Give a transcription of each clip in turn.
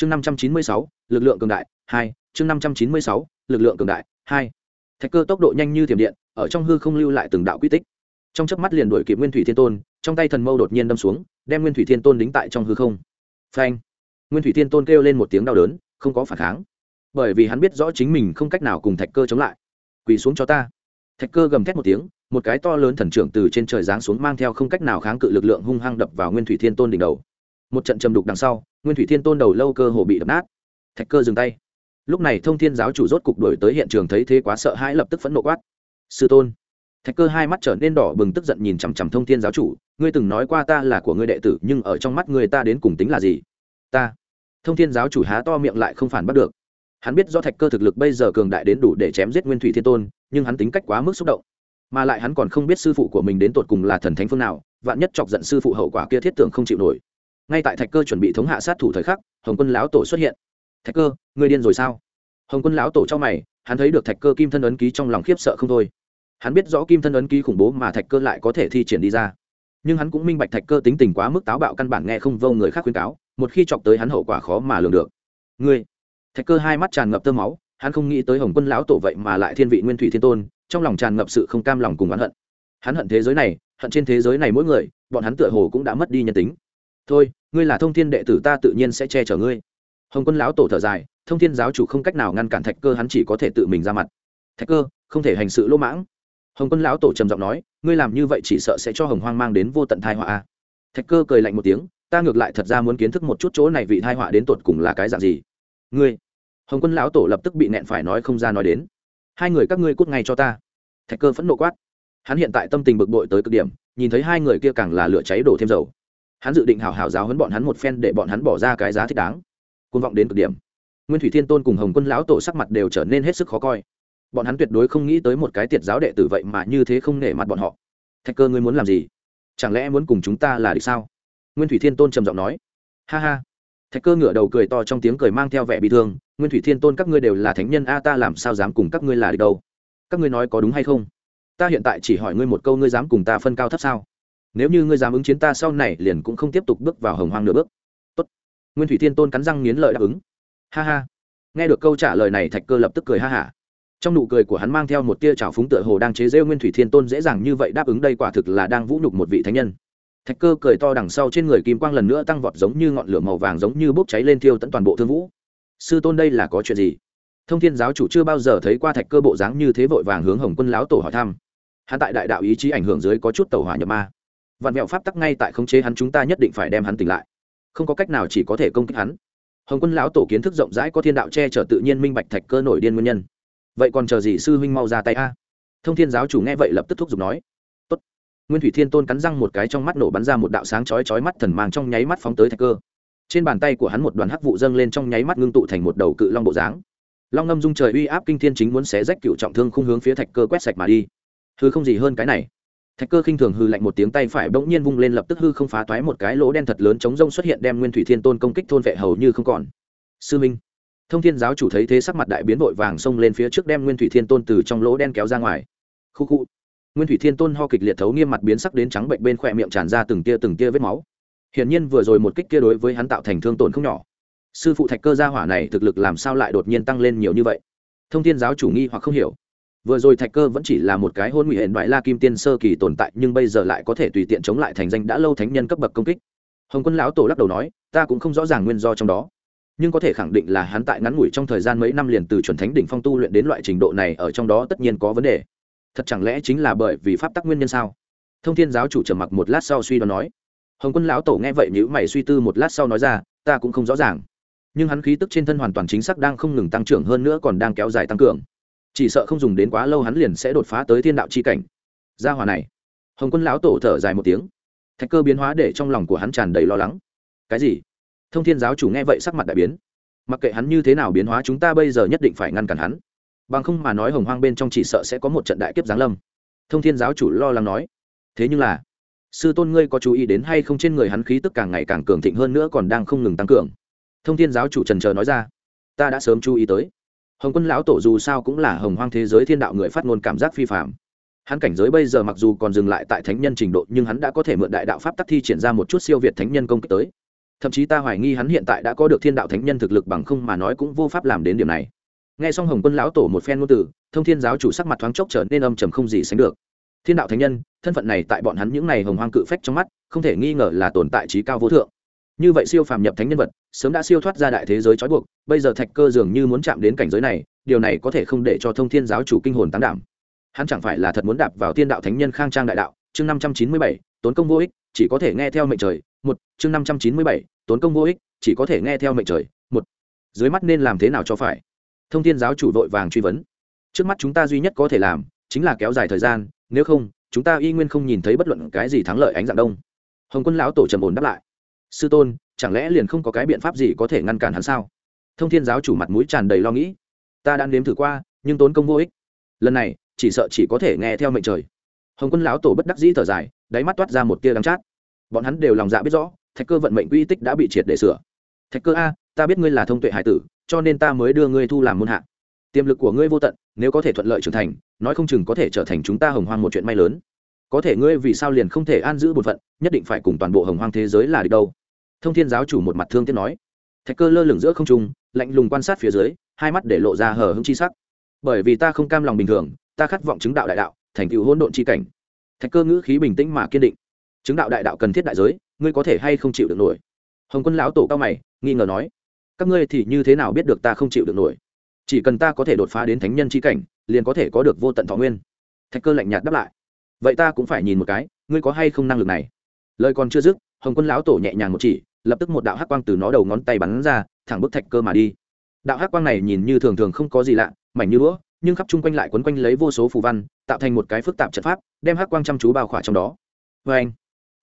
chương năm trăm chín mươi sáu, lực lượng cường đại, hai, chương năm trăm chín mươi sáu, lực lượng cường đại, hai. Thạch cơ tốc độ nhanh như thiểm điện, ở trong hư không lưu lại từng đạo quy tích. Trong chớp mắt liền đuổi kịp nguyên thủy thiên tôn, trong tay thần mâu đột nhiên đâm xuống, đem nguyên thủy thiên tôn đính tại trong hư không. Phanh! Nguyên thủy thiên tôn kêu lên một tiếng đau đớn, không có phản kháng. Bởi vì hắn biết rõ chính mình không cách nào cùng thạch cơ chống lại. Quỳ xuống cho ta. Thạch cơ gầm thét một tiếng, một cái to lớn thần trưởng từ trên trời giáng xuống mang theo không cách nào kháng cự lực lượng hung hăng đập vào nguyên thủy thiên tôn đỉnh đầu một trận trầm đục đằng sau, nguyên thủy thiên tôn đầu lâu cơ hồ bị đập nát. Thạch cơ dừng tay. Lúc này thông thiên giáo chủ rốt cục đổi tới hiện trường thấy thế quá sợ hãi lập tức phẫn nộ quát. Sư tôn. Thạch cơ hai mắt trở nên đỏ bừng tức giận nhìn chằm chằm thông thiên giáo chủ. Ngươi từng nói qua ta là của ngươi đệ tử, nhưng ở trong mắt người ta đến cùng tính là gì? Ta. Thông thiên giáo chủ há to miệng lại không phản bắt được. Hắn biết do thạch cơ thực lực bây giờ cường đại đến đủ để chém giết nguyên thủy thiên tôn, nhưng hắn tính cách quá mức xúc động. Mà lại hắn còn không biết sư phụ của mình đến tột cùng là thần thánh phương nào, vạn nhất chọc giận sư phụ hậu quả kia thiết tưởng không chịu nổi ngay tại thạch cơ chuẩn bị thống hạ sát thủ thời khắc, hồng quân lão tổ xuất hiện. Thạch cơ người điên rồi sao? Hồng quân lão tổ cho mày, hắn thấy được thạch cơ kim thân ấn ký trong lòng khiếp sợ không thôi. Hắn biết rõ kim thân ấn ký khủng bố mà thạch cơ lại có thể thi triển đi ra. Nhưng hắn cũng minh bạch thạch cơ tính tình quá mức táo bạo căn bản nghe không vô người khác khuyên cáo, một khi chọc tới hắn hậu quả khó mà lường được. Ngươi? Thạch cơ hai mắt tràn ngập tơ máu, hắn không nghĩ tới hồng quân lão tổ vậy mà lại thiên vị nguyên thủy thiên tôn, trong lòng tràn ngập sự không cam lòng cùng oán hận. Hắn hận thế giới này, hận trên thế giới này mỗi người, bọn hắn tựa hồ cũng đã mất đi nhân tính. Thôi ngươi là thông thiên đệ tử ta tự nhiên sẽ che chở ngươi. Hồng quân lão tổ thở dài, thông thiên giáo chủ không cách nào ngăn cản thạch cơ, hắn chỉ có thể tự mình ra mặt. Thạch cơ, không thể hành sự lỗ mãng. Hồng quân lão tổ trầm giọng nói, ngươi làm như vậy chỉ sợ sẽ cho hồng hoang mang đến vô tận thai họa à? thạch cơ cười lạnh một tiếng, ta ngược lại thật ra muốn kiến thức một chút chỗ này vị thai họa đến tột cùng là cái dạng gì. Ngươi? Hồng quân lão tổ lập tức bị nẹn phải nói không ra nói đến. Hai người các ngươi cút ngay cho ta. Thạch cơ phẫn nộ quát. Hắn hiện tại tâm tình bực bội tới cực điểm, nhìn thấy hai người kia càng là lửa cháy đổ thêm dầu hắn dự định hào hào giáo hấn bọn hắn một phen để bọn hắn bỏ ra cái giá thích đáng. Côn vọng đến cực điểm. Nguyên thủy thiên tôn cùng hồng quân lão tổ sắc mặt đều trở nên hết sức khó coi. Bọn hắn tuyệt đối không nghĩ tới một cái tiệt giáo đệ tử vậy mà như thế không nể mặt bọn họ. Thạch cơ ngươi muốn làm gì? Chẳng lẽ muốn cùng chúng ta là địch sao? Nguyên thủy thiên tôn trầm giọng nói. Ha ha. Thạch cơ ngửa đầu cười to trong tiếng cười mang theo vẻ bị thương. Nguyên thủy thiên tôn các ngươi đều là thánh nhân a, ta làm sao dám cùng các ngươi là địch đâu? Các ngươi nói có đúng hay không? Ta hiện tại chỉ hỏi ngươi một câu, ngươi dám cùng ta phân cao thấp sao? Nếu như ngươi dám ứng chiến ta sau này liền cũng không tiếp tục bước vào hồng hoang nửa bước. Tốt. nguyên thủy thiên tôn cắn răng nghiến lợi đáp ứng. Ha ha. Nghe được câu trả lời này, thạch cơ lập tức cười ha hả. Trong nụ cười của hắn mang theo một tia trào phúng tựa hồ đang chế rêu nguyên thủy thiên tôn dễ dàng như vậy đáp ứng đây quả thực là đang vũ nhục một vị thánh nhân. Thạch cơ cười to đằng sau trên người kim quang lần nữa tăng vọt giống như ngọn lửa màu vàng giống như bốc cháy lên thiêu tận toàn bộ thương vũ. Sư tôn đây là có chuyện gì? Thông thiên giáo chủ chưa bao giờ thấy qua thạch cơ bộ dáng như thế vội vàng hướng hồng quân lão tổ hỏi thăm. Hắn tại đại đạo ý chí ảnh hưởng dưới có chút tàu hỏa nhập ma vạn mẹo pháp tắc ngay tại khống chế hắn chúng ta nhất định phải đem hắn tỉnh lại. Không có cách nào chỉ có thể công kích hắn. Hồng quân lão tổ kiến thức rộng rãi có thiên đạo che chở tự nhiên minh bạch thạch cơ nổi điên nguyên nhân. Vậy còn chờ gì sư huynh mau ra tay a? Thông thiên giáo chủ nghe vậy lập tức thúc giục nói. Tốt. nguyên thủy thiên tôn cắn răng một cái trong mắt nổ bắn ra một đạo sáng chói chói mắt thần mang trong nháy mắt phóng tới thạch cơ. Trên bàn tay của hắn một đoàn hắc vụ dâng lên trong nháy mắt ngưng tụ thành một đầu cự long bộ dáng. Long ngâm dung trời uy áp kinh thiên chính muốn xé rách cựu trọng thương không hướng phía thạch cơ quét sạch mà đi. Thứ không gì hơn cái này thạch cơ khinh thường hư lạnh một tiếng tay phải bỗng nhiên vung lên lập tức hư không phá toái một cái lỗ đen thật lớn chống rông xuất hiện đem nguyên thủy thiên tôn công kích thôn vệ hầu như không còn. Sư minh, thông thiên giáo chủ thấy thế sắc mặt đại biến vội vàng xông lên phía trước đem nguyên thủy thiên tôn từ trong lỗ đen kéo ra ngoài. Khu khu. Nguyên thủy thiên tôn ho kịch liệt thấu nghiêm mặt biến sắc đến trắng bệnh bên khỏe miệng tràn ra từng tia từng tia vết máu. Hiển nhiên vừa rồi một kích kia đối với hắn tạo thành thương tổn không nhỏ. Sư phụ thạch cơ gia hỏa này thực lực làm sao lại đột nhiên tăng lên nhiều như vậy? Thông thiên giáo chủ nghi hoặc không hiểu vừa rồi thạch cơ vẫn chỉ là một cái hôn nguy hệ đoại la kim tiên sơ kỳ tồn tại, nhưng bây giờ lại có thể tùy tiện chống lại thành danh đã lâu thánh nhân cấp bậc công kích. Hồng quân lão tổ lắc đầu nói, ta cũng không rõ ràng nguyên do trong đó, nhưng có thể khẳng định là hắn tại ngắn ngủi trong thời gian mấy năm liền từ chuẩn thánh đỉnh phong tu luyện đến loại trình độ này ở trong đó tất nhiên có vấn đề. Thật chẳng lẽ chính là bởi vì pháp tắc nguyên nhân sao? Thông thiên giáo chủ trầm mặc một lát sau suy đoán nói. Hồng quân lão tổ nghe vậy nhữ mày suy tư một lát sau nói ra, ta cũng không rõ ràng, nhưng hắn khí tức trên thân hoàn toàn chính xác đang không ngừng tăng trưởng hơn nữa còn đang kéo dài tăng cường chỉ sợ không dùng đến quá lâu hắn liền sẽ đột phá tới thiên đạo c h i cảnh. Gia hòa này. Hồng quân lão tổ thở dài một tiếng. Thạch cơ biến hóa để trong lòng của hắn tràn đầy lo lắng. Cái gì? Thông thiên giáo chủ nghe vậy sắc mặt đại biến. Mặc kệ hắn như thế nào biến hóa chúng ta bây giờ nhất định phải ngăn cản hắn. Bằng không mà nói hồng hoang bên trong chỉ sợ sẽ có một trận đại kiếp giáng lâm. Thông thiên giáo chủ lo lắng nói. Thế nhưng là, sư tôn ngươi có chú ý đến hay không trên người hắn khí tức càng ngày càng cường thịnh hơn nữa còn đang không ngừng tăng cường. Thông thiên giáo chủ trần trờ nói ra. Ta đã sớm chú ý tới hồng quân lão tổ dù sao cũng là hồng hoang thế giới thiên đạo người phát ngôn cảm giác phi phạm hắn cảnh giới bây giờ mặc dù còn dừng lại tại thánh nhân trình độ, nhưng hắn đã có thể mượn đại đạo pháp tắc thi triển ra một chút siêu việt thánh nhân công kích tới. Thậm chí ta hoài nghi hắn hiện tại đã có được thiên đạo thánh nhân thực lực bằng không mà nói cũng vô pháp làm đến điểm này. Nghe xong hồng quân lão tổ một phen ngôn từ, thông thiên giáo chủ sắc mặt thoáng chốc trở nên âm trầm không gì sánh được. Thiên đạo thánh nhân, thân phận này tại bọn hắn những n à y hồng hoang cự phách trong mắt, không thể nghi ngờ là tồn tại trí cao vô thượng như vậy siêu phàm nhập thánh nhân vật, sớm đã siêu thoát ra đại thế giới trói buộc, bây giờ thạch cơ dường như muốn chạm đến cảnh giới này, điều này có thể không để cho thông thiên giáo chủ kinh hồn tán đảm. Hắn chẳng phải là thật muốn đạp vào thiên đạo thánh nhân khang trang đại đạo, chương năm trăm chín mươi bảy, tốn công vô ích, chỉ có thể nghe theo mệnh trời, một, chương năm trăm chín mươi bảy, tốn công vô ích, chỉ có thể nghe theo mệnh trời, một. Dưới mắt nên làm thế nào cho phải? Thông thiên giáo chủ vội vàng truy vấn. Trước mắt chúng ta duy nhất có thể làm, chính là kéo dài thời gian, nếu không, chúng ta y nguyên không nhìn thấy bất luận cái gì thắng lợi ánh dạng đông. Hồng quân lão tổ trầm ổn đáp lại sư tôn, chẳng lẽ liền không có cái biện pháp gì có thể ngăn cản hắn sao? Thông thiên giáo chủ mặt mũi tràn đầy lo nghĩ. Ta đã nếm thử qua, nhưng tốn công vô ích. Lần này, chỉ sợ chỉ có thể nghe theo mệnh trời. Hồng quân lão tổ bất đắc dĩ thở dài, đáy mắt toát ra một tia đắng chát. Bọn hắn đều lòng dạ biết rõ, thạch cơ vận mệnh quy tích đã bị triệt để sửa. Thạch cơ a, ta biết ngươi là thông tuệ hải tử, cho nên ta mới đưa ngươi thu làm môn hạ. Tiềm lực của ngươi vô tận, nếu có thể thuận lợi trưởng thành, nói không chừng có thể trở thành chúng ta hồng hoang một chuyện may lớn. Có thể ngươi vì sao liền không thể an giữ bổn phận, nhất định phải cùng toàn bộ hồng hoang thế giới là đi đâu thông thiên giáo chủ một mặt thương tiếc nói. Thạch cơ lơ lửng giữa không trung, lạnh lùng quan sát phía dưới, hai mắt để lộ ra hờ hững chi sắc. Bởi vì ta không cam lòng bình thường, ta khát vọng chứng đạo đại đạo, thành tựu hỗn độn chi cảnh. Thạch cơ ngữ khí bình tĩnh mà kiên định. Chứng đạo đại đạo cần thiết đại giới, ngươi có thể hay không chịu được nổi? Hồng quân lão tổ cao mày, nghi ngờ nói. Các ngươi thì như thế nào biết được ta không chịu được nổi? Chỉ cần ta có thể đột phá đến thánh nhân chi cảnh, liền có thể có được vô tận thọ nguyên. Thạch cơ lạnh nhạt đáp lại. Vậy ta cũng phải nhìn một cái, ngươi có hay không năng lực này? Lời còn chưa dứt, hồng quân lão tổ nhẹ nhàng một chỉ lập tức một đạo hắc quang từ nó đầu ngón tay bắn ra, thẳng bức thạch cơ mà đi. Đạo hắc quang này nhìn như thường thường không có gì lạ, mảnh như đũa nhưng khắp chung quanh lại quấn quanh lấy vô số phù văn, tạo thành một cái phức tạp trận pháp, đem hắc quang chăm chú bao khỏa trong đó. Vê anh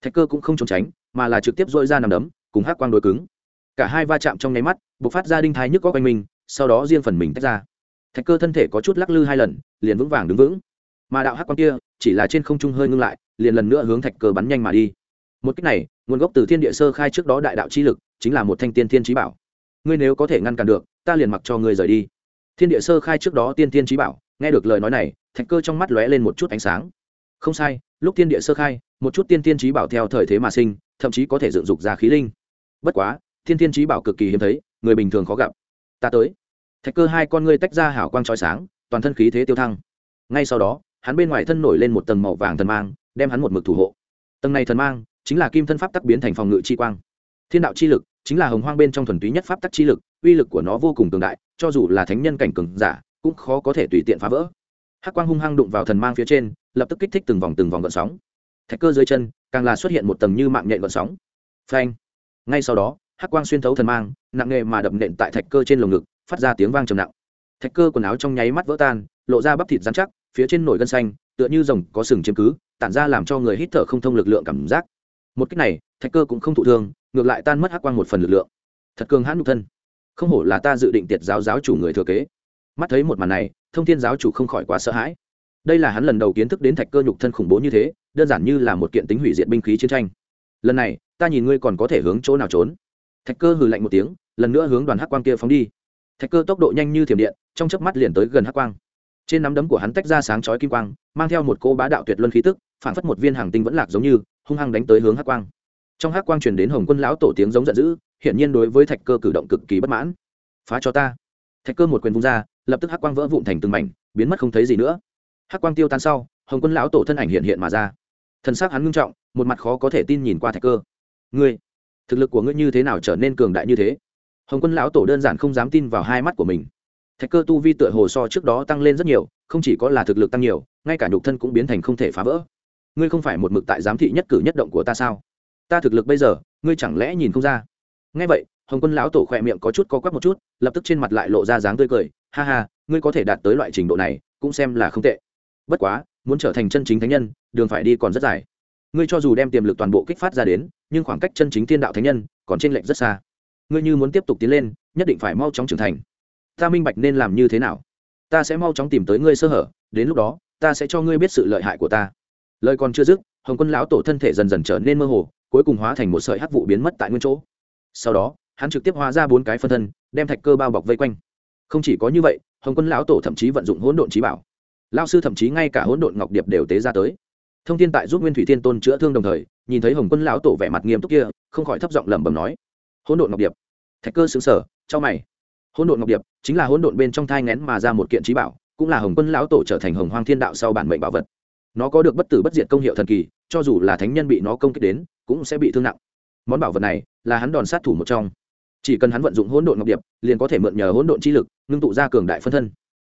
thạch cơ cũng không trốn tránh, mà là trực tiếp dội ra nằm đấm, cùng hắc quang đối cứng. Cả hai va chạm trong nháy mắt b ộ c phát ra đinh thái nhức có quanh mình, sau đó riêng phần mình tách ra. Thạch cơ thân thể có chút lắc lư hai lần, liền vững vàng đứng vững. Mà đạo hắc quang kia, chỉ là trên không trung hơi ngưng lại, liền lần nữa hướng thạch cơ bắn nhanh mà đi một cách này, nguồn gốc từ thiên địa sơ khai trước đó đại đạo chi lực, chính là một thanh tiên thiên trí bảo. Ngươi nếu có thể ngăn cản được, ta liền mặc cho ngươi rời đi. Thiên địa sơ khai trước đó tiên Thiên trí bảo, nghe được lời nói này, thạch cơ trong mắt lóe lên một chút ánh sáng. Không sai, lúc thiên địa sơ khai, một chút tiên Thiên trí bảo theo thời thế mà sinh, thậm chí có thể dựng dục ra khí linh. Bất quá, thiên thiên trí bảo cực kỳ hiếm thấy, người bình thường khó gặp. Ta tới. Thạch cơ hai con ngươi tách ra hảo quang trói sáng, toàn thân khí thế tiêu thăng. Ngay sau đó, hắn bên ngoài thân nổi lên một tầng màu vàng thần mang, đem hắn một mực thủ hộ. Tầng này thần mang chính là kim thân pháp tắc biến thành phòng ngự chi quang. Thiên đạo chi lực chính là hồng hoang bên trong thuần túy nhất pháp tắc chi lực, uy lực của nó vô cùng cường đại, cho dù là thánh nhân cảnh cường giả, cũng khó có thể tùy tiện phá vỡ. Hắc quang hung hăng đụng vào thần mang phía trên, lập tức kích thích từng vòng từng vòng gợn sóng. Thạch cơ dưới chân, càng là xuất hiện một tầng như mạng nhện gợn sóng. Phanh! Ngay sau đó, hắc quang xuyên thấu thần mang, nặng nghề mà đập nện tại thạch cơ trên lồng ngực, phát ra tiếng vang trầm nặng. Thạch cơ quần áo trong nháy mắt vỡ tan, lộ ra bắp thịt dán chắc, phía trên nổi gân xanh, tựa như rồng có sừng chiếm cứ, tản ra làm cho người hít thở không thông lực lượng cảm giác một cách này, thạch cơ cũng không thụ thương, ngược lại tan mất hắc quang một phần lực lượng. Thật cường hãn nhục thân. Không hổ là ta dự định tiệt giáo giáo chủ người thừa kế. Mắt thấy một màn này, thông thiên giáo chủ không khỏi quá sợ hãi. Đây là hắn lần đầu kiến thức đến thạch cơ nhục thân khủng bố như thế, đơn giản như là một kiện tính hủy diệt binh khí chiến tranh. Lần này, ta nhìn ngươi còn có thể hướng chỗ nào trốn? Thạch cơ hừ lạnh một tiếng, lần nữa hướng đoàn hắc quang kia phóng đi. Thạch cơ tốc độ nhanh như thiểm điện, trong chớp mắt liền tới gần hắc quang. Trên nắm đấm của hắn tách ra sáng chói kim quang, mang theo một cô bá đạo tuyệt luân khí tức, phản phất một viên hàng tinh vẫn lạc giống như hung hăng đánh tới hướng hắc quang. Trong hắc quang truyền đến hồng quân lão tổ tiếng giống giận dữ, hiển nhiên đối với thạch cơ cử động cực kỳ bất mãn. Phá cho ta. Thạch cơ một quyền vung ra, lập tức hắc quang vỡ vụn thành từng mảnh, biến mất không thấy gì nữa. Hắc quang tiêu tan sau, hồng quân lão tổ thân ảnh hiện hiện mà ra. Thân xác hắn ngưng trọng, một mặt khó có thể tin nhìn qua thạch cơ. Ngươi, thực lực của ngươi như thế nào trở nên cường đại như thế? Hồng quân lão tổ đơn giản không dám tin vào hai mắt của mình. Thạch cơ tu vi tựa hồ so trước đó tăng lên rất nhiều, không chỉ có là thực lực tăng nhiều, ngay cả nhục thân cũng biến thành không thể phá vỡ ngươi không phải một mực tại giám thị nhất cử nhất động của ta sao? Ta thực lực bây giờ, ngươi chẳng lẽ nhìn không ra? Ngay vậy, hồng quân lão tổ khỏe miệng có chút có quắc một chút, lập tức trên mặt lại lộ ra dáng tươi cười, ha ha, ngươi có thể đạt tới loại trình độ này, cũng xem là không tệ. Bất quá, muốn trở thành chân chính thánh nhân, đường phải đi còn rất dài. Ngươi cho dù đem tiềm lực toàn bộ kích phát ra đến, nhưng khoảng cách chân chính thiên đạo thánh nhân, còn trên lệch rất xa. Ngươi như muốn tiếp tục tiến lên, nhất định phải mau chóng trưởng thành. Ta minh bạch nên làm như thế nào. Ta sẽ mau chóng tìm tới ngươi sơ hở, đến lúc đó, ta sẽ cho ngươi biết sự lợi hại của ta lời còn chưa dứt, hồng quân lão tổ thân thể dần dần trở nên mơ hồ, cuối cùng hóa thành một sợi hắc vụ biến mất tại nguyên chỗ. Sau đó, hắn trực tiếp hóa ra bốn cái phân thân, đem thạch cơ bao bọc vây quanh. Không chỉ có như vậy, hồng quân lão tổ thậm chí vận dụng hỗn độn trí bảo. Lao sư thậm chí ngay cả hỗn độn ngọc điệp đều tế ra tới. Thông tin tại giúp nguyên thủy thiên tôn chữa thương đồng thời, nhìn thấy hồng quân lão tổ vẻ mặt nghiêm túc kia, không khỏi thấp giọng lẩm bẩm nói, hỗn độn ngọc điệp. Thạch cơ xứng sở cho mày. Hỗn độn ngọc điệp chính là hỗn độn bên trong thai ngén mà ra một kiện trí bảo, cũng là hồng quân lão tổ trở thành hồng hoang thiên đạo sau bản mệnh bảo vật nó có được bất tử bất diệt công hiệu thần kỳ, cho dù là thánh nhân bị nó công kích đến, cũng sẽ bị thương nặng. Món bảo vật này là hắn đòn sát thủ một trong. Chỉ cần hắn vận dụng hỗn độn ngọc điệp, liền có thể mượn nhờ hỗn độn chi lực, ngưng tụ ra cường đại phân thân.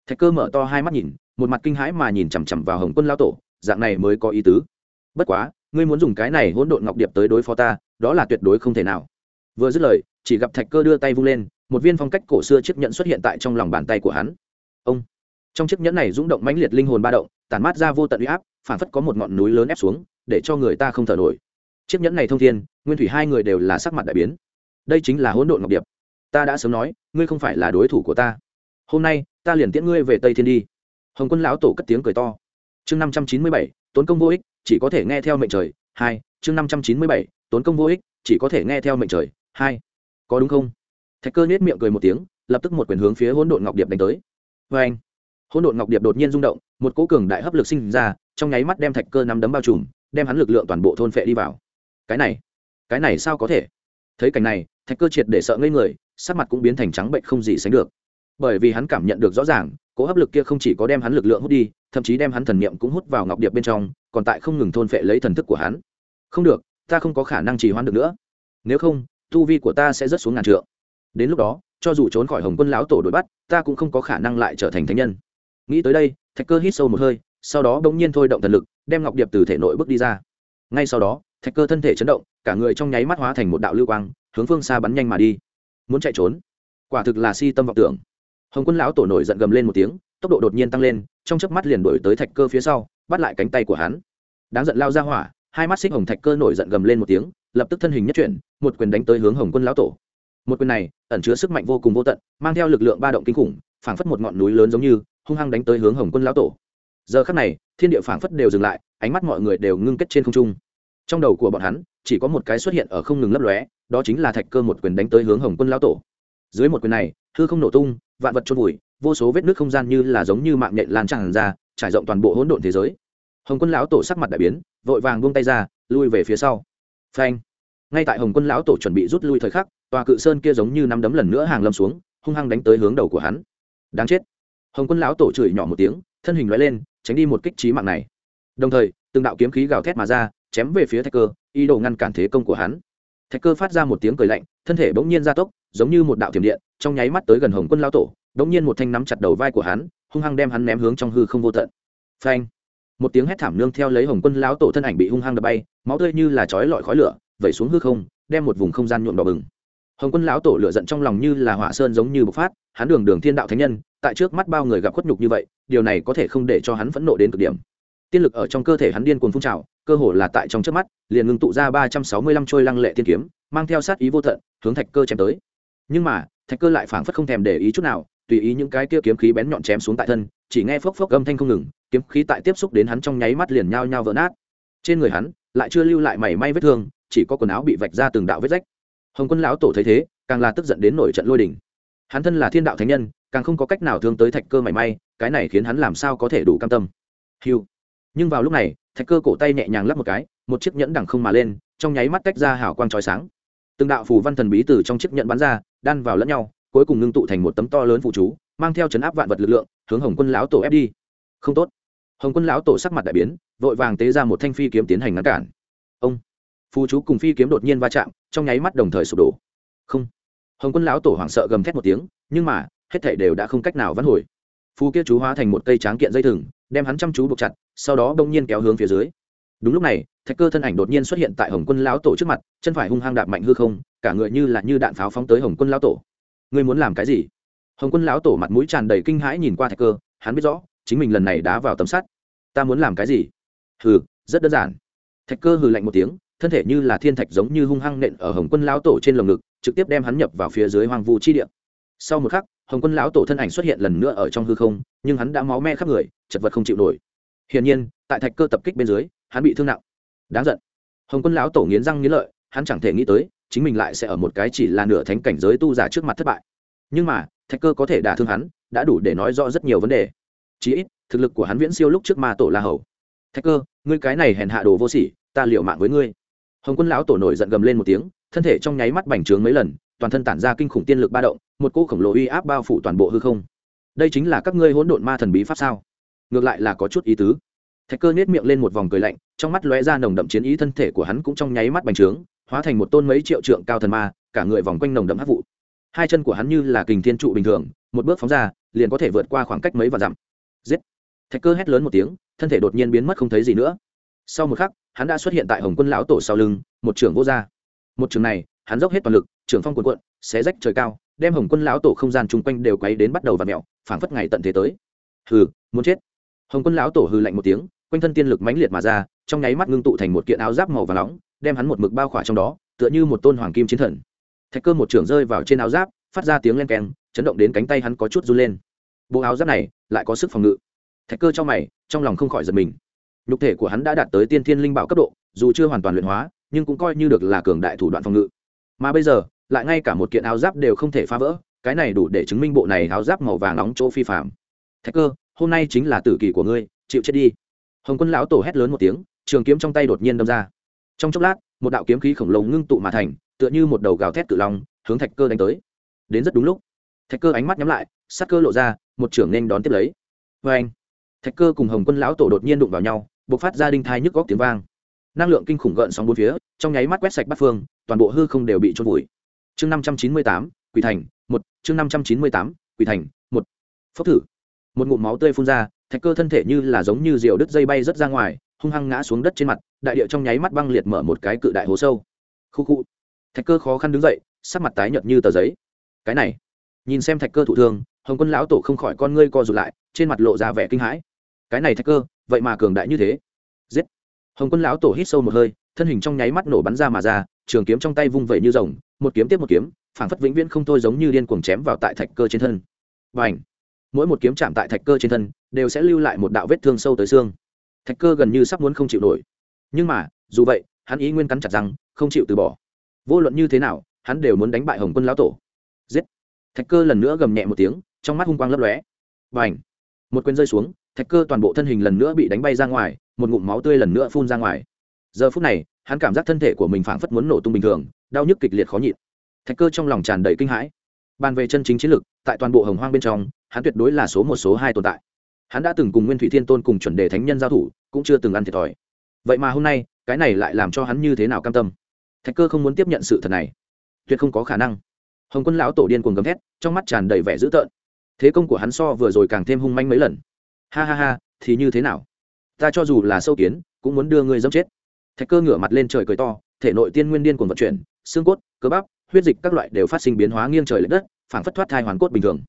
Thạch cơ mở to hai mắt nhìn, một mặt kinh hãi mà nhìn chằm chằm vào hồng quân lão tổ, dạng này mới có ý tứ. Bất quá, ngươi muốn dùng cái này hỗn độn ngọc điệp tới đối phó ta, đó là tuyệt đối không thể nào. Vừa dứt lời, chỉ gặp thạch cơ đưa tay vung lên, một viên phong cách cổ xưa chiếc nhẫn xuất hiện tại trong lòng bàn tay của hắn. Ông! Trong chiếc nhẫn này rung động mãnh liệt linh hồn ba động, tản mát ra vô tận uy áp phản phất có một ngọn núi lớn ép xuống, để cho người ta không thở nổi. Chiếc nhẫn này thông thiên, nguyên thủy hai người đều là sắc mặt đại biến. Đây chính là hỗn độn ngọc điệp. Ta đã sớm nói, ngươi không phải là đối thủ của ta. Hôm nay, ta liền tiễn ngươi về tây thiên đi. Hồng quân lão tổ cất tiếng cười to. Chương năm trăm chín mươi bảy, tốn công vô ích, chỉ có thể nghe theo mệnh trời. Hai, chương năm trăm chín mươi bảy, tốn công vô ích, chỉ có thể nghe theo mệnh trời. Hai, có đúng không? Thạch cơ nhếch miệng cười một tiếng, lập tức một quyền hướng phía hỗn độn ngọc điệp đánh tới. Vê anh hỗn độn ngọc điệp đột nhiên rung động, một cỗ cường đại hấp lực sinh ra, trong nháy mắt đem thạch cơ nắm đấm bao trùm, đem hắn lực lượng toàn bộ thôn phệ đi vào. Cái này cái này sao có thể? Thấy cảnh này, thạch cơ triệt để sợ ngây người, sắc mặt cũng biến thành trắng bệnh không gì sánh được. Bởi vì hắn cảm nhận được rõ ràng, cỗ hấp lực kia không chỉ có đem hắn lực lượng hút đi, thậm chí đem hắn thần niệm cũng hút vào ngọc điệp bên trong, còn tại không ngừng thôn phệ lấy thần thức của hắn. Không được, ta không có khả năng trì hoãn được nữa. Nếu không, tu vi của ta sẽ rất xuống ngàn trượng. Đến lúc đó, cho dù trốn khỏi hồng quân lão tổ đuổi bắt, ta cũng không có khả năng lại trở thành thánh nhân nghĩ tới đây, thạch cơ hít sâu một hơi, sau đó bỗng nhiên thôi động thần lực, đem ngọc điệp từ thể nội bước đi ra. Ngay sau đó, thạch cơ thân thể chấn động, cả người trong nháy mắt hóa thành một đạo lưu quang, hướng phương xa bắn nhanh mà đi. Muốn chạy trốn? Quả thực là si tâm vọng tưởng. Hồng quân lão tổ nổi giận gầm lên một tiếng, tốc độ đột nhiên tăng lên, trong chớp mắt liền đổi tới thạch cơ phía sau, bắt lại cánh tay của hắn. Đáng giận lao ra hỏa, hai mắt xích hồng thạch cơ nổi giận gầm lên một tiếng, lập tức thân hình nhất chuyển, một quyền đánh tới hướng hồng quân lão tổ. Một quyền này, ẩn chứa sức mạnh vô cùng vô tận, mang theo lực lượng ba động kinh khủng, phảng phất một ngọn núi lớn giống như hung hăng đánh tới hướng hồng quân lão tổ. Giờ khắc này, thiên địa phảng phất đều dừng lại, ánh mắt mọi người đều ngưng kết trên không trung. Trong đầu của bọn hắn, chỉ có một cái xuất hiện ở không ngừng lấp lóe, đó chính là thạch cơ một quyền đánh tới hướng hồng quân lão tổ. Dưới một quyền này, hư không nổ tung, vạn vật trôn vùi, vô số vết nước không gian như là giống như mạng nhện lan tràn ra, trải rộng toàn bộ hỗn độn thế giới. Hồng quân lão tổ sắc mặt đại biến, vội vàng buông tay ra, lui về phía sau. Phanh! Ngay tại hồng quân lão tổ chuẩn bị rút lui thời khắc, tòa cự sơn kia giống như nắm đấm lần nữa hàng lâm xuống, hung hăng đánh tới hướng đầu của hắn. Đáng chết! Hồng quân lão tổ chửi nhỏ một tiếng, thân hình loại lên, tránh đi một kích trí mạng này. Đồng thời, từng đạo kiếm khí gào thét mà ra, chém về phía thạch cơ, ý đồ ngăn cản thế công của hắn. Thạch cơ phát ra một tiếng cười lạnh, thân thể bỗng nhiên gia tốc, giống như một đạo thiểm điện, trong nháy mắt tới gần hồng quân lão tổ, bỗng nhiên một thanh nắm chặt đầu vai của hắn, hung hăng đem hắn ném hướng trong hư không vô tận. Phanh! Một tiếng hét thảm nương theo lấy hồng quân lão tổ thân ảnh bị hung hăng đập bay, máu tươi như là chói lọi khói lửa, vẩy xuống hư không, đem một vùng không gian nhuộm đỏ bừng. Hồng quân lão tổ lửa giận trong lòng như là hỏa sơn giống như bộc phát hắn đường đường thiên đạo thánh nhân, tại trước mắt bao người gặp khuất nhục như vậy, điều này có thể không để cho hắn phẫn nộ đến cực điểm. Tiên lực ở trong cơ thể hắn điên cuồng phun trào, cơ hồ là tại trong trước mắt, liền ngưng tụ ra ba trăm sáu mươi lăm trôi lăng lệ tiên kiếm, mang theo sát ý vô tận, hướng thạch cơ chém tới. Nhưng mà, thạch cơ lại phảng phất không thèm để ý chút nào, tùy ý những cái kia kiếm khí bén nhọn chém xuống tại thân, chỉ nghe phốc phốc âm thanh không ngừng, kiếm khí tại tiếp xúc đến hắn trong nháy mắt liền nhao nhao vỡ nát. Trên người hắn, lại chưa lưu lại mảy may vết thương, chỉ có quần áo bị vạch ra từng đạo vết rách. Hồng quân lão tổ thấy thế, càng là tức giận đến nổi trận lôi đình hắn thân là thiên đạo thánh nhân, càng không có cách nào thương tới thạch cơ mảy may, cái này khiến hắn làm sao có thể đủ cam tâm. Hiu nhưng vào lúc này, thạch cơ cổ tay nhẹ nhàng lắp một cái, một chiếc nhẫn đằng không mà lên, trong nháy mắt tách ra hào quang trói sáng. Từng đạo phù văn thần bí từ trong chiếc nhẫn bắn ra, đan vào lẫn nhau, cuối cùng ngưng tụ thành một tấm to lớn phụ chú, mang theo chấn áp vạn vật lực lượng, hướng hồng quân lão tổ ép đi. Không tốt. Hồng quân lão tổ sắc mặt đại biến, vội vàng tế ra một thanh phi kiếm tiến hành ngăn cản. Ông. Phù chú cùng phi kiếm đột nhiên va chạm, trong nháy mắt đồng thời sụp đổ. Không hồng quân lão tổ hoảng sợ gầm thét một tiếng, nhưng mà, hết thảy đều đã không cách nào vãn hồi. Phù kia chú hóa thành một cây tráng kiện dây thừng, đem hắn chăm chú buộc chặt, sau đó đông nhiên kéo hướng phía dưới. Đúng lúc này, thạch cơ thân ảnh đột nhiên xuất hiện tại hồng quân lão tổ trước mặt, chân phải hung hăng đạp mạnh hư không, cả người như là như đạn pháo phóng tới hồng quân lão tổ. Ngươi muốn làm cái gì? Hồng quân lão tổ mặt mũi tràn đầy kinh hãi nhìn qua thạch cơ, hắn biết rõ, chính mình lần này đá vào tấm sắt. Ta muốn làm cái gì? Hừ, rất đơn giản. Thạch cơ hừ lạnh một tiếng thân thể như là thiên thạch giống như hung hăng nện ở hồng quân lão tổ trên lồng ngực, trực tiếp đem hắn nhập vào phía dưới hoang vu chi địa. Sau một khắc, hồng quân lão tổ thân ảnh xuất hiện lần nữa ở trong hư không, nhưng hắn đã máu me khắp người, chật vật không chịu nổi. Hiển nhiên, tại thạch cơ tập kích bên dưới, hắn bị thương nặng. Đáng giận. Hồng quân lão tổ nghiến răng nghiến lợi, hắn chẳng thể nghĩ tới, chính mình lại sẽ ở một cái chỉ là nửa thánh cảnh giới tu giả trước mặt thất bại. Nhưng mà, thạch cơ có thể đả thương hắn, đã đủ để nói rõ rất nhiều vấn đề. Chí ít, thực lực của hắn viễn siêu lúc trước ma tổ la hầu. Thạch cơ, ngươi cái này hèn hạ đồ vô sỉ, ta liệu mạng với ngươi hồng quân lão tổ nổi giận gầm lên một tiếng, thân thể trong nháy mắt bành trướng mấy lần, toàn thân tản ra kinh khủng tiên lực ba động, một cỗ khổng lồ uy áp bao phủ toàn bộ hư không. Đây chính là các ngươi hỗn độn ma thần bí pháp sao? Ngược lại là có chút ý tứ. Thạch cơ nhếch miệng lên một vòng cười lạnh, trong mắt lóe ra nồng đậm chiến ý thân thể của hắn cũng trong nháy mắt bành trướng, hóa thành một tôn mấy triệu trượng cao thần ma, cả người vòng quanh nồng đậm hắc vụ. Hai chân của hắn như là kình thiên trụ bình thường, một bước phóng ra, liền có thể vượt qua khoảng cách mấy và dặm. Giết! Thạch cơ hét lớn một tiếng, thân thể đột nhiên biến mất không thấy gì nữa sau một khắc, hắn đã xuất hiện tại hồng quân lão tổ sau lưng, một trưởng vô gia. Một trường này, hắn dốc hết toàn lực, trưởng phong quần quận xé rách trời cao, đem hồng quân lão tổ không gian chung quanh đều quấy đến bắt đầu và mẹo phảng phất ngày tận thế tới. Hừ, muốn chết. Hồng quân lão tổ hừ lạnh một tiếng, quanh thân tiên lực mãnh liệt mà ra, trong nháy mắt ngưng tụ thành một kiện áo giáp màu và nóng, đem hắn một mực bao khỏa trong đó, tựa như một tôn hoàng kim chiến thần. Thạch cơ một trưởng rơi vào trên áo giáp, phát ra tiếng len keng, chấn động đến cánh tay hắn có chút run lên. Bộ áo giáp này lại có sức phòng ngự. Thạch cơ trong mày, trong lòng không khỏi giật mình nhục thể của hắn đã đạt tới tiên thiên linh bảo cấp độ, dù chưa hoàn toàn luyện hóa, nhưng cũng coi như được là cường đại thủ đoạn phòng ngự. Mà bây giờ, lại ngay cả một kiện áo giáp đều không thể phá vỡ, cái này đủ để chứng minh bộ này áo giáp màu vàng nóng chỗ phi phạm. Thạch cơ, hôm nay chính là tử kỳ của ngươi, chịu chết đi. Hồng quân lão tổ hét lớn một tiếng, trường kiếm trong tay đột nhiên đâm ra. Trong chốc lát, một đạo kiếm khí khổng lồ ngưng tụ mà thành, tựa như một đầu gào thét cự long, hướng thạch cơ đánh tới. Đến rất đúng lúc, thạch cơ ánh mắt nhắm lại, sát cơ lộ ra, một trưởng nên đón tiếp lấy. Vê anh thạch cơ cùng hồng quân lão tổ đột nhiên đụng vào nhau bộc phát ra đinh thai nhức góc tiếng vang. Năng lượng kinh khủng gợn sóng bốn phía, trong nháy mắt quét sạch bắt phương, toàn bộ hư không đều bị trôn vùi. Chương năm trăm chín mươi tám, quỷ thành, một, chương năm trăm chín mươi tám, quỷ thành, một. Phốc thử. Một ngụm máu tươi phun ra, thạch cơ thân thể như là giống như rượu đứt dây bay rớt ra ngoài, hung hăng ngã xuống đất trên mặt, đại địa trong nháy mắt băng liệt mở một cái cự đại hố sâu. Khu khu. Thạch cơ khó khăn đứng dậy, sắc mặt tái nhợt như tờ giấy. Cái này. Nhìn xem thạch cơ thụ thương, hồng quân lão tổ không khỏi con ngươi co rụt lại, trên mặt lộ ra vẻ kinh hãi cái này thạch cơ, vậy mà cường đại như thế. Giết. Hồng quân lão tổ hít sâu một hơi, thân hình trong nháy mắt nổ bắn ra mà ra, trường kiếm trong tay vung vẩy như rồng, một kiếm tiếp một kiếm, phảng phất vĩnh viễn không thôi giống như điên cuồng chém vào tại thạch cơ trên thân. Và ảnh mỗi một kiếm chạm tại thạch cơ trên thân, đều sẽ lưu lại một đạo vết thương sâu tới xương. Thạch cơ gần như sắp muốn không chịu nổi. Nhưng mà, dù vậy, hắn ý nguyên cắn chặt rằng không chịu từ bỏ. Vô luận như thế nào, hắn đều muốn đánh bại hồng quân lão tổ. Giết. Thạch cơ lần nữa gầm nhẹ một tiếng, trong mắt hung quang lấp lóe. Và ảnh một quyền rơi xuống thạch cơ toàn bộ thân hình lần nữa bị đánh bay ra ngoài, một ngụm máu tươi lần nữa phun ra ngoài. Giờ phút này, hắn cảm giác thân thể của mình phảng phất muốn nổ tung bình thường, đau nhức kịch liệt khó nhịn. Thạch cơ trong lòng tràn đầy kinh hãi. Bàn về chân chính chiến lực, tại toàn bộ hồng hoang bên trong, hắn tuyệt đối là số một, số hai tồn tại. Hắn đã từng cùng nguyên thủy thiên tôn cùng chuẩn đề thánh nhân giao thủ, cũng chưa từng ăn thiệt thòi. Vậy mà hôm nay, cái này lại làm cho hắn như thế nào cam tâm? Thạch cơ không muốn tiếp nhận sự thật này. Tuyệt không có khả năng. Hồng quân lão tổ điên cuồng gầm thét, trong mắt tràn đầy vẻ dữ tợn. Thế công của hắn so vừa rồi càng thêm hung manh mấy lần ha ha ha, thì như thế nào? Ta cho dù là sâu kiến, cũng muốn đưa ngươi dẫm chết. Thạch cơ ngửa mặt lên trời cười to, thể nội tiên nguyên điên cuồng vận chuyển, xương cốt, cơ bắp, huyết dịch các loại đều phát sinh biến hóa nghiêng trời l ệ đất, phảng phất thoát thai hoàn cốt bình thường.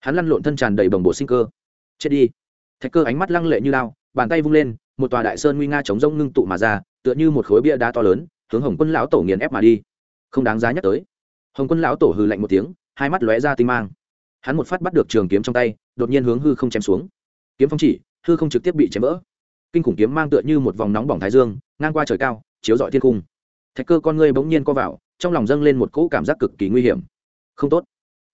Hắn lăn lộn thân tràn đầy bồng bộ sinh cơ. Chết đi. Thạch cơ ánh mắt lăng lệ như lao, bàn tay vung lên, một tòa đại sơn nguy nga chống rông ngưng tụ mà ra, tựa như một khối bia đá to lớn, hướng hồng quân lão tổ nghiền ép mà đi. Không đáng giá nhắc tới. Hồng quân lão tổ hừ lạnh một tiếng, hai mắt lóe ra tinh mang. Hắn một phát bắt được trường kiếm trong tay, đột nhiên hướng hư không chém xuống kiếm phong chỉ, hư không trực tiếp bị chém vỡ. Kinh khủng kiếm mang tựa như một vòng nóng bỏng thái dương, ngang qua trời cao, chiếu dọi thiên cung. Thạch cơ con ngươi bỗng nhiên co vào, trong lòng dâng lên một cỗ cảm giác cực kỳ nguy hiểm. Không tốt.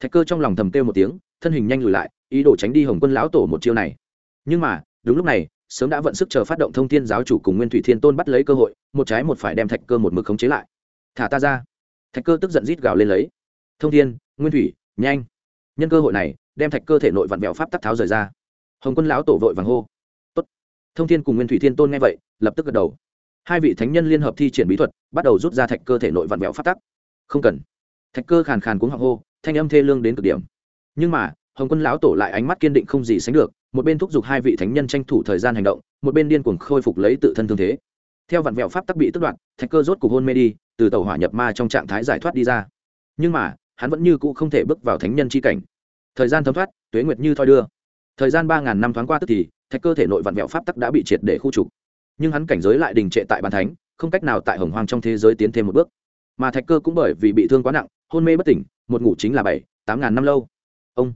Thạch cơ trong lòng thầm kêu một tiếng, thân hình nhanh lùi lại, ý đồ tránh đi hồng quân lão tổ một chiêu này. Nhưng mà, đúng lúc này, sớm đã vận sức chờ phát động thông thiên giáo chủ cùng nguyên thủy thiên tôn bắt lấy cơ hội, một trái một phải đem thạch cơ một mực khống chế lại. Thả ta ra. Thạch cơ tức giận rít gào lên lấy. Thông thiên, nguyên thủy, nhanh. Nhân cơ hội này, đem thạch cơ thể nội vặn vẹo pháp tắc tháo rời ra hồng quân lão tổ vội vàng hô, Tốt. thông thiên cùng nguyên thủy thiên tôn nghe vậy, lập tức gật đầu. Hai vị thánh nhân liên hợp thi triển bí thuật, bắt đầu rút ra thạch cơ thể nội vặn vẹo pháp tắc. Không cần. Thạch cơ khàn khàn cuống họng hô, thanh âm thê lương đến cực điểm. Nhưng mà, hồng quân lão tổ lại ánh mắt kiên định không gì sánh được, một bên thúc giục hai vị thánh nhân tranh thủ thời gian hành động, một bên điên cuồng khôi phục lấy tự thân thương thế. Theo vặn vẹo pháp tắc bị tức đoạn thạch cơ rốt cục hôn mê đi, từ tàu hỏa nhập ma trong trạng thái giải thoát đi ra. Nhưng mà, hắn vẫn như cũ không thể bước vào thánh nhân c h i cảnh. Thời gian thấm thoát, tuế nguyệt như thoi đưa thời gian ba ngàn năm thoáng qua tức thì, thạch cơ thể nội vạn vẹo pháp tắc đã bị triệt để khu trục. Nhưng hắn cảnh giới lại đình trệ tại bàn thánh, không cách nào tại hồng hoang trong thế giới tiến thêm một bước. Mà thạch cơ cũng bởi vì bị thương quá nặng, hôn mê bất tỉnh, một ngủ chính là bảy, tám ngàn năm lâu. Ông!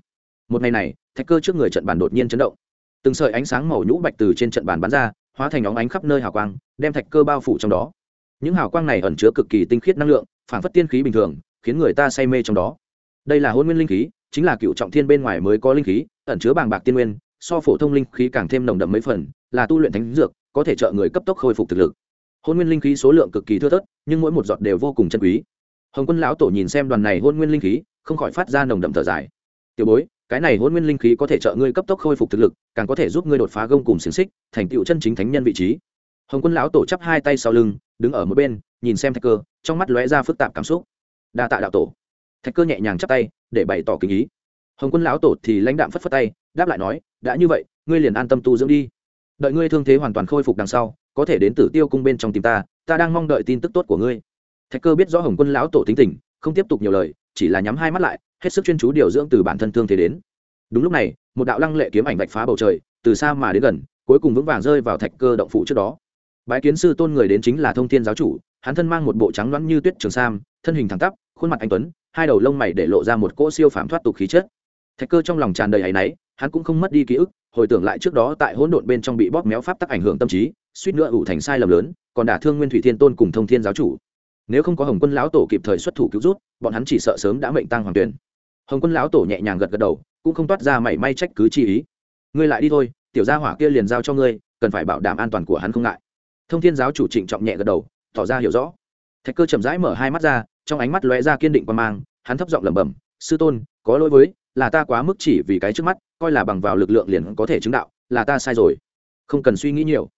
Một ngày này, thạch cơ trước người trận bàn đột nhiên chấn động. Từng sợi ánh sáng màu nhũ bạch từ trên trận bàn bắn ra, hóa thành óng ánh khắp nơi hào quang, đem thạch cơ bao phủ trong đó. Những hào quang này ẩn chứa cực kỳ tinh khiết năng lượng phản phất tiên khí bình thường, khiến người ta say mê trong đó. Đây là hôn nguyên linh khí, chính là cựu trọng thiên bên ngoài mới có linh khí ẩn chứa bàng bạc tiên nguyên, so phổ thông linh khí càng thêm nồng đậm mấy phần, là tu luyện thánh dược, có thể trợ người cấp tốc khôi phục thực lực. Hôn nguyên linh khí số lượng cực kỳ thưa thớt, nhưng mỗi một giọt đều vô cùng chân quý. Hồng quân lão tổ nhìn xem đoàn này hôn nguyên linh khí, không khỏi phát ra nồng đậm thở dài. Tiểu bối, cái này hôn nguyên linh khí có thể trợ ngươi cấp tốc khôi phục thực lực, càng có thể giúp ngươi đột phá gông cùng xiềng xích, thành tựu chân chính thánh nhân vị trí. Hồng quân lão tổ chắp hai tay sau lưng, đứng ở một bên, nhìn xem thạch cơ, trong mắt lóe ra phức tạp cảm xúc. Đa tạ đạo tổ. Thạch cơ nhẹ nhàng chắp tay, để bày tỏ kinh ý hồng quân lão tổ thì lãnh đạm phất phất tay, đáp lại nói, đã như vậy, ngươi liền an tâm tu dưỡng đi. Đợi ngươi thương thế hoàn toàn khôi phục đằng sau, có thể đến tử tiêu cung bên trong tìm ta ta đang mong đợi tin tức tốt của ngươi. Thạch cơ biết rõ hồng quân lão tổ tính tình, không tiếp tục nhiều lời, chỉ là nhắm hai mắt lại, hết sức chuyên chú điều dưỡng từ bản thân thương thế đến. Đúng lúc này, một đạo lăng lệ kiếm ảnh vạch phá bầu trời, từ xa mà đến gần, cuối cùng vững vàng rơi vào thạch cơ động phủ trước đó. Bái kiến sư tôn người đến chính là thông thiên giáo chủ, hắn thân mang một bộ trắng loãng như tuyết trường sam, thân hình thẳng tắp, khuôn mặt anh tuấn, hai đầu lông mày để lộ ra một cỗ siêu phàm thoát tục khí chất thạch cơ trong lòng tràn đầy áy náy, hắn cũng không mất đi ký ức, hồi tưởng lại trước đó tại hỗn độn bên trong bị bóp méo pháp tắc ảnh hưởng tâm trí, suýt nữa ủ thành sai lầm lớn, còn đả thương nguyên thủy thiên tôn cùng thông thiên giáo chủ. Nếu không có hồng quân lão tổ kịp thời xuất thủ cứu rút bọn hắn chỉ sợ sớm đã mệnh tăng hoàng tuyển. Hồng quân lão tổ nhẹ nhàng gật gật đầu, cũng không toát ra mảy may trách cứ chi ý. Ngươi lại đi thôi, tiểu gia hỏa kia liền giao cho ngươi, cần phải bảo đảm an toàn của hắn không ngại. Thông thiên giáo chủ trịnh trọng nhẹ gật đầu, tỏ ra hiểu rõ. Thạch cơ chậm rãi mở hai mắt ra, trong ánh mắt lóe ra kiên định quan mang, hắn thấp giọng lẩm bẩm, sư tôn, có lỗi với là ta quá mức chỉ vì cái trước mắt, coi là bằng vào lực lượng liền có thể chứng đạo, là ta sai rồi. Không cần suy nghĩ nhiều.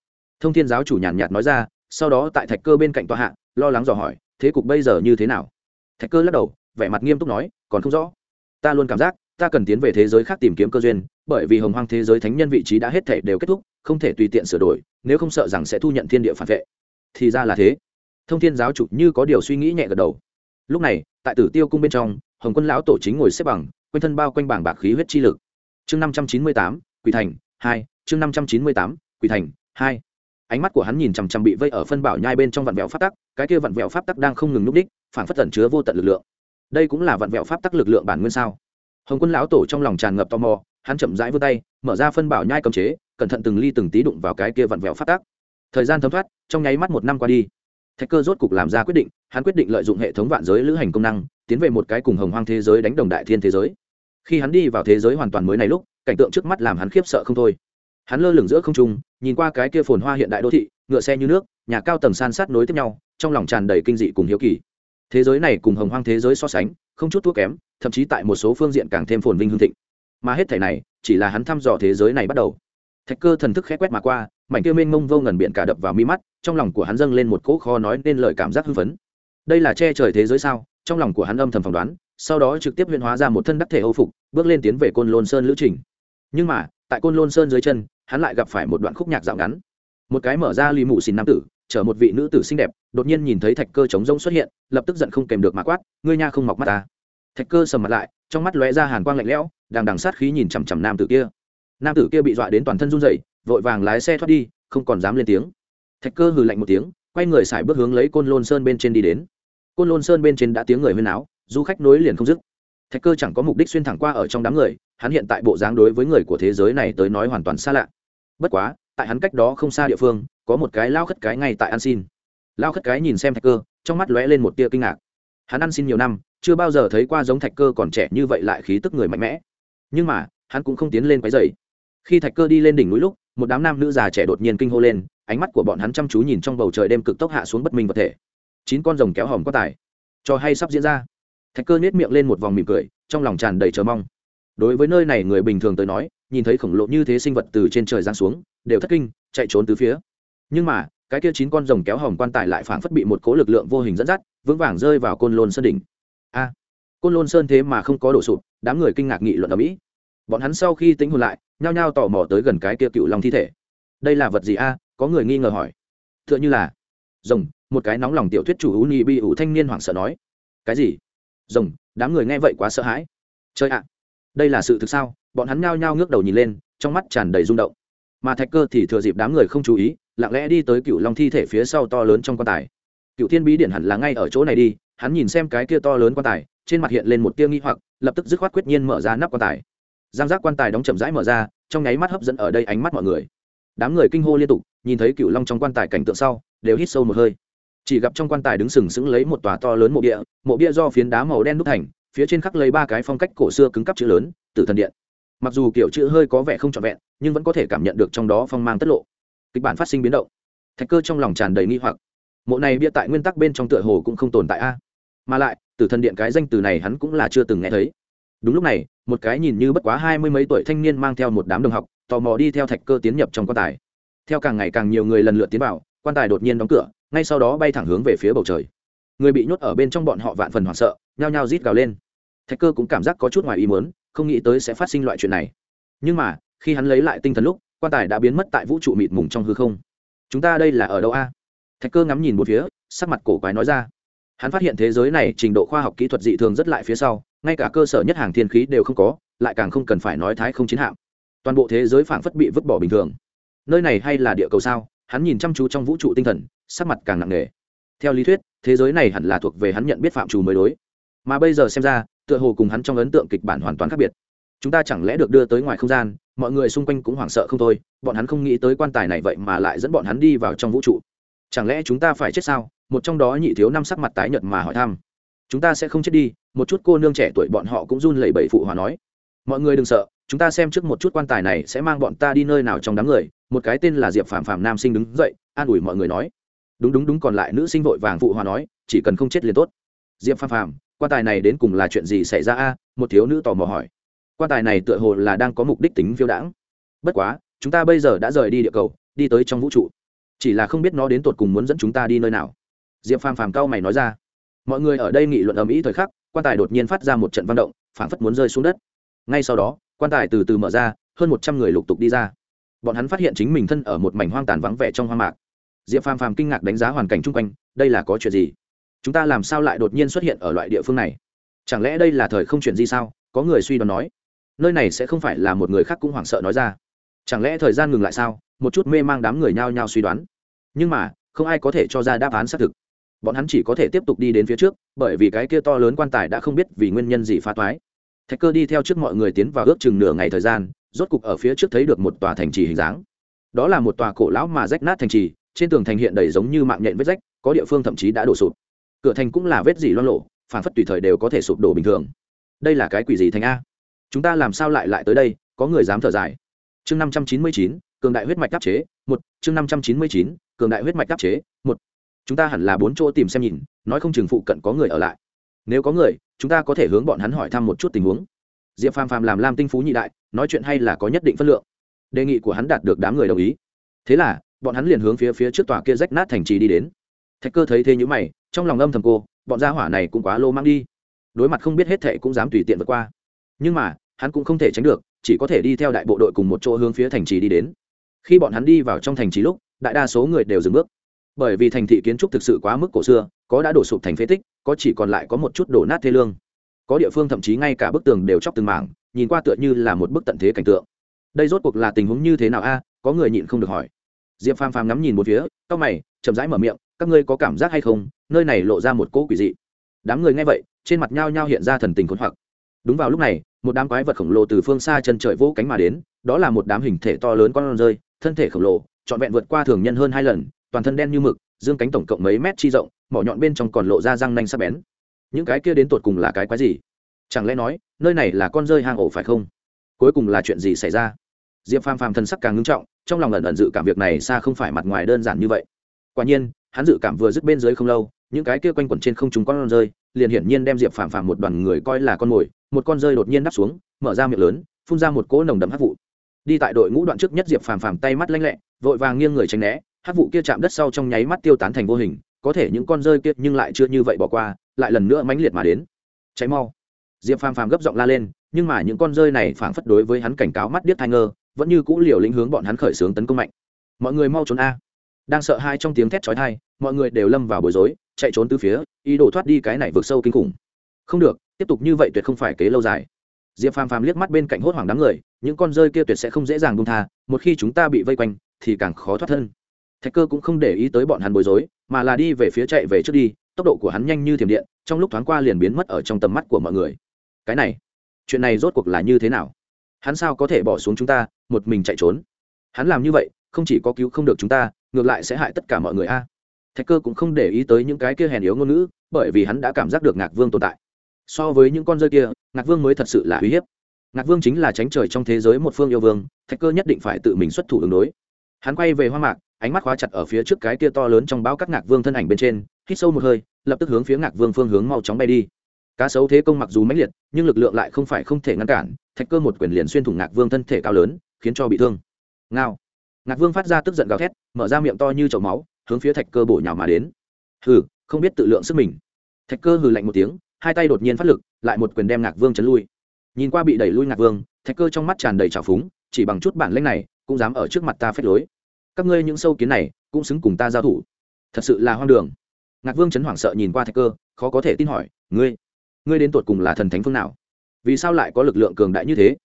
Thông thiên giáo chủ nhàn nhạt nói ra, sau đó tại thạch cơ bên cạnh tòa hạ, lo lắng dò hỏi, thế cục bây giờ như thế nào? Thạch cơ lắc đầu, vẻ mặt nghiêm túc nói, còn không rõ. Ta luôn cảm giác, ta cần tiến về thế giới khác tìm kiếm cơ duyên, bởi vì hồng hoang thế giới thánh nhân vị trí đã hết thể đều kết thúc, không thể tùy tiện sửa đổi, nếu không sợ rằng sẽ thu nhận thiên địa phản vệ. Thì ra là thế. Thông thiên giáo chủ như có điều suy nghĩ nhẹ gật đầu. Lúc này, tại tử tiêu cung bên trong, hồng quân lão tổ chính ngồi xếp bằng quanh thân bao quanh bảng bạc khí huyết chi lực. Chương năm trăm chín mươi tám, quỷ thành hai, chương năm trăm chín mươi tám, quỷ thành hai. Ánh mắt của hắn nhìn chằm chằm bị vây ở phân bảo nhai bên trong vạn vẹo pháp tắc, cái kia vạn vẹo pháp tắc đang không ngừng núp đích phản phất tẩn chứa vô tận lực lượng. Đây cũng là vạn vẹo pháp tắc lực lượng bản nguyên sao? Hồng quân lão tổ trong lòng tràn ngập tò mò, hắn chậm rãi vươn tay, mở ra phân bảo nhai cầm chế, cẩn thận từng ly từng tí đụng vào cái kia vặn vẹo phát tác thời gian thấm thoát, trong nháy mắt một năm qua đi. Thạch cơ rốt cục làm ra quyết định, hắn quyết định lợi dụng hệ thống vạn giới lữ hành công năng, tiến về một cái cùng hồng hoang thế giới đánh đồng đại thiên thế giới khi hắn đi vào thế giới hoàn toàn mới này lúc, cảnh tượng trước mắt làm hắn khiếp sợ không thôi. Hắn lơ lửng giữa không trung, nhìn qua cái kia phồn hoa hiện đại đô thị, ngựa xe như nước, nhà cao tầng san sát nối tiếp nhau, trong lòng tràn đầy kinh dị cùng hiếu kỳ. Thế giới này cùng hồng hoang thế giới so sánh, không chút thua kém, thậm chí tại một số phương diện càng thêm phồn vinh hương thịnh. Mà hết thể này, chỉ là hắn thăm dò thế giới này bắt đầu. Thạch cơ thần thức khẽ quét mà qua, mảnh kia mênh mông vô ngần biển cả đập vào mi mắt, trong lòng của hắn dâng lên một cỗ kho nói nên lời cảm giác hưng phấn. Đây là che trời thế giới sao? Trong lòng của hắn âm thầm phỏng đoán sau đó trực tiếp huyện hóa ra một thân đắc thể âu phục, bước lên tiến về côn lôn sơn lữ trình. Nhưng mà, tại côn lôn sơn dưới chân, hắn lại gặp phải một đoạn khúc nhạc dạo ngắn. Một cái mở ra lì mù xìn nam tử, chở một vị nữ tử xinh đẹp, đột nhiên nhìn thấy thạch cơ chống rông xuất hiện, lập tức giận không kèm được mà quát, ngươi nha không mọc mắt ta. Thạch cơ sầm mặt lại, trong mắt lóe ra hàn quang lạnh lẽo, đang đằng sát khí nhìn chằm chằm nam tử kia. Nam tử kia bị dọa đến toàn thân run rẩy, vội vàng lái xe thoát đi, không còn dám lên tiếng. Thạch cơ hừ lạnh một tiếng, quay người xài bước hướng lấy côn lôn sơn bên trên đi đến. Côn lôn sơn bên trên đã tiếng người huyên áo du khách nối liền không dứt. Thạch cơ chẳng có mục đích xuyên thẳng qua ở trong đám người, hắn hiện tại bộ dáng đối với người của thế giới này tới nói hoàn toàn xa lạ. Bất quá, tại hắn cách đó không xa địa phương, có một cái lao khất cái ngay tại ăn xin. Lao khất cái nhìn xem thạch cơ, trong mắt lóe lên một tia kinh ngạc. Hắn ăn xin nhiều năm, chưa bao giờ thấy qua giống thạch cơ còn trẻ như vậy lại khí tức người mạnh mẽ. Nhưng mà, hắn cũng không tiến lên quái dày khi thạch cơ đi lên đỉnh núi lúc, một đám nam nữ già trẻ đột nhiên kinh hô lên, ánh mắt của bọn hắn chăm chú nhìn trong bầu trời đêm cực tốc hạ xuống bất minh vật thể. Chín con rồng kéo hòm có tài cho hay sắp diễn ra thạch cơ nhếch miệng lên một vòng mỉm cười, trong lòng tràn đầy chờ mong. Đối với nơi này người bình thường tới nói, nhìn thấy khổng lồ như thế sinh vật từ trên trời giáng xuống, đều thất kinh, chạy trốn từ phía. Nhưng mà, cái kia chín con rồng kéo hồng quan tài lại phảng phất bị một cố lực lượng vô hình dẫn dắt, vững vàng rơi vào côn lôn sơn đỉnh. A! Côn lôn sơn thế mà không có đổ sụp, đám người kinh ngạc nghị luận ở mỹ. Bọn hắn sau khi tính hồn lại, nhao nhao tò mò tới gần cái kia cựu long thi thể. Đây là vật gì a? Có người nghi ngờ hỏi. T h ư ợ n h ư là, rồng, một cái nóng lòng tiểu thuyết chủ u nhị bị ủ thanh niên hoảng sợ nói. Cái gì? Rồng, đám người nghe vậy quá sợ hãi. Chơi ạ, đây là sự thực sao? Bọn hắn nhao nhao ngước đầu nhìn lên, trong mắt tràn đầy rung động. Mà thạch cơ thì thừa dịp đám người không chú ý, lặng lẽ đi tới cựu long thi thể phía sau to lớn trong quan tài. Cựu thiên bí điện hẳn là ngay ở chỗ này đi, hắn nhìn xem cái kia to lớn quan tài, trên mặt hiện lên một tia nghi hoặc, lập tức dứt khoát quyết nhiên mở ra nắp quan tài. Giang giác quan tài đóng chậm rãi mở ra, trong nháy mắt hấp dẫn ở đây ánh mắt mọi người. Đám người kinh hô liên tục, nhìn thấy cựu long trong quan tài cảnh tượng sau, đều hít sâu một hơi chỉ gặp trong quan tài đứng sừng sững lấy một tòa to lớn mộ bia mộ bia do phiến đá màu đen đúc thành, phía trên khắc lấy ba cái phong cách cổ xưa cứng cắp chữ lớn, tử thần điện. Mặc dù kiểu chữ hơi có vẻ không trọn vẹn, nhưng vẫn có thể cảm nhận được trong đó phong mang tất lộ. Kịch bản phát sinh biến động. Thạch cơ trong lòng tràn đầy nghi hoặc. Mộ này bia tại nguyên tắc bên trong tựa hồ cũng không tồn tại a. Mà lại, tử thần điện cái danh từ này hắn cũng là chưa từng nghe thấy. Đúng lúc này, một cái nhìn như bất quá hai mươi mấy tuổi thanh niên mang theo một đám đồng học, tò mò đi theo thạch cơ tiến nhập trong quan tài. Theo càng ngày càng nhiều người lần lượt tiến vào, quan tài đột nhiên đóng cửa ngay sau đó bay thẳng hướng về phía bầu trời. Người bị nhốt ở bên trong bọn họ vạn phần hoảng sợ, nhao nhao rít gào lên. Thạch cơ cũng cảm giác có chút ngoài ý muốn, không nghĩ tới sẽ phát sinh loại chuyện này. Nhưng mà, khi hắn lấy lại tinh thần lúc, quan tài đã biến mất tại vũ trụ mịt mùng trong hư không. Chúng ta đây là ở đâu a? Thạch cơ ngắm nhìn một phía, sắc mặt cổ quái nói ra. Hắn phát hiện thế giới này trình độ khoa học kỹ thuật dị thường rất lại phía sau, ngay cả cơ sở nhất hàng thiên khí đều không có, lại càng không cần phải nói thái không chiến hạm. Toàn bộ thế giới phảng phất bị vứt bỏ bình thường. Nơi này hay là địa cầu sao? Hắn nhìn chăm chú trong vũ trụ tinh thần sắc mặt càng nặng nề. Theo lý thuyết, thế giới này hẳn là thuộc về hắn nhận biết phạm trù mới đối. Mà bây giờ xem ra, tựa hồ cùng hắn trong ấn tượng kịch bản hoàn toàn khác biệt. Chúng ta chẳng lẽ được đưa tới ngoài không gian, mọi người xung quanh cũng hoảng sợ không thôi, bọn hắn không nghĩ tới quan tài này vậy mà lại dẫn bọn hắn đi vào trong vũ trụ. Chẳng lẽ chúng ta phải chết sao? Một trong đó nhị thiếu năm sắc mặt tái nhợt mà hỏi thăm. Chúng ta sẽ không chết đi, một chút cô nương trẻ tuổi bọn họ cũng run lẩy bẩy phụ hòa nói. Mọi người đừng sợ, chúng ta xem trước một chút quan tài này sẽ mang bọn ta đi nơi nào trong đám người. Một cái tên là diệp phạm phạm nam sinh đứng dậy, an ủi mọi người nói đúng đúng đúng còn lại nữ sinh vội vàng phụ hòa nói, chỉ cần không chết liền tốt. Diệp phàm phàm, quan tài này đến cùng là chuyện gì xảy ra a? Một thiếu nữ tò mò hỏi. Quan tài này tựa hồ là đang có mục đích tính phiêu đãng. Bất quá, chúng ta bây giờ đã rời đi địa cầu, đi tới trong vũ trụ. Chỉ là không biết nó đến tột cùng muốn dẫn chúng ta đi nơi nào. Diệp phàm phàm cao mày nói ra. Mọi người ở đây nghị luận ầm ĩ thời khắc, quan tài đột nhiên phát ra một trận văn động, phảng phất muốn rơi xuống đất. Ngay sau đó, quan tài từ từ mở ra, hơn một trăm người lục tục đi ra. Bọn hắn phát hiện chính mình thân ở một mảnh hoang tàn vắng vẻ trong hoang mạc diệp phàm phàm kinh ngạc đánh giá hoàn cảnh chung quanh, đây là có chuyện gì? Chúng ta làm sao lại đột nhiên xuất hiện ở loại địa phương này? Chẳng lẽ đây là thời không chuyện gì sao? Có người suy đoán nói. Nơi này sẽ không phải là một người khác cũng hoảng sợ nói ra. Chẳng lẽ thời gian ngừng lại sao? Một chút mê mang đám người nhao nhao suy đoán. Nhưng mà, không ai có thể cho ra đáp án xác thực. Bọn hắn chỉ có thể tiếp tục đi đến phía trước, bởi vì cái kia to lớn quan tài đã không biết vì nguyên nhân gì phá toái. Thạch cơ đi theo trước mọi người tiến vào ước chừng nửa ngày thời gian, rốt cục ở phía trước thấy được một tòa thành trì hình dáng. Đó là một tòa cổ lão mà rách nát thành trì trên tường thành hiện đầy giống như mạng nhện vết rách, có địa phương thậm chí đã đổ sụp. Cửa thành cũng là vết dỉ loan lộ phản phất tùy thời đều có thể sụp đổ bình thường. Đây là cái quỷ gì thành a? Chúng ta làm sao lại lại tới đây, có người dám thở dài. Chương năm trăm chín mươi chín, cường đại huyết mạch đáp chế, một. Chương năm trăm chín mươi chín, cường đại huyết mạch đáp chế, một. Chúng ta hẳn là bốn chỗ tìm xem nhìn, nói không chừng phụ cận có người ở lại. Nếu có người, chúng ta có thể hướng bọn hắn hỏi thăm một chút tình huống. Diệp phàm phàm làm lam tinh phú nhị đại, nói chuyện hay là có nhất định phân lượng. Đề nghị của hắn đạt được đám người đồng ý. Thế là bọn hắn liền hướng phía phía trước tòa kia rách nát thành trì đi đến. Thạch cơ thấy thế nhữ mày, trong lòng âm thầm cô, bọn gia hỏa này cũng quá lô mang đi. Đối mặt không biết hết thệ cũng dám tùy tiện vượt qua. Nhưng mà, hắn cũng không thể tránh được, chỉ có thể đi theo đại bộ đội cùng một chỗ hướng phía thành trì đi đến. Khi bọn hắn đi vào trong thành trì lúc, đại đa số người đều dừng bước. Bởi vì thành thị kiến trúc thực sự quá mức cổ xưa, có đã đổ sụp thành phế tích, có chỉ còn lại có một chút đổ nát thê lương. Có địa phương thậm chí ngay cả bức tường đều chóc từng mảng, nhìn qua tựa như là một bức tận thế cảnh tượng. Đây rốt cuộc là tình huống như thế nào a? Có người nhịn không được hỏi diệp phàm phàm ngắm nhìn một phía c mày, chậm rãi mở miệng, các ngươi có cảm giác hay không? Nơi này lộ ra một cỗ quỷ dị. Đám người nghe vậy, trên mặt nhao nhao hiện ra thần tình khốn hoặc. Đúng vào lúc này, một đám quái vật khổng lồ từ phương xa chân trời vỗ cánh mà đến, đó là một đám hình thể to lớn con rơi, thân thể khổng lồ, trọn vẹn vượt qua thường nhân hơn hai lần, toàn thân đen như mực, dương cánh tổng cộng mấy mét chi rộng, mỏ nhọn bên trong còn lộ ra răng nanh sắc bén. Những cái kia đến tột cùng là cái quái gì? Chẳng lẽ nói, nơi này là con rơi hang ổ phải không? Cuối cùng là chuyện gì xảy ra? Diệp phàm phàm thân sắc càng ngưng trọng, trong lòng ẩn ẩn dự cảm việc này xa không phải mặt ngoài đơn giản như vậy. Quả nhiên, hắn dự cảm vừa dứt bên dưới không lâu, những cái kia quanh quẩn trên không chúng con rơi, liền hiển nhiên đem diệp phàm phàm một đoàn người coi là con mồi, một con rơi đột nhiên đắp xuống, mở ra miệng lớn, phun ra một cỗ nồng đậm hắc vụ. Đi tại đội ngũ đoạn trước nhất diệp phàm phàm tay mắt lanh lẹ, vội vàng nghiêng người tránh né, hắc vụ kia chạm đất sau trong nháy mắt tiêu tán thành vô hình, có thể những con rơi kia nhưng lại chưa như vậy bỏ qua, lại lần nữa mãnh liệt mà đến. Cháy mau. Diệp phàm phàm gấp giọng la lên, nhưng mà những con rơi này phảng phất đối với hắn cảnh cáo mắt điếc thai ngơ vẫn như cũ liều lĩnh hướng bọn hắn khởi xướng tấn công mạnh. Mọi người mau trốn a. Đang sợ hai trong tiếng thét chói tai, mọi người đều lâm vào bối rối, chạy trốn từ phía, ý đồ thoát đi cái này vượt sâu kinh khủng. Không được, tiếp tục như vậy tuyệt không phải kế lâu dài. Diệp phàm phàm liếc mắt bên cạnh hốt hoảng đám người, những con rơi kia tuyệt sẽ không dễ dàng buông tha, một khi chúng ta bị vây quanh, thì càng khó thoát thân. Thạch cơ cũng không để ý tới bọn hắn bối rối, mà là đi về phía chạy về trước đi, tốc độ của hắn nhanh như thiểm điện, trong lúc thoáng qua liền biến mất ở trong tầm mắt của mọi người. Cái này, chuyện này rốt cuộc là như thế nào? Hắn sao có thể bỏ xuống chúng ta, một mình chạy trốn? Hắn làm như vậy, không chỉ có cứu không được chúng ta, ngược lại sẽ hại tất cả mọi người a. À. Thạch cơ cũng không để ý tới những cái kia hèn yếu ngôn ngữ, bởi vì hắn đã cảm giác được ngạc vương tồn tại. So với những con rơi kia, ngạc vương mới thật sự là uy hiếp. Ngạc vương chính là tránh trời trong thế giới một phương yêu vương, thạch cơ nhất định phải tự mình xuất thủ ứng đối. Hắn quay về hoa mạc, ánh mắt khóa chặt ở phía trước cái kia to lớn trong bao các ngạc vương thân ảnh bên trên, hít sâu một hơi, lập tức hướng phía ngạc vương phương hướng mau chóng bay đi cá sấu thế công mặc dù mãnh liệt, nhưng lực lượng lại không phải không thể ngăn cản, thạch cơ một quyền liền xuyên thủng ngạc vương thân thể cao lớn, khiến cho bị thương. Ngao. Ngạc vương phát ra tức giận gào thét, mở ra miệng to như chậu máu, hướng phía thạch cơ bổ nhào mà đến. Hừ, không biết tự lượng sức mình. Thạch cơ hừ lạnh một tiếng, hai tay đột nhiên phát lực, lại một quyền đem ngạc vương chấn lui. Nhìn qua bị đẩy lui ngạc vương, thạch cơ trong mắt tràn đầy trào phúng, chỉ bằng chút bản lanh này, cũng dám ở trước mặt ta phép lối. Các ngươi những sâu kiến này, cũng xứng cùng ta giao thủ. Thật sự là hoang đường. Ngạc vương chấn hoảng sợ nhìn qua thạch cơ, khó có thể tin hỏi, ngươi ngươi đến tột cùng là thần thánh phương nào? Vì sao lại có lực lượng cường đại như thế?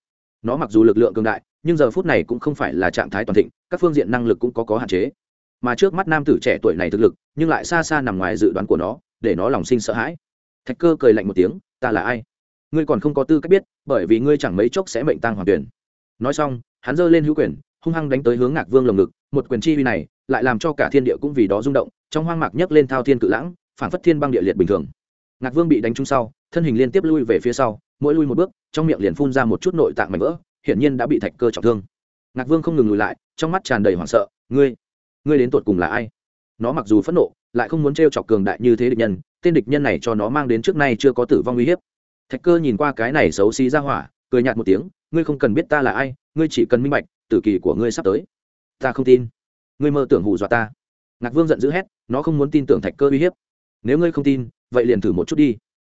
Nó mặc dù lực lượng cường đại, nhưng giờ phút này cũng không phải là trạng thái toàn thịnh, các phương diện năng lực cũng có có hạn chế. Mà trước mắt nam tử trẻ tuổi này thực lực, nhưng lại xa xa nằm ngoài dự đoán của nó, để nó lòng sinh sợ hãi. Thạch cơ cười lạnh một tiếng, ta là ai? Ngươi còn không có tư cách biết, bởi vì ngươi chẳng mấy chốc sẽ mệnh tăng hoàng tuyển. Nói xong, hắn giơ lên hữu quyền, hung hăng đánh tới hướng ngạc vương lồng ngực, một quyền chi uy này lại làm cho cả thiên địa cũng vì đó rung động, trong hoang mạc nhấc lên thao thiên cự lãng phản phất thiên băng địa liệt bình thường. Ngạc vương bị đánh trúng sau thân hình liên tiếp lui về phía sau, mỗi lui một bước, trong miệng liền phun ra một chút nội tạng mảnh vỡ, hiển nhiên đã bị thạch cơ trọng thương. Ngạc vương không ngừng lùi lại, trong mắt tràn đầy hoảng sợ, ngươi ngươi đến tột cùng là ai? Nó mặc dù phẫn nộ, lại không muốn t chọc cường đại như thế địch nhân, tên địch nhân này cho nó mang đến trước nay chưa có tử vong uy hiếp. Thạch cơ nhìn qua cái này xấu xí ra hỏa, cười nhạt một tiếng, ngươi không cần biết ta là ai, ngươi chỉ cần minh bạch, tử kỳ của ngươi sắp tới. Ta không tin. Ngươi mơ tưởng hù dọa ta. Ngạc vương giận dữ hét, nó không muốn tin tưởng thạch cơ uy hiếp. Nếu ngươi không tin, vậy liền thử một chút đi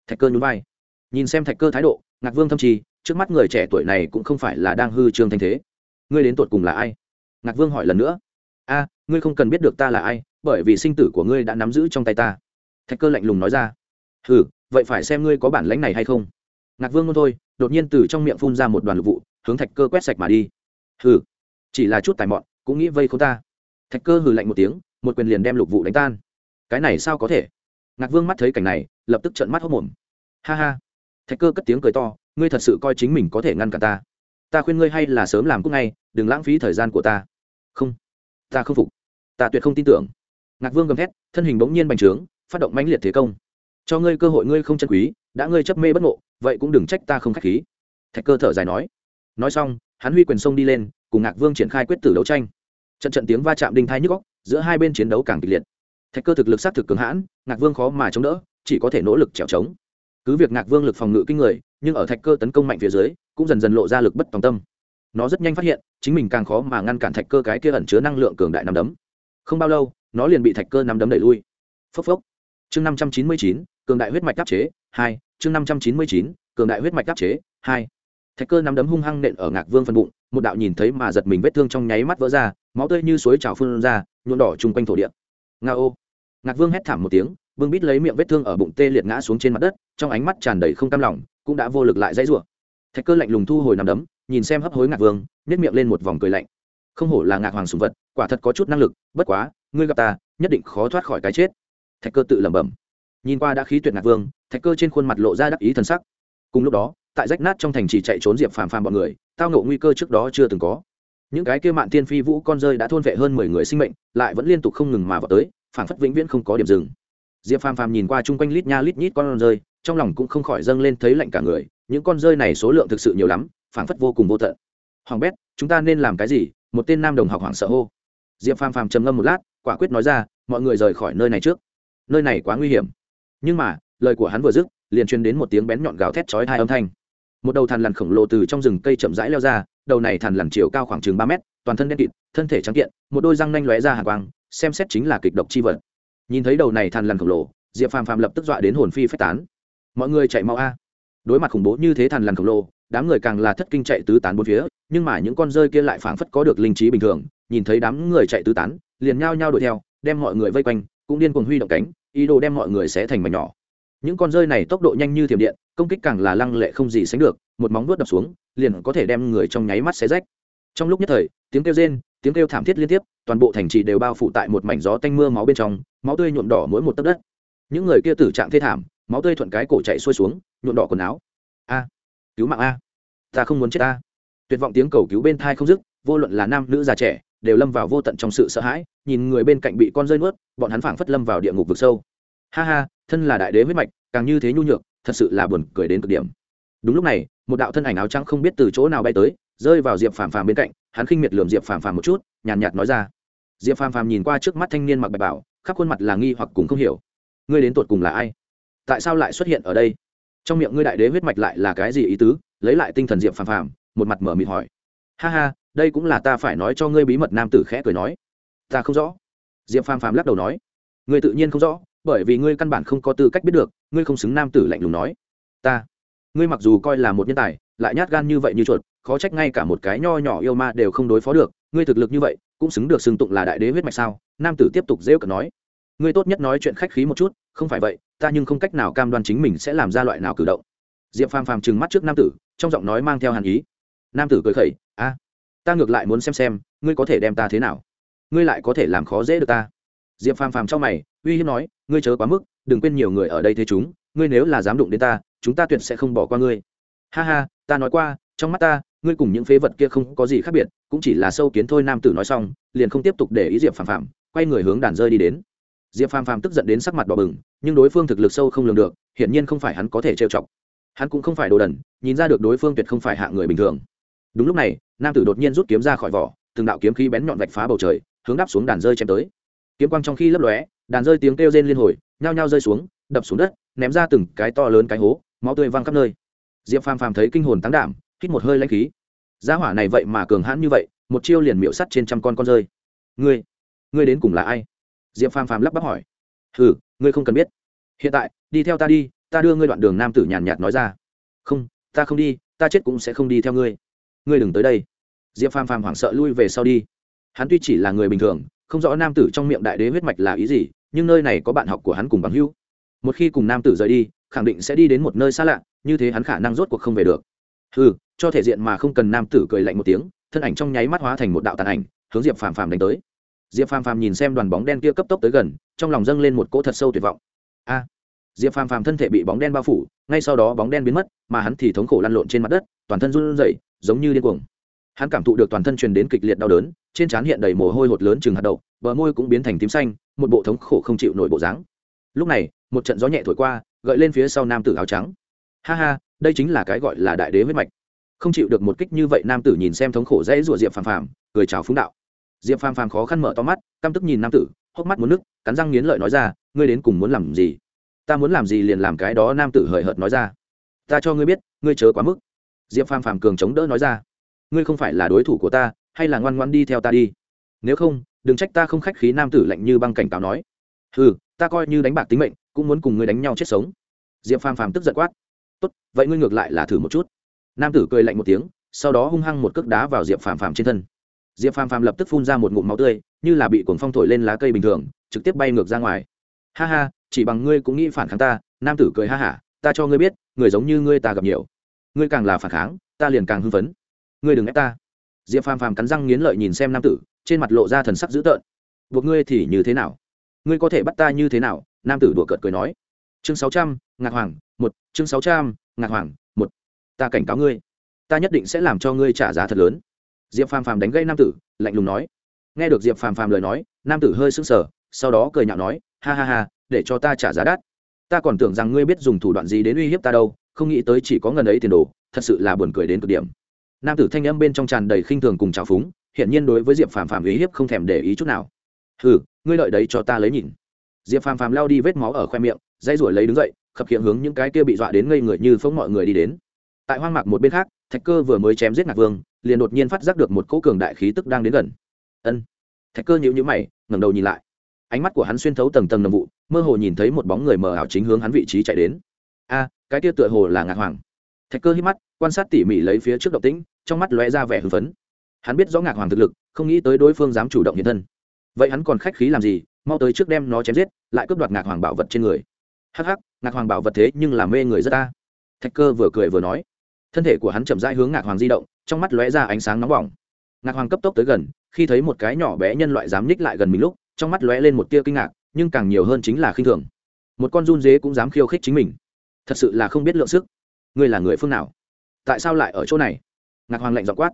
thạch cơ nhún vai. Nhìn xem thạch cơ thái độ, ngạc vương thâm trì, trước mắt người trẻ tuổi này cũng không phải là đang hư trương thanh thế. Ngươi đến tột cùng là ai? Ngạc vương hỏi lần nữa. A, ngươi không cần biết được ta là ai, bởi vì sinh tử của ngươi đã nắm giữ trong tay ta. Thạch cơ lạnh lùng nói ra. Hừ, vậy phải xem ngươi có bản lãnh này hay không. Ngạc vương ngôn thôi, đột nhiên từ trong miệng phun ra một đoàn lục vụ, hướng thạch cơ quét sạch mà đi. Hừ, chỉ là chút tài mọn, cũng nghĩ vây k ta. Thạch cơ hừ lạnh một tiếng, một quyền liền đem lục vụ đánh tan. Cái này sao có thể? Ngạc vương mắt thấy cảnh này lập tức trợn mắt hốc mồm. Ha ha. Thạch cơ cất tiếng cười to, ngươi thật sự coi chính mình có thể ngăn cả ta. Ta khuyên ngươi hay là sớm làm cúc ngay, đừng lãng phí thời gian của ta. Không. Ta không phục. Ta tuyệt không tin tưởng. Ngạc vương gầm thét, thân hình bỗng nhiên bành trướng, phát động mãnh liệt thế công. Cho ngươi cơ hội ngươi không chân quý, đã ngươi chấp mê bất ngộ, vậy cũng đừng trách ta không k h á c h khí. Thạch cơ thở dài nói. Nói xong, hắn huy quyền sông đi lên, cùng ngạc vương triển khai quyết tử đấu tranh. Trận trận tiếng va chạm đinh thai nhức góc giữa hai bên chiến đấu càng kịch liệt. Thạch cơ thực lực s á t thực cường hãn, ngạc vương khó mà chống đỡ chỉ có thể nỗ lực trèo trống. Cứ việc ngạc vương lực phòng ngự kinh người, nhưng ở thạch cơ tấn công mạnh phía dưới, cũng dần dần lộ ra lực bất tòng tâm. Nó rất nhanh phát hiện, chính mình càng khó mà ngăn cản thạch cơ cái kia ẩn chứa năng lượng cường đại năm đấm. Không bao lâu, nó liền bị thạch cơ năm đấm đẩy lui. Phốc phốc. Chương năm trăm chín mươi chín, cường đại huyết mạch đáp chế, hai. Chương năm trăm chín mươi chín, cường đại huyết mạch đáp chế, hai. Thạch cơ nắm đấm hung hăng nện ở ngạc vương phần bụng, một đạo nhìn thấy mà giật mình vết thương trong nháy mắt vỡ ra, máu tươi như suối trào phun ra nhuộn đỏ chung quanh thổ địa. Nga ô ngạc vương hét thảm một tiếng vương bít lấy miệng vết thương ở bụng tê liệt ngã xuống trên mặt đất, trong ánh mắt tràn đầy không cam lòng, cũng đã vô lực lại dãy rủa. Thạch cơ lạnh lùng thu hồi nằm đấm, nhìn xem hấp hối ngạc vương nhét miệng lên một vòng cười lạnh. Không hổ là ngạc hoàng sùng vật, quả thật có chút năng lực, bất quá, ngươi gặp ta, nhất định khó thoát khỏi cái chết. Thạch cơ tự lẩm bẩm. Nhìn qua đã khí tuyệt ngạc vương, thạch cơ trên khuôn mặt lộ ra đắc ý t sắc. Cùng lúc đó, tại rách nát trong thành chỉ chạy trốn diệp phàm phàm bọn người, tao ngộ nguy cơ trước đó chưa từng có. Những cái kia mạn tiên phi vũ con rơi đã thôn vệ hơn mười người sinh mệnh, lại vẫn liên tục không ngừng mà vào tới phản phất vĩnh viễn không có điểm dừng diệp phàm phàm nhìn qua chung quanh lít nha lít nhít con rơi, trong lòng cũng không khỏi dâng lên thấy lạnh cả người, những con rơi này số lượng thực sự nhiều lắm, phảng phất vô cùng vô tận. Hoàng bét, chúng ta nên làm cái gì? Một tên nam đồng học hoảng sợ hô. Diệp phàm phàm trầm ngâm một lát, quả quyết nói ra, mọi người rời khỏi nơi này trước. Nơi này quá nguy hiểm. Nhưng mà, lời của hắn vừa dứt, liền truyền đến một tiếng bén nhọn gào thét chói hai âm thanh. Một đầu thằn lằn khổng lồ từ trong rừng cây chậm rãi leo ra, đầu này thằn lằn chiều cao khoảng chừng ba mét, toàn thân đen kịt, thân thể trắng kiện, một đôi răng nanh lóe ra hàng quang, xem xét chính là kịch độc chi vật nhìn thấy đầu này thằn lằn khổng lồ, diệp phàm phàm lập tức dọa đến hồn phi phách tán. Mọi người chạy mau a. Đối mặt khủng bố như thế thằn lằn khổng lồ, đám người càng là thất kinh chạy tứ tán bốn phía, nhưng mà những con rơi kia lại phảng phất có được linh trí bình thường, nhìn thấy đám người chạy tứ tán, liền nhao nhao đuổi theo, đem mọi người vây quanh, cũng điên cuồng huy động cánh, ý đồ đem mọi người sẽ thành mảnh nhỏ. Những con rơi này tốc độ nhanh như thiểm điện, công kích càng là lăng lệ không gì sánh được, một móng vuốt đập xuống, liền có thể đem người trong nháy mắt xé rách. Trong lúc nhất thời, tiếng kêu rên, tiếng kêu thảm thiết liên tiếp toàn bộ thành trì đều bao phủ tại một mảnh gió tanh mưa máu bên trong, máu tươi nhuộm đỏ mỗi một tấc đất. Những người kia tử trạng thê thảm, máu tươi thuận cái cổ chạy xuôi xuống, nhuộm đỏ quần áo. A, cứu mạng a. Ta không muốn chết a. Tuyệt vọng tiếng cầu cứu bên thai không dứt, vô luận là nam, nữ, già, trẻ, đều lâm vào vô tận trong sự sợ hãi, nhìn người bên cạnh bị con rơi nuốt, bọn hắn phảng phất lâm vào địa ngục vực sâu. Ha ha, thân là đại đế huyết mạch, càng như thế nhu nhược, thật sự là buồn cười đến cực điểm. Đúng lúc này, một đạo thân ảnh áo trắng không biết từ chỗ nào bay tới, rơi vào diệp phàm phàm bên cạnh hắn khinh miệt lườm diệp phàm phàm một chút, nhàn nhạt nói ra. Diệp phàm phàm nhìn qua trước mắt thanh niên mặc bạch bảo, khắp khuôn mặt là nghi hoặc cùng không hiểu. Ngươi đến tột cùng là ai? Tại sao lại xuất hiện ở đây? Trong miệng ngươi đại đế huyết mạch lại là cái gì ý tứ? Lấy lại tinh thần diệp phàm phàm, một mặt mở mịt hỏi. Ha ha, đây cũng là ta phải nói cho ngươi bí mật nam tử khẽ cười nói. Ta không rõ. Diệp phàm phàm lắc đầu nói. Ngươi tự nhiên không rõ, bởi vì ngươi căn bản không có tư cách biết được, ngươi không xứng nam tử lạnh lùng nói. Ta. Ngươi mặc dù coi là một nhân tài, lại nhát gan như vậy như chuột khó trách ngay cả một cái nho nhỏ yêu ma đều không đối phó được, ngươi thực lực như vậy, cũng xứng được xưng tụng là đại đế huyết mạch sao? Nam tử tiếp tục rêu cận nói. Ngươi tốt nhất nói chuyện khách khí một chút, không phải vậy, ta nhưng không cách nào cam đoan chính mình sẽ làm ra loại nào cử động. Diệp phàm phàm trừng mắt trước nam tử, trong giọng nói mang theo hàn ý. Nam tử cười khẩy, a, ta ngược lại muốn xem xem, ngươi có thể đem ta thế nào? Ngươi lại có thể làm khó dễ được ta. Diệp phàm phàm trong mày, uy hiếp nói, ngươi chớ quá mức, đừng quên nhiều người ở đây thế chúng, ngươi nếu là dám đụng đến ta, chúng ta tuyệt sẽ không bỏ qua ngươi. Ha ha, ta nói qua, trong mắt ta ngươi cùng những phế vật kia không có gì khác biệt, cũng chỉ là sâu kiến thôi nam tử nói xong, liền không tiếp tục để ý diệp phàm phàm, quay người hướng đàn rơi đi đến. Diệp phàm phàm tức giận đến sắc mặt đỏ bừng, nhưng đối phương thực lực sâu không lường được, hiển nhiên không phải hắn có thể trêu chọc. Hắn cũng không phải đồ đần, nhìn ra được đối phương tuyệt không phải hạ người bình thường. Đúng lúc này, nam tử đột nhiên rút kiếm ra khỏi vỏ, từng đạo kiếm khí bén nhọn vạch phá bầu trời, hướng đáp xuống đàn rơi chém tới. Kiếm quang trong khi lấp lóe, đàn rơi tiếng kêu rên liên hồi, nhao nhao rơi xuống, đập xuống đất, ném ra từng cái to lớn cái hố, máu tươi văng khắp nơi. Diệp phàm phàm thấy kinh hồn tán đảm hít một hơi lãnh khí. Gia hỏa này vậy mà cường hãn như vậy, một chiêu liền miệu sắt trên trăm con con rơi. Ngươi ngươi đến cùng là ai? Diệp phàm phàm lắp bắp hỏi. Hừ, ngươi không cần biết. Hiện tại, đi theo ta đi, ta đưa ngươi đoạn đường nam tử nhàn nhạt nói ra. Không, ta không đi, ta chết cũng sẽ không đi theo ngươi. Ngươi đừng tới đây. Diệp phàm phàm hoảng sợ lui về sau đi. Hắn tuy chỉ là người bình thường, không rõ nam tử trong miệng đại đế huyết mạch là ý gì, nhưng nơi này có bạn học của hắn cùng bằng hữu. Một khi cùng nam tử rời đi, khẳng định sẽ đi đến một nơi xa lạ, như thế hắn khả năng rốt cuộc không về được. Ừ cho thể diện mà không cần nam tử cười lạnh một tiếng, thân ảnh trong nháy mắt hóa thành một đạo tàn ảnh, hướng diệp phàm phàm đánh tới. Diệp phàm phàm nhìn xem đoàn bóng đen kia cấp tốc tới gần, trong lòng dâng lên một cỗ thật sâu tuyệt vọng. A! Diệp phàm phàm thân thể bị bóng đen bao phủ, ngay sau đó bóng đen biến mất, mà hắn thì thống khổ lăn lộn trên mặt đất, toàn thân run rẩy, giống như điên cuồng. Hắn cảm thụ được toàn thân truyền đến kịch liệt đau đớn, trên trán hiện đầy mồ hôi hột lớn chừng hạt đậu, bờ môi cũng biến thành tím xanh, một bộ thống khổ không chịu nổi bộ dáng. Lúc này, một trận gió nhẹ thổi qua, gợi lên phía sau nam tử áo trắng. Ha ha, đây chính là cái gọi là đại đế huyết mạch không chịu được một kích như vậy nam tử nhìn xem thống khổ dễ rủa diệp phàm phàm, cười chào phúng đạo. Diệp phàm phàm khó khăn mở to mắt, căm tức nhìn nam tử, hốc mắt muốn nước cắn răng nghiến lợi nói ra, ngươi đến cùng muốn làm gì? Ta muốn làm gì liền làm cái đó. Nam tử hời hợt nói ra, ta cho ngươi biết, ngươi chớ quá mức. Diệp phàm phàm cường chống đỡ nói ra, ngươi không phải là đối thủ của ta, hay là ngoan ngoan đi theo ta đi? Nếu không, đừng trách ta không khách khí. Nam tử lạnh như băng cảnh cáo nói ừ ta coi như đánh bạc tính mệnh, cũng muốn cùng ngươi đánh nhau chết sống. Diệp phàm phàm tức giận quát, tốt, vậy ngươi ngược lại là thử một chút nam tử cười lạnh một tiếng, sau đó hung hăng một cước đá vào diệp phàm phàm trên thân. Diệp phàm phàm lập tức phun ra một ngụm máu tươi, như là bị cuồng phong thổi lên lá cây bình thường, trực tiếp bay ngược ra ngoài. Ha ha, chỉ bằng ngươi cũng nghĩ phản kháng ta, nam tử cười ha hả, ta cho ngươi biết, người giống như ngươi ta gặp nhiều. Ngươi càng là phản kháng, ta liền càng hưng phấn. Ngươi đừng ép ta. Diệp phàm phàm cắn răng nghiến lợi nhìn xem nam tử, trên mặt lộ ra thần sắc dữ tợn. Buộc ngươi thì như thế nào? Ngươi có thể bắt ta như thế nào? Nam tử đùa cợt cười nói. Chương sáu trăm, ngạc hoàng, một, chương sáu trăm, ngạc hoàng ta cảnh cáo ngươi, ta nhất định sẽ làm cho ngươi trả giá thật lớn. Diệp phàm phàm đánh gây nam tử, lạnh lùng nói. Nghe được diệp phàm phàm lời nói, nam tử hơi sững sờ, sau đó cười nhạo nói, ha ha ha, để cho ta trả giá đắt. Ta còn tưởng rằng ngươi biết dùng thủ đoạn gì đến uy hiếp ta đâu, không nghĩ tới chỉ có ngần ấy tiền đồ, thật sự là buồn cười đến cực điểm. Nam tử thanh âm bên trong tràn đầy khinh thường cùng trào phúng, hiển nhiên đối với diệp phàm phàm uy hiếp không thèm để ý chút nào. Ừ ngươi lợi đấy cho ta lấy nhìn. Diệp phàm phàm lao đi vết máu ở khoe miệng dây ruổi lấy đứng dậy, khập khiễng hướng những cái kia bị dọa đến ngây người như phóng mọi người đi đến tại hoang mạc một bên khác, thạch cơ vừa mới chém giết ngạc vương, liền đột nhiên phát giác được một cỗ cường đại khí tức đang đến gần. Ân. Thạch cơ nhíu nhíu mày, ngẩng đầu nhìn lại. Ánh mắt của hắn xuyên thấu tầng tầng nồng vụ, mơ hồ nhìn thấy một bóng người mờ ảo chính hướng hắn vị trí chạy đến. A, cái kia tựa hồ là ngạc hoàng. Thạch cơ hít mắt, quan sát tỉ mỉ lấy phía trước động tĩnh, trong mắt lóe ra vẻ hưng phấn. Hắn biết rõ ngạc hoàng thực lực, không nghĩ tới đối phương dám chủ động hiện thân. Vậy hắn còn khách khí làm gì? Mau tới trước đem nó chém giết, lại cướp đoạt ngạc hoàng bảo vật trên người. Hắc hắc, ngạc hoàng bảo vật thế nhưng là mê người rất ta. Thạch cơ vừa cười vừa nói thân thể của hắn chậm rãi hướng ngạc hoàng di động, trong mắt lóe ra ánh sáng nóng bỏng. Ngạc hoàng cấp tốc tới gần, khi thấy một cái nhỏ bé nhân loại dám ních lại gần mình lúc, trong mắt lóe lên một tia kinh ngạc, nhưng càng nhiều hơn chính là khinh thường. Một con run dế cũng dám khiêu khích chính mình. Thật sự là không biết lượng sức. Ngươi là người phương nào? Tại sao lại ở chỗ này? Ngạc hoàng lạnh dọ quát.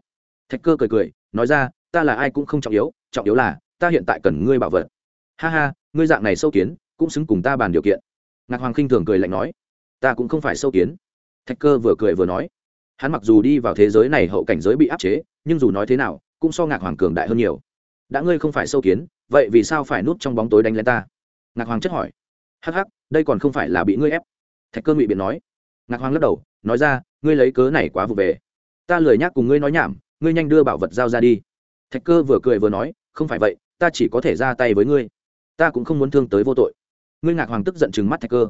Thạch cơ cười cười, nói ra, ta là ai cũng không trọng yếu trọng yếu là, ta hiện tại cần ngươi bảo vật. Ha ha, ngươi dạng này sâu kiến, cũng xứng cùng ta bàn điều kiện. Ngạc hoàng khinh thường cười lạnh nói. Ta cũng không phải sâu kiến. Thạch cơ vừa cười vừa nói hắn mặc dù đi vào thế giới này hậu cảnh giới bị áp chế, nhưng dù nói thế nào, cũng so ngạc hoàng cường đại hơn nhiều. Đã ngươi không phải sâu kiến, vậy vì sao phải núp trong bóng tối đánh lên ta? Ngạc hoàng chất hỏi. Hắc hắc, đây còn không phải là bị ngươi ép. Thạch cơ ngụy biện nói. Ngạc hoàng lắc đầu, nói ra, ngươi lấy cớ này quá vụ về. Ta lười nhác cùng ngươi nói nhảm, ngươi nhanh đưa bảo vật giao ra đi. Thạch cơ vừa cười vừa nói, không phải vậy, ta chỉ có thể ra tay với ngươi. Ta cũng không muốn thương tới vô tội. Ngươi ngạc hoàng tức giận chừng mắt thạch cơ.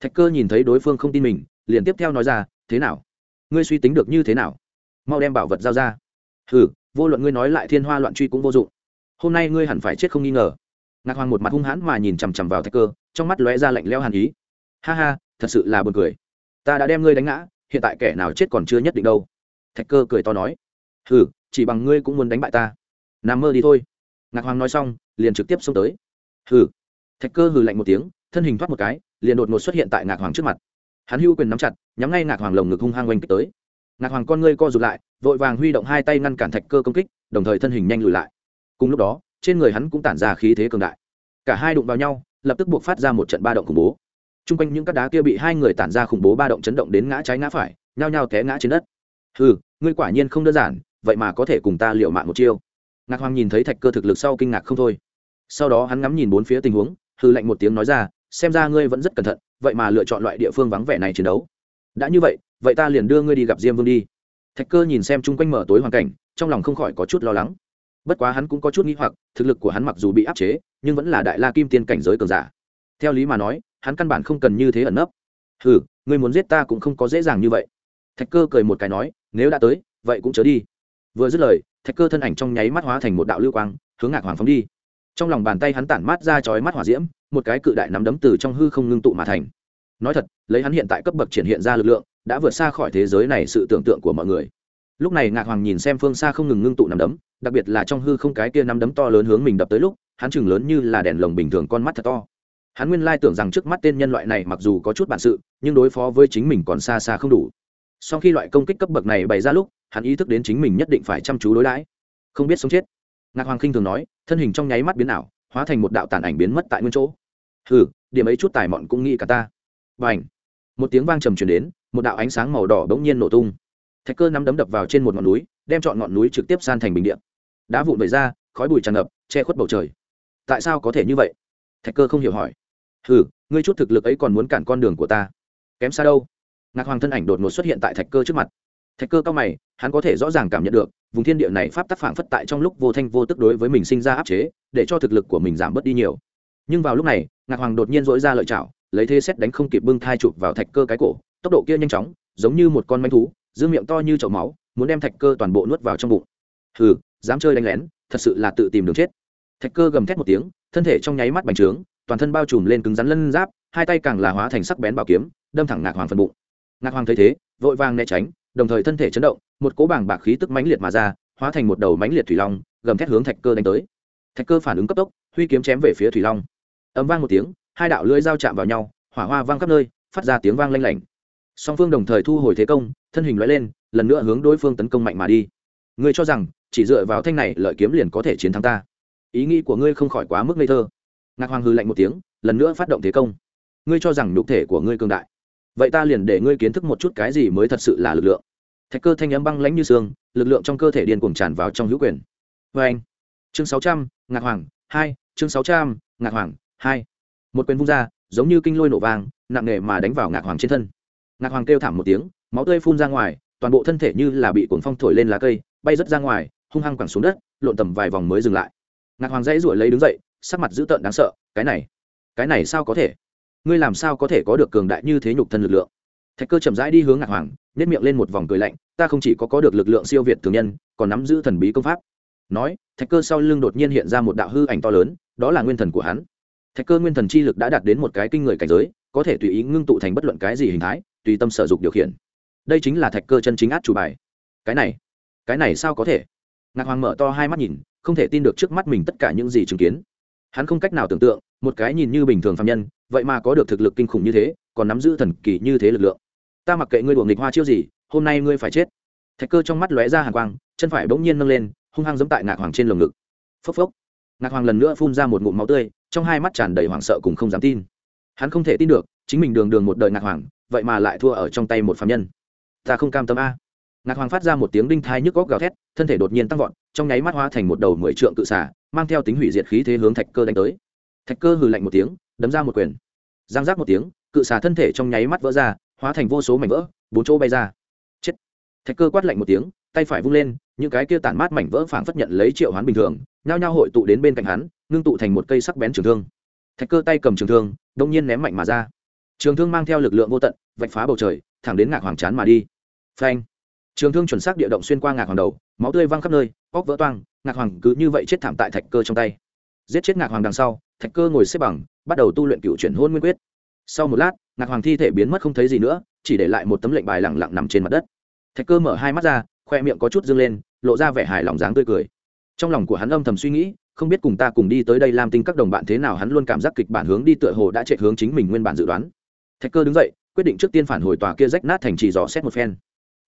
Thạch cơ nhìn thấy đối phương không tin mình, liền tiếp theo nói ra, thế nào? Ngươi suy tính được như thế nào? Mau đem bảo vật giao ra. Hừ, vô luận ngươi nói lại thiên hoa loạn truy cũng vô dụng. Hôm nay ngươi hẳn phải chết không nghi ngờ. Ngạc hoàng một mặt hung hãn mà nhìn chằm chằm vào thạch cơ, trong mắt lóe ra lạnh leo hàn ý. Ha ha, thật sự là buồn cười. Ta đã đem ngươi đánh ngã, hiện tại kẻ nào chết còn chưa nhất định đâu. Thạch cơ cười to nói. Hừ, chỉ bằng ngươi cũng muốn đánh bại ta. Nằm mơ đi thôi. Ngạc hoàng nói xong, liền trực tiếp xông tới. Hừ. Thạch cơ hừ lạnh một tiếng, thân hình thoát một cái, liền đột ngột xuất hiện tại ngạc hoàng trước mặt hắn hưu quyền nắm chặt, nhắm ngay ngạc hoàng lồng ngực hung hăng oanh kích tới. Ngạc hoàng con ngươi co rụt lại, vội vàng huy động hai tay ngăn cản thạch cơ công kích, đồng thời thân hình nhanh lùi lại. Cùng lúc đó, trên người hắn cũng tản ra khí thế cường đại. Cả hai đụng vào nhau, lập tức buộc phát ra một trận ba động khủng bố. T r u n g quanh những các đá kia bị hai người tản ra khủng bố ba động chấn động đến ngã trái ngã phải, nhao nhao té ngã trên đất. Ừ ngươi quả nhiên không đơn giản, vậy mà có thể cùng ta liệu mạng một chiêu. Ngạc hoàng nhìn thấy thạch cơ thực lực sau kinh ngạc không thôi. Sau đó hắn ngắm nhìn bốn phía tình huống hư lạnh một tiếng nói ra, xem ra ngươi vẫn rất cẩn thận vậy mà lựa chọn loại địa phương vắng vẻ này chiến đấu. Đã như vậy vậy ta liền đưa ngươi đi gặp diêm vương đi. Thạch cơ nhìn xem chung quanh mở tối hoàn cảnh, trong lòng không khỏi có chút lo lắng. Bất quá hắn cũng có chút nghĩ hoặc, thực lực của hắn mặc dù bị áp chế, nhưng vẫn là đại la kim tiên cảnh giới cường giả. Theo lý mà nói, hắn căn bản không cần như thế ẩn nấp. Hừ, ngươi muốn giết ta cũng không có dễ dàng như vậy. Thạch cơ cười một cái nói, nếu đã tới, vậy cũng chớ đi. Vừa dứt lời, thạch cơ thân ảnh trong nháy mắt hóa thành một đạo lưu quang, hướng ngạc hoàng phóng đi trong lòng bàn tay hắn tản mát ra chói mắt hỏa diễm, một cái cự đại nắm đấm từ trong hư không ngưng tụ mà thành. Nói thật, lấy hắn hiện tại cấp bậc triển hiện ra lực lượng, đã vượt xa khỏi thế giới này sự tưởng tượng của mọi người. Lúc này ngạc hoàng nhìn xem phương xa không ngừng ngưng tụ nắm đấm, đặc biệt là trong hư không cái kia nắm đấm to lớn hướng mình đập tới lúc, hắn chừng lớn như là đèn lồng bình thường con mắt thật to. Hắn nguyên lai tưởng rằng trước mắt tên nhân loại này mặc dù có chút bản sự, nhưng đối phó với chính mình còn xa xa không đủ. Sau khi loại công kích cấp bậc này bày ra lúc, hắn ý thức đến chính mình nhất định phải chăm chú đối đãi. Không biết sống chết ngạc hoàng khinh thường nói thân hình trong nháy mắt biến ảo hóa thành một đạo tàn ảnh biến mất tại nguyên chỗ. Hừ điểm ấy chút tài mọn cũng nghĩ cả ta. B à một tiếng vang trầm truyền đến một đạo ánh sáng màu đỏ bỗng nhiên nổ tung. Thạch cơ nắm đấm đập vào trên một ngọn núi đem chọn ngọn núi trực tiếp san thành bình điện đá vụn vẩy ra khói bụi tràn ngập che khuất bầu trời. Tại sao có thể như vậy? Thạch cơ không hiểu hỏi. Hừ, ngươi chút thực lực ấy còn muốn cản con đường của ta? Kém xa đâu? Ngạc hoàng thân ảnh đột ngột xuất hiện tại thạch cơ trước mặt. Thạch cơ cao mày hắn có thể rõ ràng cảm nhận được vùng thiên địa này pháp tắc phản phất tại trong lúc vô thanh vô tức đối với mình sinh ra áp chế, để cho thực lực của mình giảm bớt đi nhiều. Nhưng vào lúc này, ngạc hoàng đột nhiên dỗi ra lợi chảo, lấy thế xét đánh không kịp bưng thai chụp vào thạch cơ cái cổ, tốc độ kia nhanh chóng, giống như một con manh thú, giữ miệng to như chậu máu, muốn đem thạch cơ toàn bộ nuốt vào trong bụng. Hừ, dám chơi đánh lén, thật sự là tự tìm đường chết. Thạch cơ gầm thét một tiếng, thân thể trong nháy mắt bành trướng, toàn thân bao trùm lên cứng rắn lân giáp, hai tay càng là hóa thành sắc bén bảo kiếm, đâm thẳng ngạc hoàng phần bụng. Ngạc hoàng thấy thế, vội vàng né tránh, đồng thời thân thể chấn động một cỗ bảng bạc khí tức mãnh liệt mà ra, hóa thành một đầu mãnh liệt thủy long, gầm thét hướng thạch cơ đánh tới. Thạch cơ phản ứng cấp tốc, huy kiếm chém về phía thủy long. Ấm vang một tiếng, hai đạo lưỡi dao chạm vào nhau, hỏa hoa vang khắp nơi, phát ra tiếng vang lanh lảnh. Song phương đồng thời thu hồi thế công, thân hình loại lên, lần nữa hướng đối phương tấn công mạnh mà đi. Ngươi cho rằng, chỉ dựa vào thanh này lợi kiếm liền có thể chiến thắng ta. Ý nghĩ của ngươi không khỏi quá mức ngây thơ. Ngạc hoàng hư lạnh một tiếng, lần nữa phát động thế công. Ngươi cho rằng nhục thể của ngươi cường đại. Vậy ta liền để ngươi kiến thức một chút cái gì mới thật sự là lực lượng thạch cơ thanh âm băng lãnh như xương lực lượng trong cơ thể điên cuồng tràn vào trong hữu quyền. Vê anh, chương sáu trăm, ngạc hoàng, hai, chương sáu trăm, ngạc hoàng, hai. Một quyền vung ra, giống như kinh lôi nổ vàng nặng nề mà đánh vào ngạc hoàng trên thân. Ngạc hoàng kêu thảm một tiếng, máu tươi phun ra ngoài, toàn bộ thân thể như là bị cuồng phong thổi lên lá cây, bay rớt ra ngoài, hung hăng quẳng xuống đất, lộn tầm vài vòng mới dừng lại. Ngạc hoàng dãy ruổi lấy đứng dậy, sắc mặt dữ tợn đáng sợ, cái này cái này sao có thể? Ngươi làm sao có thể có được cường đại như thế nhục thân lực lượng? Thạch cơ chậm rãi đi hướng ngạc hoàng nhét miệng lên một vòng cười lạnh, ta không chỉ có có được lực lượng siêu việt thường nhân, còn nắm giữ thần bí công pháp. Nói, thạch cơ sau lưng đột nhiên hiện ra một đạo hư ảnh to lớn, đó là nguyên thần của hắn. Thạch cơ nguyên thần chi lực đã đạt đến một cái kinh người cảnh giới, có thể tùy ý ngưng tụ thành bất luận cái gì hình thái, tùy tâm sở dục điều khiển. Đây chính là thạch cơ chân chính át chủ bài. Cái này cái này sao có thể? Ngạc hoàng mở to hai mắt nhìn, không thể tin được trước mắt mình tất cả những gì chứng kiến. Hắn không cách nào tưởng tượng, một cái nhìn như bình thường phạm nhân, vậy mà có được thực lực kinh khủng như thế, còn nắm giữ thần kỳ như thế lực lượng ta mặc kệ ngươi đuổi nghịch hoa chiêu gì, hôm nay ngươi phải chết. Thạch cơ trong mắt lóe ra hàn quang, chân phải bỗng nhiên nâng lên, hung hăng giẫm tại ngạc hoàng trên lồng ngực. Phốc phốc. Ngạc hoàng lần nữa phun ra một ngụm máu tươi, trong hai mắt tràn đầy hoảng sợ cùng không dám tin. Hắn không thể tin được, chính mình đường đường một đời ngạc hoàng, vậy mà lại thua ở trong tay một phạm nhân. Ta không cam tâm a. Ngạc hoàng phát ra một tiếng đinh thai nhức góc gào thét, thân thể đột nhiên tăng vọt, trong nháy mắt hóa thành một đầu mười trượng cự xả mang theo tính hủy diệt khí thế hướng thạch cơ đánh tới. Thạch cơ hừ lạnh một tiếng, đấm ra một quyền. Giang giác một tiếng, cự xà thân thể trong nháy mắt vỡ ra hóa thành vô số mảnh vỡ, bốn chỗ bay ra. Chết. Thạch cơ quát lạnh một tiếng, tay phải vung lên, những cái kia tản mát mảnh vỡ phảng phất nhận lấy triệu hoán bình thường, nhao nhao hội tụ đến bên cạnh hắn, ngưng tụ thành một cây sắc bén trường thương. Thạch cơ tay cầm trường thương, đông nhiên ném mạnh mà ra. Trường thương mang theo lực lượng vô tận, vạch phá bầu trời, thẳng đến ngạc hoàng chán mà đi. Phanh. Trường thương chuẩn xác địa động xuyên qua ngạc hoàng đầu, máu tươi văng khắp nơi óc vỡ toang, ngạc hoàng cứ như vậy chết thảm tại thạch cơ trong tay. Giết chết ngạc hoàng đằng sau, thạch cơ ngồi xếp bằng, bắt đầu tu luyện cựu chuyển hôn nguyên quyết. Sau một lát ngạc hoàng thi thể biến mất không thấy gì nữa, chỉ để lại một tấm lệnh bài lẳng lặng nằm trên mặt đất. Thạch cơ mở hai mắt ra, khoe miệng có chút dâng lên, lộ ra vẻ hài lòng dáng tươi cười. Trong lòng của hắn âm thầm suy nghĩ, không biết cùng ta cùng đi tới đây làm tinh các đồng bạn thế nào, hắn luôn cảm giác kịch bản hướng đi tựa hồ đã chạy hướng chính mình nguyên bản dự đoán. Thạch cơ đứng dậy, quyết định trước tiên phản hồi tòa kia rách nát thành trì dò xét một phen.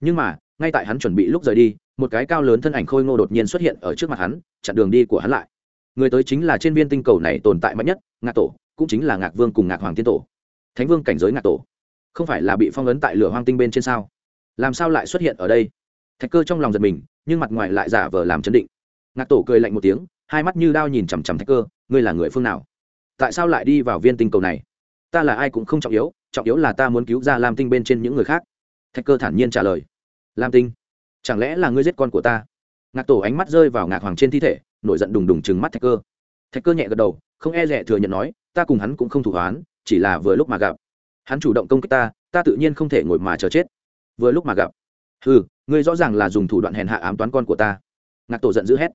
Nhưng mà, ngay tại hắn chuẩn bị lúc rời đi, một cái cao lớn thân ảnh khôi ngô đột nhiên xuất hiện ở trước mặt hắn, chặn đường đi của hắn lại. Người tới chính là trên viên tinh cầu này tồn tại mạnh nhất, ngạc tổ, cũng chính là ngạc vương cùng ngạc hoàng tiên tổ thánh vương cảnh giới ngạc tổ. Không phải là bị phong ấn tại lửa hoang tinh bên trên sao? Làm sao lại xuất hiện ở đây? Thạch cơ trong lòng giật mình, nhưng mặt ngoài lại giả vờ làm chấn định. Ngạc tổ cười lạnh một tiếng, hai mắt như đao nhìn chằm chằm thạch cơ, ngươi là người phương nào? Tại sao lại đi vào viên tinh cầu này? Ta là ai cũng không trọng yếu trọng yếu là ta muốn cứu ra lam tinh bên trên những người khác. Thạch cơ thản nhiên trả lời, lam tinh, chẳng lẽ là ngươi giết con của ta? Ngạc tổ ánh mắt rơi vào ngạc hoàng trên thi thể, nổi giận đùng đùng chừng mắt thạch cơ. Thạch cơ nhẹ gật đầu, không e rẻ thừa nhận nói, ta cùng hắn cũng không thủ hoán chỉ là vừa lúc mà gặp. Hắn chủ động công kích ta ta tự nhiên không thể ngồi mà chờ chết. Vừa lúc mà gặp. Ừ ngươi rõ ràng là dùng thủ đoạn hèn hạ ám toán con của ta. Ngạc tổ giận dữ hét.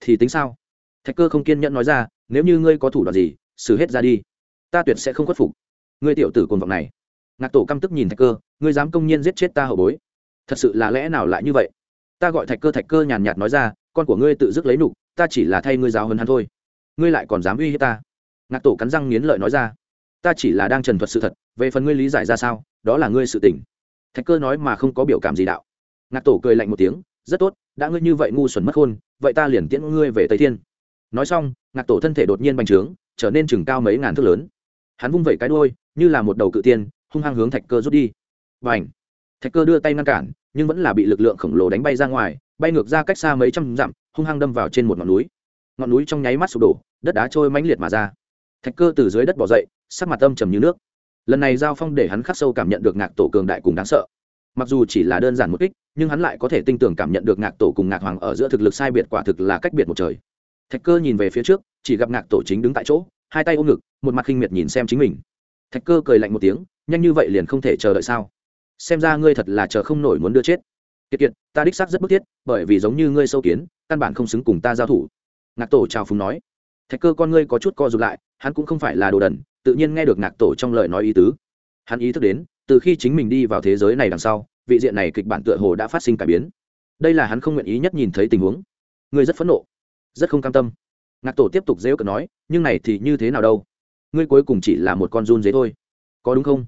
Thì tính sao? Thạch cơ không kiên nhẫn nói ra, nếu như ngươi có thủ đoạn gì, xử hết ra đi. Ta tuyệt sẽ không khuất phục. Ngươi tiểu tử cồn vọng này. Ngạc tổ căm tức nhìn thạch cơ, ngươi dám công nhiên giết chết ta hậu bối. Thật sự là lẽ nào lại như vậy? Ta gọi thạch cơ thạch cơ nhàn nhạt nói ra, con của ngươi tự dứt lấy nục ta chỉ là thay ngươi giáo hơn hắn thôi. Ngươi lại còn dám uy hiếp ta. Ngạc tổ cắn răng nghiến lợi nói ra ta chỉ là đang trần thuật sự thật, về phần ngươi lý giải ra sao, đó là ngươi sự tình. thạch cơ nói mà không có biểu cảm gì đạo. Ngạc tổ cười lạnh một tiếng, rất tốt, đã ngươi như vậy ngu xuẩn mất khôn vậy ta liền tiễn ngươi về tây thiên. Nói xong, ngạc tổ thân thể đột nhiên bành trướng, trở nên chừng cao mấy ngàn thước lớn. Hắn vung vẩy cái đôi như là một đầu cự tiên, hung hăng hướng thạch cơ rút đi. Và ảnh thạch cơ đưa tay ngăn cản, nhưng vẫn là bị lực lượng khổng lồ đánh bay ra ngoài, bay ngược ra cách xa mấy trăm dặm, hung hăng đâm vào trên một ngọn núi. Ngọn núi trong nháy mắt sụp đổ, đất đá trôi mãnh liệt mà ra. Thạch cơ từ dưới đất bỏ dậy sắc mặt âm trầm như nước. Lần này giao phong để hắn khắc sâu cảm nhận được ngạc tổ cường đại cùng đáng sợ. Mặc dù chỉ là đơn giản một kích, nhưng hắn lại có thể tinh tưởng cảm nhận được ngạc tổ cùng ngạc hoàng ở giữa thực lực sai biệt quả thực là cách biệt một trời. Thạch cơ nhìn về phía trước, chỉ gặp ngạc tổ chính đứng tại chỗ, hai tay ôm ngực, một mặt khinh miệt nhìn xem chính mình. Thạch cơ cười lạnh một tiếng, nhanh như vậy liền không thể chờ đợi sao? Xem ra ngươi thật là chờ không nổi muốn đưa chết. Kiệt kiệt, ta đích xác rất bức thiết, bởi vì giống như ngươi sâu kiến, căn bản không xứng cùng ta giao thủ. Ngạc tổ chào phúng nói. Thạch cơ con ngươi có chút co r ụ t lại, hắn cũng không phải là đồ đần tự nhiên nghe được ngạc tổ trong lời nói ý tứ. Hắn ý thức đến, từ khi chính mình đi vào thế giới này đằng sau, vị diện này kịch bản tựa hồ đã phát sinh cải biến. Đây là hắn không nguyện ý nhất nhìn thấy tình huống. Ngươi rất phẫn nộ, rất không cam tâm. Ngạc tổ tiếp tục dễ cợt nói, nhưng này thì như thế nào đâu? Ngươi cuối cùng chỉ là một con run dế thôi. Có đúng không?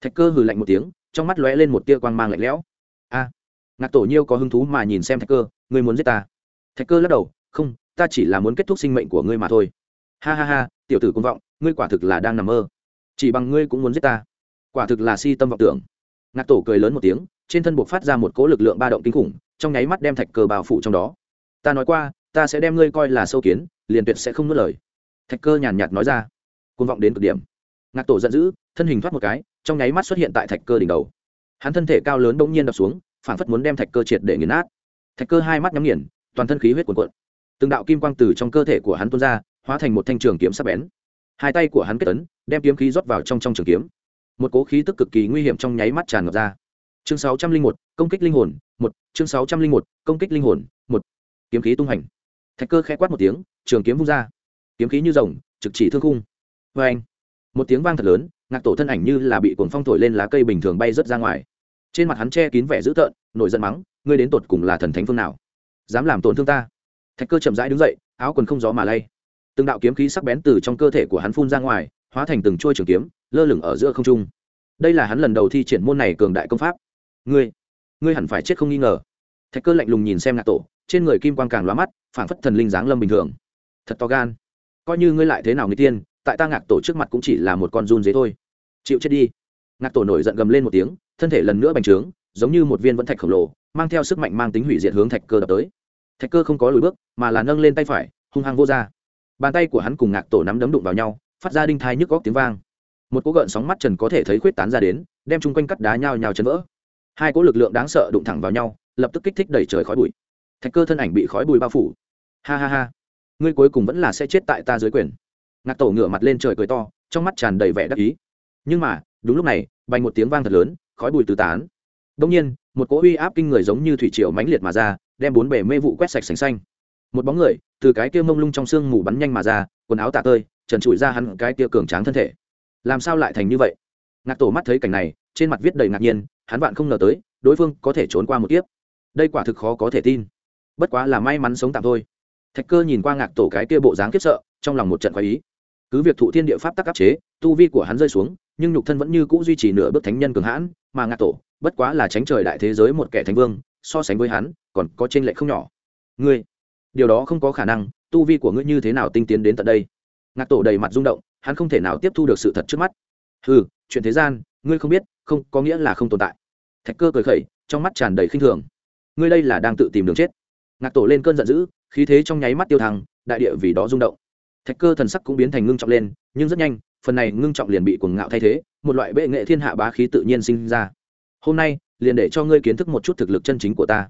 Thạch cơ hừ lạnh một tiếng, trong mắt lóe lên một tia quang mang lạnh lẽo. A. Ngạc tổ nhiêu có hứng thú mà nhìn xem thạch cơ, ngươi muốn giết ta? Thạch cơ lắc đầu, không, ta chỉ là muốn kết thúc sinh mệnh của ngươi mà thôi. Ha ha ha, tiểu tử công vọng ngươi quả thực là đang nằm mơ. Chỉ bằng ngươi cũng muốn giết ta. Quả thực là si tâm vọng tưởng. Ngạc tổ cười lớn một tiếng, trên thân buộc phát ra một cỗ lực lượng ba động kinh khủng, trong nháy mắt đem thạch cơ bao phủ trong đó. Ta nói qua, ta sẽ đem ngươi coi là sâu kiến, liền tuyệt sẽ không nuốt lời. Thạch cơ nhàn nhạt nói ra. Côn vọng đến cực điểm. Ngạc tổ giận dữ, thân hình thoát một cái, trong nháy mắt xuất hiện tại thạch cơ đỉnh đầu. Hắn thân thể cao lớn bỗng nhiên đập xuống, phản phất muốn đem thạch cơ triệt để nghiền nát. Thạch cơ hai mắt nhắm nghiền, toàn thân khí huyết cuồn cuộn. Từng đạo kim quang từ trong cơ thể của hắn tuôn ra, hóa thành một thanh trường kiếm sắc bén hai tay của hắn kết ấn, đem kiếm khí rót vào trong trong trường kiếm. Một cố khí tức cực kỳ nguy hiểm trong nháy mắt tràn ngập ra. Chương sáu trăm linh một, công kích linh hồn, một, chương sáu trăm linh một, công kích linh hồn, một. Kiếm khí tung hành. Thạch cơ khẽ quát một tiếng, trường kiếm vung ra. Kiếm khí như rồng, trực chỉ thương khung. Vê anh, một tiếng vang thật lớn, ngạc tổ thân ảnh như là bị cuồng phong thổi lên lá cây bình thường bay rớt ra ngoài. Trên mặt hắn che kín vẻ dữ tợn, nổi giận mắng, ngươi đến tột cùng là thần thánh phương nào? Dám làm tổn thương ta? Thạch cơ chậm rãi đứng dậy, áo quần không gió mà lay từng đạo kiếm khí sắc bén từ trong cơ thể của hắn phun ra ngoài, hóa thành từng chuôi trường kiếm, lơ lửng ở giữa không trung. Đây là hắn lần đầu thi triển môn này cường đại công pháp. Ngươi ngươi hẳn phải chết không nghi ngờ. Thạch cơ lạnh lùng nhìn xem ngạc tổ, trên người kim quang càng lóa mắt, phảng phất thần linh dáng lâm bình thường. Thật to gan. Coi như ngươi lại thế nào người tiên, tại ta ngạc tổ trước mặt cũng chỉ là một con run dế thôi. Chịu chết đi. Ngạc tổ nổi giận gầm lên một tiếng, thân thể lần nữa bành trướng, giống như một viên vẫn thạch khổng lồ, mang theo sức mạnh mang tính hủy diệt hướng thạch cơ đập tới. Thạch cơ không có lùi bước, mà là nâng lên tay phải, hung hăng vô ra bàn tay của hắn cùng ngạc tổ nắm đấm đụng vào nhau, phát ra đinh thai nhức góc tiếng vang. Một cỗ gợn sóng mắt trần có thể thấy khuyết tán ra đến, đem chung quanh cắt đá nhào nhào chấn vỡ. Hai cỗ lực lượng đáng sợ đụng thẳng vào nhau, lập tức kích thích đẩy trời khói bụi. Thạch cơ thân ảnh bị khói bụi bao phủ. Ha ha ha, ngươi cuối cùng vẫn là sẽ chết tại ta dưới quyền. Ngạc tổ ngửa mặt lên trời cười to, trong mắt tràn đầy vẻ đắc ý. Nhưng mà, đúng lúc này bành một tiếng vang thật lớn, khói bụi tứ tán. Đông nhiên, một cỗ uy áp kinh người giống như thủy triều mãnh liệt mà ra, đem bốn bể mê vụ quét sạch sành xanh một bóng người từ cái kia mông lung trong sương mù bắn nhanh mà ra, quần áo tạ tơi, trần trụi ra hắn cái kia cường tráng thân thể. Làm sao lại thành như vậy? Ngạc tổ mắt thấy cảnh này, trên mặt viết đầy ngạc nhiên, hắn vạn không ngờ tới, đối phương có thể trốn qua một kiếp. Đây quả thực khó có thể tin. Bất quá là may mắn sống tạm thôi. Thạch cơ nhìn qua ngạc tổ cái kia bộ dáng kiếp sợ, trong lòng một trận khoái ý. Cứ việc thụ thiên địa pháp tắc áp chế, tu vi của hắn rơi xuống, nhưng nhục thân vẫn như cũ duy trì nửa bước thánh nhân cường hãn, mà ngạc tổ, bất quá là tránh trời đại thế giới một kẻ thánh vương, so sánh với hắn, còn có t r ê n lệch không nhỏ. Ngươi điều đó không có khả năng, tu vi của ngươi như thế nào tinh tiến đến tận đây? Ngạc tổ đầy mặt rung động, hắn không thể nào tiếp thu được sự thật trước mắt. Ừ chuyện thế gian, ngươi không biết, không, có nghĩa là không tồn tại. Thạch cơ cười khẩy, trong mắt tràn đầy khinh thường. Ngươi đây là đang tự tìm đường chết. Ngạc tổ lên cơn giận dữ, khí thế trong nháy mắt tiêu thăng, đại địa vì đó rung động. Thạch cơ thần sắc cũng biến thành ngưng trọng lên, nhưng rất nhanh, phần này ngưng trọng liền bị cuồng ngạo thay thế, một loại bệ nghệ thiên hạ bá khí tự nhiên sinh ra. Hôm nay, liền để cho ngươi kiến thức một chút thực lực chân chính của ta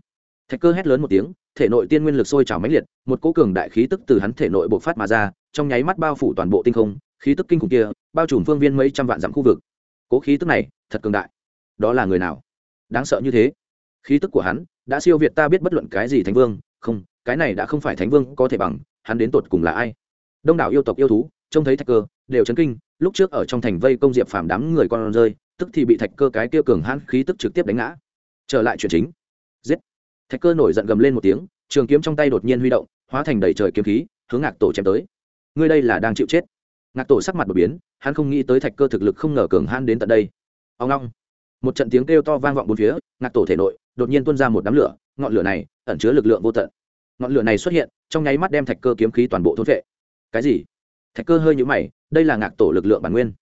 thạch cơ hét lớn một tiếng, thể nội tiên nguyên lực sôi trào mãnh liệt, một cỗ cường đại khí tức từ hắn thể nội bộc phát mà ra, trong nháy mắt bao phủ toàn bộ tinh không, khí tức kinh khủng kia, bao trùm phương viên mấy trăm vạn dặm khu vực. Cỗ khí tức này, thật cường đại. Đó là người nào? Đáng sợ như thế. Khí tức của hắn, đã siêu việt ta biết bất luận cái gì thánh vương, không, cái này đã không phải thánh vương có thể bằng, hắn đến tột cùng là ai? Đông đảo yêu tộc yêu thú, trông thấy thạch cơ, đều chấn kinh, lúc trước ở trong thành vây công diệp phàm đám người con rơi, tức thì bị thạch cơ cái kia cường hãn khí tức trực tiếp đánh ngã. Trở lại chuyện chính thạch cơ nổi giận gầm lên một tiếng, trường kiếm trong tay đột nhiên huy động, hóa thành đầy trời kiếm khí, hướng ngạc tổ chém tới. Ngươi đây là đang chịu chết. Ngạc tổ sắc mặt đột biến, hắn không nghĩ tới thạch cơ thực lực không ngờ cường han đến tận đây. Ông long một trận tiếng kêu to vang vọng bốn phía, ngạc tổ thể nội đột nhiên tuôn ra một đám lửa, ngọn lửa này ẩn chứa lực lượng vô tận. Ngọn lửa này xuất hiện, trong nháy mắt đem thạch cơ kiếm khí toàn bộ thôn vệ cái gì? Thạch cơ hơi nhũ mày, đây là ngạc tổ lực lượng bản nguyên.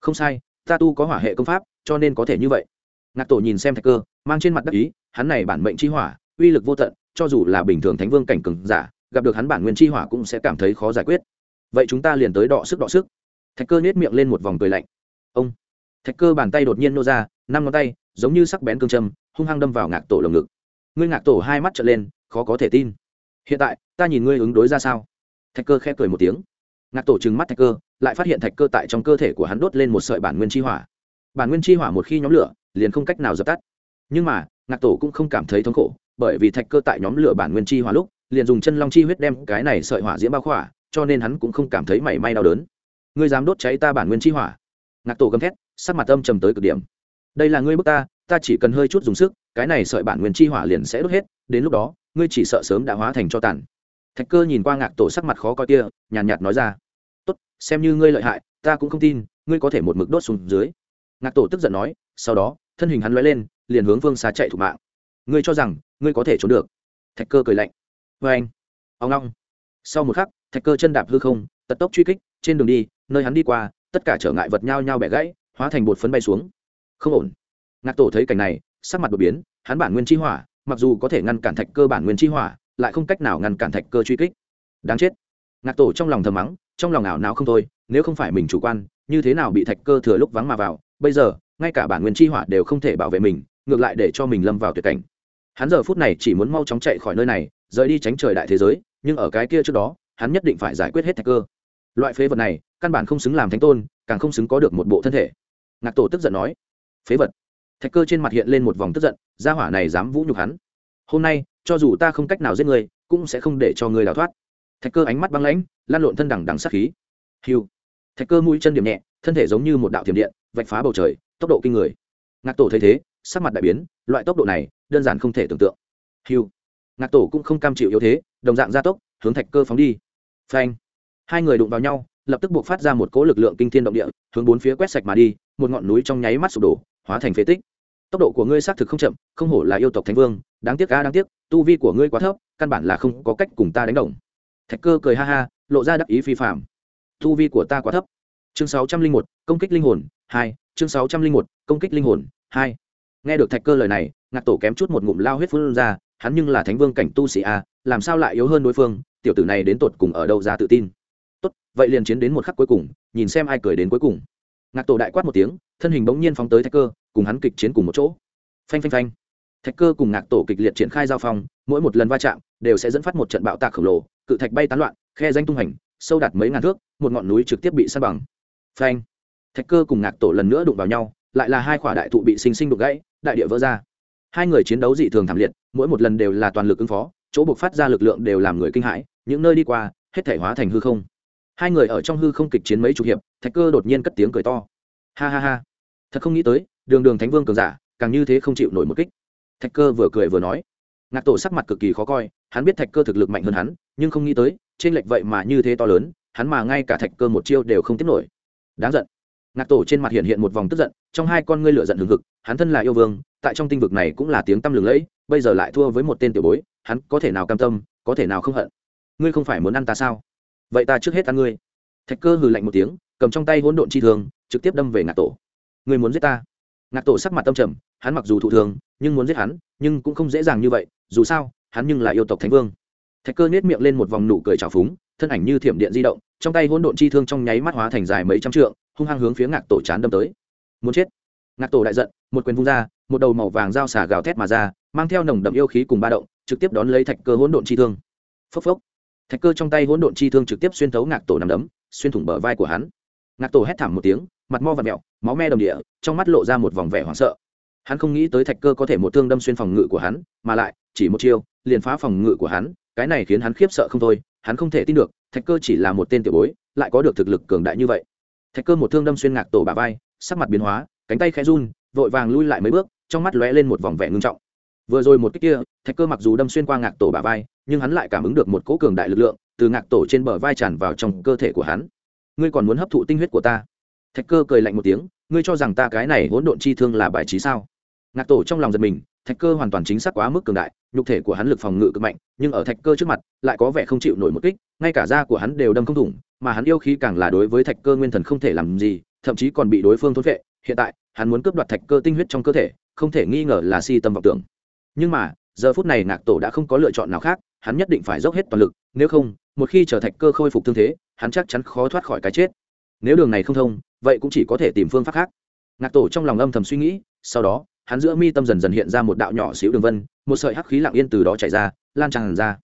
Không sai, ta tu có hỏa hệ công pháp, cho nên có thể như vậy. Ngạc tổ nhìn xem thạch cơ, mang trên mặt đắc ý, hắn này bản mệnh chi hỏa uy lực vô tận, cho dù là bình thường thánh vương cảnh cường giả, gặp được hắn bản nguyên chi hỏa cũng sẽ cảm thấy khó giải quyết. Vậy chúng ta liền tới đọ sức đọ sức. Thạch cơ nhếch miệng lên một vòng cười lạnh. Ông. Thạch cơ bàn tay đột nhiên nô ra, năm ngón tay, giống như sắc bén cương châm, hung hăng đâm vào ngạc tổ lồng ngực. Ngươi ngạc tổ hai mắt trở lên, khó có thể tin. Hiện tại, ta nhìn ngươi ứng đối ra sao? Thạch cơ khẽ cười một tiếng. Ngạc tổ trừng mắt thạch cơ, lại phát hiện thạch cơ tại trong cơ thể của hắn đốt lên một sợi bản nguyên chi hỏa. Bản nguyên chi hỏa một khi nhóm lửa, liền không cách nào dập tắt. Nhưng mà, ngạc tổ cũng không cảm thấy thống khổ bởi vì thạch cơ tại nhóm lửa bản nguyên chi hỏa lúc, liền dùng chân long chi huyết đem cái này sợi hỏa diễm bao khỏa, cho nên hắn cũng không cảm thấy mảy may đau đớn. Ngươi dám đốt cháy ta bản nguyên chi hỏa? Ngạc tổ gầm thét, sắc mặt âm trầm tới cực điểm. Đây là ngươi bước ta ta chỉ cần hơi chút dùng sức, cái này sợi bản nguyên chi hỏa liền sẽ đốt hết, đến lúc đó, ngươi chỉ sợ sớm đã hóa thành cho tàn. Thạch cơ nhìn qua ngạc tổ sắc mặt khó coi kia, nhàn nhạt nói ra. Tốt, xem như ngươi lợi hại, ta cũng không tin, ngươi có thể một mực đốt xuống dưới. Ngạc tổ tức giận nói, sau đó, thân hình hắn lóe lên, liền hướng phương xa chạy thủ mạng. Ngươi cho rằng ngươi có thể trốn được. Thạch cơ cười lạnh. Vê anh, ông long. Sau một khắc, thạch cơ chân đạp hư không, tật tốc truy kích, trên đường đi, nơi hắn đi qua, tất cả trở ngại vật nhau nhau bẻ gãy, hóa thành bột phấn bay xuống. Không ổn. Ngạc tổ thấy cảnh này, sắc mặt đột biến, hắn bản nguyên chi hỏa, mặc dù có thể ngăn cản thạch cơ bản nguyên chi hỏa, lại không cách nào ngăn cản thạch cơ truy kích. Đáng chết. Ngạc tổ trong lòng thầm mắng, trong lòng ảo não không thôi, nếu không phải mình chủ quan, như thế nào bị thạch cơ thừa lúc vắng mà vào, bây giờ, ngay cả bản nguyên chi hỏa đều không thể bảo vệ mình, ngược lại để cho mình lâm vào tuyệt cảnh hắn giờ phút này chỉ muốn mau chóng chạy khỏi nơi này, rời đi tránh trời đại thế giới, nhưng ở cái kia trước đó, hắn nhất định phải giải quyết hết thạch cơ. Loại phế vật này, căn bản không xứng làm thánh tôn, càng không xứng có được một bộ thân thể. Ngạc tổ tức giận nói, phế vật. Thạch cơ trên mặt hiện lên một vòng tức giận, gia hỏa này dám vũ nhục hắn. Hôm nay, cho dù ta không cách nào giết người cũng sẽ không để cho người đào thoát. Thạch cơ ánh mắt băng lãnh, lan lộn thân đằng đằng sát khí. Hiu thạch cơ mũi chân điểm nhẹ, thân thể giống như một đạo thiểm điện, vạch phá bầu trời, tốc độ kinh người. Ngạc tổ thấy thế, sắc mặt đại biến, loại tốc độ này đơn giản không thể tưởng tượng. Hiu ngạc tổ cũng không cam chịu yếu thế, đồng dạng gia tốc, hướng thạch cơ phóng đi. Phanh. Hai người đụng vào nhau, lập tức buộc phát ra một cỗ lực lượng kinh thiên động địa, hướng bốn phía quét sạch mà đi, một ngọn núi trong nháy mắt sụp đổ, hóa thành phế tích. Tốc độ của ngươi xác thực không chậm, không hổ là yêu tộc thánh vương, đáng tiếc ga đáng tiếc, tu vi của ngươi quá thấp, căn bản là không có cách cùng ta đánh đồng. Thạch cơ cười ha ha, lộ ra đắc ý phi phạm tu vi của ta quá thấp. Chương sáu trăm linh một, công kích linh hồn, hai, chương sáu trăm linh một, công kích linh hồn, hai nghe được thạch cơ lời này, ngạc tổ kém chút một ngụm lao huyết phun ra, hắn nhưng là thánh vương cảnh tu sĩ a, làm sao lại yếu hơn đối phương, tiểu tử này đến tột cùng ở đâu ra tự tin. Tốt, vậy liền chiến đến một khắc cuối cùng, nhìn xem ai cười đến cuối cùng. Ngạc tổ đại quát một tiếng, thân hình bỗng nhiên phóng tới thạch cơ, cùng hắn kịch chiến cùng một chỗ. Phanh phanh phanh. Thạch cơ cùng ngạc tổ kịch liệt triển khai giao phong, mỗi một lần va chạm đều sẽ dẫn phát một trận bạo tạc khổng lồ, cự thạch bay tán loạn, khe danh tung hành sâu đạt mấy ngàn thước, một ngọn núi trực tiếp bị san bằng. Phanh. Thạch cơ cùng ngạc tổ lần nữa đụng vào nhau, lại là hai quả đại thụ bị sinh sinh đục gãy đại địa vỡ ra. Hai người chiến đấu dị thường thảm liệt, mỗi một lần đều là toàn lực ứng phó, chỗ buộc phát ra lực lượng đều làm người kinh hãi, những nơi đi qua, hết thể hóa thành hư không. Hai người ở trong hư không kịch chiến mấy chục hiệp, thạch cơ đột nhiên cất tiếng cười to. Ha ha ha. Thật không nghĩ tới, đường đường thánh vương cường giả, càng như thế không chịu nổi một kích. Thạch cơ vừa cười vừa nói. Ngạc tổ sắc mặt cực kỳ khó coi, hắn biết thạch cơ thực lực mạnh hơn hắn, nhưng không nghĩ tới, trên lệch vậy mà như thế to lớn, hắn mà ngay cả thạch cơ một chiêu đều không tiếp nổi. Đáng giận ngạc tổ trên mặt hiện hiện một vòng tức giận trong hai con ngươi lửa giận hừng hực hắn thân là yêu vương tại trong tinh vực này cũng là tiếng tăm lừng lẫy bây giờ lại thua với một tên tiểu bối hắn có thể nào cam tâm có thể nào không hận? Ngươi không phải muốn ăn ta sao? Vậy ta trước hết ăn ngươi. Thạch cơ hừ lạnh một tiếng cầm trong tay hỗn độn chi thương, trực tiếp đâm về ngạc tổ. Ngươi muốn giết ta? Ngạc tổ sắc mặt tâm trầm hắn mặc dù thụ thường nhưng muốn giết hắn nhưng cũng không dễ dàng như vậy dù sao hắn nhưng là yêu tộc thánh vương. Thạch cơ nết miệng lên một vòng nụ cười trào phúng thân ảnh như thiểm điện di động trong tay hỗn độn chi thương trong nháy mắt hóa thành dài mấy trăm trượng hung hăng hướng phía ngạc tổ chán đâm tới. Muốn chết. Ngạc tổ đại giận, một quyền vung ra, một đầu màu vàng dao xả gào thét mà ra, mang theo nồng đậm yêu khí cùng ba động, trực tiếp đón lấy thạch cơ hỗn độn chi thương. Phốc phốc. Thạch cơ trong tay hỗn độn chi thương trực tiếp xuyên thấu ngạc tổ nằm đấm, xuyên thủng bờ vai của hắn. Ngạc tổ hét thảm một tiếng, mặt mo và mẹo máu me đồng địa, trong mắt lộ ra một vòng vẻ hoảng sợ. Hắn không nghĩ tới thạch cơ có thể một thương đâm xuyên phòng ngự của hắn, mà lại, chỉ một chiêu, liền phá phòng ngự của hắn, cái này khiến hắn khiếp sợ không thôi, hắn không thể tin được, thạch cơ chỉ là một tên tiểu bối, lại có được thực lực cường đại như vậy thạch cơ một thương đâm xuyên ngạc tổ bà vai, sắc mặt biến hóa, cánh tay khẽ run, vội vàng lui lại mấy bước, trong mắt lóe lên một vòng vẻ ngưng trọng. Vừa rồi một cách kia, thạch cơ mặc dù đâm xuyên qua ngạc tổ bà vai, nhưng hắn lại cảm ứng được một cỗ cường đại lực lượng từ ngạc tổ trên bờ vai tràn vào trong cơ thể của hắn. Ngươi còn muốn hấp thụ tinh huyết của ta? Thạch cơ cười lạnh một tiếng, ngươi cho rằng ta cái này hỗn độn chi thương là bài trí sao? Ngạc tổ trong lòng giật mình, thạch cơ hoàn toàn chính xác quá mức cường đại, nhục thể của hắn lực phòng ngự cực mạnh, nhưng ở thạch cơ trước mặt, lại có vẻ không chịu nổi một kích, ngay cả da của hắn đều đâm không thủng mà hắn yêu khí càng là đối với thạch cơ nguyên thần không thể làm gì, thậm chí còn bị đối phương thôn vệ hiện tại, hắn muốn cướp đoạt thạch cơ tinh huyết trong cơ thể, không thể nghi ngờ là si tâm vọng tưởng. Nhưng mà, giờ phút này ngạc tổ đã không có lựa chọn nào khác, hắn nhất định phải dốc hết toàn lực, nếu không, một khi trở thạch cơ khôi phục thương thế, hắn chắc chắn khó thoát khỏi cái chết. Nếu đường này không thông, vậy cũng chỉ có thể tìm phương pháp khác. Ngạc tổ trong lòng âm thầm suy nghĩ, sau đó, hắn giữa mi tâm dần dần hiện ra một đạo nhỏ xíu đường vân, một sợi hắc khí lặng yên từ đó chảy ra, lan tràn ra.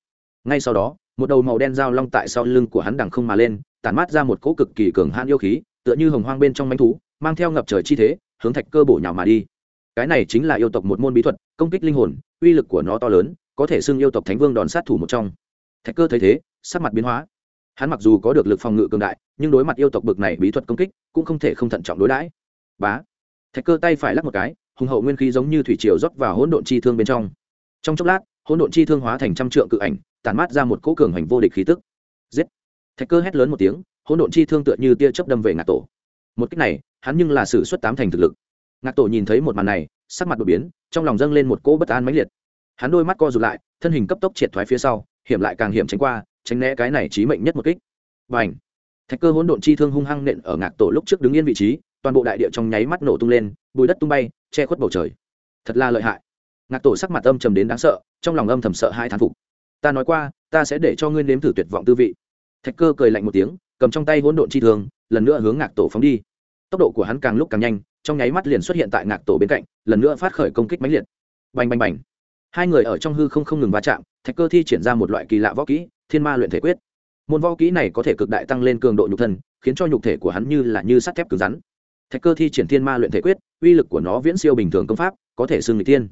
Ngay sau đó một đầu màu đen dao long tại sau lưng của hắn đằng không mà lên, tản mát ra một cỗ cực kỳ cường hãn yêu khí, tựa như hồng hoang bên trong manh thú, mang theo ngập trời chi thế, hướng thạch cơ bổ nhào mà đi. Cái này chính là yêu tộc một môn bí thuật, công kích linh hồn, uy lực của nó to lớn, có thể xưng yêu tộc thánh vương đòn sát thủ một trong. Thạch cơ thấy thế, sắc mặt biến hóa. Hắn mặc dù có được lực phòng ngự cường đại, nhưng đối mặt yêu tộc bực này bí thuật công kích, cũng không thể không thận trọng đối đãi. Bá. Thạch cơ tay phải lắc một cái, hùng hậu nguyên khí giống như thủy triều rót vào hỗn độn chi thương bên trong. Trong chốc lát hỗn độn chi thương hóa thành trăm trượng cự ảnh tàn mát ra một cỗ cường hành vô địch khí tức. Giết! Thạch cơ hét lớn một tiếng, hỗn độn chi thương tựa như tia chớp đâm về ngạc tổ. Một cách này, hắn nhưng là sử xuất tám thành thực lực. Ngạc tổ nhìn thấy một màn này, sắc mặt đột biến, trong lòng dâng lên một cỗ bất an mãnh liệt. Hắn đôi mắt co rụt lại, thân hình cấp tốc triệt thoái phía sau, hiểm lại càng hiểm tránh qua, tránh né cái này chí mệnh nhất một kích. Và ảnh thạch cơ hỗn độn chi thương hung hăng nện ở ngạc tổ lúc trước đứng yên vị trí, toàn bộ đại địa trong nháy mắt nổ tung lên, bùi đất tung bay, che khuất bầu trời. Thật là lợi hại ngạc tổ sắc mặt âm trầm đến đáng sợ, trong lòng âm thầm sợ hai thán phục. Ta nói qua, ta sẽ để cho ngươi nếm thử tuyệt vọng tư vị. Thạch cơ cười lạnh một tiếng, cầm trong tay hỗn độn chi thương, lần nữa hướng ngạc tổ phóng đi. Tốc độ của hắn càng lúc càng nhanh, trong nháy mắt liền xuất hiện tại ngạc tổ bên cạnh, lần nữa phát khởi công kích mãnh liệt. Bành bành bành. Hai người ở trong hư không không ngừng va chạm, thạch cơ thi triển ra một loại kỳ lạ võ kỹ, thiên ma luyện thể quyết. Môn võ kỹ này có thể cực đại tăng lên cường độ nhục thân, khiến cho nhục thể của hắn như là như sắt thép cứng rắn. Thạch cơ thi triển thiên ma luyện thể quyết, uy lực của nó viễn siêu bình thường công pháp, có thể xưng người tiên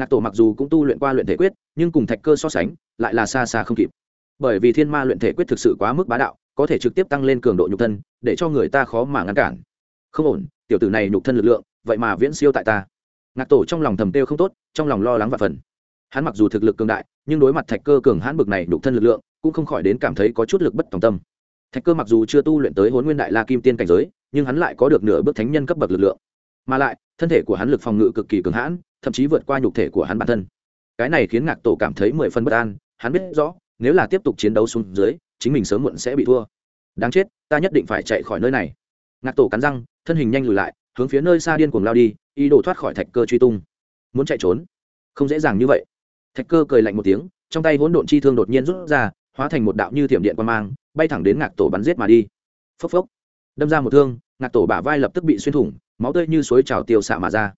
ngạc tổ mặc dù cũng tu luyện qua luyện thể quyết, nhưng cùng thạch cơ so sánh, lại là xa xa không kịp. Bởi vì thiên ma luyện thể quyết thực sự quá mức bá đạo, có thể trực tiếp tăng lên cường độ nhục thân, để cho người ta khó mà ngăn cản. Không ổn, tiểu tử này nhục thân lực lượng, vậy mà viễn siêu tại ta. Ngạc tổ trong lòng thầm têu không tốt, trong lòng lo lắng và phần. Hắn mặc dù thực lực cường đại, nhưng đối mặt thạch cơ cường hãn bực này nhục thân lực lượng, cũng không khỏi đến cảm thấy có chút lực bất tòng tâm. Thạch cơ mặc dù chưa tu luyện tới hôn nguyên đại la kim tiên cảnh giới, nhưng hắn lại có được nửa bước thánh nhân cấp bậc lực lượng. Mà lại, thân thể của hắn lực phòng ngự cực kỳ cường hãn thậm chí vượt qua nhục thể của hắn bản thân. Cái này khiến ngạc tổ cảm thấy mười phân bất an, hắn biết rõ, nếu là tiếp tục chiến đấu xuống dưới, chính mình sớm muộn sẽ bị thua. Đáng chết, ta nhất định phải chạy khỏi nơi này. Ngạc tổ cắn răng, thân hình nhanh lùi lại, hướng phía nơi xa điên cuồng lao đi, ý đồ thoát khỏi thạch cơ truy tung. Muốn chạy trốn? Không dễ dàng như vậy. Thạch cơ cười lạnh một tiếng, trong tay hỗn độn chi thương đột nhiên rút ra, hóa thành một đạo như thiểm điện quan mang, bay thẳng đến ngạc tổ bắn giết mà đi. Phốc phốc. Đâm ra một thương, ngạc tổ bả vai lập tức bị xuyên thủng, máu tươi như suối trào tiêu xạ mà ra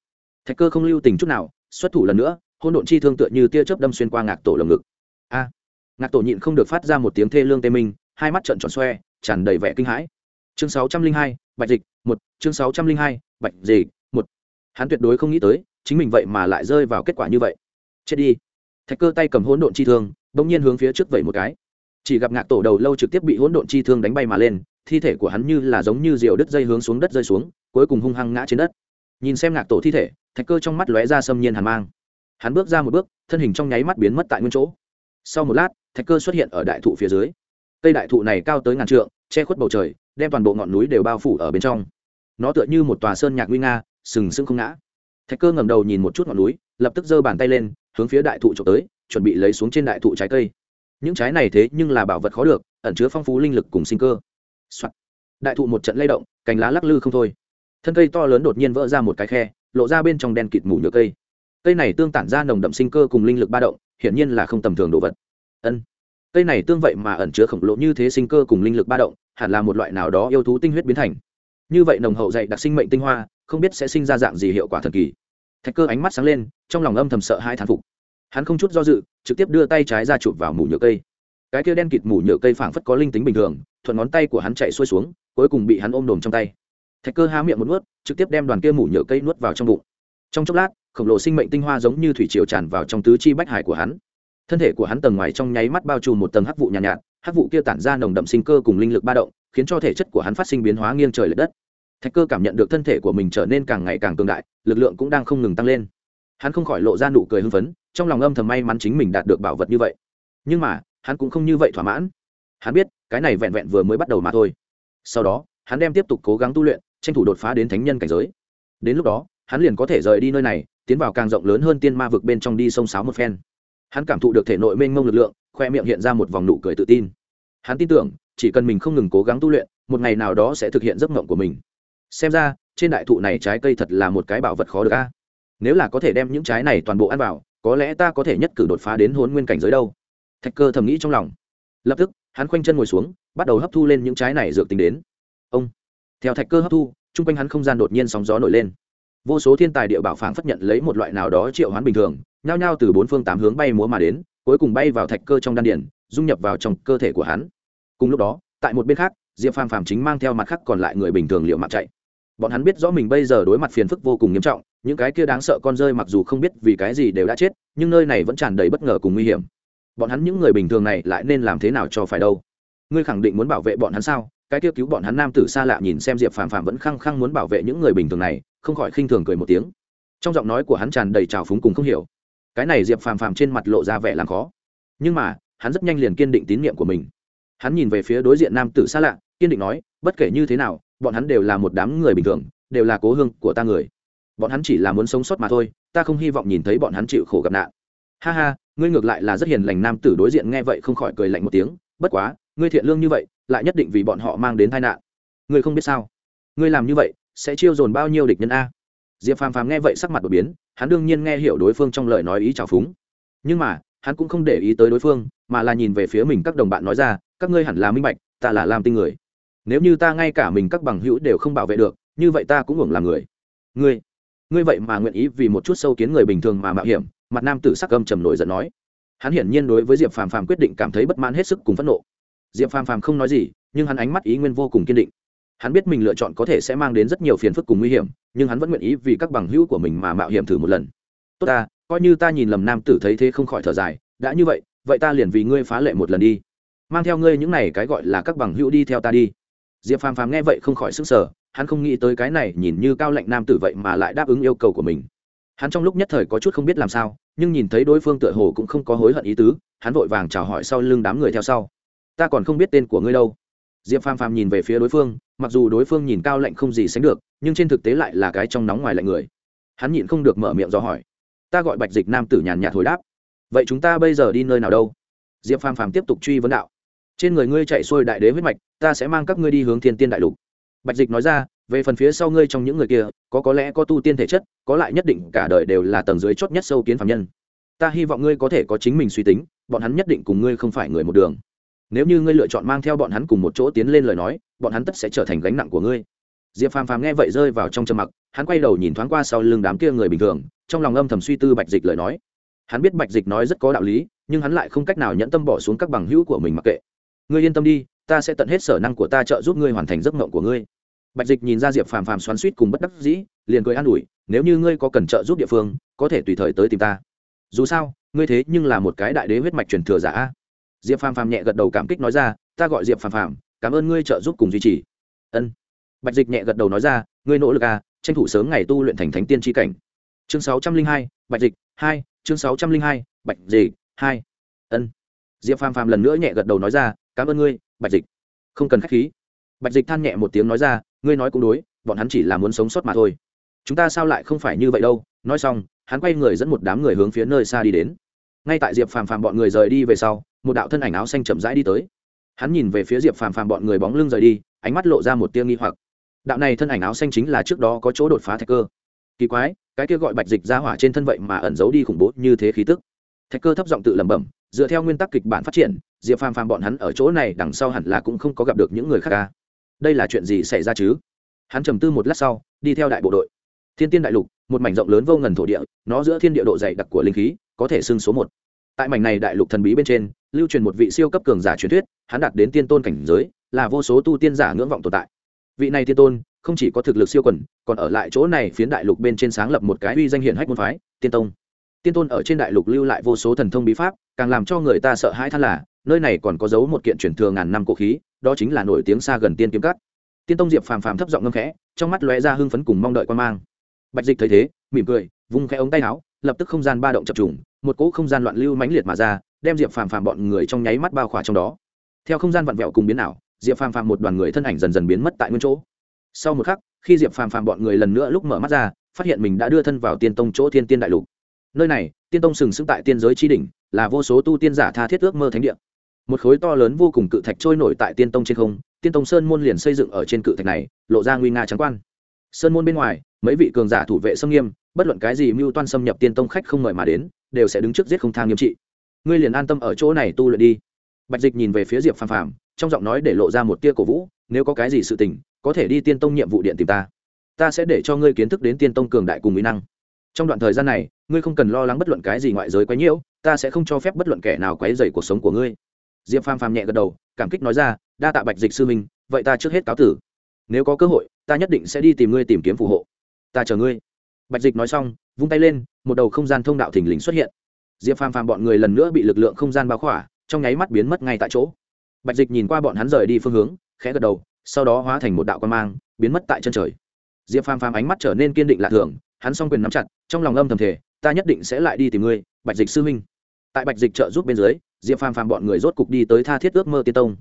thạch cơ không lưu tình chút nào, xuất thủ lần nữa hôn độn chi thương tựa như tia chớp đâm xuyên qua ngạc tổ lồng ngực. A! Ngạc tổ nhịn không được phát ra một tiếng thê lương tê minh, hai mắt trợn tròn xoe, tràn đầy vẻ kinh hãi. Chương sáu trăm linh hai, bạch dịch, một, chương sáu trăm linh hai, bạch dịch, một. Hắn tuyệt đối không nghĩ tới, chính mình vậy mà lại rơi vào kết quả như vậy. Chết đi. Thạch cơ tay cầm hỗn độn chi thương, bỗng nhiên hướng phía trước vẩy một cái. Chỉ gặp ngạc tổ đầu lâu trực tiếp bị hỗn độn chi thương đánh bay mà lên, thi thể của hắn như là giống như rượu đứt dây hướng xuống đất rơi xuống, cuối cùng hung hăng ngã trên đất. Nhìn xem ngạc tổ thi thể thạch cơ trong mắt lóe ra xâm nhiên hàn mang. Hắn bước ra một bước, thân hình trong nháy mắt biến mất tại nguyên chỗ. Sau một lát, thạch cơ xuất hiện ở đại thụ phía dưới. Cây đại thụ này cao tới ngàn trượng, che khuất bầu trời, đem toàn bộ ngọn núi đều bao phủ ở bên trong. Nó tựa như một tòa sơn nhạc nguy nga, sừng sững không ngã. Thạch cơ ngầm đầu nhìn một chút ngọn núi, lập tức giơ bàn tay lên, hướng phía đại thụ trộm tới, chuẩn bị lấy xuống trên đại thụ trái cây. Những trái này thế nhưng là bảo vật khó được, ẩn chứa phong phú linh lực cùng sinh cơ、Soạn. đại thụ một trận lay động, cành lá lắc lư không thôi. Thân cây to lớn đột nhiên vỡ ra một cái khe lộ ra bên trong đen kịt mù nhựa cây. Cây này tương tản ra nồng đậm sinh cơ cùng linh lực ba động, hiển nhiên là không tầm thường đồ vật. Ân. Cây này tương vậy mà ẩn chứa khổng lồ như thế sinh cơ cùng linh lực ba động, hẳn là một loại nào đó yêu thú tinh huyết biến thành. Như vậy nồng hậu dạy đặc sinh mệnh tinh hoa, không biết sẽ sinh ra dạng gì hiệu quả thần kỳ. Thạch cơ ánh mắt sáng lên, trong lòng âm thầm sợ hai thán phục. Hắn không chút do dự, trực tiếp đưa tay trái ra chụp vào mù nhựa cây. Cái kia đen kịt mù nhựa cây phảng phất có linh tính bình thường, thuận ngón tay của hắn chạy xuôi xuống, cuối cùng bị hắn ôm đồm trong tay thạch cơ há miệng một nuốt trực tiếp đem đoàn kia mủ nhựa cây nuốt vào trong bụng. Trong chốc lát khổng lồ sinh mệnh tinh hoa giống như thủy triều tràn vào trong tứ chi bách hải của hắn. Thân thể của hắn tầng ngoài trong nháy mắt bao trùm một tầng hắc vụ nhàn nhạt, nhạt hắc vụ kia tản ra nồng đậm sinh cơ cùng linh lực ba động khiến cho thể chất của hắn phát sinh biến hóa nghiêng trời l ệ đất. Thạch cơ cảm nhận được thân thể của mình trở nên càng ngày càng cường đại lực lượng cũng đang không ngừng tăng lên. Hắn không khỏi lộ ra nụ cười hưng phấn trong lòng âm thầm may mắn chính mình đạt được bảo vật như vậy. Nhưng mà hắn cũng không như vậy thỏa mãn. Hắn biết cái này vẹn vẹn vừa mới bắt đầu mà thôi. Sau đó hắn đem tiếp tục cố gắng tu luyện tranh thủ đột phá đến thánh nhân cảnh giới. Đến lúc đó, hắn liền có thể rời đi nơi này, tiến vào càng rộng lớn hơn tiên ma vực bên trong đi sông sáo một phen. Hắn cảm thụ được thể nội mênh mông lực lượng, khoe miệng hiện ra một vòng nụ cười tự tin. Hắn tin tưởng, chỉ cần mình không ngừng cố gắng tu luyện, một ngày nào đó sẽ thực hiện giấc mộng của mình. Xem ra, trên đại thụ này trái cây thật là một cái bảo vật khó được a. Nếu là có thể đem những trái này toàn bộ ăn vào, có lẽ ta có thể nhất cử đột phá đến hôn nguyên cảnh giới đâu. Thạch cơ thầm nghĩ trong lòng. Lập tức, hắn khoanh chân ngồi xuống, bắt đầu hấp thu lên những trái này dược tính đến. Ông! Theo thạch cơ hấp thu, chung quanh hắn không gian đột nhiên sóng gió nổi lên. Vô số thiên tài địa bảo phảng phất nhận lấy một loại nào đó triệu hoán bình thường, nhao nhao từ bốn phương tám hướng bay múa mà đến, cuối cùng bay vào thạch cơ trong đan điển dung nhập vào trong cơ thể của hắn. Cùng lúc đó, tại một bên khác, diệp phàm phàm chính mang theo mặt khác còn lại người bình thường liệu mạng chạy. Bọn hắn biết rõ mình bây giờ đối mặt phiền phức vô cùng nghiêm trọng, những cái kia đáng sợ con rơi mặc dù không biết vì cái gì đều đã chết, nhưng nơi này vẫn tràn đầy bất ngờ cùng nguy hiểm. Bọn hắn những người bình thường này lại nên làm thế nào cho phải đâu? Ngươi khẳng định muốn bảo vệ bọn hắn sao? Cái kia cứu bọn hắn nam tử xa lạ nhìn xem diệp phàm phàm vẫn khăng khăng muốn bảo vệ những người bình thường này, không khỏi khinh thường cười một tiếng. Trong giọng nói của hắn tràn đầy trào phúng cùng không hiểu. Cái này diệp phàm phàm trên mặt lộ ra vẻ làm khó. Nhưng mà, hắn rất nhanh liền kiên định tín nhiệm của mình. Hắn nhìn về phía đối diện nam tử xa lạ, kiên định nói, bất kể như thế nào, bọn hắn đều là một đám người bình thường, đều là cố hương của ta người. Bọn hắn chỉ là muốn sống sót mà thôi, ta không hy vọng nhìn thấy bọn hắn chịu khổ gặp nạn. Ha ha, ngươi ngược lại là rất hiền lành. Nam tử đối diện nghe vậy không khỏi cười lạnh một tiếng, bất quá, ngươi thiện lương như vậy lại nhất định vì bọn họ mang đến tai nạn. Ngươi không biết sao? Ngươi làm như vậy sẽ chiêu dồn bao nhiêu địch nhân a? Diệp phàm phàm nghe vậy sắc mặt đột biến, hắn đương nhiên nghe hiểu đối phương trong lời nói ý trào phúng. Nhưng mà, hắn cũng không để ý tới đối phương, mà là nhìn về phía mình các đồng bạn nói ra, các ngươi hẳn là minh bạch, ta là làm tinh người. Nếu như ta ngay cả mình các bằng hữu đều không bảo vệ được, như vậy ta cũng hưởng là người. Ngươi ngươi vậy mà nguyện ý vì một chút sâu kiến người bình thường mà mạo hiểm. Mặt nam tử sắc âm trầm nổi giận nói. Hắn hiển nhiên đối với diệp phàm phàm quyết định cảm thấy bất mãn hết sức cùng phẫn nộ diệp phàm phàm không nói gì, nhưng hắn ánh mắt ý nguyên vô cùng kiên định. Hắn biết mình lựa chọn có thể sẽ mang đến rất nhiều phiền phức cùng nguy hiểm, nhưng hắn vẫn nguyện ý vì các bằng hữu của mình mà mạo hiểm thử một lần. Tốt ta, coi như ta nhìn lầm nam tử thấy thế không khỏi thở dài, đã như vậy vậy ta liền vì ngươi phá lệ một lần đi. Mang theo ngươi những này cái gọi là các bằng hữu đi theo ta đi. Diệp phàm phàm nghe vậy không khỏi sức sở hắn không nghĩ tới cái này nhìn như cao lệnh nam tử vậy mà lại đáp ứng yêu cầu của mình. Hắn trong lúc nhất thời có chút không biết làm sao, nhưng nhìn thấy đối phương tựa hồ cũng không có hối hận ý tứ, hắn vội vàng chào hỏi sau lưng đám người theo sau ta còn không biết tên của ngươi đâu. Diệp phàm phàm nhìn về phía đối phương, mặc dù đối phương nhìn cao lạnh không gì sánh được, nhưng trên thực tế lại là cái trong nóng ngoài lạnh người. Hắn nhịn không được mở miệng do hỏi. Ta gọi bạch dịch nam tử nhàn nhạt hồi đáp. Vậy chúng ta bây giờ đi nơi nào đâu? Diệp phàm phàm tiếp tục truy vấn đạo. Trên người ngươi chạy xuôi đại đế huyết mạch, ta sẽ mang các ngươi đi hướng thiên tiên đại lục. Bạch dịch nói ra, về phần phía sau ngươi trong những người kia, có có lẽ có tu tiên thể chất, có lại nhất định cả đời đều là tầng dưới chót nhất sâu kiến phạm nhân. Ta hy vọng ngươi có thể có chính mình suy tính, bọn hắn nhất định cùng ngươi không phải người một đường nếu như ngươi lựa chọn mang theo bọn hắn cùng một chỗ tiến lên lời nói, bọn hắn tất sẽ trở thành gánh nặng của ngươi. Diệp phàm phàm nghe vậy rơi vào trong trầm mặc, hắn quay đầu nhìn thoáng qua sau lưng đám kia người bình thường, trong lòng âm thầm suy tư bạch dịch lời nói. Hắn biết bạch dịch nói rất có đạo lý, nhưng hắn lại không cách nào nhẫn tâm bỏ xuống các bằng hữu của mình mặc kệ. Ngươi yên tâm đi, ta sẽ tận hết sở năng của ta trợ giúp ngươi hoàn thành giấc mộng của ngươi. Bạch dịch nhìn ra diệp phàm phàm xoắn suýt cùng bất đắc dĩ, liền cười an ủi, nếu như ngươi có cần trợ giúp địa phương, có thể tùy thời tới tìm ta. Dù sao, ngươi thế nhưng là một cái đại đế huyết mạch truyền thừa giả diệp phàm phàm nhẹ gật đầu cảm kích nói ra, ta gọi diệp phàm phàm, cảm ơn ngươi trợ giúp cùng duy trì. Ân. Bạch dịch nhẹ gật đầu nói ra, ngươi nỗ lực à tranh thủ sớm ngày tu luyện thành thánh tiên tri cảnh. Chương sáu trăm linh hai, bạch dịch, hai, chương sáu trăm linh hai, bạch dịch, hai. Ân. Diệp phàm phàm lần nữa nhẹ gật đầu nói ra, cảm ơn ngươi, bạch dịch. Không cần k h á c h khí. Bạch dịch than nhẹ một tiếng nói ra, ngươi nói cũng đối, bọn hắn chỉ là muốn sống sót mà thôi. Chúng ta sao lại không phải như vậy đâu. Nói xong, hắn quay người dẫn một đám người hướng phía nơi xa đi đến ngay tại diệp phàm phàm bọn người rời đi về sau, một đạo thân ảnh áo xanh chậm rãi đi tới. Hắn nhìn về phía diệp phàm phàm bọn người bóng lưng rời đi, ánh mắt lộ ra một tia nghi hoặc. Đạo này thân ảnh áo xanh chính là trước đó có chỗ đột phá thạch cơ. Kỳ quái, cái kia gọi bạch dịch ra hỏa trên thân vậy mà ẩn giấu đi khủng bố như thế khí tức. Thạch cơ thấp giọng tự lẩm bẩm, dựa theo nguyên tắc kịch bản phát triển, diệp phàm phàm bọn hắn ở chỗ này đằng sau hẳn là cũng không có gặp được những người khác ca đây là chuyện gì xảy ra chứ? Hắn trầm tư một lát sau, đi theo đại bộ đội. Thiên tiên đại lục, một mảnh rộng lớn vô ngần thổ địa, nó giữa thiên địa độ dày đặc của linh khí có thể xưng số một. Tại mảnh này đại lục thần bí bên trên, lưu truyền một vị siêu cấp cường giả truyền thuyết, hắn đạt đến tiên tôn cảnh giới, là vô số tu tiên giả ngưỡng vọng tồn tại. Vị này tiên tôn, không chỉ có thực lực siêu quần, còn ở lại chỗ này phiến đại lục bên trên sáng lập một cái uy danh hiển hách môn phái, tiên tông. Tiên tôn ở trên đại lục lưu lại vô số thần thông bí pháp, càng làm cho người ta sợ hãi than là, nơi này còn có dấu một kiện truyền thừa ngàn năm cổ khí, đó chính là nổi tiếng xa gần tiên kiếm cắt tiên tông diệp phàm phàm thấp giọng ngâm khẽ, trong mắt lóe ra hưng phấn cùng mong đợi quan mang. Bạch dịch thấy thế, mỉm cười, vung khẽ ống tay áo, lập tức không gian ba động chập trùng một cỗ không gian loạn lưu mãnh liệt mà ra, đem diệp phàm phàm bọn người trong nháy mắt bao khỏa trong đó. Theo không gian vặn vẹo cùng biến ảo, diệp phàm phàm một đoàn người thân ảnh dần dần biến mất tại nguyên chỗ. Sau một khắc, khi diệp phàm phàm bọn người lần nữa lúc mở mắt ra, phát hiện mình đã đưa thân vào tiên tông chỗ thiên tiên đại lục. Nơi này, tiên tông sừng sững tại tiên giới tri đỉnh, là vô số tu tiên giả tha thiết ước mơ thánh địa. Một khối to lớn vô cùng cự thạch trôi nổi tại tiên tông trên không, tiên tông sơn môn liền xây dựng ở trên cự thạch này, lộ ra nguy nga trắng quan sơn môn bên ngoài, mấy vị cường giả thủ vệ xâm nghiêm, bất luận cái gì mưu toan xâm nhập tiên tông khách không mời mà đến, đều sẽ đứng trước giết không thang nghiêm trị. Ngươi liền an tâm ở chỗ này tu luyện đi. Bạch dịch nhìn về phía diệp phàm phàm, trong giọng nói để lộ ra một tia cổ vũ, nếu có cái gì sự tình, có thể đi tiên tông nhiệm vụ điện tìm ta. Ta sẽ để cho ngươi kiến thức đến tiên tông cường đại cùng mỹ năng. Trong đoạn thời gian này, ngươi không cần lo lắng bất luận cái gì ngoại giới quấy nhiễu, ta sẽ không cho phép bất luận kẻ nào quấy dày cuộc sống của ngươi. Diệp phàm phàm nhẹ gật đầu, cảm kích nói ra, đa tạ bạch dịch sư minh vậy ta trước hết cáo tử nếu có cơ hội, ta nhất định sẽ đi tìm ngươi tìm kiếm phù hộ. Ta chờ ngươi. Bạch dịch nói xong, vung tay lên, một đầu không gian thông đạo thình lình xuất hiện. Diệp phàm phàm bọn người lần nữa bị lực lượng không gian bao khỏa, trong nháy mắt biến mất ngay tại chỗ. Bạch dịch nhìn qua bọn hắn rời đi phương hướng, khẽ gật đầu, sau đó hóa thành một đạo quan mang, biến mất tại chân trời. Diệp phàm phàm ánh mắt trở nên kiên định lạ thường, hắn s o n g quyền nắm chặt, trong lòng âm thầm thể ta nhất định sẽ lại đi tìm ngươi, bạch dịch sư minh. tại bạch dịch trợ giúp bên dưới, diệp phàm phàm bọn người rốt cục đi tới tha thiết ước mơ tiên tông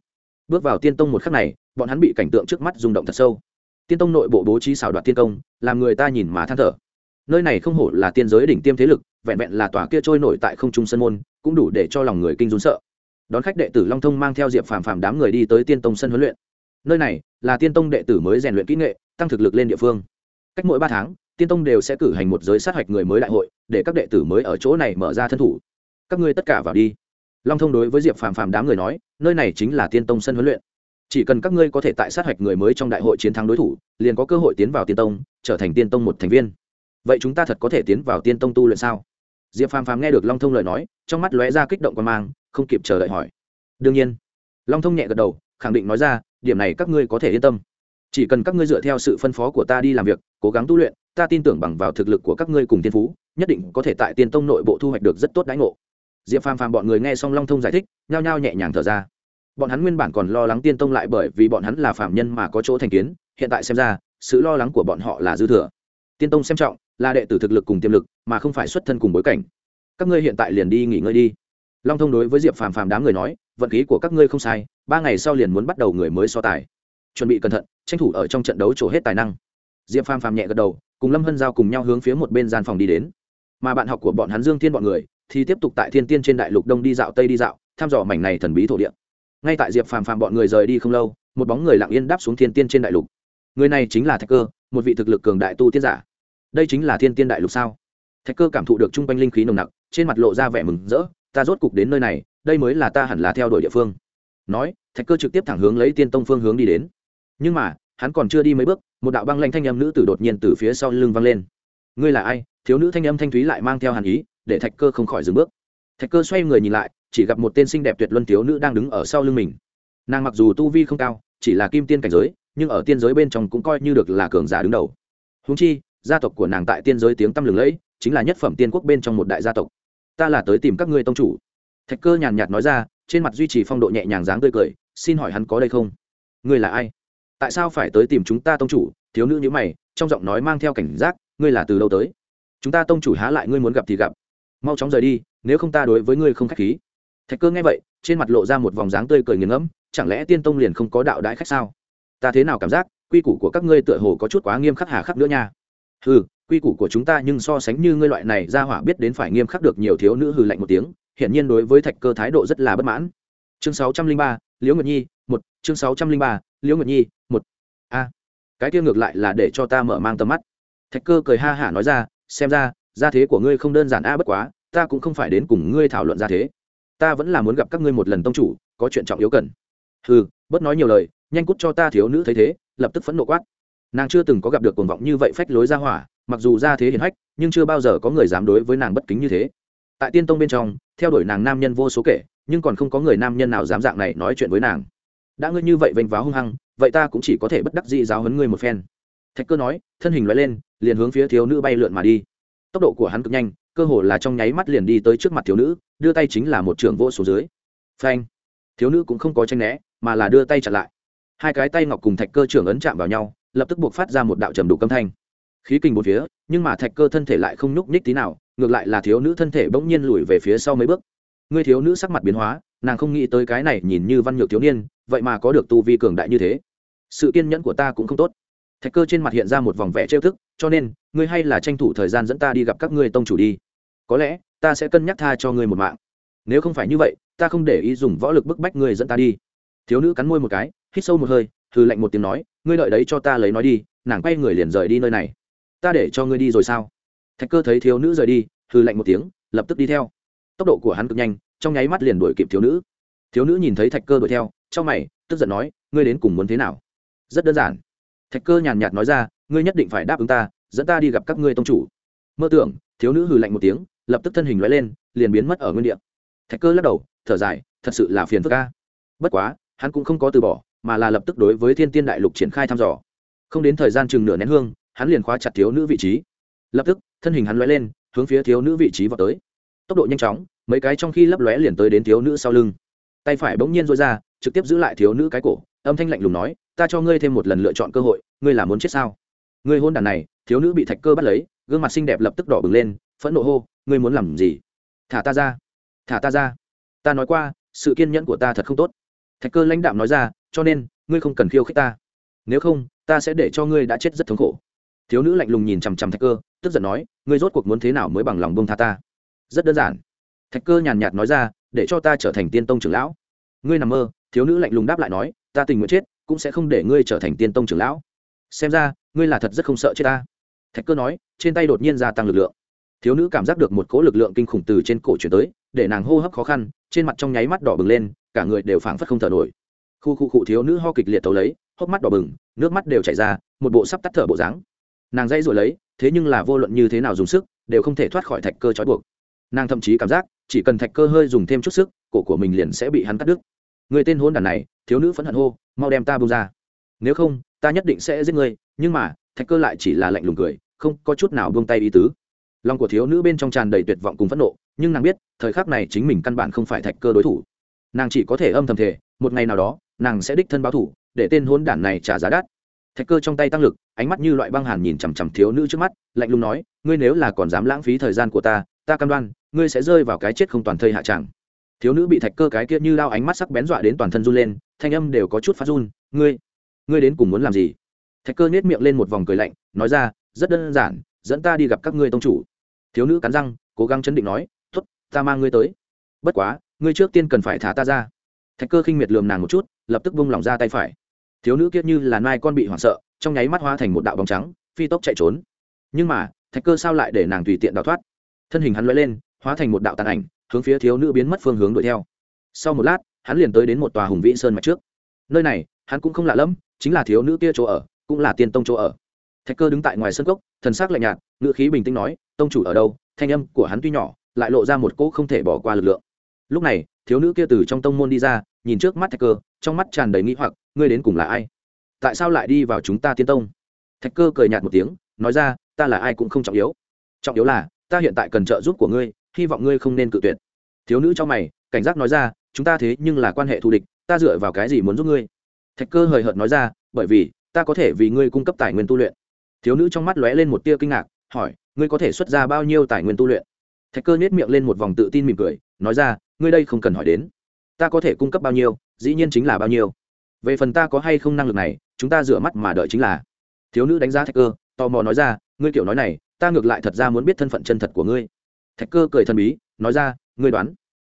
bước vào tiên tông một khắc này, bọn hắn bị cảnh tượng trước mắt rung động thật sâu. Tiên tông nội bộ bố trí xảo đoạt tiên công, làm người ta nhìn mà than thở. Nơi này không hổ là tiên giới đỉnh tiêm thế lực, vẹn vẹn là tòa kia trôi nổi tại không trung sân môn, cũng đủ để cho lòng người kinh rún sợ. Đón khách đệ tử long thông mang theo diệp phàm phàm đám người đi tới tiên tông sân huấn luyện. Nơi này là tiên tông đệ tử mới rèn luyện kỹ nghệ, tăng thực lực lên địa phương. Cách mỗi ba tháng, tiên tông đều sẽ cử hành một giới sát hạch người mới đại hội, để các đệ tử mới ở chỗ này mở ra thân thủ. Các ngươi tất cả vào đi long thông đối với diệp phàm phàm đám người nói, nơi này chính là tiên tông sân huấn luyện. Chỉ cần các ngươi có thể tại sát hạch người mới trong đại hội chiến thắng đối thủ, liền có cơ hội tiến vào tiên tông, trở thành tiên tông một thành viên. Vậy chúng ta thật có thể tiến vào tiên tông tu luyện sao? Diệp phàm phàm nghe được long thông lời nói, trong mắt lóe ra kích động quan mang, không kịp chờ đợi hỏi. Đương nhiên. Long thông nhẹ gật đầu, khẳng định nói ra, điểm này các ngươi có thể yên tâm. Chỉ cần các ngươi dựa theo sự phân phó của ta đi làm việc, cố gắng tu luyện, ta tin tưởng bằng vào thực lực của các ngươi cùng tiên phú, nhất định có thể tại tiên tông nội bộ thu hoạch được rất tốt đãi ngộ diệp phàm phàm bọn người nghe xong long thông giải thích, nhao nhao nhẹ nhàng thở ra. Bọn hắn nguyên bản còn lo lắng tiên tông lại bởi vì bọn hắn là phạm nhân mà có chỗ thành kiến, hiện tại xem ra, sự lo lắng của bọn họ là dư thừa. Tiên tông xem trọng, là đệ tử thực lực cùng tiềm lực, mà không phải xuất thân cùng bối cảnh. Các ngươi hiện tại liền đi nghỉ ngơi đi. Long thông đối với diệp phàm phàm đám người nói, vận khí của các ngươi không sai, ba ngày sau liền muốn bắt đầu người mới so tài. Chuẩn bị cẩn thận, tranh thủ ở trong trận đấu trổ hết tài năng. Diệp phàm phàm nhẹ gật đầu, cùng lâm hân giao cùng nhau hướng phía một bên gian phòng đi đến. Mà bạn học của bọn hắn dương thiên bọn người thì tiếp tục tại thiên tiên trên đại lục đông đi dạo tây đi dạo, thăm dò mảnh này thần bí thổ địa. Ngay tại diệp phàm phàm bọn người rời đi không lâu, một bóng người lặng yên đáp xuống thiên tiên trên đại lục. Người này chính là thạch cơ, một vị thực lực cường đại tu tiên giả. Đây chính là thiên tiên đại lục sao? Thạch cơ cảm thụ được chung quanh linh khí nồng nặc, trên mặt lộ ra vẻ mừng rỡ, ta rốt cục đến nơi này, đây mới là ta hẳn là theo đuổi địa phương. Nói, thạch cơ trực tiếp thẳng hướng lấy tiên tông phương hướng đi đến. Nhưng mà, hắn còn chưa đi mấy bước, một đạo băng lanh thanh âm nữ tử đột nhiên từ phía sau lưng văng lên. Ngươi là ai? Thiếu nữ thanh âm thanh thúy lại mang theo hàn ý, để thạch cơ không khỏi dừng bước. Thạch cơ xoay người nhìn lại, chỉ gặp một tên xinh đẹp tuyệt luân thiếu nữ đang đứng ở sau lưng mình. Nàng mặc dù tu vi không cao, chỉ là kim tiên cảnh giới, nhưng ở tiên giới bên trong cũng coi như được là cường giả đứng đầu. Húng chi, gia tộc của nàng tại tiên giới tiếng tăm lừng lẫy, chính là nhất phẩm tiên quốc bên trong một đại gia tộc. Ta là tới tìm các ngươi tông chủ. Thạch cơ nhàn nhạt nói ra, trên mặt duy trì phong độ nhẹ nhàng dáng tươi cười, xin hỏi hắn có đây không? Ngươi là ai? Tại sao phải tới tìm chúng ta tông chủ? Thiếu nữ như mày, trong giọng nói mang theo cảnh giác, ngươi là từ đâu tới? Chúng ta tông chủ há lại ngươi muốn gặp thì gặp. Mau chóng rời đi, nếu không ta đối với ngươi không k h á c h khí. Thạch cơ nghe vậy, trên mặt lộ ra một vòng dáng tươi cười nghiền ngẫm, chẳng lẽ tiên tông liền không có đạo đãi khách sao? Ta thế nào cảm giác, quy củ của các ngươi tựa hồ có chút quá nghiêm khắc hà khắc nữa nha. Ừ quy củ của chúng ta nhưng so sánh như ngươi loại này ra hỏa biết đến phải nghiêm khắc được nhiều thiếu nữ hừ lạnh một tiếng, hiển nhiên đối với thạch cơ thái độ rất là bất mãn. Chương sáu trăm linh ba, liễu nguyệt nhi, một. Chương sáu trăm linh ba, liễu nguyệt nhi, một. A. Cái kia ngược lại là để cho ta mở mang tầm mắt. Thạch cơ cười ha hả nói ra xem ra, gia thế của ngươi không đơn giản a, bất quá, ta cũng không phải đến cùng ngươi thảo luận gia thế. Ta vẫn là muốn gặp các ngươi một lần tông chủ, có chuyện trọng yếu cần. Ừ bớt nói nhiều lời, nhanh cút cho ta thiếu nữ thấy thế, lập tức phẫn nộ quát. Nàng chưa từng có gặp được cuồng vọng như vậy phách lối ra hỏa, mặc dù ra thế hiển hách, nhưng chưa bao giờ có người dám đối với nàng bất kính như thế. Tại tiên tông bên trong, theo đuổi nàng nam nhân vô số kể, nhưng còn không có người nam nhân nào dám dạng này nói chuyện với nàng. Đã ngươi như vậy vênh váo hung hăng, vậy ta cũng chỉ có thể bất đắc dĩ giáo hấn ngươi một phen. Thạch cơ nói, thân hình loại lên liền hướng phía thiếu nữ bay lượn mà đi. Tốc độ của hắn cực nhanh, cơ hồ là trong nháy mắt liền đi tới trước mặt thiếu nữ, đưa tay chính là một trường vô số dưới. Phanh. Thiếu nữ cũng không có tranh né, mà là đưa tay chặn lại. Hai cái tay ngọc cùng thạch cơ trưởng ấn chạm vào nhau, lập tức buộc phát ra một đạo trầm đủ âm thanh. Khí kinh một phía, nhưng mà thạch cơ thân thể lại không nhúc nhích tí nào, ngược lại là thiếu nữ thân thể bỗng nhiên lùi về phía sau mấy bước. Người thiếu nữ sắc mặt biến hóa, nàng không nghĩ tới cái này nhìn như văn nhược thiếu niên, vậy mà có được tu vi cường đại như thế. Sự kiên nhẫn của ta cũng không tốt thạch cơ trên mặt hiện ra một vòng vẻ trêu thức, cho nên, ngươi hay là tranh thủ thời gian dẫn ta đi gặp các ngươi tông chủ đi. Có lẽ, ta sẽ cân nhắc tha cho ngươi một mạng. Nếu không phải như vậy, ta không để ý dùng võ lực bức bách ngươi dẫn ta đi. Thiếu nữ cắn môi một cái, hít sâu một hơi thư lạnh một tiếng nói, ngươi đợi đấy cho ta lấy nói đi, nàng quay người liền rời đi nơi này. Ta để cho ngươi đi rồi sao? Thạch cơ thấy thiếu nữ rời đi thư lạnh một tiếng, lập tức đi theo. Tốc độ của hắn cực nhanh, trong nháy mắt liền đuổi kịp thiếu nữ. Thiếu nữ nhìn thấy thạch cơ đuổi theo, trong mày, tức giận nói, ngươi đến cùng muốn thế nào? Rất đơn giản thạch cơ nhàn nhạt nói ra, ngươi nhất định phải đáp ứng ta, dẫn ta đi gặp các ngươi tông chủ. Mơ tưởng, thiếu nữ hừ lạnh một tiếng, lập tức thân hình lóe lên, liền biến mất ở nguyên địa. Thạch cơ lắc đầu, thở dài, thật sự là phiền phức ca bất quá, hắn cũng không có từ bỏ, mà là lập tức đối với thiên tiên đại lục triển khai thăm dò. Không đến thời gian chừng nửa nén hương, hắn liền khóa chặt thiếu nữ vị trí. Lập tức, thân hình hắn lóe lên, hướng phía thiếu nữ vị trí vào tới. Tốc độ nhanh chóng, mấy cái trong khi lấp lóe liền tới đến thiếu nữ sau lưng. Tay phải bỗng nhiên rối ra, trực tiếp giữ lại thiếu nữ cái cổ âm thanh lạnh lùng nói, ta cho ngươi thêm một lần lựa chọn cơ hội, ngươi là muốn chết sao? Ngươi hôn đàn này, thiếu nữ bị thạch cơ bắt lấy, gương mặt xinh đẹp lập tức đỏ bừng lên, phẫn nộ hô, ngươi muốn làm gì? Thả ta ra. Thả ta ra. Ta nói qua, sự kiên nhẫn của ta thật không tốt. Thạch cơ lãnh đạm nói ra, cho nên, ngươi không cần khiêu khích ta. Nếu không, ta sẽ để cho ngươi đã chết rất thống khổ. Thiếu nữ lạnh lùng nhìn chằm chằm thạch cơ, tức giận nói, ngươi rốt cuộc muốn thế nào mới bằng lòng bông tha ta? Rất đơn giản. Thạch cơ nhàn nhạt nói ra, để cho ta trở thành tiên tông trưởng lão. Ngươi nằm mơ, thiếu nữ lạnh lùng đáp lại nói ta tình nguyện chết, cũng sẽ không để ngươi trở thành tiên tông trưởng lão. Xem ra, ngươi là thật rất không sợ chết ta. Thạch cơ nói, trên tay đột nhiên gia tăng lực lượng. Thiếu nữ cảm giác được một cỗ lực lượng kinh khủng từ trên cổ chuyển tới, để nàng hô hấp khó khăn, trên mặt trong nháy mắt đỏ bừng lên, cả người đều phảng phất không thở nổi. Khu khu cụ thiếu nữ ho kịch liệt tấu lấy, hốc mắt đỏ bừng, nước mắt đều chảy ra, một bộ sắp tắt thở bộ dáng. Nàng dây rồi lấy, thế nhưng là vô luận như thế nào dùng sức, đều không thể thoát khỏi thạch cơ trói buộc. Nàng thậm chí cảm giác, chỉ cần thạch cơ hơi dùng thêm chút sức, cổ của mình liền sẽ bị hắn cắt đứt. Người tên hôn đàn này thiếu nữ phẫn hận hô, mau đem ta bông ra. Nếu không, ta nhất định sẽ giết ngươi. Nhưng mà, thạch cơ lại chỉ là lạnh lùng cười, không có chút nào buông tay ý tứ. Lòng của thiếu nữ bên trong tràn đầy tuyệt vọng cùng phẫn nộ, nhưng nàng biết, thời khắc này chính mình căn bản không phải thạch cơ đối thủ. Nàng chỉ có thể âm thầm thể một ngày nào đó, nàng sẽ đích thân báo thủ, để tên hôn đản này trả giá đắt. Thạch cơ trong tay tăng lực, ánh mắt như loại băng hàn nhìn chằm chằm thiếu nữ trước mắt, lạnh lùng nói, ngươi nếu là còn dám lãng phí thời gian của ta ta cam đoan, ngươi sẽ rơi vào cái chết không toàn thây hạ tràng. Thiếu nữ bị thạch cơ cái kia như lao ánh mắt sắc bén dọa đến toàn thân run lên thanh âm đều có chút phát run, ngươi ngươi đến cùng muốn làm gì? Thạch cơ nhét miệng lên một vòng cười lạnh, nói ra, rất đơn giản, dẫn ta đi gặp các ngươi tông chủ. Thiếu nữ cắn răng, cố gắng chấn định nói t ố t ta mang ngươi tới. Bất quá, ngươi trước tiên cần phải thả ta ra. Thạch cơ khinh miệt lườm nàng một chút, lập tức vung lòng ra tay phải. Thiếu nữ kiết như là nai con bị hoảng sợ, trong nháy mắt hoa thành một đạo bóng trắng, phi tốc chạy trốn. Nhưng mà, thạch cơ sao lại để nàng tùy tiện đào thoát? Thân hình hắn l lên, hóa thành một đạo tàn ảnh, hướng phía thiếu nữ biến mất phương hướng đuổi theo. Sau một lát hắn liền tới đến một tòa hùng vĩ sơn mạch trước. Nơi này, hắn cũng không lạ lẫm, chính là thiếu nữ kia chỗ ở, cũng là tiên tông chỗ ở. Thạch cơ đứng tại ngoài sân cốc, thần sắc lạnh nhạt, ngữ khí bình tĩnh nói, tông chủ ở đâu? Thanh âm của hắn tuy nhỏ, lại lộ ra một cỗ không thể bỏ qua lực lượng. Lúc này, thiếu nữ kia từ trong tông môn đi ra, nhìn trước mắt thạch cơ, trong mắt tràn đầy nghĩ hoặc, ngươi đến cùng là ai? Tại sao lại đi vào chúng ta tiên tông? Thạch cơ cười nhạt một tiếng, nói ra, ta là ai cũng không trọng yếu. Trọng yếu là, ta hiện tại cần trợ giúp của ngươi, hy vọng ngươi không nên cự tuyệt. Thiếu nữ cho mày cảnh giác nói ra, chúng ta thế nhưng là quan hệ thù địch, ta dựa vào cái gì muốn giúp ngươi? Thạch cơ hời hợt nói ra, bởi vì, ta có thể vì ngươi cung cấp tài nguyên tu luyện. Thiếu nữ trong mắt lóe lên một tia kinh ngạc, hỏi, ngươi có thể xuất ra bao nhiêu tài nguyên tu luyện? Thạch cơ nhét miệng lên một vòng tự tin mỉm cười, nói ra, ngươi đây không cần hỏi đến. Ta có thể cung cấp bao nhiêu, dĩ nhiên chính là bao nhiêu. Về phần ta có hay không năng lực này, chúng ta rửa mắt mà đợi chính là. Thiếu nữ đánh giá thạch cơ, tò mò nói ra, ngươi kiểu nói này, ta ngược lại thật ra muốn biết thân phận chân thật của ngươi. Thạch cơ cười thần bí, nói ra, ngươi đoán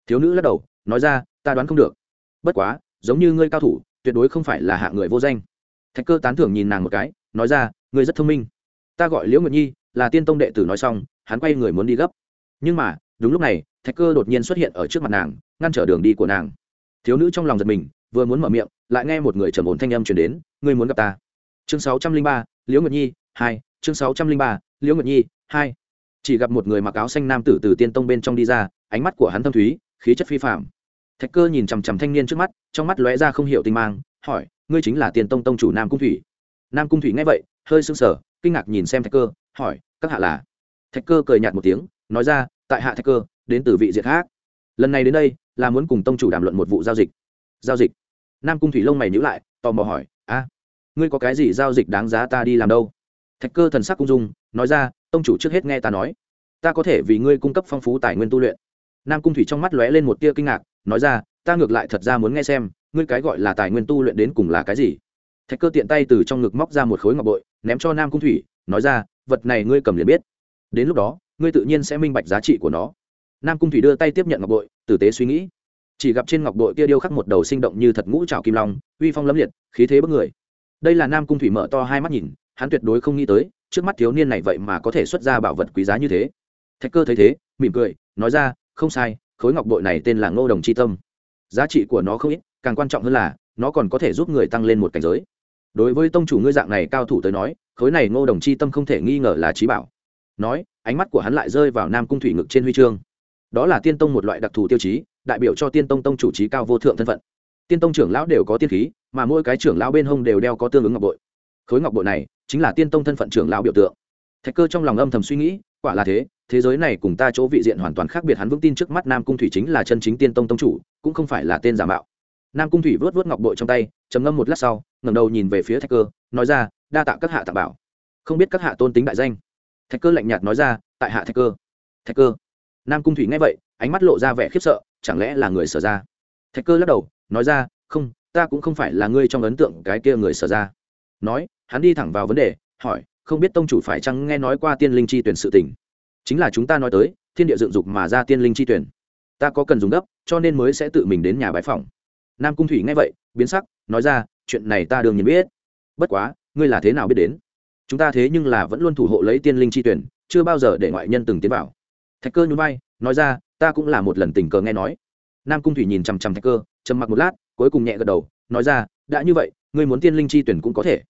thiếu nữ lắc đầu, nói ra, ta đoán không được. Bất quá, giống như ngươi cao thủ, tuyệt đối không phải là hạ người vô danh. Thạch cơ tán thưởng nhìn nàng một cái, nói ra, ngươi rất thông minh. Ta gọi liễu nguyệt nhi, là tiên tông đệ tử nói xong, hắn quay người muốn đi gấp. Nhưng mà, đúng lúc này, thạch cơ đột nhiên xuất hiện ở trước mặt nàng, ngăn trở đường đi của nàng. Thiếu nữ trong lòng giật mình, vừa muốn mở miệng, lại nghe một người trầm ổn thanh âm chuyển đến, ngươi muốn gặp ta. Chương sáu trăm linh ba, liễu nguyệt nhi, hai. Chương sáu trăm linh ba, liễu nguyệt nhi, hai. Chỉ gặp một người mặc áo xanh nam tử từ tiên tông bên trong đi ra, ánh mắt của hắn thâm thúy khí chất phi phạm. Thạch cơ nhìn chằm chằm thanh niên trước mắt, trong mắt lóe ra không hiểu tinh mang, hỏi, ngươi chính là tiền tông tông chủ nam cung thủy? Nam cung thủy nghe vậy, hơi sưng sở kinh ngạc nhìn xem thạch cơ, hỏi, các hạ là? Thạch cơ cười nhạt một tiếng, nói ra, tại hạ thạch cơ, đến từ vị diện khác. Lần này đến đây, là muốn cùng tông chủ đàm luận một vụ giao dịch. Giao dịch? Nam cung thủy lông mày nhữ lại, tò mò hỏi, a, ngươi có cái gì giao dịch đáng giá ta đi làm đâu? Thạch cơ thần sắc cung dung, nói ra, tông chủ trước hết nghe ta nói. Ta có thể vì ngươi cung cấp phong phú tài nguyên tu luyện nam cung thủy trong mắt lóe lên một tia kinh ngạc, nói ra, ta ngược lại thật ra muốn nghe xem, ngươi cái gọi là tài nguyên tu luyện đến cùng là cái gì? Thạch cơ tiện tay từ trong ngực móc ra một khối ngọc bội, ném cho nam cung thủy, nói ra, vật này ngươi cầm liền biết. Đến lúc đó, ngươi tự nhiên sẽ minh bạch giá trị của nó. Nam cung thủy đưa tay tiếp nhận ngọc bội, tử tế suy nghĩ. Chỉ gặp trên ngọc bội kia điêu khắc một đầu sinh động như thật ngũ trào kim long, uy phong lẫm liệt, khí thế bất người. Đây là nam cung thủy mở to hai mắt nhìn, hắn tuyệt đối không nghĩ tới, trước mắt thiếu niên này vậy mà có thể xuất ra bảo vật quý giá như thế. Thạch cơ thấy thế, mỉm cười, nói ra không sai, khối ngọc bội này tên là ngô đồng c h i tâm. Giá trị của nó không ít, càng quan trọng hơn là, nó còn có thể giúp người tăng lên một cảnh giới. Đối với tông chủ ngươi dạng này cao thủ tới nói, khối này ngô đồng c h i tâm không thể nghi ngờ là trí bảo. Nói, ánh mắt của hắn lại rơi vào nam cung thủy ngực trên huy chương. Đó là tiên tông một loại đặc thù tiêu chí, đại biểu cho tiên tông tông chủ trí cao vô thượng thân phận. Tiên tông trưởng lão đều có tiên khí, mà mỗi cái trưởng lão bên hông đều đeo có tương ứng ngọc bội. Khối ngọc bội này chính là tiên tông thân phận trưởng lão biểu tượng. Thạch cơ trong lòng âm thầm suy nghĩ quả là thế thế giới này cùng ta chỗ vị diện hoàn toàn khác biệt, hắn vững tin trước mắt nam cung thủy chính là chân chính tiên tông tông chủ, cũng không phải là tên giả mạo. Nam cung thủy vớt vớt ngọc bội trong tay, trầm ngâm một lát sau, ngẩng đầu nhìn về phía thạch cơ, nói ra, đa tạ các hạ tạ bảo. Không biết các hạ tôn tính đại danh. Thạch cơ lạnh nhạt nói ra, tại hạ thạch cơ. Thạch cơ? Nam cung thủy nghe vậy, ánh mắt lộ ra vẻ khiếp sợ, chẳng lẽ là người sở ra? Thạch cơ lắc đầu, nói ra, không, ta cũng không phải là ngươi trong ấn tượng cái kia người sở ra. Nói, hắn đi thẳng vào vấn đề, hỏi không biết tông chủ phải chăng nghe nói qua tiên linh chi tuyển sự tình. Chính là chúng ta nói tới, thiên địa dựng dục mà ra tiên linh chi tuyển. Ta có cần dùng gấp, cho nên mới sẽ tự mình đến nhà bái phòng nam cung thủy nghe vậy, biến sắc, nói ra, chuyện này ta đương nhiên biết. Bất quá, ngươi là thế nào biết đến? Chúng ta thế nhưng là vẫn luôn thủ hộ lấy tiên linh chi tuyển, chưa bao giờ để ngoại nhân từng tiến vào. Thạch cơ nhún vai, nói ra, ta cũng là một lần tình cờ nghe nói. Nam cung thủy nhìn chằm chằm thạch cơ, trầm mặc một lát, cuối cùng nhẹ gật đầu, nói ra, đã như vậy, ngươi muốn tiên linh chi tuyển cũng có thể.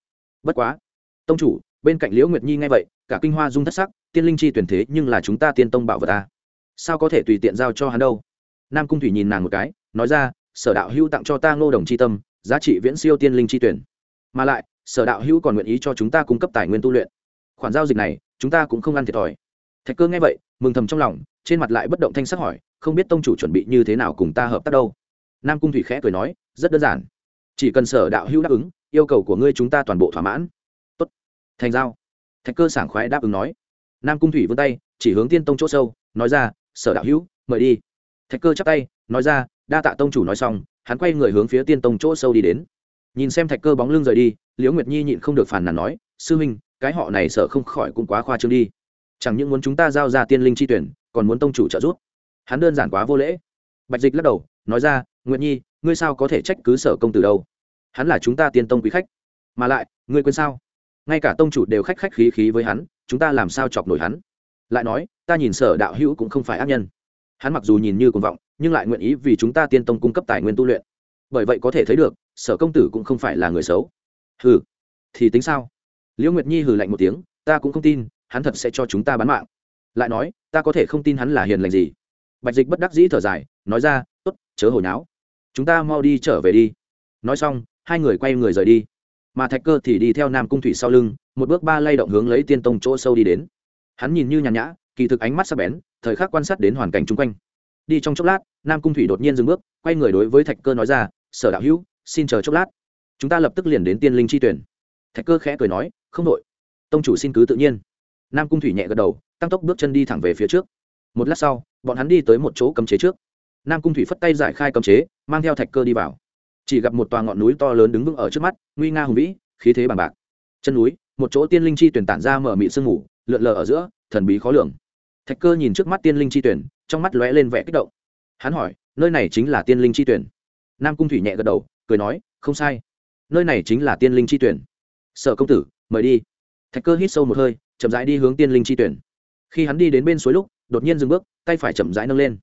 Bất quá, tông chủ bên cạnh liễu nguyệt nhi nghe vậy, cả kinh hoa dung thất sắc, tiên linh chi tuyển thế nhưng là chúng ta tiên tông bảo vật ta. Sao có thể tùy tiện giao cho hắn đâu? Nam cung thủy nhìn nàng một cái, nói ra, sở đạo hữu tặng cho ta ngô đồng chi tâm, giá trị viễn siêu tiên linh chi tuyển. Mà lại, sở đạo hữu còn nguyện ý cho chúng ta cung cấp tài nguyên tu luyện. Khoản giao dịch này, chúng ta cũng không ăn thiệt thòi. Thạch cơ nghe vậy, mừng thầm trong lòng, trên mặt lại bất động thanh sắc hỏi, không biết tông chủ chuẩn bị như thế nào cùng ta hợp tác đâu? Nam cung thủy khẽ cười nói, rất đơn giản. Chỉ cần sở đạo hữu đáp ứng, yêu cầu của ngươi chúng ta toàn bộ thỏa mãn thành giao. Thạch cơ sảng khoái đáp ứng nói. Nam cung thủy vươn tay, chỉ hướng tiên tông chỗ sâu, nói ra, sở đạo hữu, mời đi. Thạch cơ chắp tay, nói ra, đa tạ tông chủ nói xong, hắn quay người hướng phía tiên tông chỗ sâu đi đến. Nhìn xem thạch cơ bóng lưng rời đi, liễu nguyệt nhi nhịn không được phản nàn nói, sư huynh, cái họ này sợ không khỏi cũng quá khoa trương đi. Chẳng những muốn chúng ta giao ra tiên linh chi tuyển, còn muốn tông chủ trợ giúp. Hắn đơn giản quá vô lễ. Bạch dịch lắc đầu, nói ra, nguyệt nhi, ngươi sao có thể trách cứ sở công từ đâu? Hắn là chúng ta tiên tông quý khách. Mà lại, ngươi quên sao? Ngay cả tông chủ đều khách khách khí khí với hắn chúng ta làm sao chọc nổi hắn? Lại nói ta nhìn sở đạo hữu cũng không phải ác nhân. Hắn mặc dù nhìn như cuồng vọng nhưng lại nguyện ý vì chúng ta tiên tông cung cấp tài nguyên tu luyện. Bởi vậy có thể thấy được sở công tử cũng không phải là người xấu. Hừ, thì tính sao? Liễu nguyệt nhi hừ lạnh một tiếng ta cũng không tin hắn thật sẽ cho chúng ta bán mạng. Lại nói ta có thể không tin hắn là hiền lành gì? Bạch dịch bất đắc dĩ thở dài nói ra t ố t chớ hồi náo. Chúng ta mau đi trở về đi. Nói xong hai người quay người rời đi mà thạch cơ thì đi theo nam cung thủy sau lưng, một bước ba lay động hướng lấy tiên tông chỗ sâu đi đến. Hắn nhìn như nhàn nhã, kỳ thực ánh mắt sắc bén, thời khắc quan sát đến hoàn cảnh chung quanh. Đi trong chốc lát, nam cung thủy đột nhiên dừng bước, quay người đối với thạch cơ nói ra, sở đạo hữu, xin chờ chốc lát. Chúng ta lập tức liền đến tiên linh chi tuyển. Thạch cơ khẽ cười nói, không đội tông chủ xin cứ tự nhiên. Nam cung thủy nhẹ gật đầu, tăng tốc bước chân đi thẳng về phía trước. Một lát sau, bọn hắn đi tới một chỗ cấm chế trước. Nam cung thủy phất tay giải khai cấm chế, mang theo thạch cơ đi vào chỉ gặp một tòa ngọn núi to lớn đứng vững ở trước mắt, nguy nga hùng vĩ, khí thế bằng bạc. Chân núi, một chỗ tiên linh chi tuyển tản ra mở mị sương ngủ lượn lờ ở giữa, thần bí khó lường. Thạch cơ nhìn trước mắt tiên linh chi tuyển, trong mắt lóe lên vẻ kích động. Hắn hỏi, nơi này chính là tiên linh chi tuyển? Nam cung thủy nhẹ gật đầu, cười nói, không sai. Nơi này chính là tiên linh chi tuyển. Sở công tử, mời đi. Thạch cơ hít sâu một hơi, chậm rãi đi hướng tiên linh chi tuyển. Khi hắn đi đến bên suối lúc, đột nhiên dừng bước, tay phải chậm rãi nâng lên.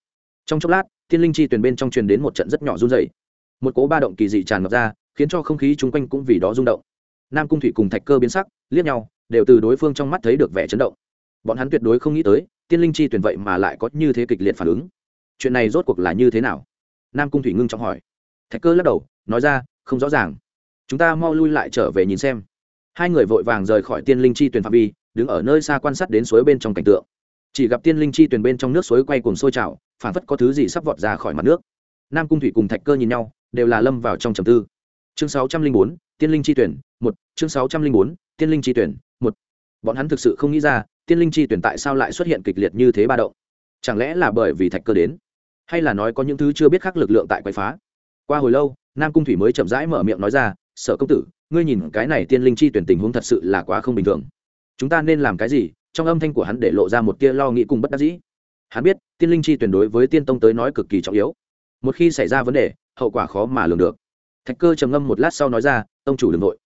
Trong chốc lát, tiên linh chi tuyển bên trong truyền đến một trận rất nhỏ run dày một cỗ ba động kỳ dị tràn ngập ra, khiến cho không khí chung quanh cũng vì đó rung động. Nam cung thủy cùng thạch cơ biến sắc, liếc nhau, đều từ đối phương trong mắt thấy được vẻ chấn động. Bọn hắn tuyệt đối không nghĩ tới, tiên linh chi tuyển vậy mà lại có như thế kịch liệt phản ứng. Chuyện này rốt cuộc là như thế nào? Nam cung thủy ngưng trọng hỏi. Thạch cơ lắc đầu, nói ra, không rõ ràng. Chúng ta mau lui lại trở về nhìn xem. Hai người vội vàng rời khỏi tiên linh chi tuyển phạm vi, đứng ở nơi xa quan sát đến suối bên trong cảnh tượng. Chỉ gặp tiên linh chi tuyển bên trong nước suối quay cùng sôi trào, phản phất có thứ gì sắp vọt ra khỏi mặt nước nam cung thủy cùng thạch cơ nhìn nhau, đều là lâm vào trong trầm tư. Chương sáu trăm linh bốn, tiên linh chi tuyển, một. Chương sáu trăm linh bốn, tiên linh chi tuyển, một. Bọn hắn thực sự không nghĩ ra, tiên linh chi tuyển tại sao lại xuất hiện kịch liệt như thế ba động? Chẳng lẽ là bởi vì thạch cơ đến? Hay là nói có những thứ chưa biết khác lực lượng tại quậy phá? Qua hồi lâu, nam cung thủy mới chậm rãi mở miệng nói ra, sở công tử, ngươi nhìn cái này tiên linh chi tuyển tình huống thật sự là quá không bình thường. Chúng ta nên làm cái gì? Trong âm thanh của hắn để lộ ra một tia lo nghĩ cùng bất đắc dĩ. Hắn biết, tiên linh chi tuyển đối với tiên tông tới nói cực kỳ trọng yếu một khi xảy ra vấn đề, hậu quả khó mà lường được. Thạch cơ trầm ngâm một lát sau nói ra, tông chủ đ ư n g nội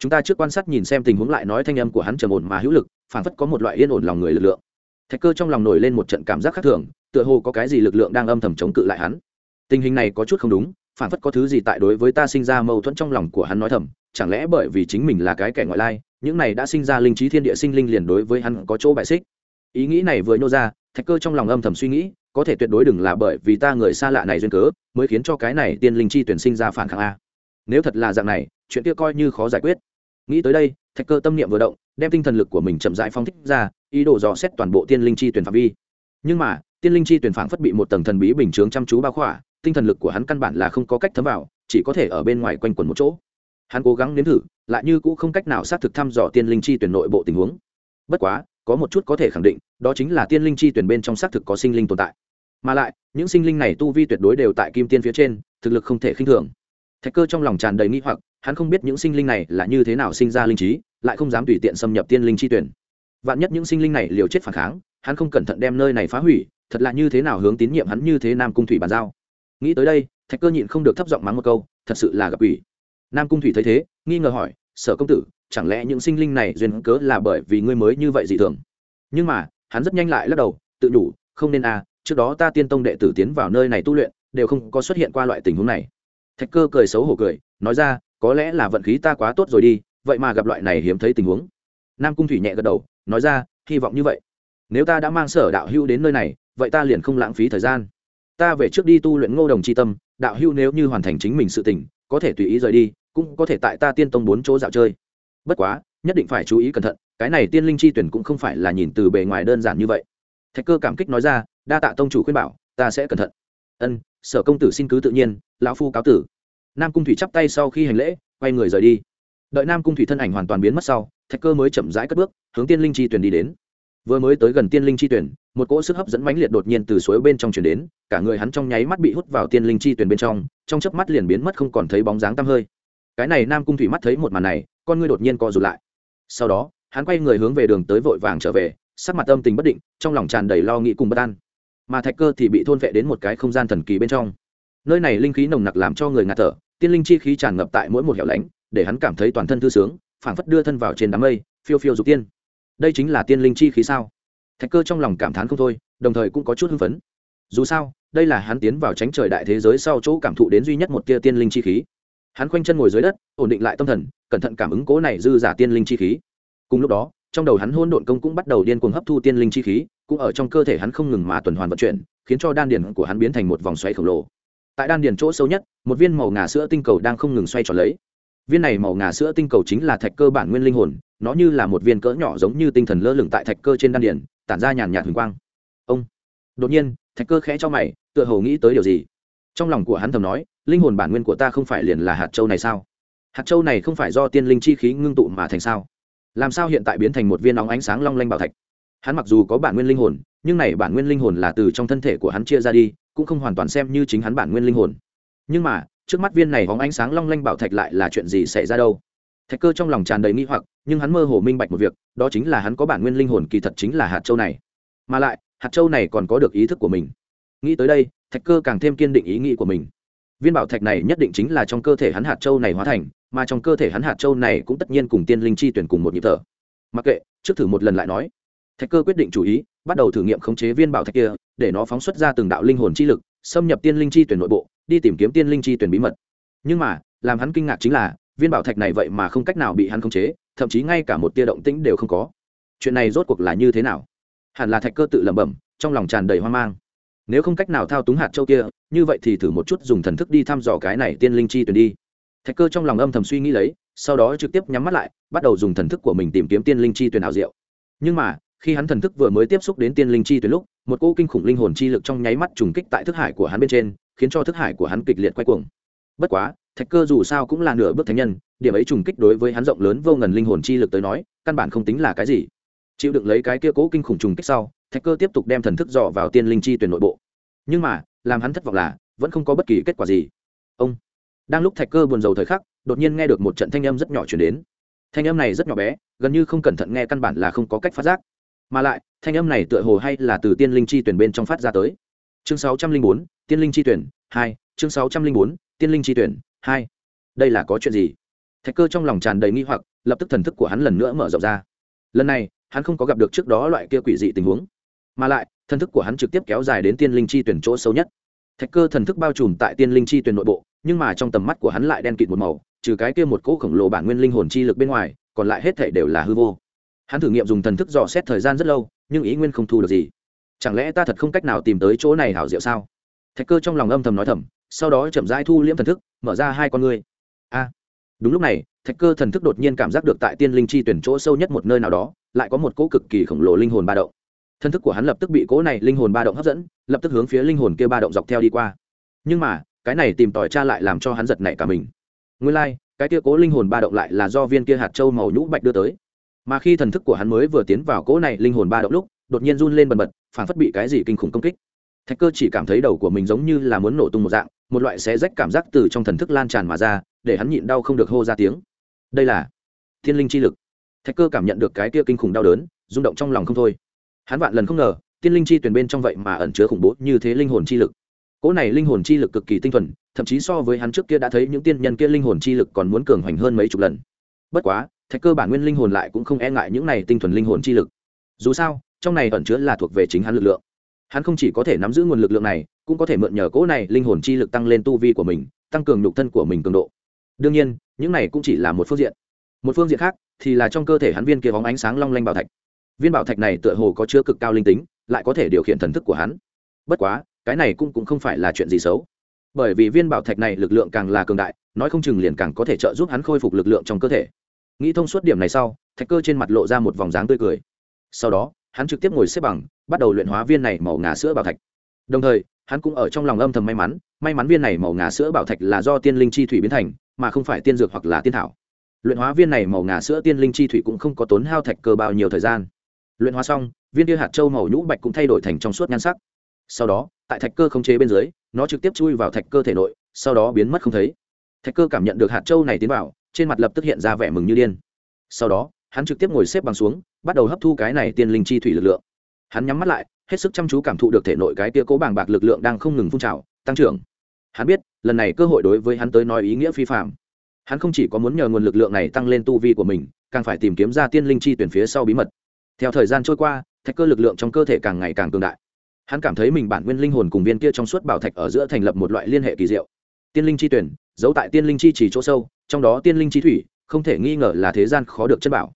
chúng ta trước quan sát nhìn xem tình huống lại nói thanh âm của hắn trầm ổn mà hữu lực, phản phất có một loại yên ổn lòng người lực lượng. Thạch cơ trong lòng nổi lên một trận cảm giác khác thường, tựa hồ có cái gì lực lượng đang âm thầm chống cự lại hắn. Tình hình này có chút không đúng, phản phất có thứ gì tại đối với ta sinh ra mâu thuẫn trong lòng của hắn nói thầm, chẳng lẽ bởi vì chính mình là cái kẻ ngoại lai, những này đã sinh ra linh trí thiên địa sinh linh liền đối với hắn có chỗ bại xích? Ý nghĩ này vừa nhô ra, thạch cơ trong lòng âm thầm suy nghĩ có thể tuyệt đối đừng là bởi vì ta người xa lạ này duyên cớ mới khiến cho cái này tiên linh chi tuyển sinh ra phản kháng a. Nếu thật là dạng này, chuyện kia coi như khó giải quyết. Nghĩ tới đây, thạch cơ tâm niệm vừa động, đem tinh thần lực của mình chậm rãi phong thích ra, ý đồ dò xét toàn bộ tiên linh chi tuyển phạm vi. Nhưng mà, tiên linh chi tuyển phảng phất bị một tầng thần bí bình chướng chăm chú bao khỏa, tinh thần lực của hắn căn bản là không có cách thấm vào, chỉ có thể ở bên ngoài quanh quẩn một chỗ. Hắn cố gắng nếm thử, lại như cũ không cách nào xác thực thăm dò tiên linh chi tuyển nội bộ tình huống. Bất quá, có một chút có thể khẳng định, đó chính là tiên linh chi tuyển bên trong xác thực có sinh linh tồn tại mà lại, những sinh linh này tu vi tuyệt đối đều tại kim tiên phía trên, thực lực không thể khinh thường. Thạch cơ trong lòng tràn đầy nghi hoặc, hắn không biết những sinh linh này là như thế nào sinh ra linh trí, lại không dám tùy tiện xâm nhập tiên linh chi tuyển. Vạn nhất những sinh linh này liều chết phản kháng, hắn không cẩn thận đem nơi này phá hủy, thật là như thế nào hướng tín nhiệm hắn như thế nam cung thủy bàn giao. Nghĩ tới đây, thạch cơ nhịn không được thấp giọng mắng một câu, thật sự là gặp ủy nam cung thủy thấy thế, nghi ngờ hỏi, sở công tử, chẳng lẽ những sinh linh này duyên cớ là bởi vì ngươi mới như vậy dị thường? Nhưng mà, hắn rất nhanh lại lắc đầu, tự nhủ, không nên à trước đó ta tiên tông đệ tử tiến vào nơi này tu luyện, đều không có xuất hiện qua loại tình huống này. Thạch cơ cười xấu hổ cười, nói ra, có lẽ là vận khí ta quá tốt rồi đi, vậy mà gặp loại này hiếm thấy tình huống. Nam cung thủy nhẹ gật đầu, nói ra, hy vọng như vậy. Nếu ta đã mang sở đạo hưu đến nơi này, vậy ta liền không lãng phí thời gian. Ta về trước đi tu luyện ngô đồng c h i tâm, đạo hưu nếu như hoàn thành chính mình sự tình, có thể tùy ý rời đi, cũng có thể tại ta tiên tông bốn chỗ dạo chơi. Bất quá, nhất định phải chú ý cẩn thận, cái này tiên linh chi tuyển cũng không phải là nhìn từ bề ngoài đơn giản như vậy thạch cơ cảm kích nói ra, đa tạ tông chủ khuyên bảo, ta sẽ cẩn thận. Ân, sở công tử xin cứ tự nhiên, lão phu cáo tử. Nam cung thủy chắp tay sau khi hành lễ, quay người rời đi. Đợi nam cung thủy thân ảnh hoàn toàn biến mất sau, thạch cơ mới chậm rãi cất bước, hướng tiên linh chi tuyển đi đến. Vừa mới tới gần tiên linh chi tuyển, một cỗ sức hấp dẫn mãnh liệt đột nhiên từ suối bên trong chuyển đến, cả người hắn trong nháy mắt bị hút vào tiên linh chi tuyển bên trong trong chớp mắt liền biến mất không còn thấy bóng dáng tăm hơi. Cái này nam cung thủy mắt thấy một màn này, con ngươi đột nhiên co rụt lại. Sau đó, hắn quay người hướng về đường tới vội vàng trở về sắc mặt âm tình bất định, trong lòng tràn đầy lo nghĩ cùng bất an. Mà thạch cơ thì bị thôn vệ đến một cái không gian thần kỳ bên trong. Nơi này linh khí nồng nặc làm cho người ngạt thở, tiên linh chi khí tràn ngập tại mỗi một hẻo lánh, để hắn cảm thấy toàn thân thư sướng, phảng phất đưa thân vào trên đám mây, phiêu phiêu dục tiên. Đây chính là tiên linh chi khí sao? Thạch cơ trong lòng cảm thán không thôi, đồng thời cũng có chút hưng phấn. Dù sao, đây là hắn tiến vào tránh trời đại thế giới sau chỗ cảm thụ đến duy nhất một tia tiên linh chi khí. Hắn khoanh chân ngồi dưới đất, ổn định lại tâm thần, cẩn thận cảm ứng cố này dư giả tiên linh chi khí. Cùng lúc đó trong đầu hắn hôn độn công cũng bắt đầu điên cuồng hấp thu tiên linh chi khí, cũng ở trong cơ thể hắn không ngừng mà tuần hoàn vận chuyển, khiến cho đan điền của hắn biến thành một vòng xoáy khổng lồ. Tại đan điền chỗ sâu nhất, một viên màu ngà sữa tinh cầu đang không ngừng xoay tròn lấy. Viên này màu ngà sữa tinh cầu chính là thạch cơ bản nguyên linh hồn, nó như là một viên cỡ nhỏ giống như tinh thần lơ lửng tại thạch cơ trên đan điền, tản ra nhàn nhạt huỳnh quang. Ông! Đột nhiên, thạch cơ khẽ cho mày, tựa hồ nghĩ tới điều gì? Trong lòng của hắn thầm nói, linh hồn bản nguyên của ta không phải liền là hạt châu này sao? Hạt châu này không phải do tiên linh chi khí ngưng tụ mà thành sao? Làm sao hiện tại biến thành một viên óng ánh sáng long lanh bảo thạch? Hắn mặc dù có bản nguyên linh hồn, nhưng này bản nguyên linh hồn là từ trong thân thể của hắn chia ra đi, cũng không hoàn toàn xem như chính hắn bản nguyên linh hồn. Nhưng mà, trước mắt viên này óng ánh sáng long lanh bảo thạch lại là chuyện gì xảy ra đâu? Thạch cơ trong lòng tràn đầy nghi hoặc, nhưng hắn mơ hồ minh bạch một việc, đó chính là hắn có bản nguyên linh hồn kỳ thật chính là hạt châu này. Mà lại, hạt châu này còn có được ý thức của mình. Nghĩ tới đây, thạch cơ càng thêm kiên định ý nghĩ của mình viên bảo thạch này nhất định chính là trong cơ thể hắn hạt châu này hóa thành, mà trong cơ thể hắn hạt châu này cũng tất nhiên cùng tiên linh chi tuyển cùng một nhịp thở. Mặc kệ, trước thử một lần lại nói. Thạch cơ quyết định chủ ý, bắt đầu thử nghiệm khống chế viên bảo thạch kia, để nó phóng xuất ra từng đạo linh hồn chi lực, xâm nhập tiên linh chi tuyển nội bộ, đi tìm kiếm tiên linh chi tuyển bí mật. Nhưng mà, làm hắn kinh ngạc chính là, viên bảo thạch này vậy mà không cách nào bị hắn khống chế, thậm chí ngay cả một tia động tĩnh đều không có. Chuyện này rốt cuộc là như thế nào? Hẳn là thạch cơ tự lẩm bẩm, trong lòng tràn đầy hoang mang nếu không cách nào thao túng hạt châu kia, như vậy thì thử một chút dùng thần thức đi thăm dò cái này tiên linh chi tuyển đi. Thạch cơ trong lòng âm thầm suy nghĩ lấy, sau đó trực tiếp nhắm mắt lại, bắt đầu dùng thần thức của mình tìm kiếm tiên linh chi tuyển ảo diệu. Nhưng mà, khi hắn thần thức vừa mới tiếp xúc đến tiên linh chi tuyển lúc, một cỗ kinh khủng linh hồn chi lực trong nháy mắt trùng kích tại thức hải của hắn bên trên, khiến cho thức hải của hắn kịch liệt quay cuồng. Bất quá, thạch cơ dù sao cũng là nửa bước thánh nhân, điểm ấy trùng kích đối với hắn rộng lớn vô ngần linh hồn chi lực tới nói, căn bản không tính là cái gì. Chịu đựng lấy cái kia cố kinh khủng trùng kích sau thạch cơ tiếp tục đem thần thức dò vào tiên linh chi tuyển nội bộ. Nhưng mà, làm hắn thất vọng là, vẫn không có bất kỳ kết quả gì. Ông. Đang lúc thạch cơ buồn rầu thời khắc, đột nhiên nghe được một trận thanh âm rất nhỏ chuyển đến. Thanh âm này rất nhỏ bé, gần như không cẩn thận nghe căn bản là không có cách phát giác. Mà lại, thanh âm này tựa hồ hay là từ tiên linh chi tuyển bên trong phát ra tới. Chương sáu trăm linh bốn, tiên linh chi tuyển, hai, chương sáu trăm linh bốn, tiên linh chi tuyển, hai. Đây là có chuyện gì? Thạch cơ trong lòng tràn đầy nghi hoặc, lập tức thần thức của hắn lần nữa mở rộng ra. Lần này, hắn không có gặp được trước đó loại kia quỷ dị tình huống mà lại, thần thức của hắn trực tiếp kéo dài đến tiên linh chi tuyển chỗ sâu nhất. Thạch cơ thần thức bao trùm tại tiên linh chi tuyển nội bộ, nhưng mà trong tầm mắt của hắn lại đen kịt một màu, trừ cái kia một cỗ khổng lồ bản nguyên linh hồn chi lực bên ngoài, còn lại hết thể đều là hư vô. Hắn thử nghiệm dùng thần thức dò xét thời gian rất lâu, nhưng ý nguyên không thu được gì. Chẳng lẽ ta thật không cách nào tìm tới chỗ này hảo diệu sao? Thạch cơ trong lòng âm thầm nói thầm, sau đó chậm rãi thu liễm thần thức, mở ra hai con ngươi. A! Đúng lúc này, thạch cơ thần thức đột nhiên cảm giác được tại tiên linh chi tuyển chỗ sâu nhất một nơi nào đó, lại có một cỗ cực kỳ khổng lồ linh hồn ba động thân thức của hắn lập tức bị cỗ này linh hồn ba động hấp dẫn lập tức hướng phía linh hồn kia ba động dọc theo đi qua. Nhưng mà cái này tìm tòi cha lại làm cho hắn giật nảy cả mình. Nguyên lai、like, cái kia cố linh hồn ba động lại là do viên kia hạt châu màu nhũ bạch đưa tới. Mà khi thần thức của hắn mới vừa tiến vào cỗ này linh hồn ba động lúc đột nhiên run lên bần bật phản phất bị cái gì kinh khủng công kích. Thạch cơ chỉ cảm thấy đầu của mình giống như là muốn nổ tung một dạng một loại xé rách cảm giác từ trong thần thức lan tràn mà ra để hắn nhịn đau không được hô ra tiếng. Đây là thiên linh chi lực. Thạch cơ cảm nhận được cái kia kinh khủng đau đớn rung động trong lòng không thôi hắn vạn lần không ngờ, tiên linh chi tuyển bên trong vậy mà ẩn chứa khủng bố như thế linh hồn chi lực. Cỗ này linh hồn chi lực cực kỳ tinh thuần, thậm chí so với hắn trước kia đã thấy những tiên nhân kia linh hồn chi lực còn muốn cường hoành hơn mấy chục lần. Bất quá, thạch cơ bản nguyên linh hồn lại cũng không e ngại những này tinh thuần linh hồn chi lực. Dù sao, trong này ẩn chứa là thuộc về chính hắn lực lượng. Hắn không chỉ có thể nắm giữ nguồn lực lượng này, cũng có thể mượn nhờ cỗ này linh hồn chi lực tăng lên tu vi của mình, tăng cường nhục thân của mình cường độ. Đương nhiên, những này cũng chỉ là một phương diện. Một phương diện khác thì là trong cơ thể hắn viên kia bóng ánh sáng long lanh bảo thạch viên bảo thạch này tựa hồ có chứa cực cao linh tính lại có thể điều khiển thần thức của hắn. Bất quá cái này cũng, cũng không phải là chuyện gì xấu. Bởi vì viên bảo thạch này lực lượng càng là cường đại nói không chừng liền càng có thể trợ giúp hắn khôi phục lực lượng trong cơ thể. Nghĩ thông suốt điểm này sau thạch cơ trên mặt lộ ra một vòng dáng tươi cười. Sau đó hắn trực tiếp ngồi xếp bằng bắt đầu luyện hóa viên này màu ngà sữa bảo thạch. Đồng thời hắn cũng ở trong lòng âm thầm may mắn may mắn viên này màu ngà sữa bảo thạch là do tiên linh chi thủy biến thành mà không phải tiên dược hoặc là tiên thảo. Luyện hóa viên này màu ngà sữa tiên linh chi thủy cũng không có tốn hao thạch cơ bao nhiều thời gian luyện hóa xong, viên tia hạt châu màu nhũ bạch cũng thay đổi thành trong suốt nhan sắc. Sau đó, tại thạch cơ không chế bên dưới, nó trực tiếp chui vào thạch cơ thể nội, sau đó biến mất không thấy. Thạch cơ cảm nhận được hạt châu này tiến vào, trên mặt lập tức hiện ra vẻ mừng như điên. Sau đó, hắn trực tiếp ngồi xếp bằng xuống, bắt đầu hấp thu cái này tiên linh chi thủy lực lượng. Hắn nhắm mắt lại, hết sức chăm chú cảm thụ được thể nội cái tia cố bàng bạc lực lượng đang không ngừng phun trào, tăng trưởng. Hắn biết, lần này cơ hội đối với hắn tới nói ý nghĩa phi phạm hắn không chỉ có muốn nhờ nguồn lực lượng này tăng lên tu vi của mình, càng phải tìm kiếm ra tiên linh chi tuyển phía sau bí mật theo thời gian trôi qua, thạch cơ lực lượng trong cơ thể càng ngày càng cường đại. Hắn cảm thấy mình bản nguyên linh hồn cùng viên kia trong suốt bảo thạch ở giữa thành lập một loại liên hệ kỳ diệu. Tiên linh chi tuyển, giấu tại tiên linh chi chỉ chỗ sâu, trong đó tiên linh chi thủy, không thể nghi ngờ là thế gian khó được chất bảo.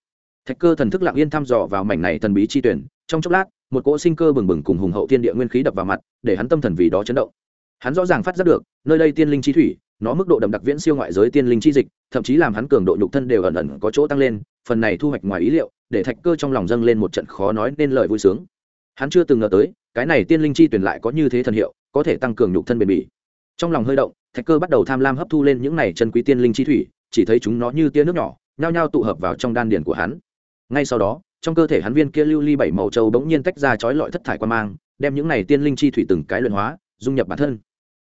Thạch cơ thần thức lặng yên thăm dò vào mảnh này thần bí chi tuyển, trong chốc lát, một cỗ sinh cơ bừng bừng cùng hùng hậu thiên địa nguyên khí đập vào mặt, để hắn tâm thần vì đó chấn động. Hắn rõ ràng phát giác được, nơi đây tiên linh chi thủy, nó mức độ đậm đặc viễn siêu ngoại giới tiên linh chi dịch, thậm chí làm hắn cường độ nhục thân đều ẩn ẩn có chỗ tăng lên, phần này thu hoạch ngoài ý liệu để thạch cơ trong lòng dâng lên một trận khó nói nên lời vui sướng. Hắn chưa từng ngờ tới, cái này tiên linh chi tuyển lại có như thế thần hiệu, có thể tăng cường nhục thân bền bỉ. Trong lòng hơi động, thạch cơ bắt đầu tham lam hấp thu lên những này chân quý tiên linh chi thủy, chỉ thấy chúng nó như tia nước nhỏ, nhao nhao tụ hợp vào trong đan điển của hắn. Ngay sau đó, trong cơ thể hắn viên kia lưu ly bảy màu châu bỗng nhiên tách ra chói lọi thất thải quan mang, đem những này tiên linh chi thủy từng cái luyện hóa, dung nhập bản thân.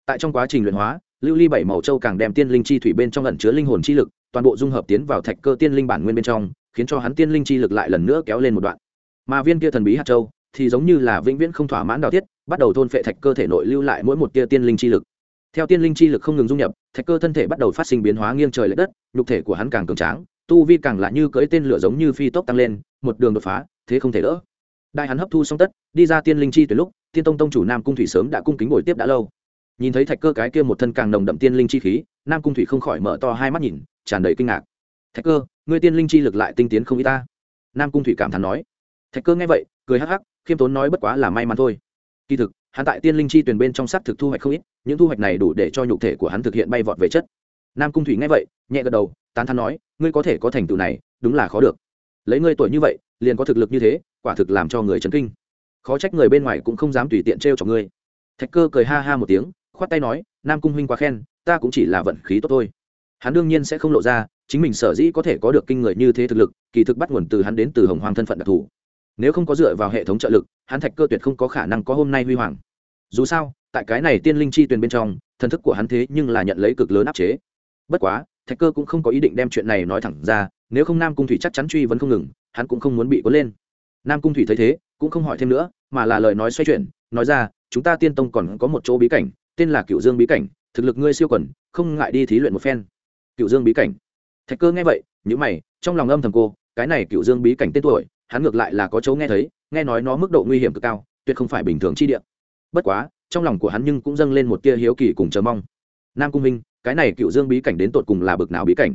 Tại trong quá trình luyện hóa, lưu ly bảy màu châu càng đem tiên linh chi thủy bên trong ẩn chứa linh hồn chi lực, toàn bộ dung hợp tiến vào thạch cơ tiên linh bản nguyên bên trong khiến cho hắn tiên linh chi lực lại lần nữa kéo lên một đoạn. Mà viên kia thần bí hạt châu thì giống như là vĩnh viễn không thỏa mãn đào tiết bắt đầu thôn phệ thạch cơ thể nội lưu lại mỗi một tia tiên linh chi lực. Theo tiên linh chi lực không ngừng dung nhập, thạch cơ thân thể bắt đầu phát sinh biến hóa nghiêng trời l ệ đất, nhục thể của hắn càng cường tráng, tu vi càng lạ như cưỡi tên lửa giống như phi tốc tăng lên, một đường đột phá, thế không thể đỡ. Đại hắn hấp thu xong tất, đi ra tiên linh chi tuyệt lúc tiên tông tông chủ nam cung thủy sớm đã cung kính bồi tiếp đã lâu. Nhìn thấy thạch cơ cái kia một thân càng nồng đậm tiên linh chi khí, nam cung thủy không khỏi mở to hai mắt nhìn, tràn đầy kinh ngạc thạch cơ, ngươi tiên linh chi lực lại tinh tiến không y ta. Nam cung thủy cảm thán nói. Thạch cơ nghe vậy, cười hắc hắc, khiêm tốn nói bất quá là may mắn thôi. Kỳ thực, hắn tại tiên linh chi tuyển bên trong sắc thực thu hoạch không ít, những thu hoạch này đủ để cho nhục thể của hắn thực hiện bay vọt về chất. Nam cung thủy nghe vậy, nhẹ gật đầu, tán thán nói, ngươi có thể có thành tựu này, đúng là khó được. Lấy ngươi tuổi như vậy, liền có thực lực như thế, quả thực làm cho người chấn kinh. Khó trách người bên ngoài cũng không dám tùy tiện trêu cho ngươi. Thạch cơ cười ha ha một tiếng, khoát tay nói, nam cung huynh quá khen, ta cũng chỉ là vận khí tốt thôi. Hắn đương nhiên sẽ không lộ ra chính mình sở dĩ có thể có được kinh người như thế thực lực, kỳ thực bắt nguồn từ hắn đến từ hồng hoàng thân phận đặc thù. Nếu không có dựa vào hệ thống trợ lực, hắn thạch cơ tuyệt không có khả năng có hôm nay huy hoàng. Dù sao, tại cái này tiên linh chi tuyền bên trong, thần thức của hắn thế nhưng là nhận lấy cực lớn áp chế. Bất quá, thạch cơ cũng không có ý định đem chuyện này nói thẳng ra, nếu không nam cung thủy chắc chắn truy vấn không ngừng, hắn cũng không muốn bị cuốn lên. Nam cung thủy thấy thế, cũng không hỏi thêm nữa, mà là lời nói xoay chuyển, nói ra, chúng ta tiên tông còn có một chỗ bí cảnh, tên là cựu dương bí cảnh, thực lực ngươi siêu quẩn không ngại đi thí luyện một phen. Cựu dương bí cảnh thạch cơ nghe vậy nhữ mày, trong lòng âm thầm cô, cái này cựu dương bí cảnh tên tuổi, hắn ngược lại là có chỗ nghe thấy, nghe nói nó mức độ nguy hiểm cực cao, tuyệt không phải bình thường chi địa. Bất quá, trong lòng của hắn nhưng cũng dâng lên một tia hiếu kỳ cùng chờ mong. Nam cung minh, cái này cựu dương bí cảnh đến tột cùng là bực nào bí cảnh?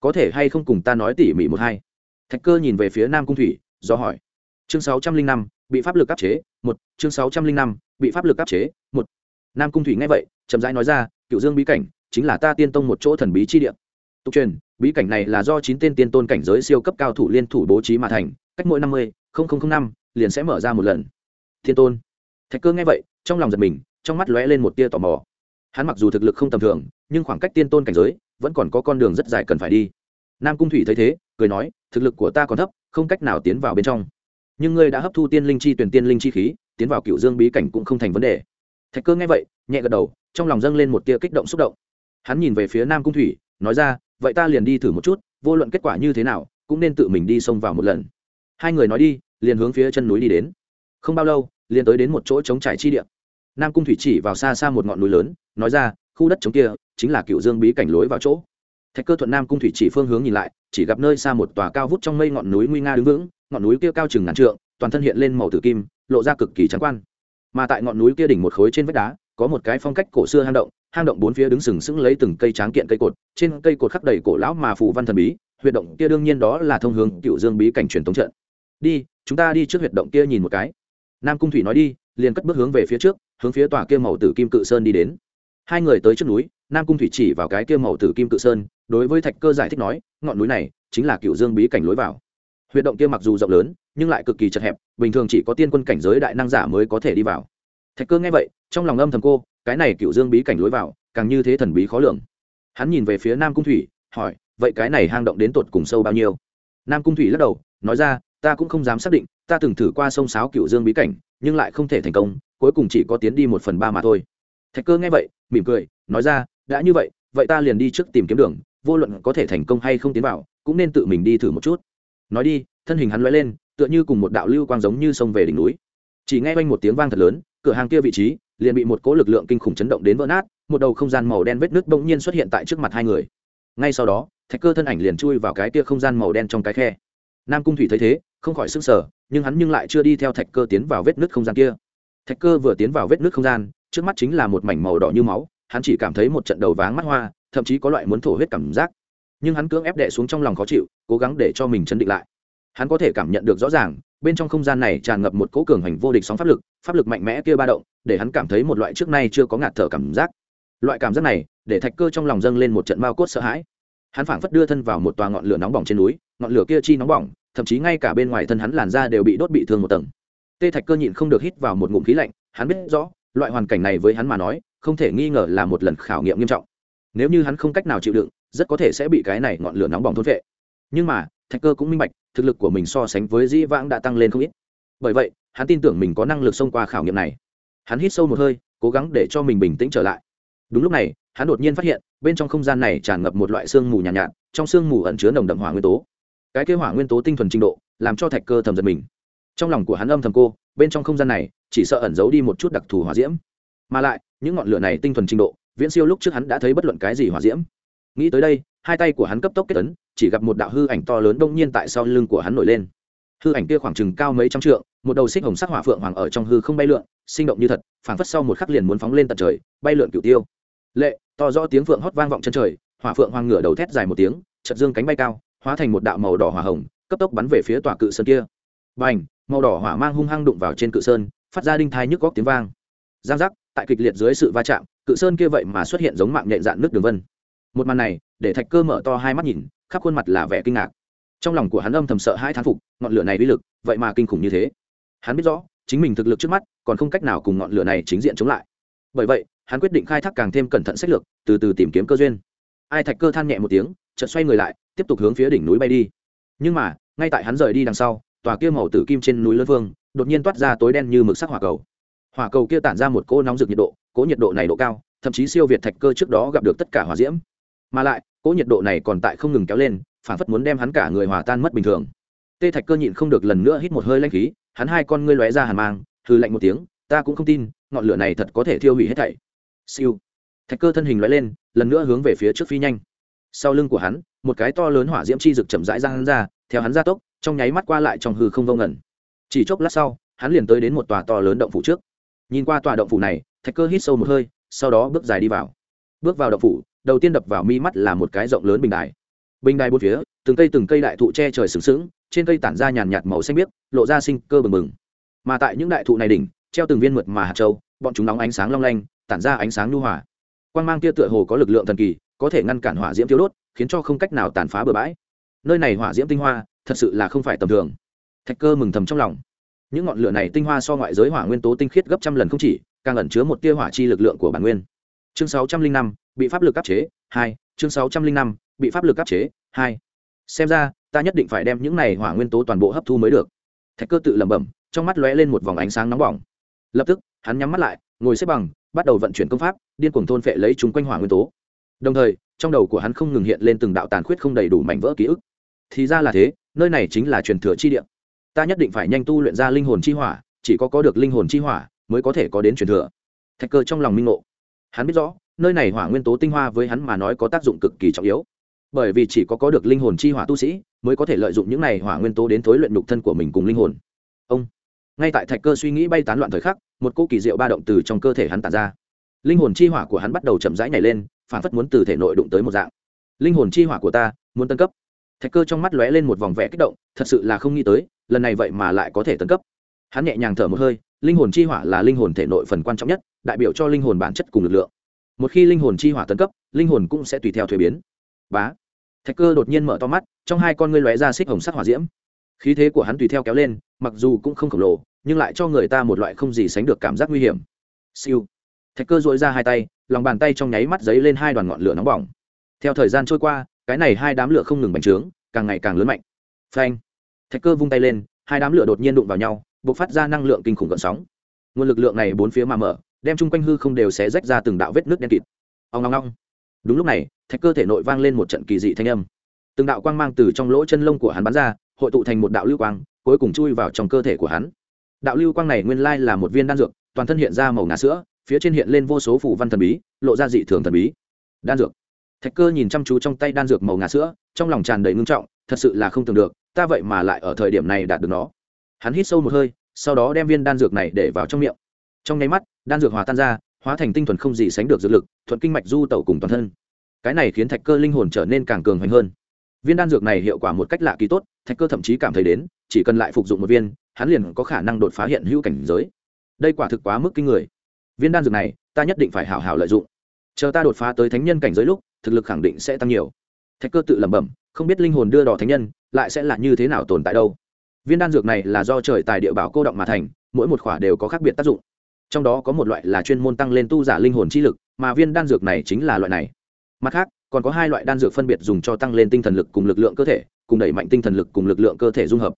Có thể hay không cùng ta nói tỉ mỉ một hai? Thạch cơ nhìn về phía nam cung thủy, do hỏi. Chương sáu trăm linh năm, bị pháp lực áp chế, một, chương sáu trăm linh năm, bị pháp lực áp chế, một. Nam cung thủy nghe vậy, chậm rãi nói ra, cựu dương bí cảnh, chính là ta tiên tông một chỗ thần bí chi địa tục truyền, bí cảnh này là do chín tên tiên tôn cảnh giới siêu cấp cao thủ liên thủ bố trí mà thành, cách mỗi năm mươi năm, liền sẽ mở ra một lần. Thiên tôn. Thạch cơ nghe vậy, trong lòng giật mình, trong mắt lóe lên một tia tò mò. Hắn mặc dù thực lực không tầm thường, nhưng khoảng cách tiên tôn cảnh giới vẫn còn có con đường rất dài cần phải đi. Nam cung thủy thấy thế, cười nói, thực lực của ta còn thấp, không cách nào tiến vào bên trong. Nhưng ngươi đã hấp thu tiên linh chi tuyển tiên linh chi khí, tiến vào cựu dương bí cảnh cũng không thành vấn đề. Thạch cơ nghe vậy, nhẹ gật đầu, trong lòng dâng lên một tia kích động xúc động. Hắn nhìn về phía nam cung thủy, nói ra vậy ta liền đi thử một chút, vô luận kết quả như thế nào, cũng nên tự mình đi xông vào một lần. Hai người nói đi, liền hướng phía chân núi đi đến. Không bao lâu, liền tới đến một chỗ trống trải chi địa. Nam cung thủy chỉ vào xa xa một ngọn núi lớn, nói ra, khu đất trống kia, chính là cựu dương bí cảnh lối vào chỗ. Thạch cơ thuận nam cung thủy chỉ phương hướng nhìn lại, chỉ gặp nơi xa một tòa cao vút trong mây ngọn núi nguy nga đứng vững, ngọn núi kia cao chừng ngàn trượng, toàn thân hiện lên màu tử kim, lộ ra cực kỳ trắng quan. Mà tại ngọn núi kia đỉnh một khối trên vách đá có một cái phong cách cổ xưa hang động hang động bốn phía đứng sừng sững lấy từng cây tráng kiện cây cột, trên cây cột khắc đầy cổ lão mà phù văn thần bí, huyệt động kia đương nhiên đó là thông hướng cựu dương bí cảnh truyền thống trận. Đi, chúng ta đi trước huyệt động kia nhìn một cái. Nam cung thủy nói đi, liền cất bước hướng về phía trước, hướng phía tòa kia màu tử kim cự sơn đi đến. Hai người tới trước núi, nam cung thủy chỉ vào cái kia màu tử kim cự sơn, đối với thạch cơ giải thích nói, ngọn núi này chính là cựu dương bí cảnh lối vào. Huyệt động kia mặc dù rộng lớn, nhưng lại cực kỳ chật hẹp, bình thường chỉ có tiên quân cảnh giới đại năng giả mới có thể đi vào thạch cơ nghe vậy, trong lòng âm thầm cô, cái này cựu dương bí cảnh lối vào, càng như thế thần bí khó lường. Hắn nhìn về phía nam cung thủy, hỏi, vậy cái này hang động đến tột cùng sâu bao nhiêu? Nam cung thủy lắc đầu, nói ra, ta cũng không dám xác định, ta từng thử qua sông sáo cựu dương bí cảnh, nhưng lại không thể thành công, cuối cùng chỉ có tiến đi một phần ba mà thôi. Thạch cơ nghe vậy, mỉm cười, nói ra, đã như vậy vậy ta liền đi trước tìm kiếm đường, vô luận có thể thành công hay không tiến vào, cũng nên tự mình đi thử một chút. Nói đi, thân hình hắn lóe lên, tựa như cùng một đạo lưu quang giống như sông về đỉnh núi. Chỉ nghe quanh một tiếng vang thật lớn cửa hàng kia vị trí, liền bị một cỗ lực lượng kinh khủng chấn động đến vỡ nát, một đầu không gian màu đen vết nước bỗng nhiên xuất hiện tại trước mặt hai người. Ngay sau đó, thạch cơ thân ảnh liền chui vào cái kia không gian màu đen trong cái khe. Nam cung thủy thấy thế, không khỏi sức sở nhưng hắn nhưng lại chưa đi theo thạch cơ tiến vào vết nước không gian kia. Thạch cơ vừa tiến vào vết nước không gian, trước mắt chính là một mảnh màu đỏ như máu, hắn chỉ cảm thấy một trận đầu váng mắt hoa, thậm chí có loại muốn thổ huyết cảm giác. Nhưng hắn cưỡng ép đè xuống trong lòng khó chịu, cố gắng để cho mình chấn định lại hắn có thể cảm nhận được rõ ràng, bên trong không gian này tràn ngập một cỗ cường hành vô địch sóng pháp lực pháp lực mạnh mẽ kia ba động, để hắn cảm thấy một loại trước nay chưa có ngạt thở cảm giác. Loại cảm giác này, để thạch cơ trong lòng dâng lên một trận mao cốt sợ hãi. Hắn phảng phất đưa thân vào một tòa ngọn lửa nóng bỏng trên núi, ngọn lửa kia chi nóng bỏng, thậm chí ngay cả bên ngoài thân hắn làn da đều bị đốt bị thương một tầng. Tê thạch cơ nhịn không được hít vào một ngụm khí lạnh, hắn biết rõ, loại hoàn cảnh này với hắn mà nói, không thể nghi ngờ là một lần khảo nghiệm nghiêm trọng. Nếu như hắn không cách nào chịu đựng, rất có thể sẽ bị cái này ngọn lửa nóng bỏng thôn vệ nhưng mà, thạch cơ cũng minh bạch thực lực của mình so sánh với dĩ vãng đã tăng lên không ít. Bởi vậy hắn tin tưởng mình có năng lực xông qua khảo nghiệm này. Hắn hít sâu một hơi cố gắng để cho mình bình tĩnh trở lại. Đúng lúc này hắn đột nhiên phát hiện bên trong không gian này tràn ngập một loại sương mù nhàn nhạt, nhạt trong sương mù ẩn chứa nồng đậm hỏa nguyên tố. Cái kế hỏa nguyên tố tinh thuần trình độ làm cho thạch cơ thầm giật mình. Trong lòng của hắn âm thầm cô bên trong không gian này chỉ sợ ẩn giấu đi một chút đặc thù hỏa diễm. Mà lại những ngọn lửa này tinh thuần trình độ viễn siêu lúc trước hắn đã thấy bất luận cái gì hỏa diễm nghĩ tới đây, hai tay của hắn cấp tốc kết tấn chỉ gặp một đạo hư ảnh to lớn đông nhiên tại sau lưng của hắn nổi lên. Hư ảnh kia khoảng chừng cao mấy trăm trượng, một đầu xích hồng sắc hỏa phượng hoàng ở trong hư không bay lượn, sinh động như thật, phảng phất sau một khắc liền muốn phóng lên tận trời, bay lượn cửu tiêu. Lệ, to rõ tiếng phượng hót vang vọng chân trời, hỏa phượng hoàng ngửa đầu thét dài một tiếng chật dương cánh bay cao, hóa thành một đạo màu đỏ hỏa hồng, cấp tốc bắn về phía tòa cự sơn kia. Bành, màu đỏ hỏa mang hung hăng đụng vào trên cự sơn, phát ra đinh thai nhức góc tiếng vang. Giang giác, tại kịch liệt dưới sự va chạm, cự sơn kia vậy mà xuất hiện giống mạng nhện dạn nước đường vân một màn này, để thạch cơ mở to hai mắt nhìn, khắp khuôn mặt là vẻ kinh ngạc. Trong lòng của hắn âm thầm sợ hai thán phục, ngọn lửa này uy lực, vậy mà kinh khủng như thế. Hắn biết rõ, chính mình thực lực trước mắt, còn không cách nào cùng ngọn lửa này chính diện chống lại. Bởi vậy, hắn quyết định khai thác càng thêm cẩn thận sách lược, từ từ tìm kiếm cơ duyên. Ai thạch cơ than nhẹ một tiếng, chợt xoay người lại, tiếp tục hướng phía đỉnh núi bay đi. Nhưng mà, ngay tại hắn rời đi đằng sau, tòa kia màu tử kim trên núi lớn vương, đột nhiên toát ra tối đen như mực sắc hỏa cầu. Hỏa cầu kia tản ra một cỗ nóng rực nhiệt độ, cỗ nhiệt độ này độ cao, thậm chí siêu việt thạch cơ trước đó gặp được tất cả hỏa diễm mà lại, cỗ nhiệt độ này còn tại không ngừng kéo lên, phản phất muốn đem hắn cả người hòa tan mất bình thường. Tê thạch cơ nhịn không được lần nữa hít một hơi lanh khí, hắn hai con ngươi lóe ra hàn mang hư lạnh một tiếng, ta cũng không tin, ngọn lửa này thật có thể thiêu hủy hết thảy. Siêu. Thạch cơ thân hình lóe lên, lần nữa hướng về phía trước phi nhanh. Sau lưng của hắn, một cái to lớn hỏa diễm chi rực chậm rãi ra hắn ra, theo hắn ra tốc, trong nháy mắt qua lại trong hư không vô ngẩn chỉ chốc lát sau, hắn liền tới đến một tòa to lớn động phủ trước. Nhìn qua tòa động phủ này, thạch cơ hít sâu một hơi, sau đó bước dài đi vào. Bước vào động phủ đầu tiên đập vào mi mắt là một cái rộng lớn bình đài. Bình đài bốn phía, từng cây từng cây đại thụ che trời sừng sững, trên cây tản ra nhàn nhạt màu xanh biếc, lộ ra sinh cơ bừng bừng. Mà tại những đại thụ này đỉnh, treo từng viên mượt mà hạt châu, bọn chúng nóng ánh sáng long lanh, tản ra ánh sáng nhu hòa. Quan g mang kia tựa hồ có lực lượng thần kỳ, có thể ngăn cản hỏa diễm thiếu đốt, khiến cho không cách nào tàn phá bừa bãi. Nơi này hỏa diễm tinh hoa, thật sự là không phải tầm thường. Thạch cơ mừng thầm trong lòng. Những ngọn lửa này tinh hoa so ngoại giới hỏa nguyên tố tinh khiết gấp trăm lần không chỉ, càng ẩn chứa một tia hỏa chi lực lượng của bản nguyên. Chương sáu trăm linh năm bị pháp lực áp chế, hai, chương sáu trăm linh năm, bị pháp lực áp chế, hai. Xem ra, ta nhất định phải đem những này hỏa nguyên tố toàn bộ hấp thu mới được. Thạch cơ tự lẩm bẩm, trong mắt lóe lên một vòng ánh sáng nóng bỏng. Lập tức, hắn nhắm mắt lại, ngồi xếp bằng, bắt đầu vận chuyển công pháp, điên cuồng thôn phệ lấy chúng quanh hỏa nguyên tố. Đồng thời, trong đầu của hắn không ngừng hiện lên từng đạo tàn khuyết không đầy đủ mảnh vỡ ký ức. Thì ra là thế, nơi này chính là truyền thừa chi địa. Ta nhất định phải nhanh tu luyện ra linh hồn chi hỏa, chỉ có có được linh hồn chi hỏa, mới có thể có đến truyền thừa. Thạch cơ trong lòng minh ngộ. Hắn biết rõ nơi này hỏa nguyên tố tinh hoa với hắn mà nói có tác dụng cực kỳ trọng yếu. Bởi vì chỉ có có được linh hồn chi hỏa tu sĩ, mới có thể lợi dụng những này hỏa nguyên tố đến thối luyện nhục thân của mình cùng linh hồn. Ông, ngay tại thạch cơ suy nghĩ bay tán loạn thời khắc, một cô kỳ diệu ba động từ trong cơ thể hắn tàn ra. Linh hồn chi hỏa của hắn bắt đầu chậm rãi nhảy lên, phản phất muốn từ thể nội đụng tới một dạng. Linh hồn chi hỏa của ta, muốn tân cấp. Thạch cơ trong mắt lóe lên một vòng vẽ kích động, thật sự là không nghĩ tới, lần này vậy mà lại có thể tân cấp. Hắn nhẹ nhàng thở một hơi, linh hồn chi hỏa là linh hồn thể nội phần quan trọng nhất, đại biểu cho linh hồn bản chất cùng lực lượng một khi linh hồn chi hỏa tấn cấp, linh hồn cũng sẽ tùy theo thuế biến. Bá. Thạch cơ đột nhiên mở to mắt, trong hai con ngươi lóe ra xích hồng sắc hỏa diễm. Khí thế của hắn tùy theo kéo lên, mặc dù cũng không khổng lồ, nhưng lại cho người ta một loại không gì sánh được cảm giác nguy hiểm. Siêu. Thạch cơ dội ra hai tay, lòng bàn tay trong nháy mắt dấy lên hai đoàn ngọn lửa nóng bỏng. Theo thời gian trôi qua, cái này hai đám lửa không ngừng bành trướng, càng ngày càng lớn mạnh. Phanh. Thạch cơ vung tay lên, hai đám lửa đột nhiên đụng vào nhau b ộ c phát ra năng lượng kinh khủng gợn sóng. Nguồn lực lượng này bốn phía mà mở đem chung quanh hư không đều xé rách ra từng đạo vết nước đen kịt. Ông ngong ngong đúng lúc này, thạch cơ thể nội vang lên một trận kỳ dị thanh âm. Từng đạo quang mang từ trong lỗ chân lông của hắn bắn ra, hội tụ thành một đạo lưu quang, cuối cùng chui vào trong cơ thể của hắn. Đạo lưu quang này nguyên lai là một viên đan dược, toàn thân hiện ra màu ngà sữa, phía trên hiện lên vô số phủ văn thần bí, lộ ra dị thường thần bí. Đan dược. Thạch cơ nhìn chăm chú trong tay đan dược màu ngà sữa, trong lòng tràn đầy ngưng trọng, thật sự là không tưởng được, ta vậy mà lại ở thời điểm này đạt được nó. Hắn hít sâu một hơi, sau đó đem viên đan dược này để vào trong miệng trong nháy mắt, đan dược hòa tan ra, hóa thành tinh thuần không gì sánh được dược lực, thuận kinh mạch du tẩu cùng toàn thân. Cái này khiến thạch cơ linh hồn trở nên càng cường hoành hơn. Viên đan dược này hiệu quả một cách lạ kỳ tốt, thạch cơ thậm chí cảm thấy đến, chỉ cần lại phục dụng một viên, hắn liền có khả năng đột phá hiện hữu cảnh giới. Đây quả thực quá mức kinh người. Viên đan dược này, ta nhất định phải hảo hảo lợi dụng. Chờ ta đột phá tới thánh nhân cảnh giới lúc, thực lực khẳng định sẽ tăng nhiều. Thạch cơ tự lẩm bẩm, không biết linh hồn đưa đỏ thánh nhân, lại sẽ là như thế nào tồn tại đâu. Viên đan dược này là do trời tài địa bảo cô động mà thành, mỗi một khỏa đều có khác biệt tác dụng trong đó có một loại là chuyên môn tăng lên tu giả linh hồn chi lực, mà viên đan dược này chính là loại này. Mặt khác, còn có hai loại đan dược phân biệt dùng cho tăng lên tinh thần lực cùng lực lượng cơ thể, cùng đẩy mạnh tinh thần lực cùng lực lượng cơ thể dung hợp.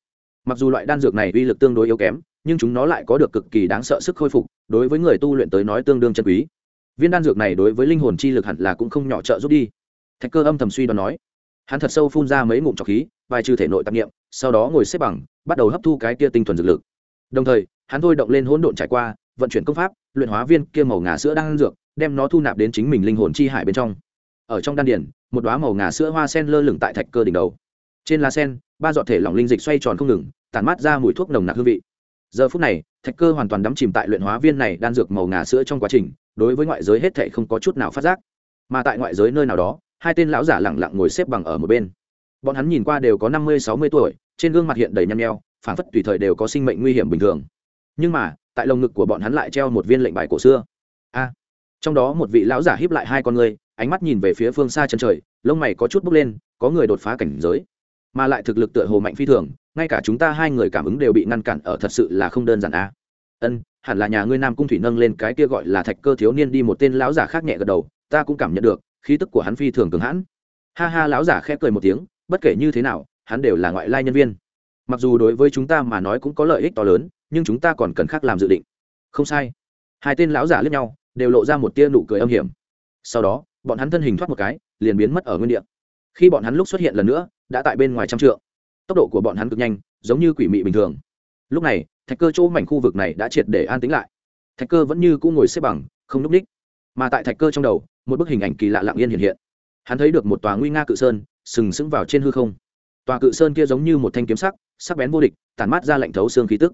Mặc dù loại đan dược này uy lực tương đối yếu kém, nhưng chúng nó lại có được cực kỳ đáng sợ sức khôi phục, đối với người tu luyện tới nói tương đương chân quý. Viên đan dược này đối với linh hồn chi lực hẳn là cũng không nhỏ trợ giúp đi. Thạch cơ âm thầm suy đoán nói. Hắn thật sâu phun ra mấy ngụm trọc khí vài trừ thể nội tạp nghiệm sau đó ngồi xếp bằng, bắt đầu hấp thu cái kia tinh thuần dược lực. Đồng thời, hắn thôi động lên hỗn độn trải qua vận chuyển công pháp, luyện hóa viên kia màu ngà sữa đang dược, đem nó thu nạp đến chính mình linh hồn chi hải bên trong. Ở trong đan điển một đoá màu ngà sữa hoa sen lơ lửng tại thạch cơ đỉnh đầu. Trên lá sen, ba giọt thể lỏng linh dịch xoay tròn không ngừng, tản mát ra mùi thuốc nồng nặc hương vị. Giờ phút này, thạch cơ hoàn toàn đắm chìm tại luyện hóa viên này đan dược màu ngà sữa trong quá trình, đối với ngoại giới hết thệ không có chút nào phát giác. Mà tại ngoại giới nơi nào đó, hai tên lão giả lẳng lặng ngồi xếp bằng ở một bên. Bọn hắn nhìn qua đều có năm mươi, sáu mươi tuổi, trên gương mặt hiện đầy nhăn nheo phản phất tùy thời đều có sinh mệnh nguy hiểm bình thường. Nhưng mà tại lồng ngực của bọn hắn lại treo một viên lệnh bài cổ xưa. A, trong đó một vị lão giả hiếp lại hai con người, ánh mắt nhìn về phía phương xa chân trời, lông mày có chút bốc lên, có người đột phá cảnh giới, mà lại thực lực tựa hồ mạnh phi thường, ngay cả chúng ta hai người cảm ứng đều bị ngăn cản ở thật sự là không đơn giản a. Ân, hẳn là nhà ngươi nam cung thủy nâng lên cái kia gọi là thạch cơ thiếu niên đi một tên lão giả khác nhẹ gật đầu, ta cũng cảm nhận được, khí tức của hắn phi thường cường hãn. Ha ha, lão giả khẽ cười một tiếng, bất kể như thế nào, hắn đều là ngoại lai nhân viên mặc dù đối với chúng ta mà nói cũng có lợi ích to lớn, nhưng chúng ta còn cần khác làm dự định. Không sai. Hai tên lão giả lướt nhau, đều lộ ra một tia nụ cười âm hiểm. Sau đó, bọn hắn thân hình thoát một cái, liền biến mất ở nguyên địa. Khi bọn hắn lúc xuất hiện lần nữa, đã tại bên ngoài trăm trượng. Tốc độ của bọn hắn cực nhanh, giống như quỷ mị bình thường. Lúc này, thạch cơ chỗ mảnh khu vực này đã triệt để an tĩnh lại. Thạch cơ vẫn như cũng ngồi xếp bằng, không núp ních. Mà tại thạch cơ trong đầu, một bức hình ảnh kỳ lạ lặng yên hiện hiện. Hắn thấy được một tòa nguy nga cự sơn, sừng sững vào trên hư không tòa cự sơn kia giống như một thanh kiếm sắc sắc bén vô địch tàn mát ra lạnh thấu xương khí tức.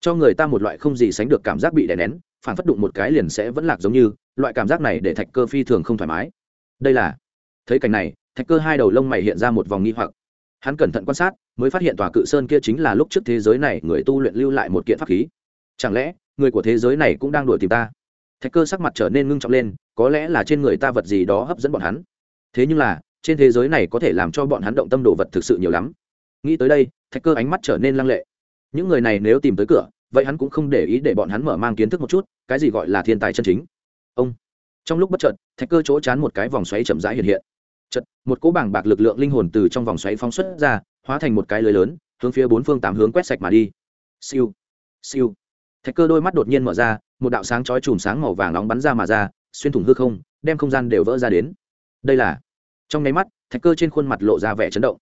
Cho người ta một loại không gì sánh được cảm giác bị đè nén, phản phất đụng một cái liền sẽ vẫn lạc giống như, loại cảm giác này để thạch cơ phi thường không thoải mái. Đây là, thấy cảnh này, thạch cơ hai đầu lông mày hiện ra một vòng nghi hoặc. Hắn cẩn thận quan sát, mới phát hiện tòa cự sơn kia chính là lúc trước thế giới này người tu luyện lưu lại một kiện pháp khí. Chẳng lẽ, người của thế giới này cũng đang đuổi tìm ta? Thạch cơ sắc mặt trở nên ngưng trọng lên, có lẽ là trên người ta vật gì đó hấp dẫn bọn hắn. Thế nhưng là trên thế giới này có thể làm cho bọn hắn động tâm đồ vật thực sự nhiều lắm. Nghĩ tới đây, thạch cơ ánh mắt trở nên lăng lệ. Những người này nếu tìm tới cửa, vậy hắn cũng không để ý để bọn hắn mở mang kiến thức một chút, cái gì gọi là thiên tài chân chính. Ông. Trong lúc bất chợt, thạch cơ chỗ chán một cái vòng xoáy chậm rãi hiện hiện. Chật một cỗ bảng bạc lực lượng linh hồn từ trong vòng xoáy phóng xuất ra, hóa thành một cái lưới lớn, hướng phía bốn phương tám hướng quét sạch mà đi. Siêu. Siêu. Thạch cơ đôi mắt đột nhiên mở ra, một đạo sáng chói chùm sáng màu vàng nóng bắn ra mà ra, xuyên thủng hư không, đem không gian đều vỡ ra đến. Đây là trong nháy mắt, thạch cơ trên khuôn mặt lộ ra vẻ chấn động.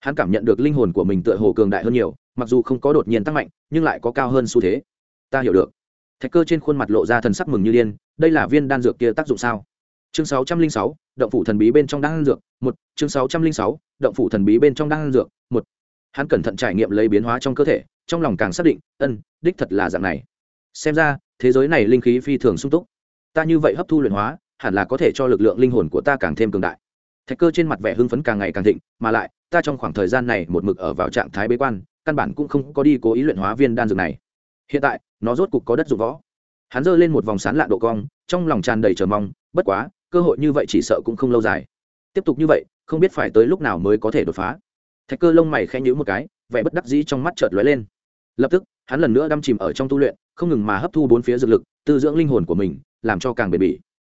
Hắn cảm nhận được linh hồn của mình tựa hồ cường đại hơn nhiều, mặc dù không có đột nhiên tăng mạnh, nhưng lại có cao hơn xu thế. Ta hiểu được. Thạch cơ trên khuôn mặt lộ ra thần sắc mừng như điên, đây là viên đan dược kia tác dụng sao? Chương sáu trăm linh sáu, động phủ thần bí bên trong đan dược, một. Chương sáu trăm linh sáu, động phủ thần bí bên trong đan dược, một. Hắn cẩn thận trải nghiệm lấy biến hóa trong cơ thể, trong lòng càng xác định, ân, đích thật là dạng này. Xem ra, thế giới này linh khí phi thường sung túc. Ta như vậy hấp thu luyện hóa, hẳn là có thể cho lực lượng linh hồn của ta càng thêm cường đại thạch cơ trên mặt vẻ hưng phấn càng ngày càng thịnh, mà lại, ta trong khoảng thời gian này một mực ở vào trạng thái bế quan, căn bản cũng không có đi cố ý luyện hóa viên đan dược này. Hiện tại, nó rốt cục có đất dụng võ. Hắn giơ lên một vòng sán lạ độ cong, trong lòng tràn đầy chờ mong, bất quá, cơ hội như vậy chỉ sợ cũng không lâu dài. Tiếp tục như vậy, không biết phải tới lúc nào mới có thể đột phá. Thạch cơ lông mày khẽ nhíu một cái, vẻ bất đắc dĩ trong mắt chợt lóe lên. Lập tức, hắn lần nữa đâm chìm ở trong tu luyện, không ngừng mà hấp thu bốn phía dược lực, tư dưỡng linh hồn của mình, làm cho càng bền bỉ.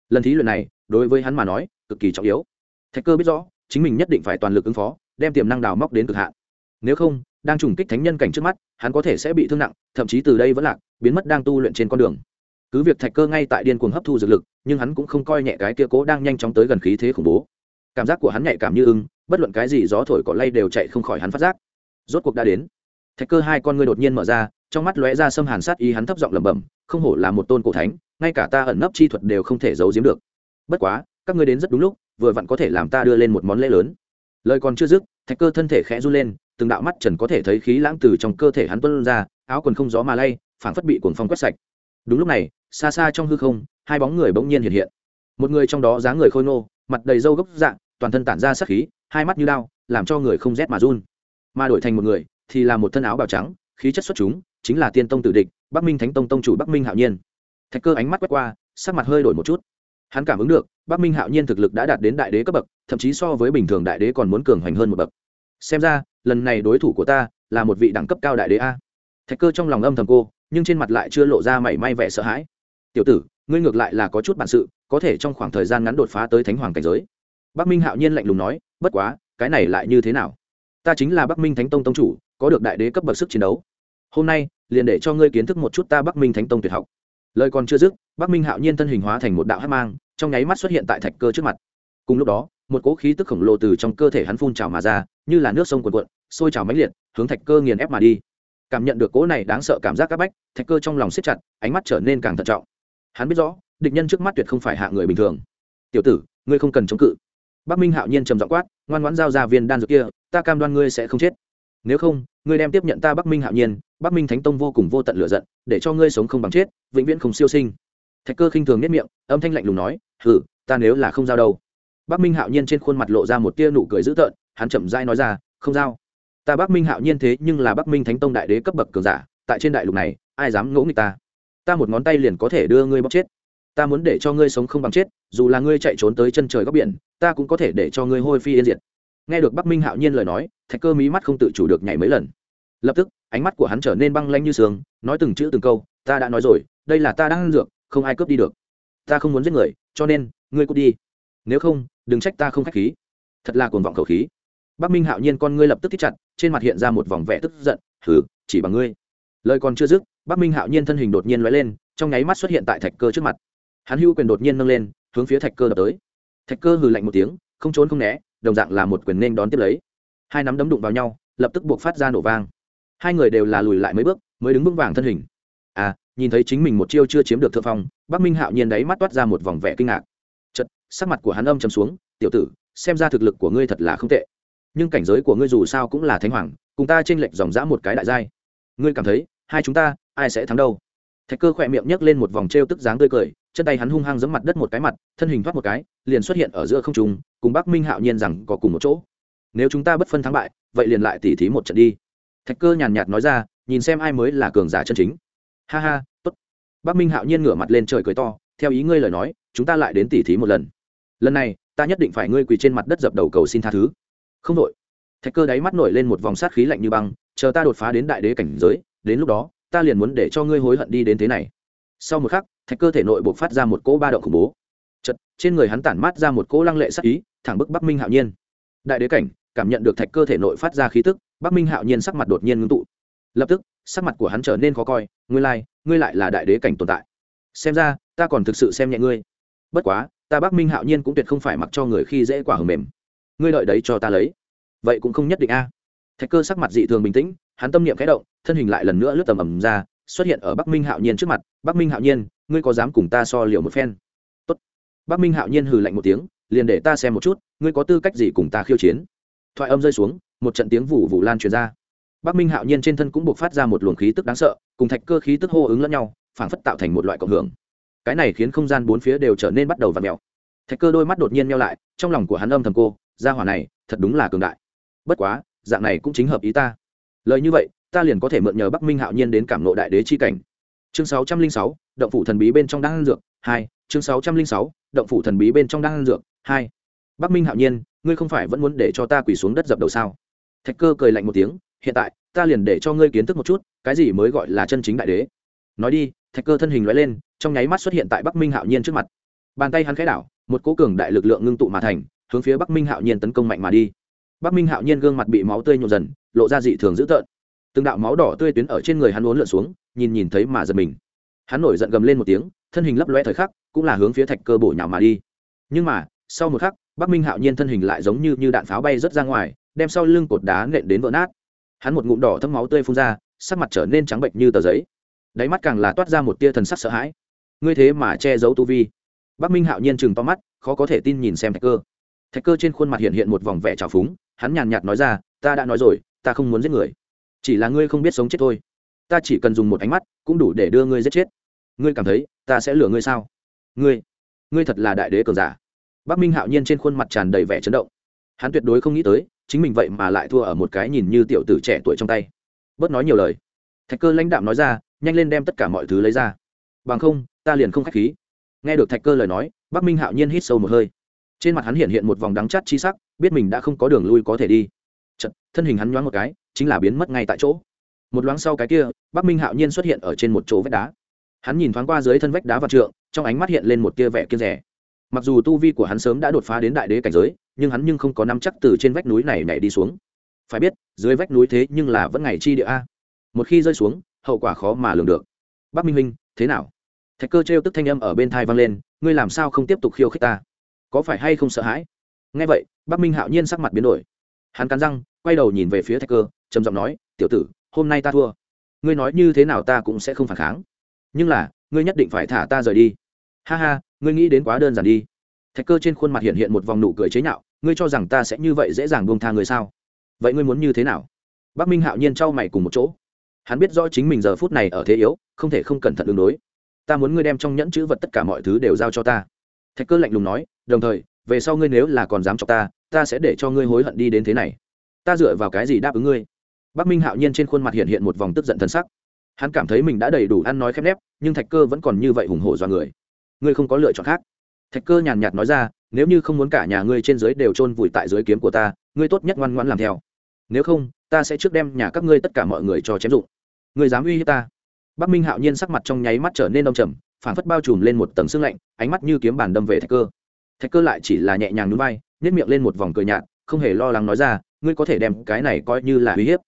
Lần thí luyện này, đối với hắn mà nói, cực kỳ trọng yếu thạch cơ biết rõ, chính mình nhất định phải toàn lực ứng phó, đem tiềm năng đào móc đến cực hạn. Nếu không, đang trùng kích thánh nhân cảnh trước mắt, hắn có thể sẽ bị thương nặng, thậm chí từ đây vẫn lạc, biến mất đang tu luyện trên con đường. Cứ việc thạch cơ ngay tại điên cuồng hấp thu dược lực, nhưng hắn cũng không coi nhẹ cái kia cố đang nhanh chóng tới gần khí thế khủng bố. Cảm giác của hắn nhạy cảm như ưng, bất luận cái gì gió thổi cỏ lay đều chạy không khỏi hắn phát giác. Rốt cuộc đã đến. Thạch cơ hai con ngươi đột nhiên mở ra, trong mắt lóe ra xâm hàn sát ý hắn thấp giọng lẩm bẩm, không hổ là một tôn cổ thánh, ngay cả ta ẩn nấp chi thuật đều không thể giấu giếm được. Bất quá, các ngươi đến rất đúng lúc vừa vặn có thể làm ta đưa lên một món lễ lớn. Lời còn chưa dứt thạch cơ thân thể khẽ run lên từng đạo mắt trần có thể thấy khí lãng từ trong cơ thể hắn tuân ra áo quần không gió mà lay phảng phất bị cuồng phong quét sạch. Đúng lúc này xa xa trong hư không hai bóng người bỗng nhiên hiện hiện. Một người trong đó dáng người khôi nô mặt đầy râu gốc dạng toàn thân tản ra sát khí hai mắt như đao, làm cho người không rét mà run. Mà đổi thành một người thì là một thân áo bào trắng khí chất xuất chúng chính là tiên tông tử địch bắc minh thánh tông tông chủ bắc minh hạo nhiên. Thạch cơ ánh mắt quét qua sắc mặt hơi đổi một chút hắn cảm ứng được, bắc minh hạo nhiên thực lực đã đạt đến đại đế cấp bậc, thậm chí so với bình thường đại đế còn muốn cường hoành hơn một bậc. Xem ra, lần này đối thủ của ta là một vị đẳng cấp cao đại đế a. Thạch cơ trong lòng âm thầm cô, nhưng trên mặt lại chưa lộ ra mảy may vẻ sợ hãi. Tiểu tử, ngươi ngược lại là có chút bản sự, có thể trong khoảng thời gian ngắn đột phá tới thánh hoàng cảnh giới. Bắc minh hạo nhiên lạnh lùng nói, bất quá, cái này lại như thế nào? Ta chính là bắc minh thánh tông tông chủ, có được đại đế cấp bậc sức chiến đấu. Hôm nay, liền để cho ngươi kiến thức một chút ta bắc minh thánh tông tuyệt học lời còn chưa dứt, bắc minh hạo nhiên thân hình hóa thành một đạo hát mang, trong nháy mắt xuất hiện tại thạch cơ trước mặt. Cùng lúc đó, một cỗ khí tức khổng lồ từ trong cơ thể hắn phun trào mà ra, như là nước sông cuồn cuộn, sôi trào mãnh liệt, hướng thạch cơ nghiền ép mà đi. Cảm nhận được cỗ này đáng sợ cảm giác c áp bách, thạch cơ trong lòng siết chặt, ánh mắt trở nên càng thận trọng. Hắn biết rõ, địch nhân trước mắt tuyệt không phải hạ người bình thường. Tiểu tử, ngươi không cần chống cự. Bắc minh hạo nhiên trầm giọng quát, ngoan ngoãn giao ra viên đan dược kia, ta cam đoan ngươi sẽ không chết. Nếu không, ngươi đem tiếp nhận ta bắc minh hạo nhiên bắc minh thánh tông vô cùng vô tận lựa giận, để cho ngươi sống không bằng chết, vĩnh viễn không siêu sinh. Thạch cơ khinh thường nhất miệng, âm thanh lạnh lùng nói hử ta nếu là không giao đâu. Bắc minh hạo nhiên trên khuôn mặt lộ ra một tia nụ cười dữ tợn, hắn chậm rãi nói ra, không giao. Ta bắc minh hạo nhiên thế nhưng là bắc minh thánh tông đại đế cấp bậc cường giả, tại trên đại lục này, ai dám ngỗ nghịch ta? Ta một ngón tay liền có thể đưa ngươi bóc chết. Ta muốn để cho ngươi sống không bằng chết, dù là ngươi chạy trốn tới chân trời góc biển, ta cũng có thể để cho ngươi hôi phi yên diệt. Nghe được bắc minh hạo nhiên lời nói, thạch cơ mí mắt không tự chủ được nhảy mấy lần. Lập tức ánh mắt của hắn trở nên băng lanh như sương, nói từng chữ từng câu, ta đã nói rồi, đây là ta đang ăn dược, không ai cướp đi được. Ta không muốn giết người, cho nên, ngươi cút đi. Nếu không, đừng trách ta không k h á c h khí. Thật là cuồng vọng khẩu khí. Bắc minh hạo nhiên con ngươi lập tức thích chặt, trên mặt hiện ra một vòng vẻ tức giận thử chỉ bằng ngươi. Lời còn chưa dứt, bắc minh hạo nhiên thân hình đột nhiên l lên, trong nháy mắt xuất hiện tại thạch cơ trước mặt. Hắn hưu quyền đột nhiên nâng lên, hướng phía thạch cơ đập tới. Thạch cơ hừ lạnh một tiếng, không trốn không né, đồng dạng là một quyền nên đón tiếp lấy. Hai nắm đấm đụng vào nhau, lập tức buộc phát ra nổ vang hai người đều là lùi lại mấy bước, mới đứng vững vàng thân hình. À nhìn thấy chính mình một chiêu chưa chiếm được thượng phong, bắc minh hạo nhiên đáy mắt toát ra một vòng vẻ kinh ngạc. Chật sắc mặt của hắn âm chầm xuống, tiểu tử, xem ra thực lực của ngươi thật là không tệ. Nhưng cảnh giới của ngươi dù sao cũng là thánh hoàng, cùng ta t r ê n lệch dòng dã một cái đại giai. Ngươi cảm thấy, hai chúng ta, ai sẽ thắng đâu? Thạch cơ khỏe miệng nhấc lên một vòng t r e o tức dáng tươi cười, chân tay hắn hung hăng giấm mặt đất một cái mặt, thân hình thoát một cái, liền xuất hiện ở giữa không trung, cùng bắc minh hạo nhiên rằng có cùng một chỗ. Nếu chúng ta bất phân thắng bại, vậy liền lại tỉ thí một trận đi thạch cơ nhàn nhạt nói ra, nhìn xem ai mới là cường giả chân chính. Ha ha, tốt. Bắc minh hạo nhiên ngửa mặt lên trời cười to, theo ý ngươi lời nói, chúng ta lại đến tỉ thí một lần. Lần này, ta nhất định phải ngươi quỳ trên mặt đất dập đầu cầu xin tha thứ. Không đội thạch cơ đáy mắt nổi lên một vòng sát khí lạnh như băng, chờ ta đột phá đến đại đế cảnh giới, đến lúc đó, ta liền muốn để cho ngươi hối hận đi đến thế này. Sau một khắc, thạch cơ thể nội buộc phát ra một cỗ ba động khủng bố. Chật trên người hắn tản mát ra một cỗ lăng lệ sát ý, thẳng bức bắc minh hạo nhiên. Đại đế cảnh cảm nhận được thạch cơ thể nội phát ra khí tức bắc minh hạo nhiên sắc mặt đột nhiên ngưng tụ. Lập tức sắc mặt của hắn trở nên khó coi ngươi lai, ngươi lại là đại đế cảnh tồn tại. Xem ra ta còn thực sự xem nhẹ ngươi. Bất quá ta bắc minh hạo nhiên cũng tuyệt không phải mặc cho người khi dễ quả hầm mềm. Ngươi đợi đấy cho ta lấy. Vậy cũng không nhất định a. Thạch cơ sắc mặt dị thường bình tĩnh hắn tâm niệm khẽ động thân hình lại lần nữa lướt tầm ầm ra xuất hiện ở bắc minh hạo nhiên trước mặt. Bắc minh hạo nhiên ngươi có dám cùng ta so liều một phen? Tốt. bắc minh hạo nhiên hừ lạnh một tiếng liền để ta xem một chút ngươi có tư cách gì cùng ta khiêu chiến? Thoại âm rơi xuống, một trận tiếng vụ vụ lan truyền ra. Bắc minh hạo nhiên trên thân cũng buộc phát ra một luồng khí tức đáng sợ, cùng thạch cơ khí tức hô ứng lẫn nhau, phảng phất tạo thành một loại cộng hưởng. Cái này khiến không gian bốn phía đều trở nên bắt đầu v ặ thạch cơ đôi mắt đột nhiên meo lại, trong lòng của hắn âm thầm cô, gia hỏa này, thật đúng là cường đại. Bất quá, dạng này cũng chính hợp ý ta. Lời như vậy, ta liền có thể mượn nhờ bắc minh hạo nhiên đến cảm nộ đại đế chi cảnh. Chương sáu trăm linh sáu, động phủ thần bí bên trong đang dược, hai. Chương sáu trăm linh sáu, động phủ thần bí bên trong đang dược, hai. Bắc minh hạo nhiên ngươi không phải vẫn muốn để cho ta quỳ xuống đất dập đầu sao? Thạch cơ cười lạnh một tiếng, hiện tại, ta liền để cho ngươi kiến thức một chút, cái gì mới gọi là chân chính đại đế. Nói đi, thạch cơ thân hình loại lên, trong nháy mắt xuất hiện tại bắc minh hạo nhiên trước mặt. Bàn tay hắn khẽ đảo, một cố cường đại lực lượng ngưng tụ mà thành, hướng phía bắc minh hạo nhiên tấn công mạnh mà đi. Bắc minh hạo nhiên gương mặt bị máu tươi nhộn dần, lộ ra dị thường dữ tợn. Từng đạo máu đỏ tươi tuyến ở trên người hắn uốn lượn xuống, nhìn nhìn thấy mà giật mình. Hắn nổi giận gầm lên một tiếng, thân hình lấp loe thời khắc, cũng là hướng phía thạch cơ bổ nhào mà đi. Nhưng mà, sau một khắc bắc minh hạo nhiên thân hình lại giống như, như đạn pháo bay rớt ra ngoài đem sau lưng cột đá nện đến vỡ nát. Hắn một ngụm đỏ thấm máu tươi phun ra sắc mặt trở nên trắng bệnh như tờ giấy. Đáy mắt càng là toát ra một tia thần sắc sợ hãi. Ngươi thế mà che giấu tu vi. Bắc minh hạo nhiên chừng to mắt khó có thể tin nhìn xem thạch cơ. Thạch cơ trên khuôn mặt hiện hiện một vòng vẻ trào phúng hắn nhàn nhạt nói ra ta đã nói rồi ta không muốn giết người. Chỉ là ngươi không biết sống chết thôi. Ta chỉ cần dùng một ánh mắt cũng đủ để đưa ngươi giết chết. Ngươi cảm thấy ta sẽ lừa ngươi sao? Ngươi ngươi thật là đại đế cường giả bắc minh hạo nhiên trên khuôn mặt tràn đầy vẻ chấn động. Hắn tuyệt đối không nghĩ tới chính mình vậy mà lại thua ở một cái nhìn như tiểu tử trẻ tuổi trong tay. Bớt nói nhiều lời. Thạch cơ lãnh đạm nói ra nhanh lên đem tất cả mọi thứ lấy ra. Bằng không ta liền không k h á c h khí. Nghe được thạch cơ lời nói bắc minh hạo nhiên hít sâu một hơi. Trên mặt hắn hiện hiện một vòng đắng chắt chi sắc biết mình đã không có đường lui có thể đi. Chật, thân hình hắn nhoáng một cái chính là biến mất ngay tại chỗ. Một loáng sau cái kia bắc minh hạo nhiên xuất hiện ở trên một chỗ vách đá. Hắn nhìn thoáng qua dưới thân vách đá và trượng trong ánh mắt hiện lên một tia vẻ kiên rẻ mặc dù tu vi của hắn sớm đã đột phá đến đại đế cảnh giới nhưng hắn nhưng không có nắm chắc từ trên vách núi này nhảy đi xuống. Phải biết dưới vách núi thế nhưng là vẫn ngày chi địa a. Một khi rơi xuống hậu quả khó mà lường được. Bắc minh Minh, thế nào? Thạch cơ trêu tức thanh âm ở bên thai vang lên ngươi làm sao không tiếp tục khiêu khích ta? Có phải hay không sợ hãi? Nghe vậy bắc minh hạo nhiên sắc mặt biến đổi. Hắn cắn răng quay đầu nhìn về phía thạch cơ trầm giọng nói tiểu tử hôm nay ta thua. Ngươi nói như thế nào ta cũng sẽ không phản kháng. Nhưng là ngươi nhất định phải thả ta rời đi ha ha, ngươi nghĩ đến quá đơn giản đi. Thạch cơ trên khuôn mặt hiện hiện một vòng nụ cười chế nhạo, ngươi cho rằng ta sẽ như vậy dễ dàng buông tha người sao? Vậy ngươi muốn như thế nào? Bắc minh hạo nhiên trao mày cùng một chỗ. Hắn biết rõ chính mình giờ phút này ở thế yếu, không thể không cẩn thận ứng đối. Ta muốn ngươi đem trong nhẫn chữ vật tất cả mọi thứ đều giao cho ta. Thạch cơ lạnh lùng nói, đồng thời, về sau ngươi nếu là còn dám chọc ta ta sẽ để cho ngươi hối hận đi đến thế này. Ta dựa vào cái gì đáp ứng ngươi? Bắc minh hạo nhiên trên khuôn mặt hiện hiện một vòng tức giận thân sắc. Hắn cảm thấy mình đã đầy đủ ăn nói khép nép, nhưng thạch cơ vẫn còn như vậy hùng hổ do người ngươi không có lựa chọn khác. Thạch cơ nhàn nhạt nói ra, nếu như không muốn cả nhà ngươi trên dưới đều chôn vùi tại dưới kiếm của ta, ngươi tốt nhất ngoan ngoãn làm theo. Nếu không, ta sẽ trước đem nhà các ngươi tất cả mọi người cho chém dụng. Ngươi dám uy hiếp ta? Bắc minh hạo nhiên sắc mặt trong nháy mắt trở nên đông trầm, phản phất bao trùm lên một tầng sương lạnh, ánh mắt như kiếm bàn đâm về thạch cơ. Thạch cơ lại chỉ là nhẹ nhàng núi bay nhét miệng lên một vòng cười nhạt, không hề lo lắng nói ra, ngươi có thể đem cái này coi như là uy hiếp.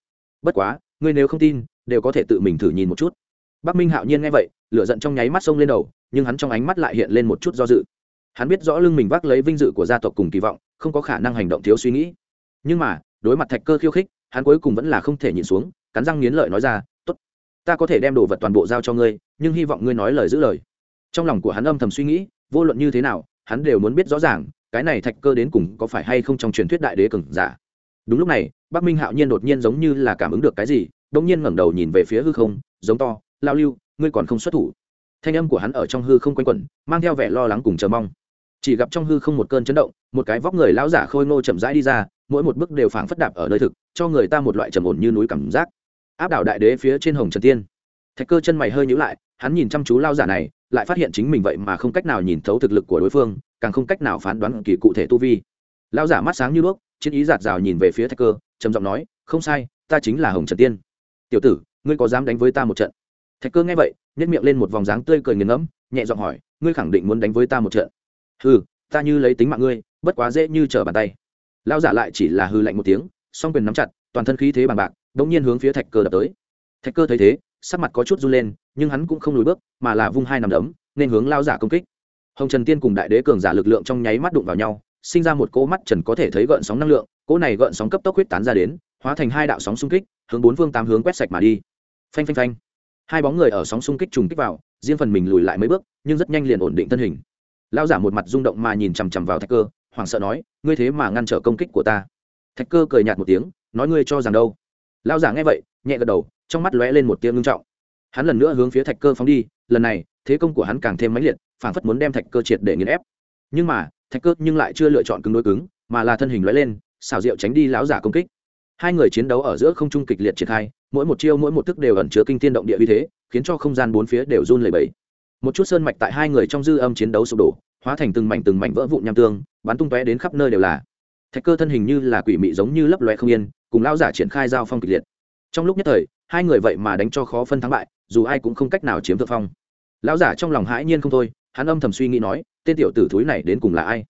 Bất quá, ngươi nếu không tin, đều có thể tự mình thử nhìn một chút. Bắc minh hạo nhiên nghe vậy, lửa giận trong nháy mắt xông lên đầu nhưng hắn trong ánh mắt lại hiện lên một chút do dự. Hắn biết rõ lưng mình vác lấy vinh dự của gia tộc cùng kỳ vọng, không có khả năng hành động thiếu suy nghĩ. Nhưng mà, đối mặt thạch cơ khiêu khích, hắn cuối cùng vẫn là không thể nhịn xuống, cắn răng nghiến lợi nói ra, tốt, ta có thể đem đồ vật toàn bộ giao cho ngươi, nhưng hy vọng ngươi nói lời giữ lời. Trong lòng của hắn âm thầm suy nghĩ, vô luận như thế nào, hắn đều muốn biết rõ ràng, cái này thạch cơ đến cùng có phải hay không trong truyền thuyết đại đế cường giả. Đúng lúc này, bắc minh hạo nhiên đột nhiên giống như là cảm ứng được cái gì đông nhiên ngẩng đầu nhìn về phía hư không, giống to lao lưu, ngươi còn không xuất thủ thanh âm của hắn ở trong hư không quanh quẩn, mang theo vẻ lo lắng cùng chờ mong. Chỉ gặp trong hư không một cơn chấn động, một cái vóc người lão giả khôi ngô chậm rãi đi ra, mỗi một bước đều phảng phất đạp ở nơi thực, cho người ta một loại trầm ổn như núi cảm giác. Áp đảo đại đế phía trên hồng trần tiên. Thạch cơ chân mày hơi nhíu lại, hắn nhìn chăm chú lao giả này, lại phát hiện chính mình vậy mà không cách nào nhìn thấu thực lực của đối phương, càng không cách nào phán đoán kỳ cụ thể tu vi. Lao giả mắt sáng như đuốc, chiến ý giạt rào nhìn về phía thạch cơ, trầm giọng nói, không sai, ta chính là hồng trần tiên. Tiểu tử, ngươi có dám đánh với ta một trận? Thạch cơ nghe vậy nhét miệng lên một vòng dáng tươi cười nghiền ngẫm, nhẹ giọng hỏi, ngươi khẳng định muốn đánh với ta một trận? Hừ, ta như lấy tính mạng ngươi, bất quá dễ như trở bàn tay. Lao giả lại chỉ là hư lạnh một tiếng, song quyền nắm chặt, toàn thân khí thế bằng bạc đ ỗ n g nhiên hướng phía thạch cơ đập tới. Thạch cơ thấy thế, sắc mặt có chút run lên, nhưng hắn cũng không lùi bước, mà là vung hai nằm đấm, nên hướng lao giả công kích. Hồng trần tiên cùng đại đế cường giả lực lượng trong nháy mắt đụng vào nhau, sinh ra một cỗ mắt trần có thể thấy gợn sóng năng lượng, cỗ này gợn sóng cấp tốc huyết tán ra đến, hóa thành hai đạo sóng xung kích, hướng bốn phương tám hướng quét sạch mà đi. Phanh phanh phanh hai bóng người ở sóng xung kích trùng kích vào, riêng phần mình lùi lại mấy bước, nhưng rất nhanh liền ổn định thân hình. Lao giả một mặt rung động mà nhìn chằm chằm vào thạch cơ, hoảng sợ nói, ngươi thế mà ngăn trở công kích của ta. Thạch cơ cười nhạt một tiếng, nói, ngươi cho rằng đâu? Lao giả nghe vậy, nhẹ gật đầu, trong mắt lóe lên một tiếng ngưng trọng. Hắn lần nữa hướng phía thạch cơ phóng đi, lần này, thế công của hắn càng thêm mãnh liệt phản phất muốn đem thạch cơ triệt để nghiền ép. Nhưng mà, thạch cơ nhưng lại chưa lựa chọn cứng đối cứng, mà là thân hình lóe lên, xảo diệu tránh đi lão giả công kích. Hai người chiến đấu ở giữa không trung kịch liệt triển khai mỗi một chiêu mỗi một thức đều ẩn chứa kinh thiên động địa uy thế, khiến cho không gian bốn phía đều run lẩy bẩy. Một chút sơn mạch tại hai người trong dư âm chiến đấu sụp đổ, hóa thành từng mảnh từng mảnh vỡ vụn nham tương, bắn tung tóe đến khắp nơi đều là. Thạch cơ thân hình như là quỷ mị giống như lấp loe không yên, cùng lão giả triển khai giao phong kịch liệt. Trong lúc nhất thời, hai người vậy mà đánh cho khó phân thắng bại, dù ai cũng không cách nào chiếm thượng phong. Lão giả trong lòng hãi nhiên không thôi, hắn âm thầm suy nghĩ nói, tên tiểu tử thúi này đến cùng là ai?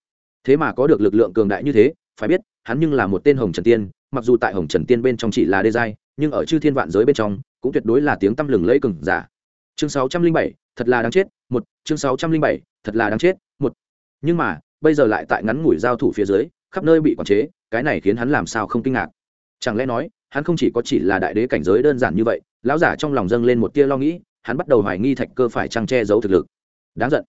Thế mà có được lực lượng cường đại như thế, phải biết, hắn nhưng là một tên hồng trần tiên, mặc dù tại hồng trần tiên bên trong chỉ là đê giai nhưng ở chư thiên vạn giới bên trong, cũng tuyệt đối là tiếng tăm lừng lẫy cừng giả. Chương sáu trăm linh bảy, thật là đáng chết, một, chương sáu trăm linh bảy, thật là đáng chết, một. Nhưng mà, bây giờ lại tại ngắn ngủi giao thủ phía dưới, khắp nơi bị quản chế, cái này khiến hắn làm sao không kinh ngạc? Chẳng lẽ nói, hắn không chỉ có chỉ là đại đế cảnh giới đơn giản như vậy, lão giả trong lòng dâng lên một tia lo nghĩ, hắn bắt đầu hoài nghi thạch cơ phải trăng che giấu thực lực. Đáng giận.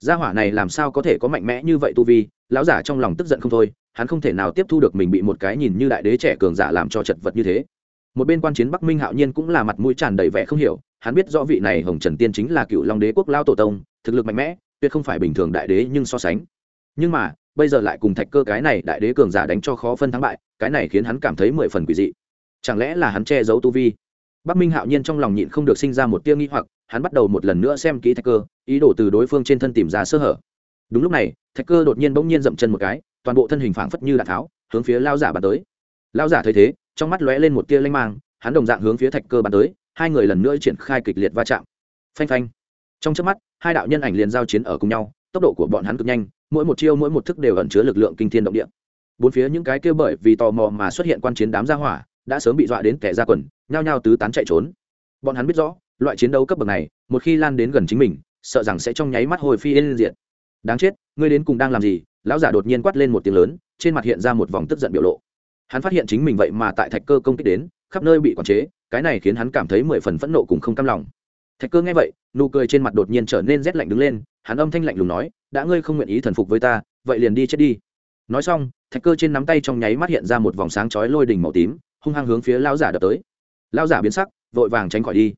Gia hỏa này làm sao có thể có mạnh mẽ như vậy tu vi, lão giả trong lòng tức giận không thôi, hắn không thể nào tiếp thu được mình bị một cái nhìn như đại đế trẻ cường giả làm cho chật vật như thế một bên quan chiến bắc minh hạo nhiên cũng là mặt mũi tràn đầy vẻ không hiểu hắn biết rõ vị này hồng trần tiên chính là cựu long đế quốc lao tổ tông thực lực mạnh mẽ tuyệt không phải bình thường đại đế nhưng so sánh nhưng mà bây giờ lại cùng thạch cơ cái này đại đế cường giả đánh cho khó phân thắng bại cái này khiến hắn cảm thấy mười phần quỷ dị chẳng lẽ là hắn che giấu tu vi bắc minh hạo nhiên trong lòng nhịn không được sinh ra một tia nghi hoặc hắn bắt đầu một lần nữa xem kỹ thạch cơ ý đồ từ đối phương trên thân tìm ra sơ hở đúng lúc này thạch cơ đột nhiên bỗng nhiên dậm chân một cái toàn bộ thân hình phảng phất như đạn tháo hướng phía lao giả bàn tới lao giả thấy thế trong mắt lóe lên một tia lanh mang, hắn đồng dạng hướng phía thạch cơ bắn tới, hai người lần nữa triển khai kịch liệt va chạm. Phanh phanh. Trong trước mắt, hai đạo nhân ảnh liền giao chiến ở cùng nhau, tốc độ của bọn hắn cực nhanh, mỗi một chiêu mỗi một thức đều ẩn chứa lực lượng kinh thiên động địa. Bốn phía những cái kia bởi vì tò mò mà xuất hiện quan chiến đám gia hỏa, đã sớm bị dọa đến kẻ ra quần, nhao nhao tứ tán chạy trốn. Bọn hắn biết rõ, loại chiến đấu cấp bậc này, một khi lan đến gần chính mình, sợ rằng sẽ trong nháy mắt hồi phi lên diện đáng chết, ngươi đến cùng đang làm gì? Lão giả đột nhiên quát lên một tiếng lớn, trên mặt hiện ra một vòng tức giận biểu lộ hắn phát hiện chính mình vậy mà tại thạch cơ công kích đến, khắp nơi bị quản chế, cái này khiến hắn cảm thấy mười phần phẫn nộ cùng không cam lòng. Thạch cơ nghe vậy, nụ cười trên mặt đột nhiên trở nên rét lạnh đứng lên, hắn âm thanh lạnh lùng nói, đã ngươi không nguyện ý thần phục với ta, vậy liền đi chết đi. Nói xong, thạch cơ trên nắm tay trong nháy mắt hiện ra một vòng sáng chói lôi đỉnh màu tím, hung hăng hướng phía lao giả đập tới. Lao giả biến sắc, vội vàng tránh khỏi đi.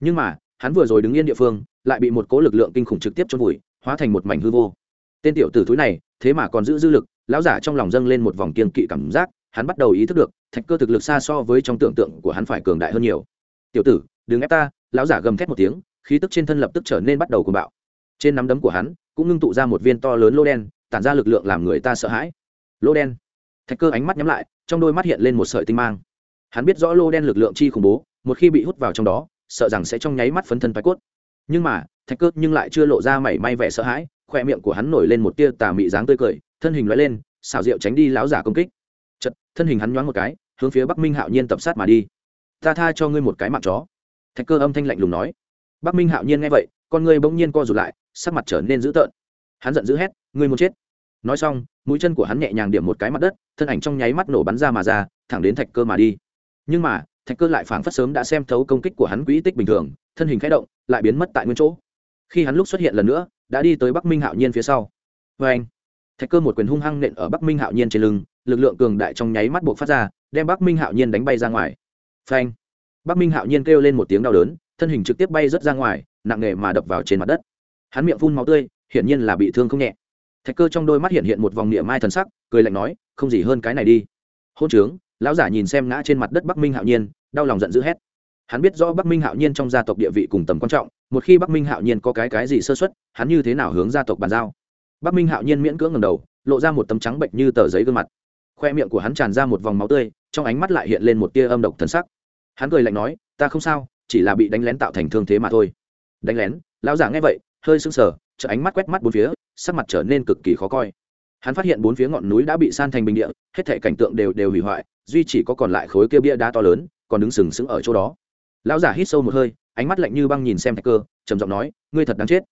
Nhưng mà, hắn vừa rồi đứng yên địa phương, lại bị một cố lực lượng kinh khủng trực tiếp chôn vùi, hóa thành một mảnh hư vô. Tên tiểu tử thúi này, thế mà còn giữ dư lực, lão giả trong lòng dâng lên một vòng kiên kỵ cảm giác hắn bắt đầu ý thức được, thạch cơ thực lực xa so với trong tưởng tượng của hắn phải cường đại hơn nhiều. Tiểu tử, đừng ép ta. Lão giả gầm thét một tiếng, khí tức trên thân lập tức trở nên bắt đầu cuồng bạo. Trên nắm đấm của hắn cũng ngưng tụ ra một viên to lớn lô đen, tản ra lực lượng làm người ta sợ hãi. Lô đen. Thạch cơ ánh mắt nhắm lại, trong đôi mắt hiện lên một sợi tinh mang. Hắn biết rõ lô đen lực lượng chi khủng bố, một khi bị hút vào trong đó, sợ rằng sẽ trong nháy mắt phấn thân phái cốt. Nhưng mà, thạch cơ nhưng lại chưa lộ ra mảy may vẻ sợ hãi khoe miệng của hắn nổi lên một tia tà mị dáng tươi cười, thân hình loại lên, xảo diệu tránh đi láo giả công kích thân hình hắn nhoáng một cái, hướng phía bắc minh hạo nhiên tập sát mà đi. Ta tha cho ngươi một cái mạng chó. Thạch cơ âm thanh lạnh lùng nói. Bắc minh hạo nhiên nghe vậy, con ngươi bỗng nhiên co rụt lại, sắc mặt trở nên dữ tợn. Hắn giận dữ hét, ngươi muốn chết. Nói xong, mũi chân của hắn nhẹ nhàng điểm một cái mặt đất, thân ảnh trong nháy mắt nổ bắn ra mà ra, thẳng đến thạch cơ mà đi. Nhưng mà, thạch cơ lại phảng phất sớm đã xem thấu công kích của hắn quỹ tích bình thường, thân hình khẽ động, lại biến mất tại nguyên chỗ. Khi hắn lúc xuất hiện lần nữa, đã đi tới bắc minh hạo nhiên phía sau. Vê anh, thạch cơ một quyền hung hăng nện ở bắc minh hạo nhiên trên lưng lực lượng cường đại trong nháy mắt buộc phát ra, đem bắc minh hạo nhiên đánh bay ra ngoài. Phanh! Bắc minh hạo nhiên kêu lên một tiếng đau đớn, thân hình trực tiếp bay rớt ra ngoài, nặng nề mà đập vào trên mặt đất. Hắn miệng phun máu tươi, hiển nhiên là bị thương không nhẹ. Thạch cơ trong đôi mắt hiện hiện một vòng niệm mai thần sắc, cười lạnh nói, không gì hơn cái này đi. Hôn trướng. Lão giả nhìn xem ngã trên mặt đất bắc minh hạo nhiên, đau lòng giận dữ hét. Hắn biết rõ bắc minh hạo nhiên trong gia tộc địa vị cùng tầm quan trọng, một khi bắc minh hạo nhiên có cái cái gì sơ xuất hắn như thế nào hướng gia tộc bàn giao? Bắc minh hạo nhiên miễn cưỡng ngầm đầu, lộ ra một tấm trắng bệnh như tờ giấy gương mặt khoe miệng của hắn tràn ra một vòng máu tươi, trong ánh mắt lại hiện lên một tia âm độc thần sắc. Hắn cười lạnh nói, ta không sao, chỉ là bị đánh lén tạo thành thương thế mà thôi. Đánh lén? Lão giả nghe vậy, hơi sưng sờ chợ ánh mắt quét mắt bốn phía, sắc mặt trở nên cực kỳ khó coi. Hắn phát hiện bốn phía ngọn núi đã bị san thành bình địa, hết thể cảnh tượng đều đều hủy hoại, duy chỉ có còn lại khối kia bia đá to lớn, còn đứng sừng sững ở chỗ đó. Lão giả hít sâu một hơi, ánh mắt lạnh như băng nhìn xem thạch cơ, trầm giọng nói, ngươi thật đáng chết.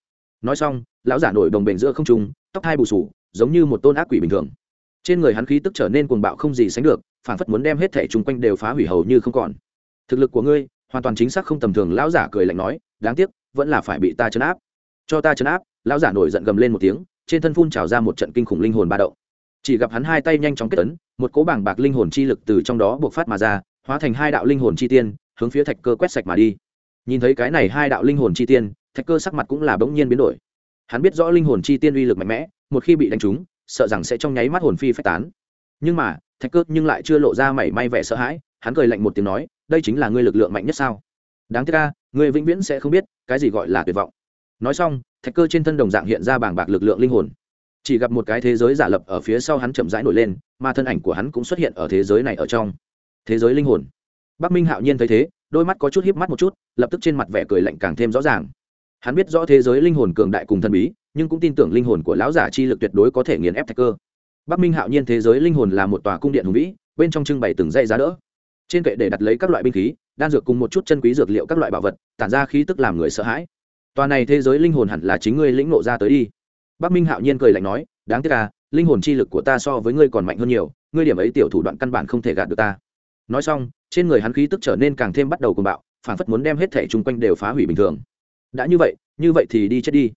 Nói xong, lão giả nổi đồng bền giữa không trung, tóc hai bù sù, giống như một tôn ác quỷ bình thường trên người hắn khí tức trở nên cuồng bạo không gì sánh được phản phất muốn đem hết thể chung quanh đều phá hủy hầu như không còn. Thực lực của ngươi, hoàn toàn chính xác không tầm thường, lão giả cười lạnh nói, đáng tiếc, vẫn là phải bị ta chấn áp. Cho ta chấn áp, lão giả nổi giận gầm lên một tiếng, trên thân phun trào ra một trận kinh khủng linh hồn ba động. Chỉ gặp hắn hai tay nhanh chóng kết tấn một cỗ bảng bạc linh hồn chi lực từ trong đó buộc phát mà ra, hóa thành hai đạo linh hồn chi tiên, hướng phía thạch cơ quét sạch mà đi. Nhìn thấy cái này hai đạo linh hồn chi tiên, thạch cơ sắc mặt cũng là bỗng nhiên biến đổi. Hắn biết rõ linh hồn chi tiên uy lực mạnh mẽ, một khi bị đánh trúng sợ rằng sẽ trong nháy mắt hồn phi phách tán. Nhưng mà, thạch cơ nhưng lại chưa lộ ra mảy may vẻ sợ hãi, hắn cười lạnh một tiếng nói, đây chính là ngươi lực lượng mạnh nhất sao? Đáng tiếc ca ngươi vĩnh viễn sẽ không biết, cái gì gọi là tuyệt vọng. Nói xong, thạch cơ trên thân đồng dạng hiện ra bảng bạc lực lượng linh hồn. Chỉ gặp một cái thế giới giả lập ở phía sau hắn chậm rãi nổi lên, mà thân ảnh của hắn cũng xuất hiện ở thế giới này ở trong. Thế giới linh hồn. Bắc minh hạo nhiên thấy thế, đôi mắt có chút híp mắt một chút, lập tức trên mặt vẻ cười lạnh càng thêm rõ ràng. Hắn biết rõ thế giới linh hồn cường đại cùng thần bí nhưng cũng tin tưởng linh hồn của lão giả chi lực tuyệt đối có thể nghiền ép thạch cơ. Bắc minh hạo nhiên thế giới linh hồn là một tòa cung điện hùng vĩ, bên trong trưng bày từng dây giá đỡ. Trên kệ để đặt lấy các loại binh khí, đan dược cùng một chút chân quý dược liệu các loại bảo vật, tản ra khí tức làm người sợ hãi. Tòa này thế giới linh hồn hẳn là chính ngươi lĩnh nộ ra tới đi. Bắc minh hạo nhiên cười lạnh nói, đáng tiếc à linh hồn chi lực của ta so với ngươi còn mạnh hơn nhiều, ngươi điểm ấy tiểu thủ đoạn căn bản không thể gạt được ta. Nói xong, trên người hắn khí tức trở nên càng thêm bắt đầu cuồng bạo phản phất muốn đem hết thảy chung quanh đều phá hủy bình thường. Đã như vậy như vậy thì đi chết đi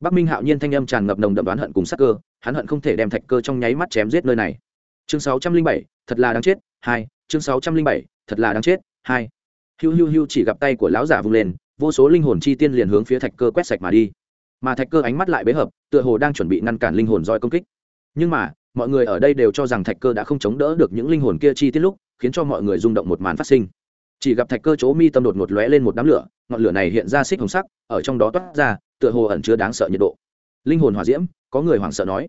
bắc minh hạo nhiên thanh âm tràn ngập nồng đậm đoán hận cùng sát cơ, hắn hận không thể đem thạch cơ trong nháy mắt chém giết nơi này. Chương sáu trăm linh bảy, thật là đáng chết, hai, chương sáu trăm linh bảy, thật là đáng chết, hai. Hiu hiu hiu chỉ gặp tay của lão giả vung lên, vô số linh hồn chi tiên liền hướng phía thạch cơ quét sạch mà đi. Mà thạch cơ ánh mắt lại bế hợp, tựa hồ đang chuẩn bị ngăn cản linh hồn roi công kích. Nhưng mà, mọi người ở đây đều cho rằng thạch cơ đã không chống đỡ được những linh hồn kia chi tiết lúc, khiến cho mọi người rung động một màn phát sinh chỉ gặp thạch cơ chỗ mi tâm đột ngột lóe lên một đám lửa, ngọn lửa này hiện ra xích hồng sắc, ở trong đó toát ra, tựa hồ ẩn chứa đáng sợ nhiệt độ. Linh hồn hỏa diễm, có người hoảng sợ nói.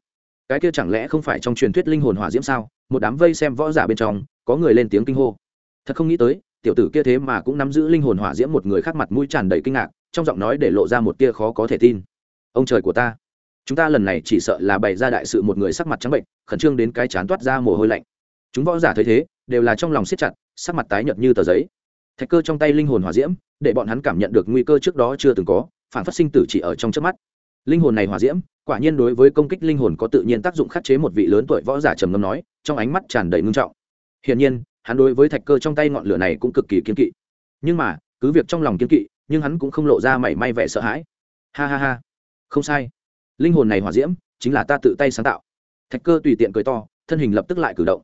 Cái kia chẳng lẽ không phải trong truyền thuyết linh hồn hỏa diễm sao? Một đám vây xem võ giả bên trong, có người lên tiếng kinh hô. Thật không nghĩ tới, tiểu tử kia thế mà cũng nắm giữ linh hồn hỏa diễm một người khác mặt mũi tràn đầy kinh ngạc, trong giọng nói để lộ ra một tia khó có thể tin. Ông trời của ta, chúng ta lần này chỉ sợ là bày ra đại sự một người sắc mặt trắng bệnh, khẩn trương đến cái chán toát ra mồ hôi lạnh. Chúng võ giả thấy thế, đều là trong lòng siết chặt, sắc mặt tái nhợt như tờ giấy thạch cơ trong tay linh hồn hỏa diễm, để bọn hắn cảm nhận được nguy cơ trước đó chưa từng có, phản phát sinh tử chỉ ở trong trước mắt. Linh hồn này hỏa diễm, quả nhiên đối với công kích linh hồn có tự nhiên tác dụng khắc chế một vị lớn tuổi võ giả trầm ngâm nói, trong ánh mắt tràn đầy ngưng trọng. Hiển nhiên, hắn đối với thạch cơ trong tay ngọn lửa này cũng cực kỳ kiên kỵ. Nhưng mà, cứ việc trong lòng kiên kỵ, nhưng hắn cũng không lộ ra mảy may vẻ sợ hãi. Ha ha ha. Không sai. Linh hồn này hỏa diễm, chính là ta tự tay sáng tạo. Thạch cơ tùy tiện cười to, thân hình lập tức lại cử động.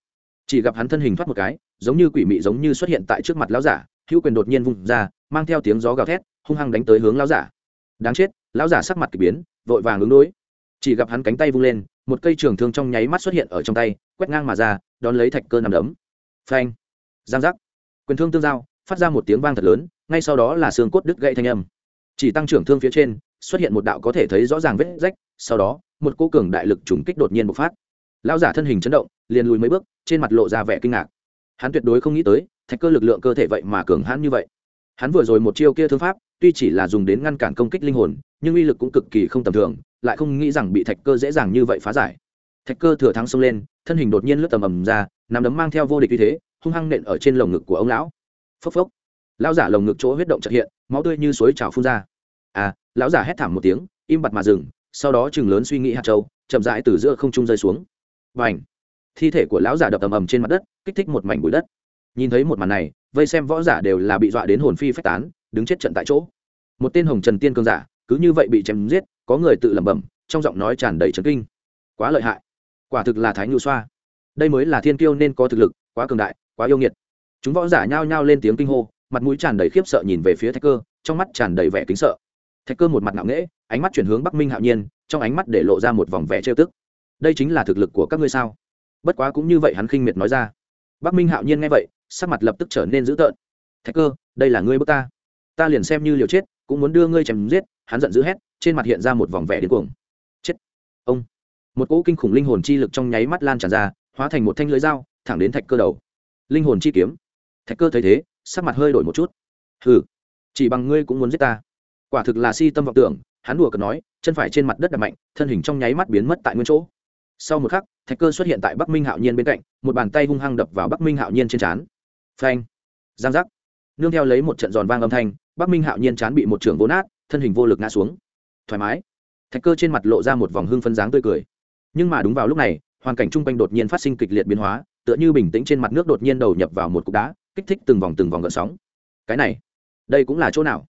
Chỉ gặp hắn thân hình thoát một cái, giống như quỷ mị giống như xuất hiện tại trước mặt lão giả hữu quyền đột nhiên vung ra, mang theo tiếng gió gào thét, hung hăng đánh tới hướng lão giả. Đáng chết, lão giả sắc mặt k ỳ biến, vội vàng ứng đối. Chỉ gặp hắn cánh tay vung lên, một cây trường thương trong nháy mắt xuất hiện ở trong tay, quét ngang mà ra, đón lấy thạch cơ nằm đấm. Phanh! Giang giác! Quyền thương tương giao, phát ra một tiếng vang thật lớn, ngay sau đó là xương cốt đứt gãy thanh âm. Chỉ tăng trưởng thương phía trên, xuất hiện một đạo có thể thấy rõ ràng vết rách, sau đó, một cô cường đại lực trùng kích đột nhiên bộc phát. Lão giả thân hình chấn động, liền lùi mấy bước, trên mặt lộ ra vẻ kinh ngạc. Hắn tuyệt đối không nghĩ tới thạch cơ lực lượng cơ thể vậy mà cường hãn như vậy. Hắn vừa rồi một chiêu kia thương pháp, tuy chỉ là dùng đến ngăn cản công kích linh hồn, nhưng uy lực cũng cực kỳ không tầm thường, lại không nghĩ rằng bị thạch cơ dễ dàng như vậy phá giải. Thạch cơ thừa thắng xông lên, thân hình đột nhiên lướt tầm ầm ra nằm đấm mang theo vô địch uy thế, hung hăng nện ở trên lồng ngực của ông lão. Phốc phốc. Lão giả lồng ngực chỗ huyết động trật hiện, máu tươi như suối trào phun ra. À lão giả hét thảm một tiếng, im bặt mà dừng, sau đó chừng lớn suy nghĩ hạt châu, chậm rãi từ giữa không trung rơi xuống. Và thi thể của lão giả đập ầm ầm trên mặt đất, kích thích một mảnh bụi đất nhìn thấy một màn này, vây xem võ giả đều là bị dọa đến hồn phi phách tán, đứng chết trận tại chỗ. Một tên hồng trần tiên cương giả, cứ như vậy bị chém giết, có người tự lẩm bẩm, trong giọng nói tràn đầy trấn kinh. Quá lợi hại. Quả thực là thái nhu xoa. Đây mới là thiên kiêu nên có thực lực, quá cường đại, quá yêu nghiệt. Chúng võ giả nhao nhao lên tiếng kinh hô, mặt mũi tràn đầy khiếp sợ nhìn về phía thạch cơ, trong mắt tràn đầy vẻ kính sợ. Thạch cơ một mặt ngạo nghễ, ánh mắt chuyển hướng bắc minh hạo nhiên, trong ánh mắt để lộ ra một vòng vẻ trêu tức. Đây chính là thực lực của các ngươi sao? Bất quá cũng như vậy hắn khinh miệt nói ra. Bắc minh hạo nhiên nghe vậy sắc mặt lập tức trở nên dữ tợn. Thạch cơ, đây là ngươi bước ta. Ta liền xem như liều chết, cũng muốn đưa ngươi chém giết. Hắn giận dữ hét, trên mặt hiện ra một vòng vẻ điên cuồng. Chết. Ông. Một cỗ kinh khủng linh hồn chi lực trong nháy mắt lan tràn ra, hóa thành một thanh lưới dao, thẳng đến thạch cơ đầu. Linh hồn chi kiếm. Thạch cơ thấy thế, sắc mặt hơi đổi một chút. Hừ, chỉ bằng ngươi cũng muốn giết ta. Quả thực là si tâm vọng tưởng, hắn đùa cợt nói, chân phải trên mặt đất đập mạnh, thân hình trong nháy mắt biến mất tại nguyên chỗ. Sau một khắc, thạch cơ xuất hiện tại bắc minh hạo nhiên bên cạnh, một bàn tay hung hăng đập vào bắc minh hạo nhiên trên trán phanh. Giang giác. Nương theo lấy một trận giòn vang âm thanh, bắc minh hạo nhiên chán bị một trường vỗ nát, thân hình vô lực ngã xuống. Thoải mái. Thạch cơ trên mặt lộ ra một vòng hưng phân dáng tươi cười. Nhưng mà đúng vào lúc này, hoàn cảnh chung quanh đột nhiên phát sinh kịch liệt biến hóa, tựa như bình tĩnh trên mặt nước đột nhiên đầu nhập vào một cục đá, kích thích từng vòng từng vòng gợn sóng. Cái này, đây cũng là chỗ nào?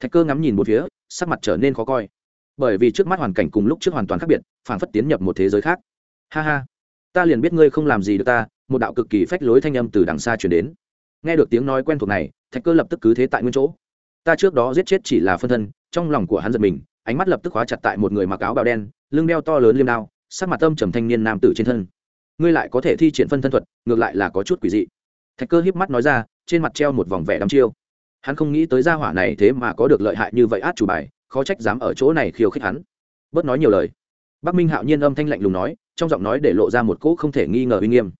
Thạch cơ ngắm nhìn một phía, sắc mặt trở nên khó coi. Bởi vì trước mắt hoàn cảnh cùng lúc trước hoàn toàn khác biệt phản phất tiến nhập một thế giới khác. Ha ha. Ta liền biết ngươi không làm gì được ta, một đạo cực kỳ phách lối thanh âm từ đằng xa chuyển đến nghe được tiếng nói quen thuộc này, thạch cơ lập tức cứ thế tại nguyên chỗ. Ta trước đó giết chết chỉ là phân thân, trong lòng của hắn giật mình, ánh mắt lập tức khóa chặt tại một người mặc áo bào đen, lưng đeo to lớn liêm đao, sắc mặt âm trầm thanh niên nam tử trên thân. Ngươi lại có thể thi triển phân thân thuật, ngược lại là có chút quỷ dị. Thạch cơ híp mắt nói ra, trên mặt treo một vòng vẻ đăm chiêu. Hắn không nghĩ tới gia hỏa này thế mà có được lợi hại như vậy át chủ bài, khó trách dám ở chỗ này khiêu khích hắn. Bớt nói nhiều lời. Bắc minh hạo nhiên âm thanh lạnh lùng nói, trong giọng nói để lộ ra một cỗ không thể nghi ngờ uy nghiêm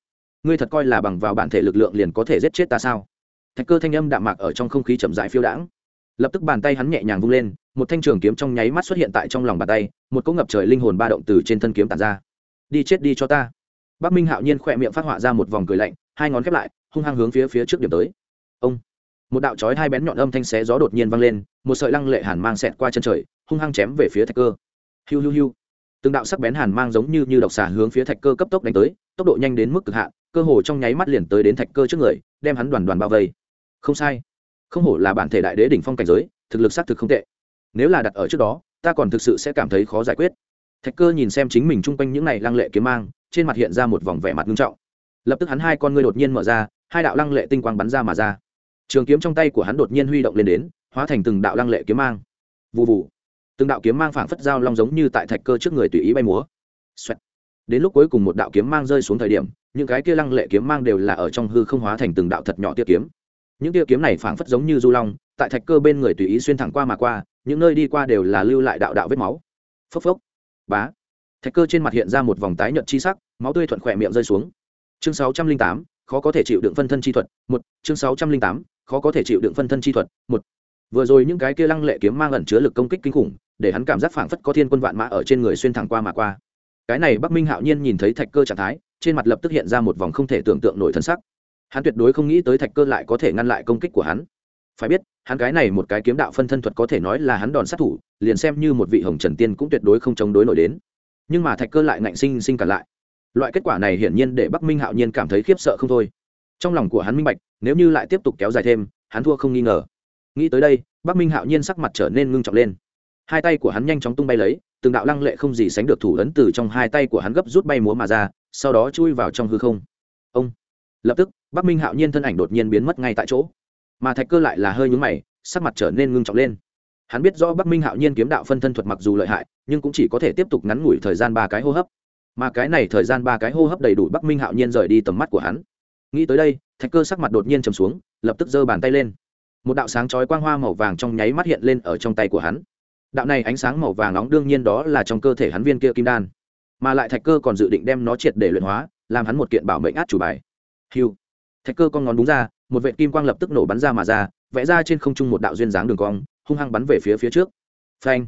ngươi thật coi là bằng vào bản thể lực lượng liền có thể giết chết ta sao? Thạch cơ thanh âm đạm mạc ở trong không khí chậm dại phiêu đãng. Lập tức bàn tay hắn nhẹ nhàng vung lên, một thanh trường kiếm trong nháy mắt xuất hiện tại trong lòng bàn tay, một cỗ ngập trời linh hồn ba động từ trên thân kiếm tàn ra. Đi chết đi cho ta. Bắc minh hạo nhiên khỏe miệng phát họa ra một vòng cười lạnh, hai ngón khép lại, hung hăng hướng phía phía trước điểm tới. Ông. Một đạo chói hai bén nhọn âm thanh xé gió đột nhiên vang lên, một sợi lăng lệ hàn mang xẹt qua chân trời, hung hăng chém về phía thạch cơ. Hiu hiu hiu từng đạo sắc bén hàn mang giống như như độc xà hướng phía thạch cơ cấp tốc đánh tới, tốc độ nhanh đến mức cực hạn, cơ hồ trong nháy mắt liền tới đến thạch cơ trước người, đem hắn đoàn đoàn bao vây. Không sai. Không hổ là bản thể đại đế đỉnh phong cảnh giới, thực lực xác thực không tệ. Nếu là đặt ở trước đó, ta còn thực sự sẽ cảm thấy khó giải quyết. Thạch cơ nhìn xem chính mình chung quanh những này lăng lệ kiếm mang, trên mặt hiện ra một vòng vẻ mặt nghiêm trọng. Lập tức hắn hai con ngươi đột nhiên mở ra, hai đạo lăng lệ tinh quang bắn ra mà ra. Trường kiếm trong tay của hắn đột nhiên huy động lên đến, hóa thành từng đạo lăng lệ kiếm mang. Vụ vụ từng đạo kiếm mang phảng phất dao long giống như tại thạch cơ trước người tùy ý bay múa. Xoẹt. đến lúc cuối cùng một đạo kiếm mang rơi xuống thời điểm, những cái kia lăng lệ kiếm mang đều là ở trong hư không hóa thành từng đạo thật nhỏ tia kiếm. Những tia kiếm này phảng phất giống như du long, tại thạch cơ bên người tùy ý xuyên thẳng qua mà qua, những nơi đi qua đều là lưu lại đạo đạo vết máu. Phốc phốc. Bá. Thạch cơ trên mặt hiện ra một vòng tái nhợt chi sắc, máu tươi thuận khỏe miệng rơi xuống. Chương sáu trăm linh tám, khó có thể chịu đựng phân thân chi thuật, một. Chương sáu trăm linh tám, khó có thể chịu đựng phân thân chi thuật, một vừa rồi những cái kia lăng lệ kiếm mang ẩn chứa lực công kích kinh khủng, để hắn cảm giác phảng phất có thiên quân vạn mã ở trên người xuyên thẳng qua mà qua. Cái này bắc minh hạo nhiên nhìn thấy thạch cơ trạng thái, trên mặt lập tức hiện ra một vòng không thể tưởng tượng nổi thân sắc. Hắn tuyệt đối không nghĩ tới thạch cơ lại có thể ngăn lại công kích của hắn. Phải biết, hắn cái này một cái kiếm đạo phân thân thuật có thể nói là hắn đòn sát thủ, liền xem như một vị hồng trần tiên cũng tuyệt đối không chống đối nổi đến. Nhưng mà thạch cơ lại ngạnh sinh sinh cả lại. Loại kết quả này hiển nhiên để bắc minh hạo nhiên cảm thấy khiếp sợ không thôi. Trong lòng của hắn minh bạch, nếu như lại tiếp tục kéo dài thêm, hắn thua không nghi ngờ nghĩ tới đây, bắc minh hạo nhiên sắc mặt trở nên ngưng trọng lên. Hai tay của hắn nhanh chóng tung bay lấy, từng đạo lăng lệ không gì sánh được thủ ấn từ trong hai tay của hắn gấp rút bay múa mà ra, sau đó chui vào trong hư không. Ông! Lập tức, bắc minh hạo nhiên thân ảnh đột nhiên biến mất ngay tại chỗ. Mà thạch cơ lại là hơi nhúng mày, sắc mặt trở nên ngưng trọng lên. Hắn biết rõ bắc minh hạo nhiên kiếm đạo phân thân thuật mặc dù lợi hại, nhưng cũng chỉ có thể tiếp tục ngắn ngủi thời gian ba cái hô hấp. Mà cái này thời gian ba cái hô hấp đầy đủ bắc minh hạo nhiên rời đi tầm mắt của hắn. Nghĩ tới đây, thạch cơ sắc mặt đột nhiên trầm xuống, lập tức giơ bàn tay lên một đạo sáng chói quang hoa màu vàng trong nháy mắt hiện lên ở trong tay của hắn. Đạo này ánh sáng màu vàng nóng đương nhiên đó là trong cơ thể hắn viên kia kim đan. Mà lại thạch cơ còn dự định đem nó triệt để luyện hóa, làm hắn một kiện bảo mệnh át chủ bài. Hiu thạch cơ con ngón đúng ra, một vệ kim quang lập tức nổ bắn ra mà ra, vẽ ra trên không trung một đạo duyên dáng đường cong, hung hăng bắn về phía phía trước. Phanh.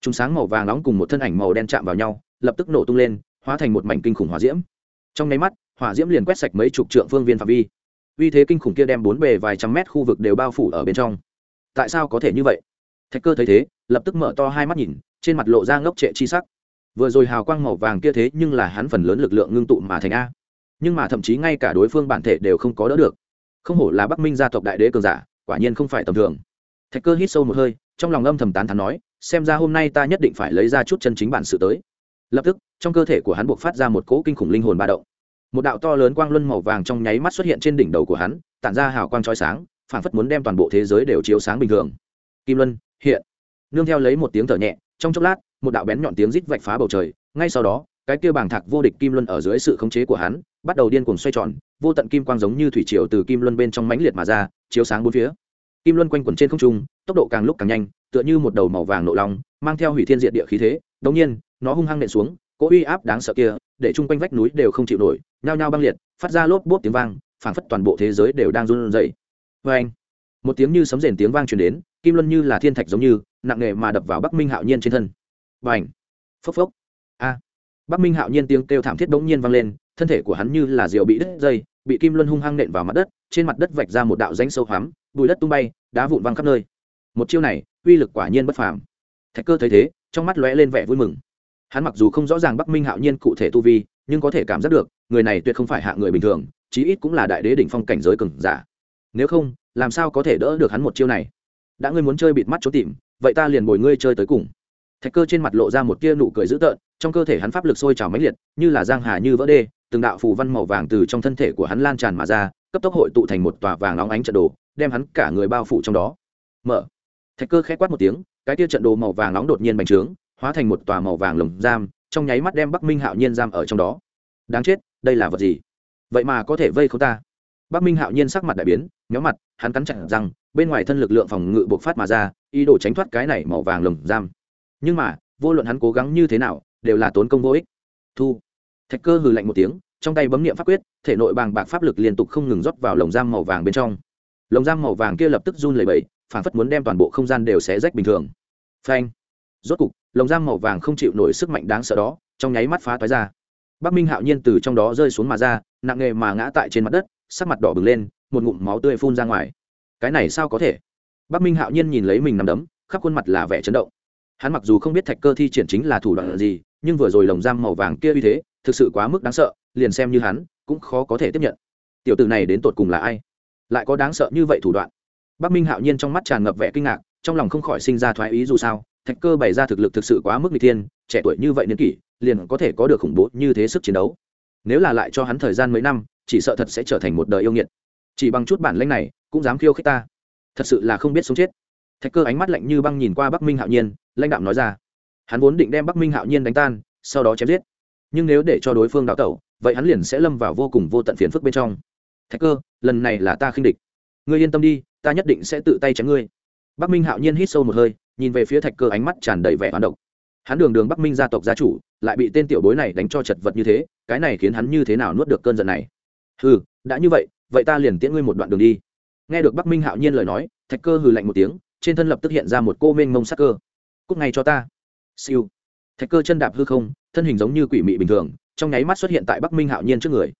Chúng sáng màu vàng nóng cùng một thân ảnh màu đen chạm vào nhau, lập tức nổ tung lên, hóa thành một mảnh kinh khủng hỏa diễm. Trong nháy mắt, hỏa diễm liền quét sạch mấy chục trượng phương viên phạm vi uy thế kinh khủng kia đem bốn bề vài trăm mét khu vực đều bao phủ ở bên trong. Tại sao có thể như vậy? Thạch cơ thấy thế, lập tức mở to hai mắt nhìn, trên mặt lộ ra ngốc trệ chi sắc. Vừa rồi hào quang màu vàng kia thế nhưng là hắn phần lớn lực lượng ngưng tụ mà thành a. Nhưng mà thậm chí ngay cả đối phương bản thể đều không có đỡ được. Không hổ là bắc minh gia tộc đại đế cường giả, quả nhiên không phải tầm thường. Thạch cơ hít sâu một hơi, trong lòng âm thầm tán thắn nói, xem ra hôm nay ta nhất định phải lấy ra chút chân chính bản sự tới. Lập tức, trong cơ thể của hắn buộc phát ra một cỗ kinh khủng linh hồn ba động một đạo to lớn quang luân màu vàng trong nháy mắt xuất hiện trên đỉnh đầu của hắn, tản ra hào quang trói sáng phản phất muốn đem toàn bộ thế giới đều chiếu sáng bình thường. Kim luân, hiện. Nương theo lấy một tiếng thở nhẹ, trong chốc lát, một đạo bén nhọn tiếng rít vạch phá bầu trời. Ngay sau đó, cái kia bàng thạc vô địch kim luân ở dưới sự khống chế của hắn, bắt đầu điên cuồng xoay tròn, vô tận kim quang giống như thủy triều từ kim luân bên trong mãnh liệt mà ra, chiếu sáng bốn phía. Kim luân quanh quẩn trên không trung, tốc độ càng lúc càng nhanh, tựa như một đầu màu vàng nộ long, mang theo hủy thiên diện địa khí thế. Đống nhiên, nó hung hăng nện xuống, cỗ uy áp đáng sợ kia, để chung quanh vách núi đều không chịu nổi nhao nhao băng liệt, phát ra lốp bốp tiếng vang, phảng phất toàn bộ thế giới đều đang run rẩy. Vê anh, một tiếng như sấm rền tiếng vang truyền đến, kim luân như là thiên thạch giống như, nặng nề mà đập vào bắc minh hạo nhiên trên thân. Và ảnh phốc phốc. A, bắc minh hạo nhiên tiếng kêu thảm thiết bỗng nhiên vang lên, thân thể của hắn như là diều bị đứt dây, bị kim luân hung hăng nện vào mặt đất, trên mặt đất vạch ra một đạo rãnh sâu hoắm bụi đất tung bay, đá vụn văng khắp nơi. Một chiêu này, uy lực quả nhiên bất phàm. Thạch cơ thấy thế, trong mắt lóe lên vẻ vui mừng. Hắn mặc dù không rõ ràng bắc minh hạo nhiên cụ thể tu vi, nhưng có thể cảm giác được người này tuyệt không phải hạ người bình thường, chí ít cũng là đại đế đỉnh phong cảnh giới cường giả. Nếu không, làm sao có thể đỡ được hắn một chiêu này? Đã ngươi muốn chơi bịt mắt trốn tìm, vậy ta liền bồi ngươi chơi tới cùng. Thạch cơ trên mặt lộ ra một tia nụ cười dữ tợn, trong cơ thể hắn pháp lực sôi trào mãnh liệt, như là giang hà như vỡ đê, từng đạo phù văn màu vàng từ trong thân thể của hắn lan tràn mà ra, cấp tốc hội tụ thành một tòa vàng óng ánh trận đồ, đem hắn cả người bao phủ trong đó. Mở. Thạch cơ khẽ quát một tiếng, cái tia trận đồ màu vàng nóng đột nhiên bành trướng, hóa thành một tòa màu vàng lồng giam, trong nháy mắt đem bắc minh hạo nhiên giam ở trong đó. Đáng chết đây là vật gì? Vậy mà có thể vây không ta. Bắc minh hạo nhiên sắc mặt đại biến nhóm mặt, hắn cắn chặt rằng bên ngoài thân lực lượng phòng ngự bộc phát mà ra, ý đồ tránh thoát cái này màu vàng lồng giam. Nhưng mà, vô luận hắn cố gắng như thế nào, đều là tốn công vô ích. Thu. Thạch cơ hừ lạnh một tiếng, trong tay bấm niệm pháp quyết, thể nội bàng bạc pháp lực liên tục không ngừng rót vào lồng giam màu vàng bên trong. Lồng giam màu vàng kia lập tức run lẩy bẩy, phản phất muốn đem toàn bộ không gian đều xé rách bình thường. Phanh. Rốt cục, lồng giam màu vàng không chịu nổi sức mạnh đáng sợ đó, trong nháy mắt phá toái ra bắc minh hạo nhiên từ trong đó rơi xuống mà ra, nặng nghề mà ngã tại trên mặt đất, sắc mặt đỏ bừng lên, một ngụm máu tươi phun ra ngoài. Cái này sao có thể? Bắc minh hạo nhiên nhìn lấy mình nằm đấm, khắp khuôn mặt là vẻ chấn động. Hắn mặc dù không biết thạch cơ thi triển chính là thủ đoạn gì, nhưng vừa rồi lồng giam màu vàng kia uy thế, thực sự quá mức đáng sợ, liền xem như hắn, cũng khó có thể tiếp nhận. Tiểu tử này đến tột cùng là ai? Lại có đáng sợ như vậy thủ đoạn? Bắc minh hạo nhiên trong mắt tràn ngập vẻ kinh ngạc, trong lòng không khỏi sinh ra thoái ý dù sao, thạch cơ bày ra thực lực thực sự quá mức n g thiên, trẻ tuổi như vậy niên kỷ liền có thể có được khủng bố như thế sức chiến đấu. Nếu là lại cho hắn thời gian mấy năm, chỉ sợ thật sẽ trở thành một đời yêu nghiệt. Chỉ bằng chút bản lanh này, cũng dám khiêu khích ta. Thật sự là không biết sống chết. Thạch cơ ánh mắt lạnh như băng nhìn qua bắc minh hạo nhiên, lãnh đạo nói ra. Hắn vốn định đem bắc minh hạo nhiên đánh tan, sau đó chém giết. Nhưng nếu để cho đối phương đào tẩu, vậy hắn liền sẽ lâm vào vô cùng vô tận phiền phức bên trong. Thạch cơ, lần này là ta khinh địch. Ngươi yên tâm đi, ta nhất định sẽ tự tay chém ngươi. Bắc minh hạo nhiên hít sâu một hơi, nhìn về phía thạch cơ ánh mắt tràn đầy vẻ hoán độc hắn đường đường bắc minh gia tộc gia chủ, lại bị tên tiểu bối này đánh cho chật vật như thế, cái này khiến hắn như thế nào nuốt được cơn giận này? Hừ, đã như vậy vậy ta liền tiễn ngươi một đoạn đường đi. Nghe được bắc minh hạo nhiên lời nói, thạch cơ hừ lạnh một tiếng, trên thân lập tức hiện ra một cô mênh mông sắc cơ. Cúc ngay cho ta. Siêu. Thạch cơ chân đạp hư không, thân hình giống như quỷ mị bình thường, trong nháy mắt xuất hiện tại bắc minh hạo nhiên trước người.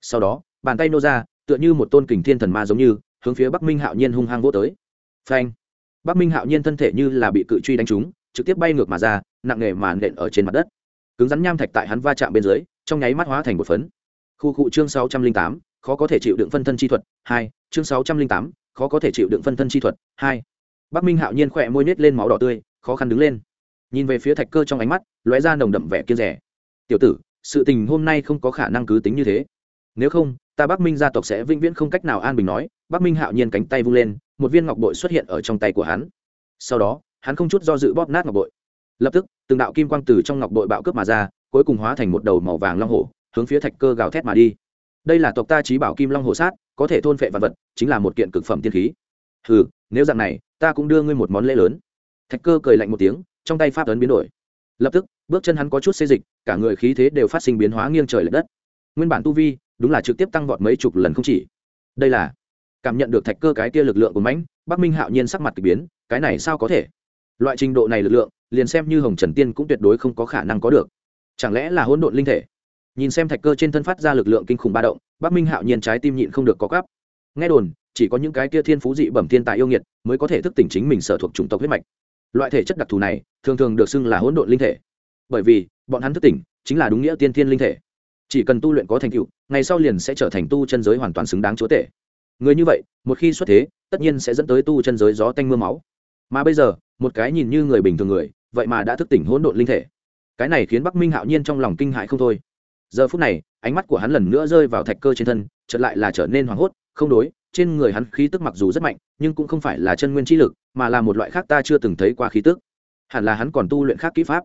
Sau đó, bàn tay nô ra, tựa như một tôn kình thiên thần ma giống như, hướng phía bắc minh hạo nhiên hung hăng vô tới. Phanh. Bắc minh hạo nhiên thân thể như là bị cự truy đánh trúng trực tiếp bay ngược mà ra, nặng nề mà nện ở trên mặt đất. Cứng rắn nham thạch tại hắn va chạm bên dưới, trong nháy mắt hóa thành một phấn. Khu cụ chương sáu trăm linh tám, khó có thể chịu đựng phân thân chi thuật, hai, chương sáu trăm linh tám, khó có thể chịu đựng phân thân chi thuật, hai. Bắc minh hạo nhiên khỏe môi nết lên máu đỏ tươi, khó khăn đứng lên. Nhìn về phía thạch cơ trong ánh mắt, lóe ra nồng đậm vẻ kiên rẻ. Tiểu tử, sự tình hôm nay không có khả năng cứ tính như thế. Nếu không, ta bắc minh gia tộc sẽ vĩnh viễn không cách nào an bình nói. Bắc minh hạo nhiên cánh tay vung lên, một viên ngọc bội xuất hiện ở trong tay của hắn. Sau đó hắn không chút do dự bóp nát ngọc bội. Lập tức, từng đạo kim quang từ trong ngọc bội bạo cướp mà ra, cuối cùng hóa thành một đầu màu vàng long hổ, hướng phía thạch cơ gào thét mà đi. Đây là tộc ta trí bảo kim long hổ sát, có thể thôn phệ vật vật, chính là một kiện cực phẩm tiên khí. Hừ, nếu dạng này, ta cũng đưa ngươi một món lễ lớn. Thạch cơ cười lạnh một tiếng, trong tay pháp ấn biến đổi. Lập tức, bước chân hắn có chút xê dịch, cả người khí thế đều phát sinh biến hóa nghiêng trời l ệ đất. Nguyên bản tu vi, đúng là trực tiếp tăng vọt mấy chục lần không chỉ. Đây là, cảm nhận được thạch cơ cái kia lực lượng của mãnh, bắc minh hạo nhiên sắc mặt k ỳ biến, cái này sao có thể? Loại trình độ này lực lượng, liền xem như hồng trần tiên cũng tuyệt đối không có khả năng có được. Chẳng lẽ là hỗn độn linh thể? Nhìn xem thạch cơ trên thân phát ra lực lượng kinh khủng ba động, bắc minh hạo nhiên trái tim nhịn không được có gắp nghe đồn, chỉ có những cái kia thiên phú dị bẩm thiên tài yêu nghiệt mới có thể thức tỉnh chính mình sở thuộc chủng tộc huyết mạch. Loại thể chất đặc thù này, thường thường được xưng là hỗn độn linh thể. Bởi vì, bọn hắn thức tỉnh chính là đúng nghĩa tiên thiên linh thể. Chỉ cần tu luyện có thành tựu, ngày sau liền sẽ trở thành tu chân giới hoàn toàn xứng đáng chúa tể. Người như vậy, một khi xuất thế, tất nhiên sẽ dẫn tới tu chân giới gió tanh m ư a máu mà bây giờ, một cái nhìn như người bình thường người, vậy mà đã thức tỉnh hỗn độn linh thể. Cái này khiến bắc minh hạo nhiên trong lòng kinh hại không thôi. Giờ phút này, ánh mắt của hắn lần nữa rơi vào thạch cơ trên thân, chợt lại là trở nên hoảng hốt, không đối, trên người hắn khí tức mặc dù rất mạnh, nhưng cũng không phải là chân nguyên chi lực, mà là một loại khác ta chưa từng thấy qua khí tức. Hẳn là hắn còn tu luyện khác kỹ pháp.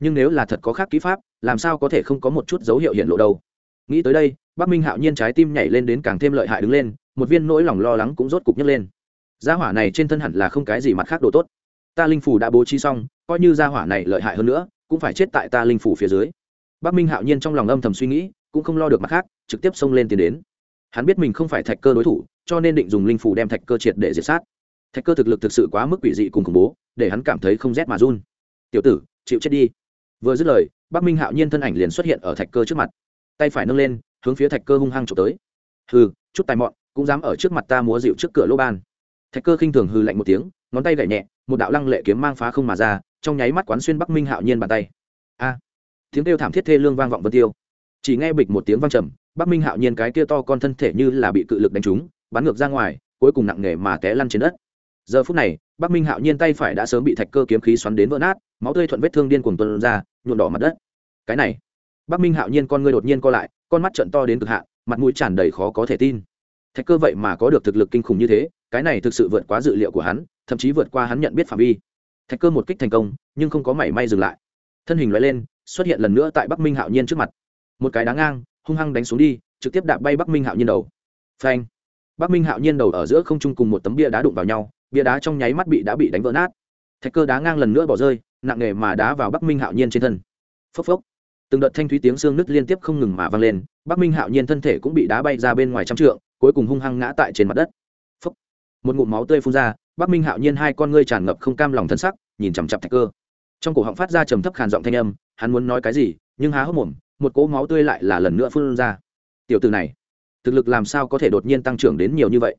Nhưng nếu là thật có khác kỹ pháp, làm sao có thể không có một chút dấu hiệu hiện lộ đâu? Nghĩ tới đây, bắc minh hạo nhiên trái tim nhảy lên đến càng thêm lợi hại đứng lên, một viên nỗi lòng lo lắng cũng rốt cục nhấc lên gia hỏa này trên thân hẳn là không cái gì mặt khác đồ tốt. Ta linh phủ đã bố trí xong, coi như gia hỏa này lợi hại hơn nữa, cũng phải chết tại ta linh phủ phía dưới. Bắc minh hạo nhiên trong lòng âm thầm suy nghĩ, cũng không lo được mặt khác, trực tiếp xông lên tiến đến. Hắn biết mình không phải thạch cơ đối thủ, cho nên định dùng linh phủ đem thạch cơ triệt để diệt sát. Thạch cơ thực lực thực sự quá mức quỷ dị cùng khủng bố, để hắn cảm thấy không rét mà run. Tiểu tử, chịu chết đi. Vừa dứt lời, bắc minh hạo nhiên thân ảnh liền xuất hiện ở thạch cơ trước mặt. Tay phải nâng lên, hướng phía thạch cơ hung hăng trộm tới. Hừ, chút tài mọn, cũng dám ở trước mặt ta múa dịu trước cửa lô ban thạch cơ khinh thường hừ lạnh một tiếng, ngón tay gậy nhẹ, một đạo lăng lệ kiếm mang phá không mà ra, trong nháy mắt quán xuyên bắc minh hạo nhiên bàn tay. A! Tiếng kêu thảm thiết thê lương vang vọng vân tiêu. Chỉ nghe bịch một tiếng vang trầm, bắc minh hạo nhiên cái kia to con thân thể như là bị cự lực đánh trúng, bắn ngược ra ngoài, cuối cùng nặng nề mà té lăn trên đất. Giờ phút này, bắc minh hạo nhiên tay phải đã sớm bị thạch cơ kiếm khí xoắn đến vỡ nát, máu tươi thuận vết thương điên cuồng tuân ra nhuộn đỏ mặt đất. Cái này, bắc minh hạo nhiên con ngươi đột nhiên co lại, con mắt trận to đến cực hạn, mặt mũi tràn đầy khó có thể tin thạch cơ vậy mà có được thực lực kinh khủng như thế, cái này thực sự vượt quá dự liệu của hắn, thậm chí vượt qua hắn nhận biết phạm vi. Thạch cơ một kích thành công, nhưng không có mảy may dừng lại. Thân hình loại lên, xuất hiện lần nữa tại bắc minh hạo nhiên trước mặt. Một cái đá ngang, hung hăng đánh xuống đi, trực tiếp đạp bay bắc minh hạo nhiên đầu. Phanh! Bắc minh hạo nhiên đầu ở giữa không trung cùng một tấm bia đá đụng vào nhau, bia đá trong nháy mắt bị đã bị đánh vỡ nát. Thạch cơ đá ngang lần nữa bỏ rơi, nặng nề mà đá vào bắc minh hạo nhiên trên thân. Phốc phốc! Từng đợt thanh thúy tiếng xương nứt liên tiếp không ngừng mà vang lên, bắc minh hạo nhiên thân thể cũng bị đá bay ra bên ngoài trăm trượng cuối cùng hung hăng ngã tại trên mặt đất. Phốc một ngụm máu tươi phun ra, bắc minh hạo nhiên hai con ngươi tràn ngập không cam lòng thân sắc, nhìn chằm chặp thạch cơ. Trong cổ họng phát ra trầm thấp khàn giọng thanh âm, hắn muốn nói cái gì, nhưng há hốc mồm, một cỗ máu tươi lại là lần nữa phun ra. Tiểu từ này, thực lực làm sao có thể đột nhiên tăng trưởng đến nhiều như vậy?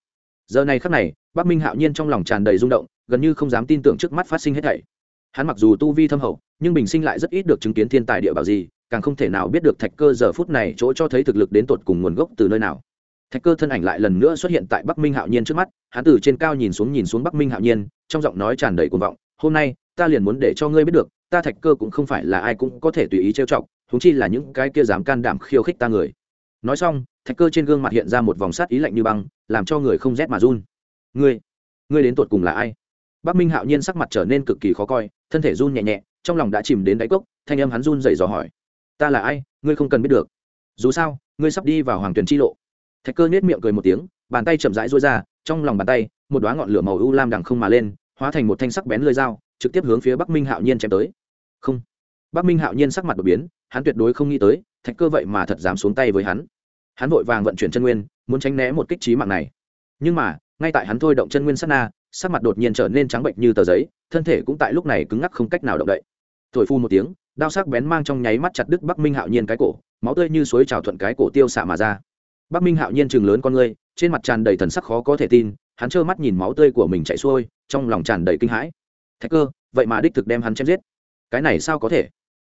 Giờ này khắc này, bắc minh hạo nhiên trong lòng tràn đầy rung động, gần như không dám tin tưởng trước mắt phát sinh hết thảy. Hắn mặc dù tu vi thâm hậu, nhưng bình sinh lại rất ít được chứng kiến thiên tài địa bảo gì, càng không thể nào biết được thạch cơ giờ phút này chỗ cho thấy thực lực đến tột cùng nguồn gốc từ nơi nào thạch cơ thân ảnh lại lần nữa xuất hiện tại bắc minh hạo nhiên trước mắt, hắn từ trên cao nhìn xuống nhìn xuống bắc minh hạo nhiên, trong giọng nói tràn đầy cuồng vọng, hôm nay, ta liền muốn để cho ngươi biết được, ta thạch cơ cũng không phải là ai cũng có thể tùy ý trêu chọc thúng chi là những cái kia dám can đảm khiêu khích ta người. Nói xong, thạch cơ trên gương mặt hiện ra một vòng sát ý lạnh như băng, làm cho người không rét mà run. Ngươi ngươi đến tột cùng là ai? Bắc minh hạo nhiên sắc mặt trở nên cực kỳ khó coi, thân thể run nhẹ nhẹ, trong lòng đã chìm đến đáy cốc, thanh âm hắn run dày dò hỏi. Ta là ai? Ngươi không cần biết được. Dù sao, ngươi sắp đi vào hoàng tuyền chi lộ thạch cơ nhếch miệng cười một tiếng, bàn tay chậm rãi rối ra, trong lòng bàn tay, một đoá ngọn lửa màu u lam đằng không mà lên, hóa thành một thanh sắc bén lơi dao, trực tiếp hướng phía bắc minh hạo nhiên chém tới. Không. Bắc minh hạo nhiên sắc mặt đột biến, hắn tuyệt đối không nghĩ tới, thạch cơ vậy mà thật dám xuống tay với hắn. Hắn vội vàng vận chuyển chân nguyên, muốn tránh né một kích trí mạng này. Nhưng mà, ngay tại hắn thôi động chân nguyên sát na, sắc mặt đột nhiên trở nên trắng bệnh như tờ giấy, thân thể cũng tại lúc này cứng ngắc không cách nào động đậy. Thổi phu một tiếng, đao sắc bén mang trong nháy mắt chặt đứt bắc minh hạo nhiên cái cổ, máu tươi như suối trào thuận cái cổ tiêu xạ mà ra bắc minh hạo nhiên trừng lớn con ngươi, trên mặt tràn đầy thần sắc khó có thể tin, hắn trơ mắt nhìn máu tươi của mình chảy xuôi, trong lòng tràn đầy kinh hãi. Thạch cơ, vậy mà đích thực đem hắn chém giết. Cái này sao có thể?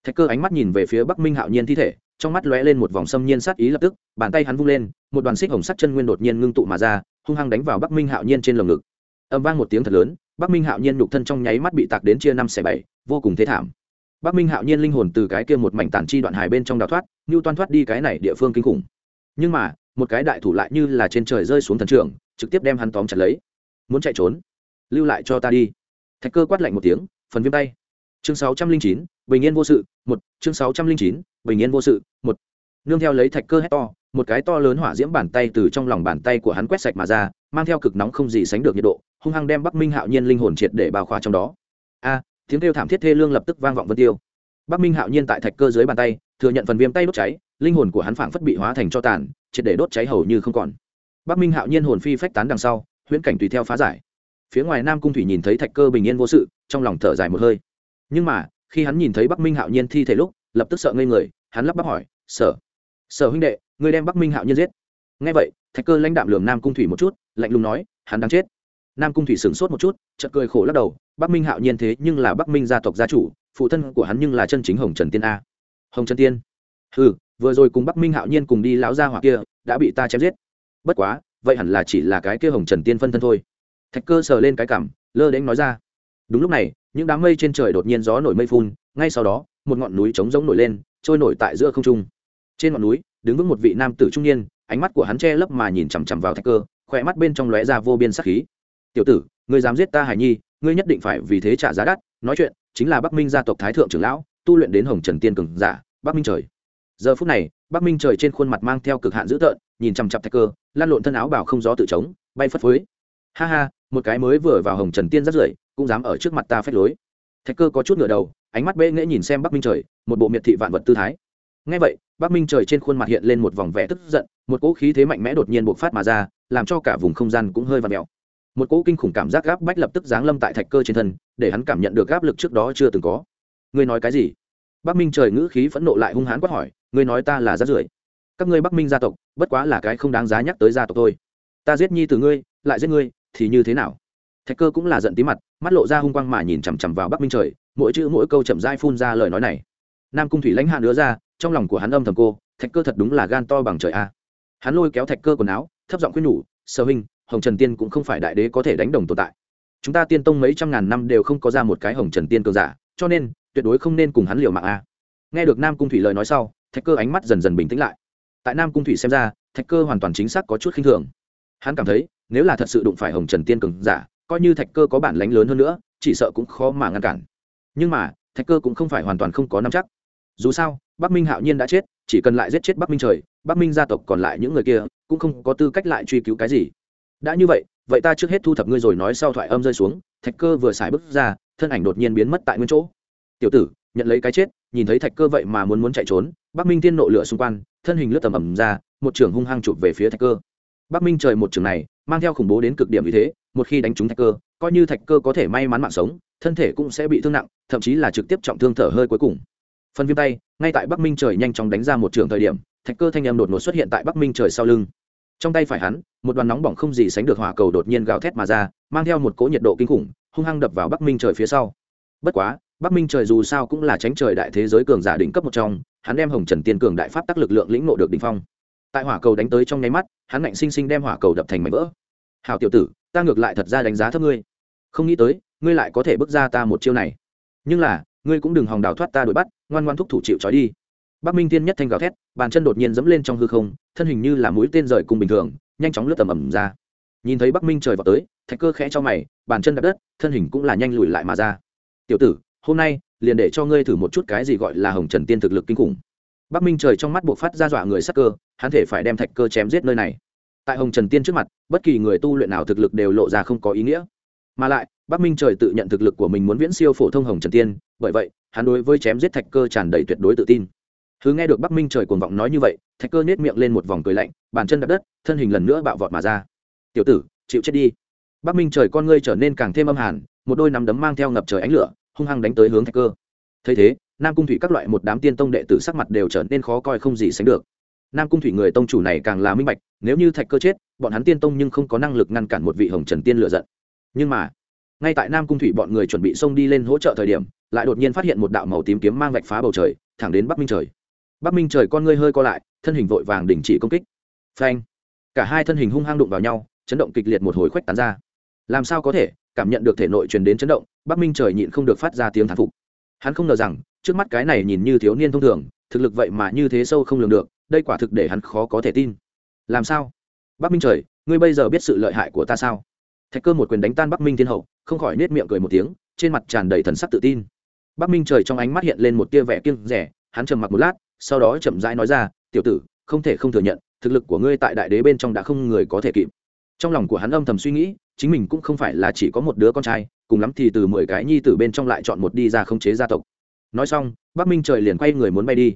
Thạch cơ ánh mắt nhìn về phía bắc minh hạo nhiên thi thể, trong mắt lóe lên một vòng xâm nhiên sát ý lập tức, bàn tay hắn vung lên, một đoàn xích hồng sắt chân nguyên đột nhiên ngưng tụ mà ra, hung hăng đánh vào bắc minh hạo nhiên trên lồng ngực. Âm vang một tiếng thật lớn, bắc minh hạo nhiên nhục thân trong nháy mắt bị tạc đến chia năm xẻ bảy, vô cùng thế thảm. Bắc minh hạo nhiên linh hồn từ cái kia một mảnh tàn chi đoạn hài bên trong đào thoát như toan thoát đi cái này địa phương kinh khủng. Nhưng mà một cái đại thủ lại như là trên trời rơi xuống thần trường, trực tiếp đem hắn tóm chặt lấy. Muốn chạy trốn, lưu lại cho ta đi. Thạch cơ quát lạnh một tiếng, phần viêm tay. Chương sáu trăm linh chín, bình yên vô sự, một. Chương sáu trăm linh chín, bình yên vô sự, một. Nương theo lấy thạch cơ hét to, một cái to lớn hỏa diễm bàn tay từ trong lòng bàn tay của hắn quét sạch mà ra, mang theo cực nóng không gì sánh được nhiệt độ, hung hăng đem bắc minh hạo nhiên linh hồn triệt để bao khóa trong đó. A, tiếng kêu thảm thiết thê lương lập tức vang vọng vân tiêu. Bắc minh hạo nhiên tại thạch cơ dưới bàn tay, thừa nhận phần viêm tay đốt cháy linh hồn của hắn phảng phất bị hóa thành cho tàn, triệt để đốt cháy hầu như không còn. Bắc minh hạo nhiên hồn phi phách tán đằng sau, huyễn cảnh tùy theo phá giải. Phía ngoài nam cung thủy nhìn thấy thạch cơ bình yên vô sự, trong lòng thở dài một hơi. Nhưng mà, khi hắn nhìn thấy bắc minh hạo nhiên thi thể lúc, lập tức sợ ngây người, hắn lắp bắp hỏi, sở sở huynh đệ, ngươi đem bắc minh hạo nhiên giết? Ngay vậy, thạch cơ lãnh đạm lường nam cung thủy một chút, lạnh lùng nói, hắn đang chết. Nam cung thủy sửng sốt một chút, chợt cười khổ lắc đầu, bắc minh hạo nhiên thế nhưng là bắc minh gia tộc gia chủ, phụ thân của hắn nhưng là chân chính hồng trần tiên a. Hồng trần tiên? Ừ vừa rồi cùng bắc minh hạo nhiên cùng đi lão gia hỏa kia, đã bị ta chém giết. Bất quá, vậy hẳn là chỉ là cái kia hồng trần tiên phân thân thôi. Thạch cơ sờ lên cái cảm lơ đến nói ra. Đúng lúc này, những đám mây trên trời đột nhiên gió nổi mây phun, ngay sau đó, một ngọn núi trống rỗng nổi lên, trôi nổi tại giữa không trung. Trên ngọn núi, đứng vững một vị nam tử trung niên, ánh mắt của hắn che lấp mà nhìn chằm chằm vào thạch cơ, khỏe mắt bên trong lóe ra vô biên sắc khí. Tiểu tử, ngươi dám giết ta hải nhi, ngươi nhất định phải vì thế trả giá đắt, nói chuyện, chính là bắc minh gia tộc thái thượng trưởng lão, tu luyện đến hồng trần tiên cường giả, bắc minh trời giờ phút này, bắc minh trời trên khuôn mặt mang theo cực hạn dữ tợn, nhìn chằm chặp thạch cơ, lan lộn thân áo bảo không gió tự chống, bay phất phới. Ha ha, một cái mới vừa vào hồng trần tiên rất rưởi, cũng dám ở trước mặt ta phép lối. Thạch cơ có chút ngửa đầu, ánh mắt bệ nghễ nhìn xem bắc minh trời, một bộ miệt thị vạn vật tư thái. Ngay vậy, bắc minh trời trên khuôn mặt hiện lên một vòng vẻ tức giận, một cỗ khí thế mạnh mẽ đột nhiên bộc phát mà ra, làm cho cả vùng không gian cũng hơi vặn mèo một cỗ kinh khủng cảm giác gáp bách lập tức giáng lâm tại thạch cơ trên thân, để hắn cảm nhận được áp lực trước đó chưa từng có. Ngươi nói cái gì? Bắc minh trời ngữ khí phẫn nộ lại hung hãn quát hỏi, ngươi nói ta là rát rưởi. Các ngươi bắc minh gia tộc, bất quá là cái không đáng giá nhắc tới gia tộc thôi. Ta giết nhi từ ngươi, lại giết ngươi, thì như thế nào? Thạch cơ cũng là giận tí mặt, mắt lộ ra hung quang mà nhìn chằm chằm vào bắc minh trời, mỗi chữ mỗi câu chậm dai phun ra lời nói này. Nam cung thủy lãnh hạ nữa ra, trong lòng của hắn âm thầm cô, thạch cơ thật đúng là gan to bằng trời a. Hắn lôi kéo thạch cơ quần áo, thấp giọng khuyên nhủ sơ huynh, hồng trần tiên cũng không phải đại đế có thể đánh đồng tồn tại. Chúng ta tiên tông mấy trăm ngàn năm đều không có ra một cái hồng trần tiên cường giả cho nên, tuyệt đối không nên cùng hắn liều mạng a. Nghe được nam cung thủy lời nói sau, thạch cơ ánh mắt dần dần bình tĩnh lại. Tại nam cung thủy xem ra, thạch cơ hoàn toàn chính xác có chút khinh thường. Hắn cảm thấy, nếu là thật sự đụng phải hồng trần tiên cường giả, coi như thạch cơ có bản lánh lớn hơn nữa, chỉ sợ cũng khó mà ngăn cản. Nhưng mà, thạch cơ cũng không phải hoàn toàn không có nắm chắc. Dù sao, bắc minh hạo nhiên đã chết, chỉ cần lại giết chết bắc minh trời, bắc minh gia tộc còn lại những người kia, cũng không có tư cách lại truy cứu cái gì. Đã như vậy vậy ta trước hết thu thập ngươi rồi nói sau thoại âm rơi xuống, thạch cơ vừa xài bước ra thân ảnh đột nhiên biến mất tại nguyên chỗ. Tiểu tử, nhận lấy cái chết, nhìn thấy thạch cơ vậy mà muốn muốn chạy trốn. Bắc minh tiên nộ lửa xung quanh, thân hình lướt tầm ầm ra, một trường hung hăng chụp về phía thạch cơ. Bắc minh trời một trường này, mang theo khủng bố đến cực điểm như thế, một khi đánh trúng thạch cơ, coi như thạch cơ có thể may mắn mạng sống, thân thể cũng sẽ bị thương nặng, thậm chí là trực tiếp trọng thương thở hơi cuối cùng. Phần viêm tay, ngay tại bắc minh trời nhanh chóng đánh ra một trường thời điểm, thạch cơ thanh em đột ngột xuất hiện tại bắc minh trời sau lưng trong tay phải hắn, một đoàn nóng bỏng không gì sánh được hỏa cầu đột nhiên gào thét mà ra, mang theo một cỗ nhiệt độ kinh khủng, hung hăng đập vào bắc minh trời phía sau. Bất quá, bắc minh trời dù sao cũng là tránh trời đại thế giới cường giả đỉnh cấp một trong, hắn đem hồng trần tiên cường đại pháp tác lực lượng lĩnh nộ được đ ỉ n h phong. Tại hỏa cầu đánh tới trong nháy mắt, hắn ngạnh sinh sinh đem hỏa cầu đập thành mảnh vỡ. Hào tiểu tử, ta ngược lại thật ra đánh giá thấp ngươi. Không nghĩ tới, ngươi lại có thể bước ra ta một chiêu này. Nhưng là, ngươi cũng đừng hòng đào thoát ta đuổi bắt, ngoan ngoan thúc thủ chịu trói đi bắc minh tiên nhất thanh gào thét, bàn chân đột nhiên dẫm lên trong hư không, thân hình như là mũi tên rời cùng bình thường, nhanh chóng lướt tầm ẩm ra. Nhìn thấy bắc minh trời vào tới, thạch cơ khẽ cho mày, bàn chân đập đất, thân hình cũng là nhanh lùi lại mà ra. Tiểu tử, hôm nay liền để cho ngươi thử một chút cái gì gọi là hồng trần tiên thực lực kinh khủng. Bắc minh trời trong mắt buộc phát ra dọa người sắc cơ, hắn thể phải đem thạch cơ chém giết nơi này. Tại hồng trần tiên trước mặt, bất kỳ người tu luyện nào thực lực đều lộ ra không có ý nghĩa. Mà lại, bắc minh trời tự nhận thực lực của mình muốn viễn siêu phổ thông hồng trần tiên, bởi vậy, hắn đối với chém giết thạch cơ tràn đầy tuyệt đối tự tin thứ nghe được bắc minh trời cuồng vọng nói như vậy, thạch cơ nhếch miệng lên một vòng cười lạnh, bàn chân đạp đất, thân hình lần nữa bạo vọt mà ra. Tiểu tử, chịu chết đi. Bắc minh trời con ngươi trở nên càng thêm âm hàn, một đôi nắm đấm mang theo ngập trời ánh lửa, hung hăng đánh tới hướng thạch cơ. Thấy thế, nam cung thủy các loại một đám tiên tông đệ tử sắc mặt đều trở nên khó coi không gì sánh được. Nam cung thủy người tông chủ này càng là minh bạch, nếu như thạch cơ chết, bọn hắn tiên tông nhưng không có năng lực ngăn cản một vị hồng trần tiên lựa giận. Nhưng mà, ngay tại nam cung thủy bọn người chuẩn bị xông đi lên hỗ trợ thời điểm, lại đột nhiên phát hiện một đạo màu tím kiếm mang vạch phá bầu trời, thẳng đến bắc minh trời bắc minh trời con ngươi hơi co lại, thân hình vội vàng đình chỉ công kích. Phanh! Cả hai thân hình hung hăng đụng vào nhau, chấn động kịch liệt một hồi khuếch tán ra. Làm sao có thể, cảm nhận được thể nội truyền đến chấn động, bắc minh trời nhịn không được phát ra tiếng thán phục. Hắn không ngờ rằng, trước mắt cái này nhìn như thiếu niên thông thường, thực lực vậy mà như thế sâu không lường được, đây quả thực để hắn khó có thể tin. Làm sao? Bắc minh trời, ngươi bây giờ biết sự lợi hại của ta sao? Thạch cơ một quyền đánh tan bắc minh thiên hậu, không khỏi nết miệng cười một tiếng, trên mặt tràn đầy thần sắc tự tin. Bắc minh trời trong ánh mắt hiện lên một tia vẻ kiêng rẻ hắn trầm mặc một lát sau đó chậm rãi nói ra, tiểu tử, không thể không thừa nhận, thực lực của ngươi tại đại đế bên trong đã không người có thể kịp. Trong lòng của hắn âm thầm suy nghĩ, chính mình cũng không phải là chỉ có một đứa con trai, cùng lắm thì từ mười cái nhi tử bên trong lại chọn một đi ra không chế gia tộc. Nói xong, bắc minh trời liền quay người muốn bay đi.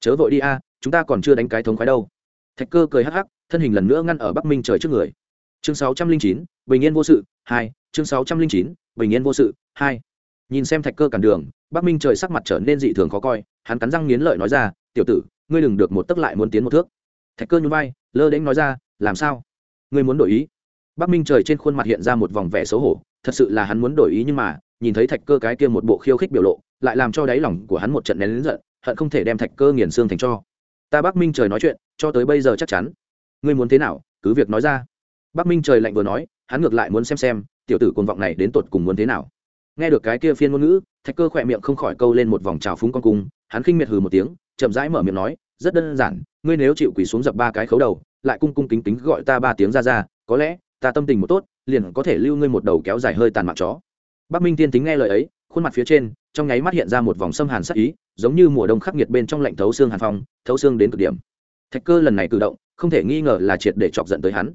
Chớ vội đi a, chúng ta còn chưa đánh cái thống khoái đâu. Thạch cơ cười hắc hắc, thân hình lần nữa ngăn ở bắc minh trời trước người. Chương sáu trăm linh chín, bình yên vô sự, hai, chương sáu trăm linh chín, bình yên vô sự, hai. Nhìn xem thạch cơ cản đường, bắc minh trời sắc mặt trở nên dị thường khó coi, hắn cắn răng nghiến lợi nói ra tiểu tử, ngươi đừng được một tấc lại muốn tiến một thước. Thạch cơ nhún vai, lơ đễnh nói ra, làm sao? Ngươi muốn đổi ý? Bắc minh trời trên khuôn mặt hiện ra một vòng vẻ xấu hổ, thật sự là hắn muốn đổi ý nhưng mà, nhìn thấy thạch cơ cái kia một bộ khiêu khích biểu lộ, lại làm cho đáy lòng của hắn một trận nén lớn giận, hận không thể đem thạch cơ nghiền xương thành cho. Ta bắc minh trời nói chuyện, cho tới bây giờ chắc chắn. Ngươi muốn thế nào, cứ việc nói ra. Bắc minh trời lạnh vừa nói, hắn ngược lại muốn xem xem, tiểu tử côn vọng này đến tột cùng muốn thế nào? Nghe được cái kia phiên ngôn ngữ, thạch cơ khỏe miệng không khỏi câu lên một vòng trào phúng con cung, hắn khinh miệt hừ một tiếng chậm rãi mở miệng nói, rất đơn giản, ngươi nếu chịu quỳ xuống dập ba cái khấu đầu, lại cung cung kính kính gọi ta ba tiếng ra ra, có lẽ ta tâm tình một tốt, liền có thể lưu ngươi một đầu kéo dài hơi tàn mạng chó. Bắc minh tiên tính nghe lời ấy, khuôn mặt phía trên, trong nháy mắt hiện ra một vòng xâm hàn sắc ý, giống như mùa đông khắc nghiệt bên trong lạnh thấu xương hàn phong, thấu xương đến cực điểm. Thạch cơ lần này cử động, không thể nghi ngờ là triệt để chọc giận tới hắn.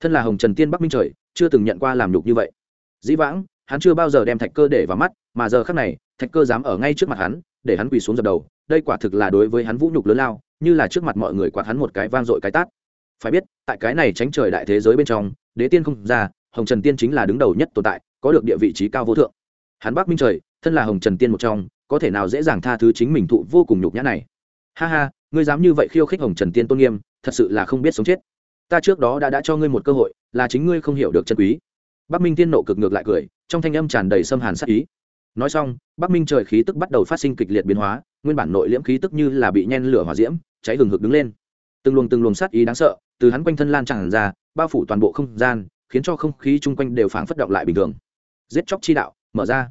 Thân là hồng trần tiên bắc minh trời, chưa từng nhận qua làm nhục như vậy. Dĩ vãng, hắn chưa bao giờ đem thạch cơ để vào mắt, mà giờ khắc này, thạch cơ dám ở ngay trước mặt hắn, để hắn quỳ xuống dập đầu đây quả thực là đối với hắn vũ nhục lớn lao, như là trước mặt mọi người quạt hắn một cái vang dội cái tát. Phải biết, tại cái này tránh trời đại thế giới bên trong, đế tiên không ra, hồng trần tiên chính là đứng đầu nhất tồn tại, có được địa vị trí cao vô thượng. Hắn bắc minh trời, thân là hồng trần tiên một trong, có thể nào dễ dàng tha thứ chính mình thụ vô cùng nhục nhã này? Ha ha, ngươi dám như vậy khiêu khích hồng trần tiên tôn nghiêm, thật sự là không biết sống chết. Ta trước đó đã đã cho ngươi một cơ hội, là chính ngươi không hiểu được chân quý. Bắc minh tiên nộ cực ngược lại cười, trong thanh âm tràn đầy xâm hàn sát ý nói xong, bắc minh trời khí tức bắt đầu phát sinh kịch liệt biến hóa, nguyên bản nội liễm khí tức như là bị nhen lửa hỏa diễm, cháy hừng hực đứng lên. Từng luồng từng luồng sát ý đáng sợ, từ hắn quanh thân lan tràn ra, bao phủ toàn bộ không gian, khiến cho không khí chung quanh đều phảng phất động lại bình thường. Giết chóc chi đạo, mở ra.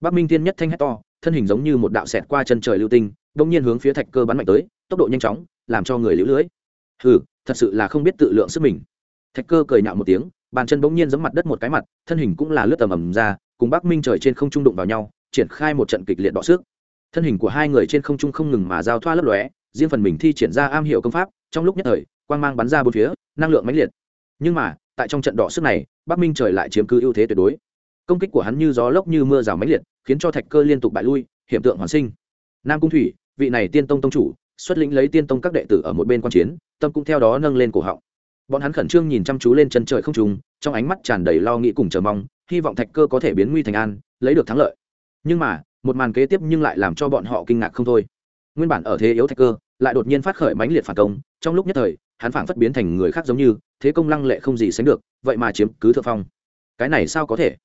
Bắc minh tiên nhất thanh hét to, thân hình giống như một đạo xẹt qua chân trời lưu tinh, đông nhiên hướng phía thạch cơ bắn mạnh tới, tốc độ nhanh chóng, làm cho người lũ lưới. Hừ, thật sự là không biết tự lượng sức mình. Thạch cơ cười nhạo một tiếng, bàn chân bỗng nhiên giẫm mặt đất một cái mặt, thân hình cũng là lướt tầm ầm ra cùng bắc minh trời trên không trung đụng vào nhau, triển khai một trận kịch liệt đọ sức. Thân hình của hai người trên không trung không ngừng mà giao thoa lấp lóe, riêng phần mình thi triển ra am hiểu công pháp, trong lúc nhất thời, quang mang bắn ra bốn phía, năng lượng mãnh liệt. Nhưng mà, tại trong trận đọ sức này, bắc minh trời lại chiếm cứ ưu thế tuyệt đối. Công kích của hắn như gió lốc như mưa rào mãnh liệt, khiến cho thạch cơ liên tục bại lui, hiểm tượng hoàn sinh. Nam cung thủy, vị này tiên tông tông chủ, xuất lĩnh lấy tiên tông các đệ tử ở một bên quan chiến, tâm cũng theo đó nâng lên cổ họng. Bọn hắn khẩn trương nhìn chăm chú lên chân trời không trùng trong ánh mắt tràn đầy lo nghĩ cùng chờ mong hy vọng thạch cơ có thể biến nguy thành an, lấy được thắng lợi. Nhưng mà, một màn kế tiếp nhưng lại làm cho bọn họ kinh ngạc không thôi. Nguyên bản ở thế yếu thạch cơ, lại đột nhiên phát khởi mãnh liệt phản công, trong lúc nhất thời, hắn phảng phất biến thành người khác giống như, thế công lăng lệ không gì sánh được, vậy mà chiếm cứ thượng phong. Cái này sao có thể?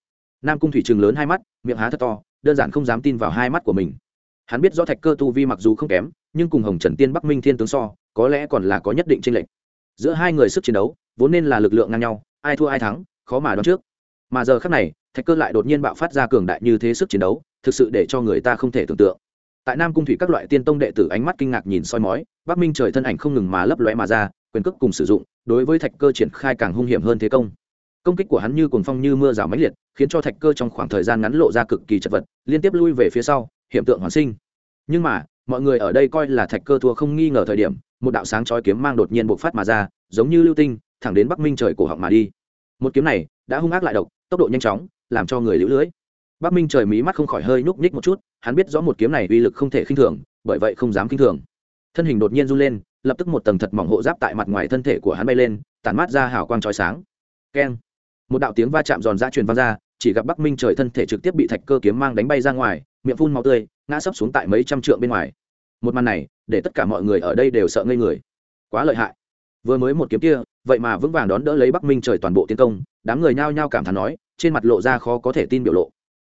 Nam cung thủy trường lớn hai mắt, miệng há thật to, đơn giản không dám tin vào hai mắt của mình. Hắn biết rõ thạch cơ tu vi mặc dù không kém, nhưng cùng hồng trần tiên bắc minh thiên tướng so, có lẽ còn là có nhất định tranh lệch. Giữa hai người sức chiến đấu, vốn nên là lực lượng ngang nhau, ai thua ai thắng, khó mà đoán trước mà giờ khác này, thạch cơ lại đột nhiên bạo phát ra cường đại như thế sức chiến đấu, thực sự để cho người ta không thể tưởng tượng. Tại nam cung thủy các loại tiên tông đệ tử ánh mắt kinh ngạc nhìn soi mói, bắc minh trời thân ảnh không ngừng mà lấp lóe mà ra, quyền cước cùng sử dụng, đối với thạch cơ triển khai càng hung hiểm hơn thế công. Công kích của hắn như cuồng phong như mưa rào mãnh liệt, khiến cho thạch cơ trong khoảng thời gian ngắn lộ ra cực kỳ chật vật, liên tiếp lui về phía sau hiện tượng hoàn sinh. Nhưng mà, mọi người ở đây coi là thạch cơ thua không nghi ngờ thời điểm, một đạo sáng chói kiếm mang đột nhiên bộc phát mà ra, giống như lưu tinh, thẳng đến bắc minh trời cổ họng mà đi. Một kiếm này, đã hung ác lại độc tốc độ nhanh chóng, làm cho người lũ lưỡi bắc minh trời mí mắt không khỏi hơi nhúc nhích một chút, hắn biết rõ một kiếm này uy lực không thể khinh thường, bởi vậy không dám khinh thường. Thân hình đột nhiên run lên, lập tức một tầng thật mỏng hộ giáp tại mặt ngoài thân thể của hắn bay lên, tản mát ra hào quang chói sáng. Keng. Một đạo tiếng va chạm giòn ra truyền vang ra, chỉ gặp bắc minh trời thân thể trực tiếp bị thạch cơ kiếm mang đánh bay ra ngoài, miệng phun máu tươi, ngã sấp xuống tại mấy trăm trượng bên ngoài. Một màn này, để tất cả mọi người ở đây đều sợ ngây người. Quá lợi hại. Vừa mới một kiếm kia, vậy mà vững vàng đón đỡ lấy bắc minh trời toàn bộ tiến công đám người nhao nhao cảm thán nói, trên mặt lộ ra khó có thể tin biểu lộ.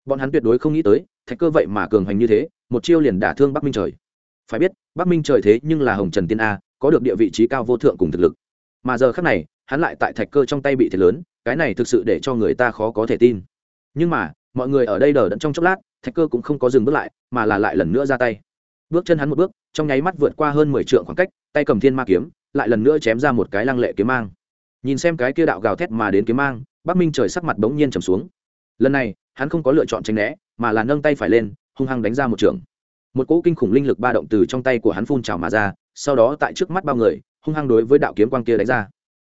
Bọn hắn tuyệt đối không nghĩ tới, thạch cơ vậy mà cường hành như thế, một chiêu liền đả thương bắc minh trời. Phải biết, bắc minh trời thế nhưng là hồng trần tiên a, có được địa vị trí cao vô thượng cùng thực lực. Mà giờ khác này, hắn lại tại thạch cơ trong tay bị thiệt lớn, cái này thực sự để cho người ta khó có thể tin. Nhưng mà, mọi người ở đây đờ đẫn trong chốc lát, thạch cơ cũng không có dừng bước lại, mà là lại lần nữa ra tay. Bước chân hắn một bước, trong nháy mắt vượt qua hơn mười trượng khoảng cách, tay cầm thiên ma kiếm, lại lần nữa chém ra một cái lăng lệ kiếm mang nhìn xem cái kia đạo gào thét mà đến kiếm mang, bắc minh trời sắc mặt bỗng nhiên trầm xuống. Lần này, hắn không có lựa chọn tránh né, mà là nâng tay phải lên, hung hăng đánh ra một trường. Một cỗ kinh khủng linh lực ba động từ trong tay của hắn phun trào mà ra, sau đó tại trước mắt bao người, hung hăng đối với đạo kiếm quang kia đánh ra.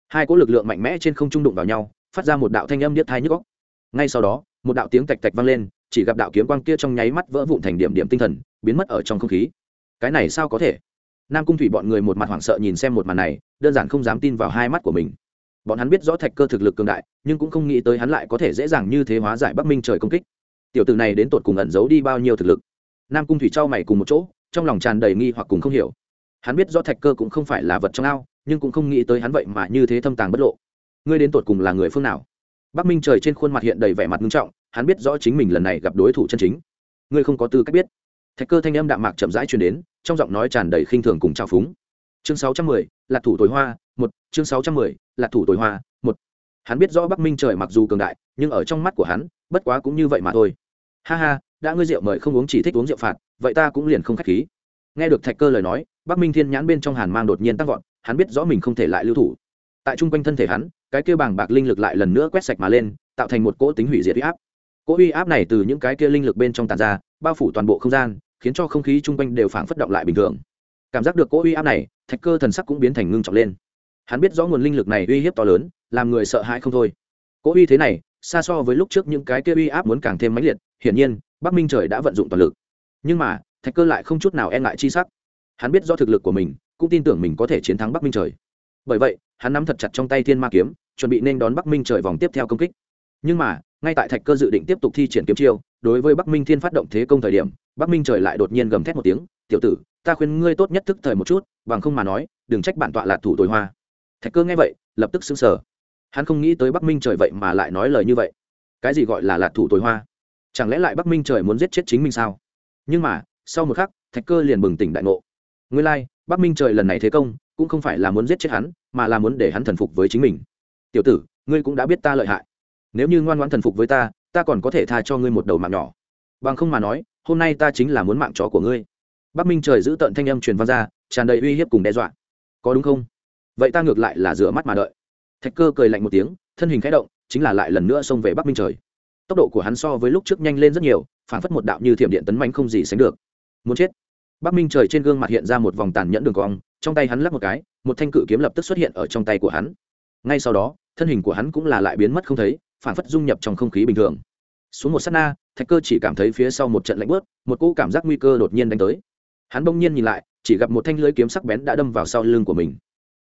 Hai cỗ lực lượng mạnh mẽ trên không trung đụng vào nhau, phát ra một đạo thanh âm điếc thai nhức góc ngay sau đó, một đạo tiếng tạch tạch vang lên, chỉ gặp đạo kiếm quang kia trong nháy mắt vỡ vụn thành điểm điểm tinh thần, biến mất ở trong không khí. Cái này sao có thể? Nam cung thủy bọn người một mặt hoảng sợ nhìn xem một màn này, đơn giản không dám tin vào hai mắt của mình bọn hắn biết rõ thạch cơ thực lực cường đại, nhưng cũng không nghĩ tới hắn lại có thể dễ dàng như thế hóa giải bắc minh trời công kích. Tiểu tử này đến tột cùng ẩn giấu đi bao nhiêu thực lực? Nam cung thủy trao mày cùng một chỗ, trong lòng tràn đầy nghi hoặc cùng không hiểu. Hắn biết rõ thạch cơ cũng không phải là vật trong ao, nhưng cũng không nghĩ tới hắn vậy mà như thế thâm tàng bất lộ. Ngươi đến tột cùng là người phương nào? Bắc minh trời trên khuôn mặt hiện đầy vẻ mặt nghiêm trọng, hắn biết rõ chính mình lần này gặp đối thủ chân chính. Ngươi không có tư cách biết. Thạch cơ thanh âm đạm mạc chậm rãi truyền đến, trong giọng nói tràn đầy khinh thường cùng trào phúng. Chương sáu trăm mười là thủ tối hoa một, chương sáu trăm mười, là thủ tối hoa. Một, hắn biết rõ bắc minh trời mặc dù cường đại, nhưng ở trong mắt của hắn, bất quá cũng như vậy mà thôi. Ha ha, đã ngươi rượu mời không uống chỉ thích uống rượu phạt, vậy ta cũng liền không k h á c h khí. Nghe được thạch cơ lời nói, bắc minh thiên nhãn bên trong hàn mang đột nhiên tăng vọt, hắn biết rõ mình không thể lại lưu thủ. Tại chung quanh thân thể hắn, cái kia bàng bạc linh lực lại lần nữa quét sạch mà lên, tạo thành một cỗ tính hủy diệt uy áp. Cỗ uy áp này từ những cái kia linh lực bên trong tàn ra, bao phủ toàn bộ không gian, khiến cho không khí chung quanh đều phảng phất động lại bình thường. Cảm giác được cỗ uy áp này, thạch cơ thần sắc cũng biến thành ngưng trọng lên hắn biết rõ nguồn linh lực này uy hiếp to lớn, làm người sợ hãi không thôi. Cỗ uy thế này, xa so với lúc trước những cái kia uy áp muốn càng thêm mãnh liệt, hiển nhiên, bắc minh trời đã vận dụng toàn lực. Nhưng mà, thạch cơ lại không chút nào e ngại chi sắc. Hắn biết do thực lực của mình, cũng tin tưởng mình có thể chiến thắng bắc minh trời. Bởi vậy, hắn nắm thật chặt trong tay thiên ma kiếm, chuẩn bị nên đón bắc minh trời vòng tiếp theo công kích. Nhưng mà, ngay tại thạch cơ dự định tiếp tục thi triển kiếm chiêu, đối với bắc minh thiên phát động thế công thời điểm, bắc minh trời lại đột nhiên gầm thét một tiếng, tiểu tử, ta khuyên ngươi tốt nhất thức thời một chút, bằng không mà nói, đừng trách bản tọa là thủ tối hoa thạch cơ nghe vậy lập tức xứng sở hắn không nghĩ tới bắc minh trời vậy mà lại nói lời như vậy. Cái gì gọi là lạc thủ tối hoa? Chẳng lẽ lại bắc minh trời muốn giết chết chính mình sao? Nhưng mà sau một khắc thạch cơ liền bừng tỉnh đại ngộ. Nguyên lai、like, bắc minh trời lần này thế công cũng không phải là muốn giết chết hắn mà là muốn để hắn thần phục với chính mình. Tiểu tử ngươi cũng đã biết ta lợi hại. Nếu như ngoan ngoãn thần phục với ta ta còn có thể tha cho ngươi một đầu mạng nhỏ. Bằng không mà nói hôm nay ta chính là muốn mạng chó của ngươi. Bắc minh trời giữ tận thanh âm truyền văn ra tràn đầy uy hiếp cùng đe dọa. Có đúng không? Vậy ta ngược lại là rửa mắt mà đợi. Thạch cơ cười lạnh một tiếng, thân hình khẽ động, chính là lại lần nữa xông về bắc minh trời. Tốc độ của hắn so với lúc trước nhanh lên rất nhiều, phản phất một đạo như thiểm điện tấn manh không gì sánh được. Muốn chết. Bắc minh trời trên gương mặt hiện ra một vòng tàn nhẫn đường cong, trong tay hắn lắp một cái, một thanh cự kiếm lập tức xuất hiện ở trong tay của hắn. Ngay sau đó, thân hình của hắn cũng là lại biến mất không thấy, phản phất dung nhập trong không khí bình thường. Xuống một s á t na, thạch cơ chỉ cảm thấy phía sau một trận lạnh bớt một cỗ cảm giác nguy cơ đột nhiên đánh tới. Hắn bỗng nhiên nhìn lại, chỉ gặp một thanh lưới kiếm sắc bén đã đâm vào sau lưng của mình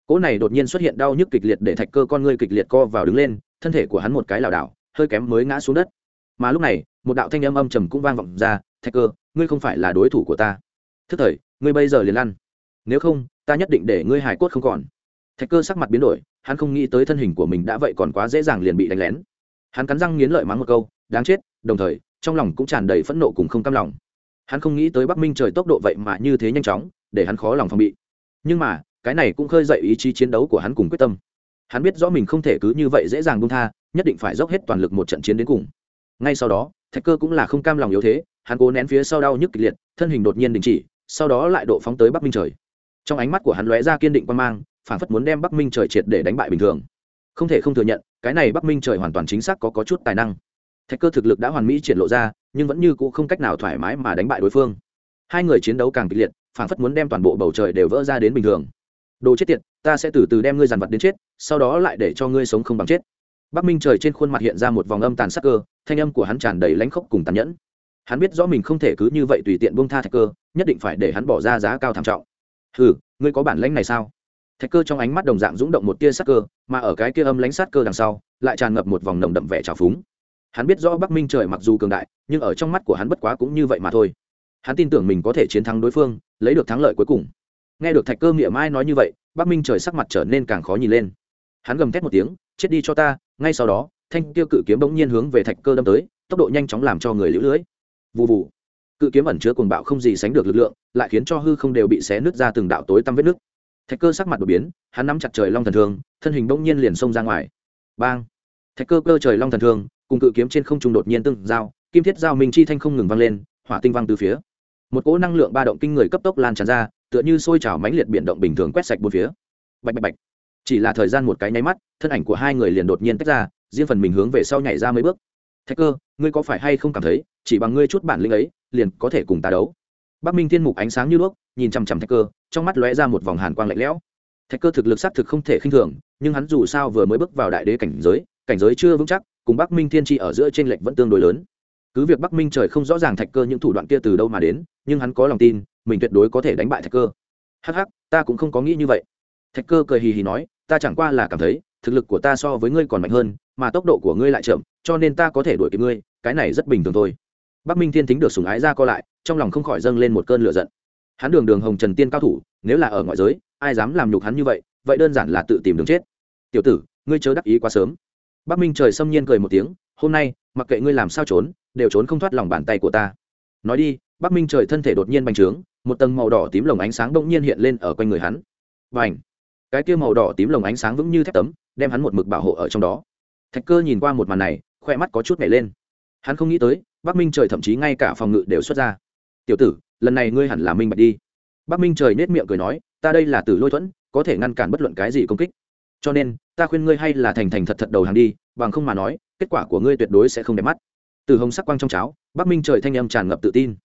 cỗ này đột nhiên xuất hiện đau nhức kịch liệt để thạch cơ con ngươi kịch liệt co vào đứng lên, thân thể của hắn một cái lảo đảo, hơi kém mới ngã xuống đất. Mà lúc này, một đạo thanh âm âm trầm cũng vang vọng ra, thạch cơ, ngươi không phải là đối thủ của ta. Thức thời, ngươi bây giờ liền lăn. Nếu không, ta nhất định để ngươi hài cốt không còn. Thạch cơ sắc mặt biến đổi, hắn không nghĩ tới thân hình của mình đã vậy còn quá dễ dàng liền bị đánh lén. Hắn cắn răng nghiến lợi mắng một câu, đáng chết. Đồng thời, trong lòng cũng tràn đầy phẫn nộ cùng không cam lòng. Hắn không nghĩ tới bắc minh trời tốc độ vậy mà như thế nhanh chóng, để hắn khó lòng phòng bị. Nhưng mà cái này cũng khơi dậy ý chí chiến đấu của hắn cùng quyết tâm. Hắn biết rõ mình không thể cứ như vậy dễ dàng buông tha nhất định phải dốc hết toàn lực một trận chiến đến cùng. Ngay sau đó thạch cơ cũng là không cam lòng yếu thế hắn cố nén phía sau đau nhức kịch liệt thân hình đột nhiên đình chỉ sau đó lại độ phóng tới bắc minh trời. Trong ánh mắt của hắn lóe ra kiên định quan mang phản phất muốn đem bắc minh trời triệt để đánh bại bình thường. Không thể không thừa nhận cái này bắc minh trời hoàn toàn chính xác có, có chút tài năng. Thạch cơ thực lực đã hoàn mỹ triển lộ ra nhưng vẫn như c ũ không cách nào thoải mái mà đánh bại đối phương. Hai người chiến đấu càng kịch liệt phảng phất muốn đem toàn bộ bầu trời đều vỡ ra đến bình thường đồ chết tiệt, ta sẽ từ từ đem ngươi dàn vật đến chết, sau đó lại để cho ngươi sống không bằng chết. Bắc minh trời trên khuôn mặt hiện ra một vòng âm tàn sắc cơ, thanh âm của hắn tràn đầy lãnh khốc cùng tàn nhẫn. Hắn biết rõ mình không thể cứ như vậy tùy tiện buông tha thạch cơ, nhất định phải để hắn bỏ ra giá cao thảm trọng. Ừ ngươi có bản lãnh này sao? Thạch cơ trong ánh mắt đồng dạng rúng động một tia sắc cơ, mà ở cái kia âm lãnh sát cơ đằng sau, lại tràn ngập một vòng nồng đậm vẻ trào phúng. Hắn biết rõ bắc minh trời mặc dù cường đại, nhưng ở trong mắt của hắn bất quá cũng như vậy mà thôi. Hắn tin tưởng mình có thể chiến thắng đối phương, lấy được thắng lợi cuối cùng nghe được thạch cơ miệng mai nói như vậy, bắc minh trời sắc mặt trở nên càng khó nhìn lên. Hắn gầm thét một tiếng, chết đi cho ta, ngay sau đó, thanh tiêu cự kiếm bỗng nhiên hướng về thạch cơ đâm tới, tốc độ nhanh chóng làm cho người lũ lưới. Vụ vụ cự kiếm ẩn chứa cuồng bạo không gì sánh được lực lượng, lại khiến cho hư không đều bị xé nứt ra từng đạo tối tăm vết nứt. Thạch cơ sắc mặt đột biến, hắn nắm chặt trời long thần thương, thân hình bỗng nhiên liền xông ra ngoài. Bang. Thạch cơ cơ trời long thần thương, cùng cự kiếm trên không trung đột nhiên tương giao, kim thiết giao minh chi thanh không ngừng vang lên, hỏa tinh văng từ phía. Một cỗ năng lượng ba động kinh người cấp tốc lan tràn ra tựa như sôi trào mãnh liệt biển động bình thường quét sạch bốn phía. Bạch bạch bạch. Chỉ là thời gian một cái nháy mắt, thân ảnh của hai người liền đột nhiên tách ra, riêng phần mình hướng về sau nhảy ra mấy bước. Thạch cơ, ngươi có phải hay không cảm thấy, chỉ bằng ngươi chút bản lĩnh ấy, liền có thể cùng ta đấu? Bắc minh thiên mục ánh sáng như đuốc, nhìn chằm chằm thạch cơ, trong mắt lóe ra một vòng hàn quang lạnh lẽo. Thạch cơ thực lực xác thực không thể khinh thường, nhưng hắn dù sao vừa mới bước vào đại đế cảnh giới cảnh giới chưa vững chắc, cùng bắc minh thiên tri ở giữa t r ê n lệch vẫn tương đối lớn. Cứ việc bắc minh trời không rõ ràng thạch cơ những thủ đoạn kia từ đâu mà đến, nhưng hắn có lòng tin mình tuyệt đối có thể đánh bại thạch cơ. Hắc Hắc, ta cũng không có nghĩ như vậy. Thạch cơ cười hì hì nói ta chẳng qua là cảm thấy thực lực của ta so với ngươi còn mạnh hơn mà tốc độ của ngươi lại chậm cho nên ta có thể đuổi kịp ngươi cái này rất bình thường thôi. Bắc minh thiên thính được sùng ái ra co lại trong lòng không khỏi dâng lên một cơn lửa giận. Hắn đường đường hồng trần tiên cao thủ nếu là ở ngoại giới ai dám làm nhục hắn như vậy vậy đơn giản là tự tìm đường chết. Tiểu tử ngươi chớ đắc ý quá sớm. Bắc minh trời xâm nhiên cười một tiếng hôm nay mặc kệ ngươi làm sao trốn đều trốn không thoát lòng bàn tay của ta. Nói đi bắc minh trời thân thể đột nhiên bành trướng một tầng màu đỏ tím lồng ánh sáng bỗng nhiên hiện lên ở quanh người hắn. Và ảnh cái kia màu đỏ tím lồng ánh sáng vững như thép tấm, đem hắn một mực bảo hộ ở trong đó. Thạch cơ nhìn qua một màn này khoe mắt có chút nhảy lên. Hắn không nghĩ tới, bắc minh trời thậm chí ngay cả phòng ngự đều xuất ra. Tiểu tử, lần này ngươi hẳn là minh bạch đi. Bắc minh trời nết miệng cười nói, ta đây là tử lôi thuẫn, có thể ngăn cản bất luận cái gì công kích. Cho nên, ta khuyên ngươi hay là thành thành thật thật đầu hàng đi, bằng không mà nói, kết quả của ngươi tuyệt đối sẽ không đẹp mắt. Từ hồng sắc quang trong cháo, bắc minh trời thanh âm tràn ngập tự tin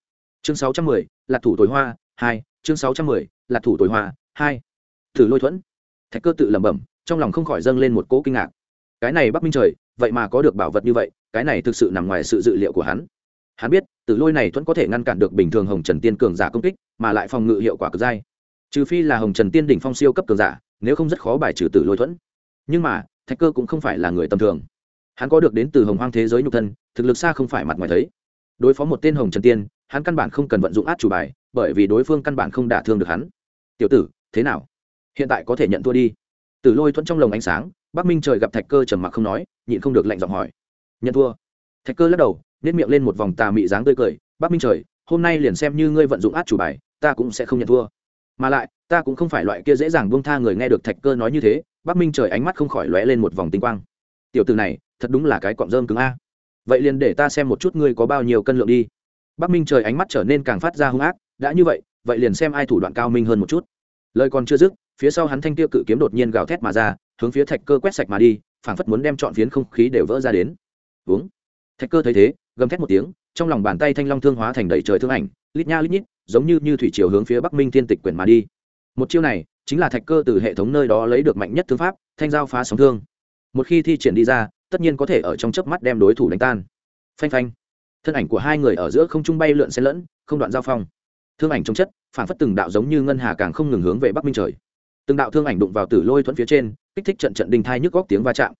chương sáu trăm mười là thủ tối hoa, hai, chương sáu trăm mười là thủ tối hoa, hai. Thử lôi thuẫn. Thạch cơ tự lẩm bẩm, trong lòng không khỏi dâng lên một cỗ kinh ngạc. Cái này bắc minh trời, vậy mà có được bảo vật như vậy, cái này thực sự nằm ngoài sự dự liệu của hắn. Hắn biết, tử lôi này thuẫn có thể ngăn cản được bình thường hồng trần tiên cường giả công kích, mà lại phòng ngự hiệu quả cực dai. Trừ phi là hồng trần tiên đỉnh phong siêu cấp cường giả, nếu không rất khó bài trừ tử lôi thuẫn. Nhưng mà, thạch cơ cũng không phải là người tầm thường. Hắn có được đến từ hồng hoang thế giới nhục thân, thực lực xa không phải mặt ngoài thấy đối phó một tên hồng trần tiên, hắn căn bản không cần vận dụng át chủ bài, bởi vì đối phương căn bản không đả thương được hắn. Tiểu tử, thế nào? Hiện tại có thể nhận thua đi. Tử lôi thuẫn trong lồng ánh sáng, bắc minh trời gặp thạch cơ trầm mặc không nói, nhịn không được lạnh giọng hỏi. Nhận thua. Thạch cơ lắc đầu nếp miệng lên một vòng tà mị dáng tươi cười, bắc minh trời, hôm nay liền xem như ngươi vận dụng át chủ bài, ta cũng sẽ không nhận thua. Mà lại, ta cũng không phải loại kia dễ dàng buông tha người nghe được thạch cơ nói như thế, bắc minh trời ánh mắt không khỏi lóe lên một vòng tinh quang. Tiểu từ này, thật đúng là cái cọng rơm cứng a vậy liền để ta xem một chút ngươi có bao nhiêu cân lượng đi. Bắc minh trời ánh mắt trở nên càng phát ra hung ác, đã như vậy vậy liền xem ai thủ đoạn cao minh hơn một chút. Lời còn chưa dứt, phía sau hắn thanh tiêu cự kiếm đột nhiên gào thét mà ra, hướng phía thạch cơ quét sạch mà đi, phảng phất muốn đem chọn phiến không khí đều vỡ ra đến. Uống thạch cơ thấy thế, gầm thét một tiếng, trong lòng bàn tay thanh long thương hóa thành đầy trời thương ảnh, lít nha lít nhít, giống như như thủy chiều hướng phía bắc minh thiên tịch quyển mà đi. Một chiêu này, chính là thạch cơ từ hệ thống nơi đó lấy được mạnh nhất thương pháp, thanh giao phá sóng thương. Một khi thi triển đi ra tất nhiên có thể ở trong chớp mắt đem đối thủ đánh tan. Phanh phanh. Thân ảnh của hai người ở giữa không trung bay lượn xen lẫn, không đoạn giao phong. Thương ảnh trong chất phản phất từng đạo giống như ngân hà càng không ngừng hướng về bắc minh trời. Từng đạo thương ảnh đụng vào tử lôi thuẫn phía trên, kích thích trận trận đình thai nhức góc tiếng va chạm.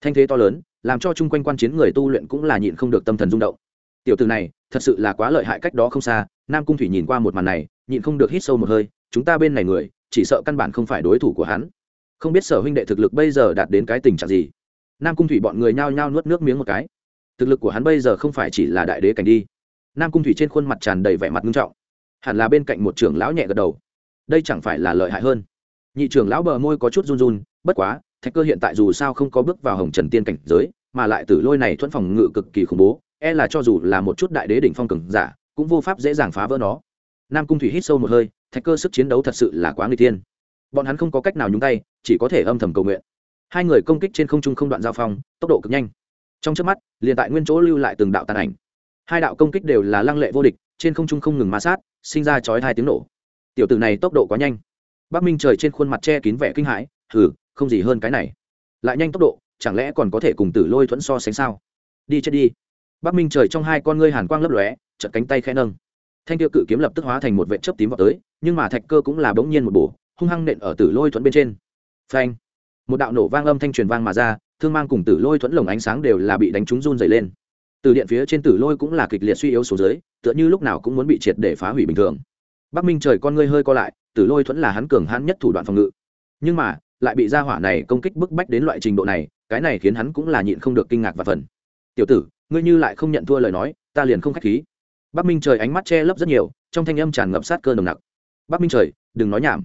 Thanh thế to lớn, làm cho chung quanh quan chiến người tu luyện cũng là nhịn không được tâm thần rung động. Tiểu từ này, thật sự là quá lợi hại cách đó không xa, nam cung thủy nhìn qua một màn này, nhịn không được hít sâu một hơi, chúng ta bên này người, chỉ sợ căn bản không phải đối thủ của hắn. Không biết sở huynh đệ thực lực bây giờ đạt đến cái tình trạng gì nam cung thủy bọn người nhao nhao nuốt nước miếng một cái. Thực lực của hắn bây giờ không phải chỉ là đại đế cảnh đi. Nam cung thủy trên khuôn mặt tràn đầy vẻ mặt nghiêm trọng. Hẳn là bên cạnh một trưởng lão nhẹ gật đầu. Đây chẳng phải là lợi hại hơn. Nhị trưởng lão bờ môi có chút run run, bất quá, thạch cơ hiện tại dù sao không có bước vào hồng trần tiên cảnh giới, mà lại tử lôi này thuẫn phòng ngự cực kỳ khủng bố e là cho dù là một chút đại đế đỉnh phong cường giả, cũng vô pháp dễ dàng phá vỡ nó. Nam cung thủy hít sâu một hơi, thạch cơ sức chiến đấu thật sự là quá người tiên bọn hắn không có cách nào nhúng tay, chỉ có thể âm thầm cầu nguyện hai người công kích trên không trung không đoạn giao phong, tốc độ cực nhanh. Trong trước mắt, liền tại nguyên chỗ lưu lại từng đạo tàn ảnh. Hai đạo công kích đều là lăng lệ vô địch, trên không trung không ngừng ma sát, sinh ra chói hai tiếng nổ. Tiểu tử này tốc độ quá nhanh. Bắc minh trời trên khuôn mặt che kín vẻ kinh hãi, hừ, không gì hơn cái này. Lại nhanh tốc độ, chẳng lẽ còn có thể cùng tử lôi thuẫn so sánh sao? Đi chết đi. Bắc minh trời trong hai con ngươi hàn quang lấp lóe chật cánh tay khẽ nâng. Thanh tiêu cự kiếm lập tức hóa thành một vệ chớp tím vào tới, nhưng mà thạch cơ cũng là bỗng nhiên một bổ, hung hăng nện ở tử lôi thuẫn bên trên. Phanh! Một đạo nổ vang âm thanh truyền vang mà ra, thương mang cùng tử lôi thuẫn lồng ánh sáng đều là bị đánh trúng run dày lên. Từ điện phía trên tử lôi cũng là kịch liệt suy yếu số dưới, tựa như lúc nào cũng muốn bị triệt để phá hủy bình thường. Bắc minh trời con ngươi hơi co lại, tử lôi thuẫn là hắn cường hãn nhất thủ đoạn phòng ngự. Nhưng mà, lại bị gia hỏa này công kích bức bách đến loại trình độ này, cái này khiến hắn cũng là nhịn không được kinh ngạc và phần. Tiểu tử, ngươi như lại không nhận thua lời nói, ta liền không khách khí. Bắc minh trời ánh mắt che lấp rất nhiều, trong thanh âm tràn ngập sát cơ nồng nặc. Bắc minh trời, đừng nói nhảm.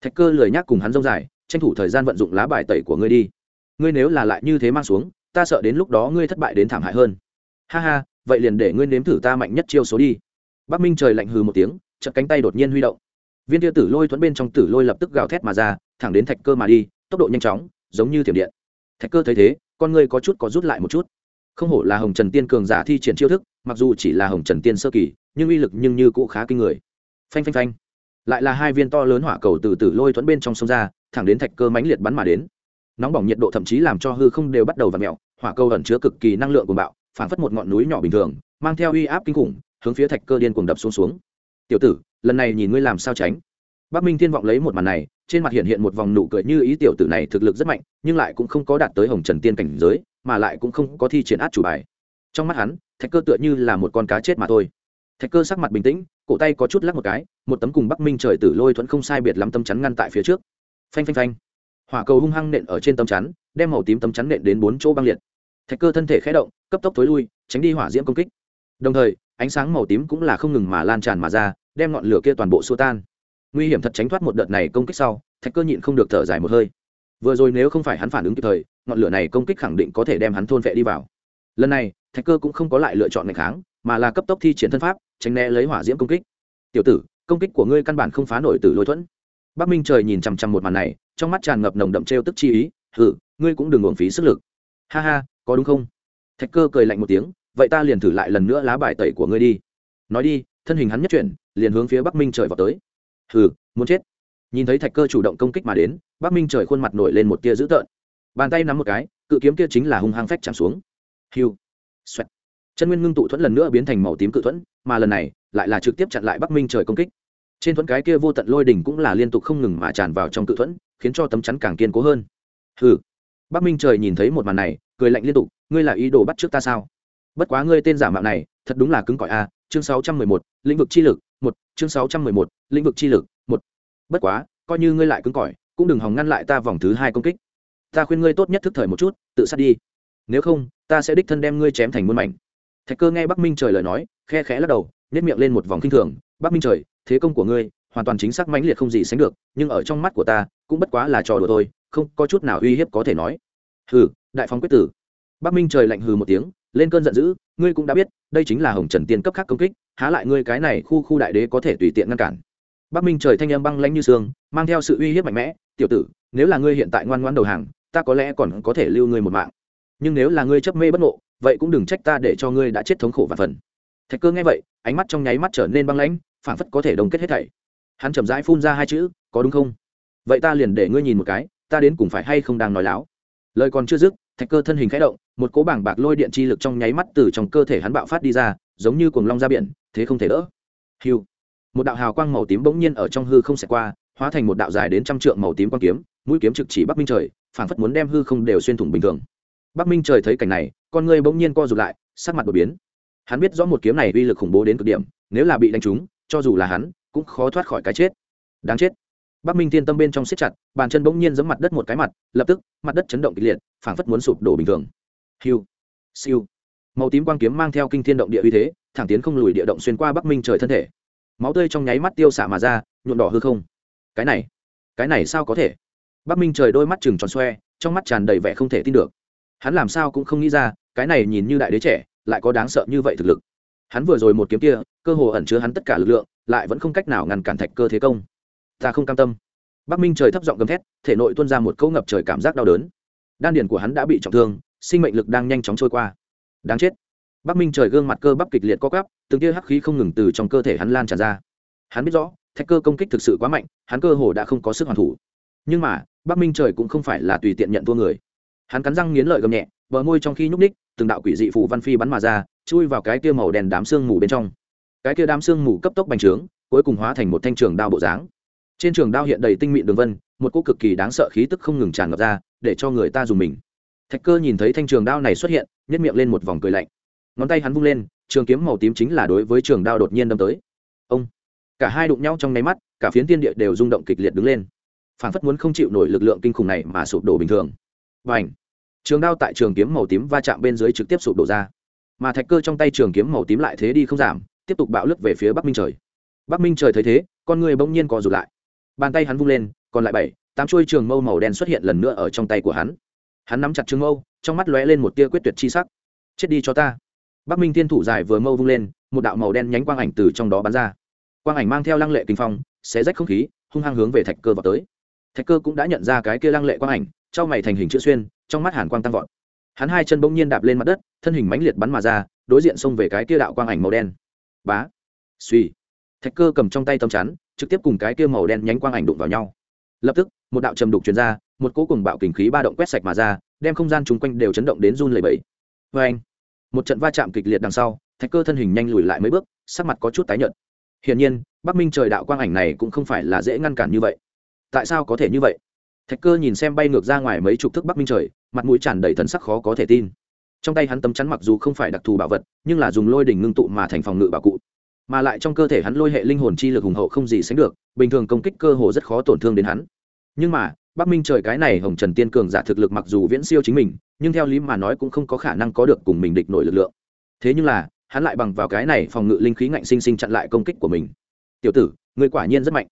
Thạch cơ lười nhác cùng hắn rông dài tranh thủ thời gian vận dụng lá bài tẩy của ngươi đi. Ngươi nếu là lại như thế mang xuống, ta sợ đến lúc đó ngươi thất bại đến thảm hại hơn. Ha ha, vậy liền để ngươi nếm thử ta mạnh nhất chiêu số đi. Bắc minh trời lạnh hừ một tiếng chật cánh tay đột nhiên huy động. Viên tia tử lôi thuẫn bên trong tử lôi lập tức gào thét mà ra, thẳng đến thạch cơ mà đi, tốc độ nhanh chóng, giống như thiểm điện. Thạch cơ thấy thế, con ngươi có chút có rút lại một chút. Không hổ là hồng trần tiên cường giả thi triển chiêu thức, mặc dù chỉ là hồng trần tiên sơ kỳ, nhưng uy lực nhưng như cũ khá kinh người. Phanh phanh phanh. Lại là hai viên to lớn hỏa cầu từ tử lôi thuẫn bên trong sông ra thẳng đến thạch cơ mãnh liệt bắn mà đến. Nóng bỏng nhiệt độ thậm chí làm cho hư không đều bắt đầu v ặ mẹo hỏa cầu ẩn chứa cực kỳ năng lượng của bạo, phản phất một ngọn núi nhỏ bình thường, mang theo uy áp kinh khủng, hướng phía thạch cơ điên cuồng đập xuống xuống. Tiểu tử, lần này nhìn ngươi làm sao tránh? Bắc minh thiên vọng lấy một màn này, trên mặt hiện hiện một vòng nụ cười như ý tiểu tử này thực lực rất mạnh, nhưng lại cũng không có đạt tới hồng trần tiên cảnh giới, mà lại cũng không có thi triển át chủ bài. Trong mắt hắn, thạch cơ tựa như là một con cá chết mà thôi. Thạch cơ sắc mặt bình tĩnh, cổ tay có chút lắc một cái, một tấm cùng bắc minh trời tử lôi thuẫn không sai biệt lắm tâm chắn ngăn tại phía trước phanh phanh phanh. Hỏa cầu hung hăng nện ở trên tấm chắn, đem màu tím tấm chắn nện đến bốn chỗ băng liệt. Thạch cơ thân thể khé động, cấp tốc tối lui, tránh đi hỏa diễm công kích. Đồng thời, ánh sáng màu tím cũng là không ngừng mà lan tràn mà ra, đem ngọn lửa kia toàn bộ xua tan. Nguy hiểm thật tránh thoát một đợt này công kích sau, thạch cơ nhịn không được thở dài một hơi. Vừa rồi nếu không phải hắn phản ứng kịp thời, ngọn lửa này công kích khẳng định có thể đem hắn thôn vệ đi vào. Lần này, thạch cơ cũng không có lại lựa chọn ngày kháng, mà là cấp tốc thi triển thân pháp, tránh né lấy hỏa diễm công kích. Tiểu tử, công kích của ngươi căn bản không phá nổi từ lôi thuẫn bắc minh trời nhìn chằm chằm một màn này, trong mắt tràn ngập nồng đậm trêu tức chi ý hử ngươi cũng đừng uổng phí sức lực. Ha ha, có đúng không? Thạch cơ cười lạnh một tiếng, vậy ta liền thử lại lần nữa lá bài tẩy của ngươi đi. Nói đi, thân hình hắn nhất chuyển, liền hướng phía bắc minh trời vọt tới. Hừ, muốn chết. Nhìn thấy thạch cơ chủ động công kích mà đến, bắc minh trời khuôn mặt nổi lên một tia dữ tợn. Bàn tay nắm một cái, cự kiếm kia chính là hung hăng phách chạm xuống. Hiu, xoẹt. Chân nguyên ngưng tụ thuẫn lần nữa biến thành màu tím cự thuẫn, mà lần này lại là trực tiếp chặn lại bắc minh trời công kích trên thuẫn cái kia vô tận lôi đỉnh cũng là liên tục không ngừng mà tràn vào trong cự thuẫn khiến cho tấm chắn càng kiên cố hơn. Hừ. Bắc minh trời nhìn thấy một màn này cười lạnh liên tục ngươi là ý đồ bắt trước ta sao? Bất quá ngươi tên giả mạo này thật đúng là cứng cỏi a chương 611, lĩnh vực chi lực một chương 611, lĩnh vực chi lực một. Bất quá coi như ngươi lại cứng cỏi cũng đừng hòng ngăn lại ta vòng thứ hai công kích. Ta khuyên ngươi tốt nhất thức thời một chút tự sát đi. Nếu không ta sẽ đích thân đem ngươi chém thành muôn mảnh. Thạch cơ nghe bắc minh trời lời nói khe khẽ lắc đầu nhét miệng lên một vòng kinh thường bắc minh trời thế công của ngươi hoàn toàn chính xác mãnh liệt không gì sánh được, nhưng ở trong mắt của ta cũng bất quá là trò đùa thôi, không có chút nào uy hiếp có thể nói. Hừ, đại phong quyết tử. Bắc minh trời lạnh hừ một tiếng, lên cơn giận dữ, ngươi cũng đã biết, đây chính là hồng trần tiên cấp khác công kích, há lại ngươi cái này khu khu đại đế có thể tùy tiện ngăn cản. Bắc minh trời thanh âm băng lãnh như sương, mang theo sự uy hiếp mạnh mẽ, tiểu tử, nếu là ngươi hiện tại ngoan ngoan đầu hàng, ta có lẽ còn có thể lưu ngươi một mạng. Nhưng nếu là ngươi chấp mê bất ngộ, vậy cũng đừng trách ta để cho ngươi đã chết thống khổ và phần. Thạch cơ nghe vậy, ánh mắt trong nháy mắt trở nên băng lãnh phản phất có thể đồng kết hết thảy. Hắn chậm rãi phun ra hai chữ, có đúng không? Vậy ta liền để ngươi nhìn một cái, ta đến cùng phải hay không đang nói láo? Lời còn chưa dứt, thạch cơ thân hình khẽ động, một cỗ bảng bạc lôi điện chi lực trong nháy mắt từ trong cơ thể hắn bạo phát đi ra, giống như cuồng long ra biển, thế không thể đỡ. Hiu một đạo hào quang màu tím bỗng nhiên ở trong hư không xẹt qua, hóa thành một đạo dài đến trăm trượng màu tím quang kiếm, mũi kiếm trực chỉ bắc minh trời, phảng phất muốn đem hư không đều xuyên thủng bình thường. Bắc minh trời thấy cảnh này, con người bỗng nhiên co rụt lại, sắc mặt đột biến. Hắn biết rõ một kiếm này uy lực khủng bố đến cực điểm, nếu là bị đánh trúng cho dù là hắn, cũng khó thoát khỏi cái chết. Đáng chết. Bắc minh thiên tâm bên trong siết chặt, bàn chân bỗng nhiên giấm mặt đất một cái mặt, lập tức, mặt đất chấn động kịch liệt, phảng phất muốn sụp đổ bình thường. Hiu, siêu. Màu tím quang kiếm mang theo kinh thiên động địa uy thế, thẳng tiến không lùi địa động xuyên qua bắc minh trời thân thể. Máu tươi trong nháy mắt tiêu xả mà ra nhuộn đỏ hư không. Cái này cái này sao có thể? Bắc minh trời đôi mắt chừng tròn xoe, trong mắt tràn đầy vẻ không thể tin được. Hắn làm sao cũng không nghĩ ra, cái này nhìn như đại đế trẻ, lại có đáng sợ như vậy thực lực hắn vừa rồi một kiếm kia, cơ hồ ẩn chứa hắn tất cả lực lượng, lại vẫn không cách nào ngăn cản thạch cơ thế công. Ta không cam tâm. Bắc minh trời thấp giọng gầm thét, thể nội tuôn ra một câu ngập trời cảm giác đau đớn. Đan điển của hắn đã bị trọng thương, sinh mệnh lực đang nhanh chóng trôi qua. Đáng chết. Bắc minh trời gương mặt cơ bắp kịch liệt co cắp từng tia hắc khí không ngừng từ trong cơ thể hắn lan tràn ra. Hắn biết rõ, thạch cơ công kích thực sự quá mạnh, hắn cơ hồ đã không có sức hoàn thủ. Nhưng mà, bắc minh trời cũng không phải là tùy tiện nhận thua người. Hắn cắn răng nghiến lợi gầm nhẹ, bờ môi trong khi nhúc ních từng đạo quỷ dị phù văn phi bắn mà ra chui vào cái kia màu đen đám xương mù bên trong. Cái kia đám xương mù cấp tốc bành trướng, cuối cùng hóa thành một thanh trường đao bộ dáng. Trên trường đao hiện đầy tinh mịn đường vân, một cỗ cực kỳ đáng sợ khí tức không ngừng tràn ngập ra, để cho người ta dùng mình. Thạch cơ nhìn thấy thanh trường đao này xuất hiện nhét miệng lên một vòng cười lạnh. Ngón tay hắn vung lên, trường kiếm màu tím chính là đối với trường đao đột nhiên đâm tới. Ông! Cả hai đụng nhau trong nháy mắt, cả phiến tiên địa đều rung động kịch liệt đứng lên. Phản phất muốn không chịu nổi lực lượng kinh khủng này mà sụp đổ bình thường. Và trường đao tại trường kiếm màu tím va chạm bên dưới trực tiếp sụp đổ ra mà thạch cơ trong tay trường kiếm màu tím lại thế đi không giảm, tiếp tục bạo lướt về phía bắc minh trời. Bắc minh trời thấy thế, con người bỗng nhiên co rụt lại. Bàn tay hắn vung lên, còn lại bảy, tám chuôi trường mâu màu đen xuất hiện lần nữa ở trong tay của hắn. Hắn nắm chặt trường mâu, trong mắt lóe lên một tia quyết tuyệt chi sắc. Chết đi cho ta. Bắc minh thiên thủ dài vừa mâu vung lên, một đạo màu đen nhánh quang ảnh từ trong đó bắn ra. Quang ảnh mang theo lăng lệ kinh phong, xé rách không khí, hung hăng hướng về thạch cơ vào tới. Thạch cơ cũng đã nhận ra cái kia lăng lệ quang ảnh trong mày thành hình chữ xuyên, trong mắt hàn quang tăng vọt hắn hai chân bỗng nhiên đạp lên mặt đất, thân hình mãnh liệt bắn mà ra, đối diện xông về cái kia đạo quang ảnh màu đen. Bá! Suy thạch cơ cầm trong tay tấm chắn, trực tiếp cùng cái kia màu đen nhánh quang ảnh đụng vào nhau. Lập tức, một đạo trầm đục truyền ra, một cỗ cùng bạo kình khí ba động quét sạch mà ra, đem không gian chung quanh đều chấn động đến run lẩy bẩy. Vê anh một trận va chạm kịch liệt đằng sau, thạch cơ thân hình nhanh lùi lại mấy bước, sắc mặt có chút tái nhợt. Hiển nhiên, bắc minh trời đạo quang ảnh này cũng không phải là dễ ngăn cản như vậy. Tại sao có thể như vậy? Thạch cơ nhìn xem bay ngược ra ngoài mấy chục thước bắc minh trời mặt mũi tràn đầy thần sắc khó có thể tin. Trong tay hắn tấm chắn mặc dù không phải đặc thù bảo vật, nhưng là dùng lôi đỉnh ngưng tụ mà thành phòng ngự bảo cụ. Mà lại trong cơ thể hắn lôi hệ linh hồn chi lực hùng hậu không gì sánh được, bình thường công kích cơ hồ rất khó tổn thương đến hắn. Nhưng mà, bắc minh trời cái này hồng trần tiên cường giả thực lực mặc dù viễn siêu chính mình, nhưng theo lý mà nói cũng không có khả năng có được cùng mình địch nổi lực lượng. Thế nhưng là, hắn lại bằng vào cái này phòng ngự linh khí ngạnh sinh sinh chặn lại công kích của mình. Tiểu tử người quả nhiên rất mạnh.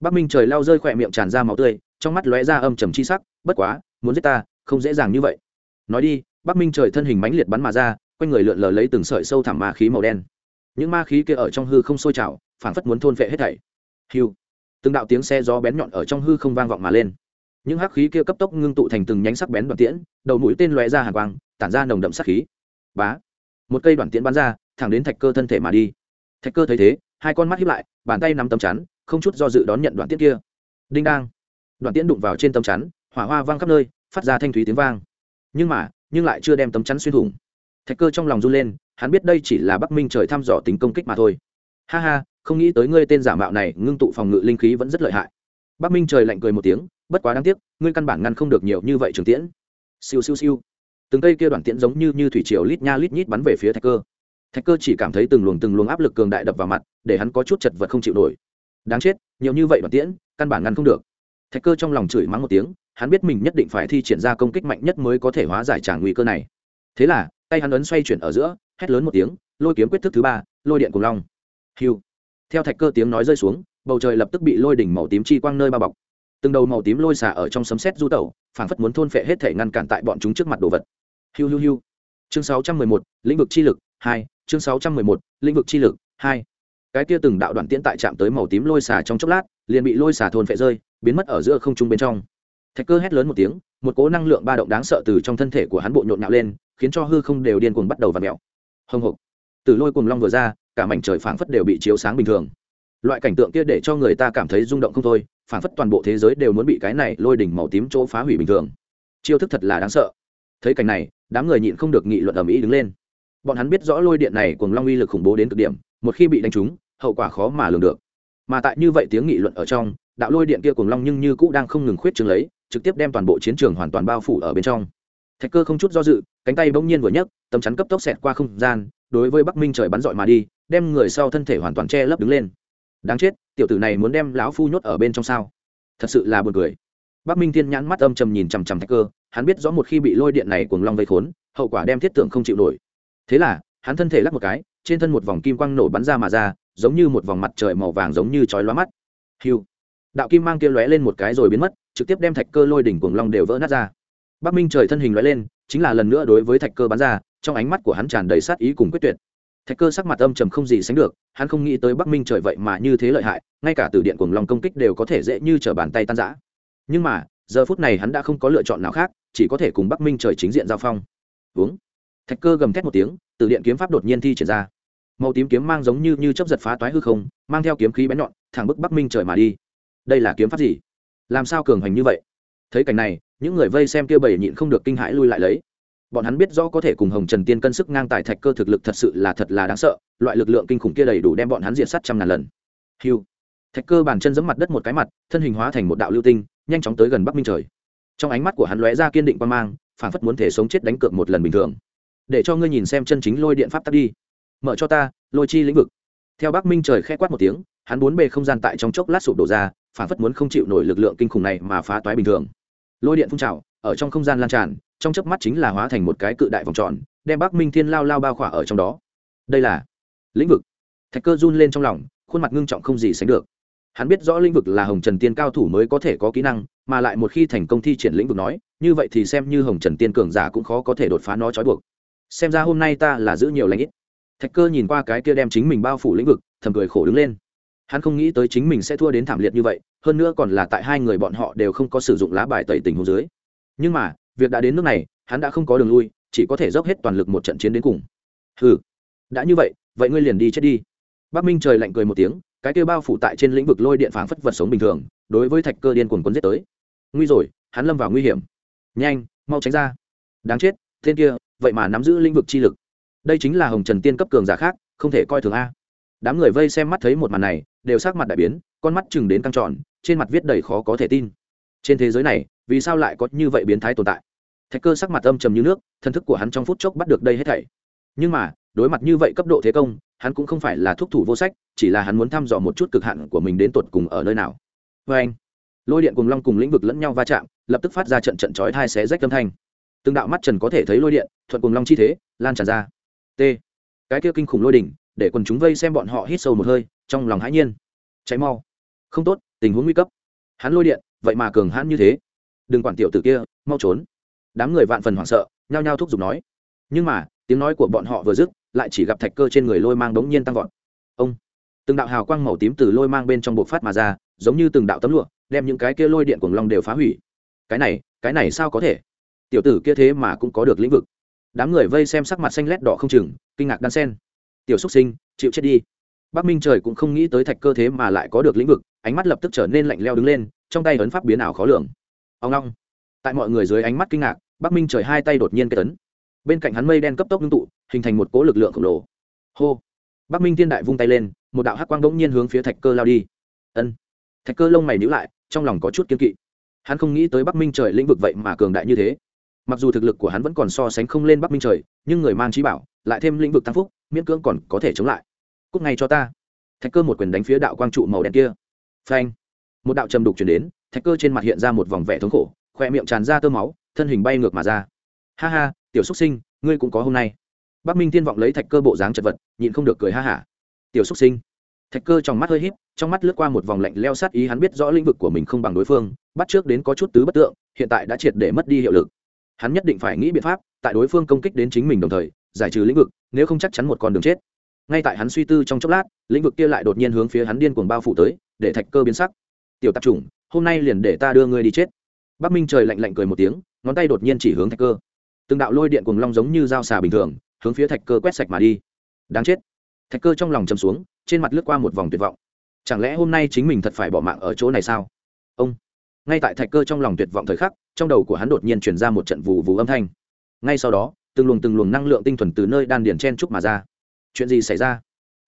Bắc minh trời lao rơi khỏe miệng tràn ra máu tươi, trong mắt lóe ra âm trầm chi sắc, bất quá, muốn giết ta không dễ dàng như vậy. Nói đi, bắc minh trời thân hình mãnh liệt bắn mà ra, quanh người lượn lờ lấy từng sợi sâu thẳm ma khí màu đen. Những ma khí kia ở trong hư không sôi trào phản phất muốn thôn vệ hết thảy. Hiu từng đạo tiếng xe gió bén nhọn ở trong hư không vang vọng mà lên. Những hắc khí kia cấp tốc ngưng tụ thành từng nhánh sắc bén đoạn tiễn, đầu mũi tên lóe ra hàng quang, tản ra nồng đậm sắc khí. Bá. Một cây đoạn tiễn bắn ra, thẳng đến thạch cơ thân thể mà đi. Thạch cơ thấy thế, hai con mắt hiếp lại, bàn tay nắm tấm chắn, không chút do dự đón nhận đoạn tiễn kia. Đinh đang. Đoạn tiễn đụng vào trên tấm chắn, hỏa hoa vang khắp nơi phát ra thanh thúy tiếng vang. Nhưng mà, nhưng lại chưa đem tấm chắn xuyên thủng. Thạch cơ trong lòng run lên, hắn biết đây chỉ là bắc minh trời thăm dò tính công kích mà thôi. Ha ha, không nghĩ tới ngươi tên giả mạo này ngưng tụ phòng ngự linh khí vẫn rất lợi hại. Bắc minh trời lạnh cười một tiếng, bất quá đáng tiếc, ngươi căn bản ngăn không được nhiều như vậy trường tiễn. Siêu siêu siêu. Từng cây kia đoạn tiễn giống như như thủy triều lít nha lít nhít bắn về phía thạch cơ. Thạch cơ chỉ cảm thấy từng luồng từng luồng áp lực cường đại đập vào mặt, để hắn có chút chật vật không chịu nổi. Đáng chết, nhiều như vậy đoạn tiễn, căn bản ngăn không được. Thạch cơ trong lòng chửi mắng một tiếng hắn biết mình nhất định phải thi triển ra công kích mạnh nhất mới có thể hóa giải trả nguy cơ này. Thế là tay hắn ấn xoay chuyển ở giữa hét lớn một tiếng lôi kiếm quyết thức thứ ba lôi điện cùng long. Hiu. Theo thạch cơ tiếng nói rơi xuống bầu trời lập tức bị lôi đỉnh màu tím chi quang nơi bao bọc. Từng đầu màu tím lôi xả ở trong sấm sét du tẩu phảng phất muốn thôn phệ hết thể ngăn cản tại bọn chúng trước mặt đồ vật. Hiu hiu hiu. Chương 611, lĩnh vực chi lực hai. Chương 611, lĩnh vực chi lực hai. Cái kia từng đạo đoạn tiễn tại chạm tới màu tím lôi xả trong chốc lát liền bị lôi xả thôn phệ rơi biến mất ở giữa không trung bên trong thạch cơ hét lớn một tiếng, một cỗ năng lượng ba động đáng sợ từ trong thân thể của hắn bộ nhộn nhạo lên, khiến cho hư không đều điên cuồng bắt đầu vặn vẹo. mẹo hồng hộc. Từ lôi cùng long vừa ra, cả mảnh trời phảng phất đều bị chiếu sáng bình thường. Loại cảnh tượng kia để cho người ta cảm thấy rung động không thôi, phảng phất toàn bộ thế giới đều muốn bị cái này lôi đỉnh màu tím chỗ phá hủy bình thường. Chiêu thức thật là đáng sợ. Thấy cảnh này, đám người nhịn không được nghị luận ầm ĩ đứng lên. Bọn hắn biết rõ lôi điện này cùng long uy lực khủng bố đến cực điểm, một khi bị đánh trúng, hậu quả khó mà lường được. Mà tại như vậy tiếng nghị luận ở trong, đạo lôi điện kia cùng long nhưng như cũ đang không ngừng khuyết trường lấy trực tiếp đem toàn bộ chiến trường hoàn toàn bao phủ ở bên trong. Thạch cơ không chút do dự, cánh tay bỗng nhiên vừa nhấc, tấm chắn cấp tốc xẹt qua không gian, đối với bắc minh trời bắn dọi mà đi, đem người sau thân thể hoàn toàn che lấp đứng lên. Đáng chết, tiểu tử này muốn đem lão phu nhốt ở bên trong sao? Thật sự là buồn cười. Bắc minh thiên nhãn mắt âm trầm nhìn chằm chằm thạch cơ, hắn biết rõ một khi bị lôi điện này cuồng long vây khốn, hậu quả đem thiết tượng không chịu nổi. Thế là, hắn thân thể lắc một cái, trên thân một vòng kim quang nổ bắn ra mà ra, giống như một vòng mặt trời màu vàng giống như chói lóa mắt. Hiu đạo kim mang kia lóe lên một cái rồi biến mất trực tiếp đem thạch cơ lôi đỉnh cuồng long đều vỡ nát ra. Bắc minh trời thân hình lóe lên, chính là lần nữa đối với thạch cơ bắn ra, trong ánh mắt của hắn tràn đầy sát ý cùng quyết tuyệt. Thạch cơ sắc mặt âm trầm không gì sánh được, hắn không nghĩ tới bắc minh trời vậy mà như thế lợi hại, ngay cả từ điện cuồng long công kích đều có thể dễ như t r ở bàn tay tan giã nhưng mà, giờ phút này hắn đã không có lựa chọn nào khác, chỉ có thể cùng bắc minh trời chính diện giao phong. Uống thạch cơ gầm thét một tiếng, từ điện kiếm pháp đột nhiên thi triển ra. Màu tím kiếm mang giống như như chấp giật phá toái hư không, mang theo kiếm khí bén nhọn, thẳng bức bắc minh trời mà đi. Đây là kiếm pháp gì? Làm sao cường hành như vậy? Thấy cảnh này, những người vây xem kia bầy nhịn không được kinh hãi lui lại lấy. Bọn hắn biết rõ có thể cùng hồng trần tiên cân sức ngang tài thạch cơ thực lực thật sự là thật là đáng sợ, loại lực lượng kinh khủng kia đầy đủ đem bọn hắn diện sát trăm ngàn lần. Hiu thạch cơ bàn chân giẫm mặt đất một cái mặt, thân hình hóa thành một đạo lưu tinh, nhanh chóng tới gần bắc minh trời. Trong ánh mắt của hắn lóe ra kiên định quan mang phản phất muốn thể sống chết đánh cược một lần bình thường. Để cho ngươi nhìn xem chân chính lôi điện pháp tắt đi. Mở cho ta, lôi chi lĩnh vực. Theo bắc minh trời khẽ quát một tiếng, hắn bốn bề không gian tại trong chốc lát sụp đổ ra phản phất muốn không chịu nổi lực lượng kinh khủng này mà phá toái bình thường. Lôi điện phun trào, ở trong không gian lan tràn, trong chớp mắt chính là hóa thành một cái cự đại vòng tròn, đem bắc minh thiên lao lao bao khỏa ở trong đó. Đây là lĩnh vực. Thạch cơ run lên trong lòng, khuôn mặt ngưng trọng không gì sánh được. Hắn biết rõ lĩnh vực là hồng trần tiên cao thủ mới có thể có kỹ năng, mà lại một khi thành công thi triển lĩnh vực nói, như vậy thì xem như hồng trần tiên cường giả cũng khó có thể đột phá nó trói buộc. Xem ra hôm nay ta là giữ nhiều lãnh ít. Thạch cơ nhìn qua cái kia đem chính mình bao phủ lĩnh vực, thầm cười khổ đứng lên. Hắn không nghĩ tới chính mình sẽ thua đến thảm liệt như vậy hơn nữa còn là tại hai người bọn họ đều không có sử dụng lá bài tẩy tình hồ dưới. Nhưng mà, việc đã đến nước này, hắn đã không có đường lui, chỉ có thể dốc hết toàn lực một trận chiến đến cùng. Ừ đã như vậy vậy ngươi liền đi chết đi. Bắc minh trời lạnh cười một tiếng, cái kia bao phủ tại trên lĩnh vực lôi điện phảng phất vật sống bình thường, đối với thạch cơ điên cuồng quân giết tới. Nguy rồi, hắn lâm vào nguy hiểm. Nhanh, mau tránh ra. Đáng chết, tên kia, vậy mà nắm giữ lĩnh vực chi lực. Đây chính là hồng trần tiên cấp cường giả khác, không thể coi thường a. Đám người vây xem mắt thấy một màn này, đều sắc mặt đại biến, con mắt chừng đến căng tròn trên mặt viết đầy khó có thể tin. Trên thế giới này, vì sao lại có như vậy biến thái tồn tại? Thạch cơ sắc mặt âm trầm như nước, thân thức của hắn trong phút chốc bắt được đây hết thảy. Nhưng mà, đối mặt như vậy cấp độ thế công, hắn cũng không phải là thúc thủ vô sách, chỉ là hắn muốn thăm dò một chút cực hạn của mình đến tột cùng ở nơi nào. Vê anh, lôi điện cùng long cùng lĩnh vực lẫn nhau va chạm, lập tức phát ra trận trận chói thai xé rách âm thanh. Từng đạo mắt trần có thể thấy lôi điện, thuận cùng long chi thế, lan tràn ra. T, cái kia kinh khủng lôi đỉnh, để quần chúng vây xem bọn họ hít sâu một hơi, trong lòng hãi nhiên. Cháy mau. Không tốt tình huống nguy cấp. Hắn lôi điện, vậy mà cường hãn như thế. Đừng quản tiểu tử kia, mau trốn. Đám người vạn phần hoảng sợ, nhao nhao thúc giục nói. Nhưng mà, tiếng nói của bọn họ vừa dứt, lại chỉ gặp thạch cơ trên người lôi mang đống nhiên tăng vọt. Ông! Từng đạo hào quang màu tím từ lôi mang bên trong bộc phát mà ra, giống như từng đạo tấm lụa, đem những cái kia lôi điện của long đều phá hủy. Cái này cái này sao có thể? Tiểu tử kia thế mà cũng có được lĩnh vực. Đám người vây xem sắc mặt xanh lét đỏ không chừng, kinh ngạc đan sen. Tiểu xúc sinh, chịu chết đi bắc minh trời cũng không nghĩ tới thạch cơ thế mà lại có được lĩnh vực, ánh mắt lập tức trở nên lạnh leo đứng lên, trong tay ấn pháp biến ảo khó lường. Ông long. Tại mọi người dưới ánh mắt kinh ngạc, bắc minh trời hai tay đột nhiên kết ấn. bên cạnh hắn mây đen cấp tốc ngưng tụ, hình thành một cố lực lượng khổng lồ. Hô. Bắc minh thiên đại vung tay lên, một đạo hắc quang bỗng nhiên hướng phía thạch cơ lao đi. Ân. Thạch cơ lông mày nhữ lại, trong lòng có chút kiên kỵ. Hắn không nghĩ tới bắc minh trời lĩnh vực vậy mà cường đại như thế. Mặc dù thực lực của hắn vẫn còn so sánh không lên bắc minh trời, nhưng người mang trí bảo, lại thêm lĩnh vực tăng phúc, miễn cưỡng còn có thể chống lại cúc ngay cho ta. Thạch cơ một quyền đánh phía đạo quang trụ màu đen kia. Phanh. Một đạo trầm đục chuyển đến, thạch cơ trên mặt hiện ra một vòng vẻ thống khổ khoe miệng tràn ra tơ máu, thân hình bay ngược mà ra. Ha ha, tiểu xúc sinh, ngươi cũng có hôm nay. Bắc minh tiên vọng lấy thạch cơ bộ dáng chật vật, nhịn không được cười ha hả. Tiểu xúc sinh. Thạch cơ trong mắt hơi híp, trong mắt lướt qua một vòng lạnh leo sát ý hắn biết rõ lĩnh vực của mình không bằng đối phương, bắt trước đến có chút tứ bất tượng, hiện tại đã triệt để mất đi hiệu lực. Hắn nhất định phải nghĩ biện pháp, tại đối phương công kích đến chính mình đồng thời, giải trừ lĩnh vực, nếu không chắc chắn một con đường chết ngay tại hắn suy tư trong chốc lát, lĩnh vực kia lại đột nhiên hướng phía hắn điên cuồng bao phủ tới, để thạch cơ biến sắc. Tiểu tạp chủng, hôm nay liền để ta đưa ngươi đi chết. Bắc minh trời lạnh lạnh cười một tiếng, ngón tay đột nhiên chỉ hướng thạch cơ. Từng đạo lôi điện cùng long giống như dao xà bình thường, hướng phía thạch cơ quét sạch mà đi. Đáng chết. Thạch cơ trong lòng chầm xuống, trên mặt lướt qua một vòng tuyệt vọng. Chẳng lẽ hôm nay chính mình thật phải bỏ mạng ở chỗ này sao? Ông. Ngay tại thạch cơ trong lòng tuyệt vọng thời khắc, trong đầu của hắn đột nhiên chuyển ra một trận vù vù âm thanh. Ngay sau đó, từng luồng từng luồng năng lượng tinh thuần từ nơi đan điền chen trúc mà ra chuyện gì xảy ra?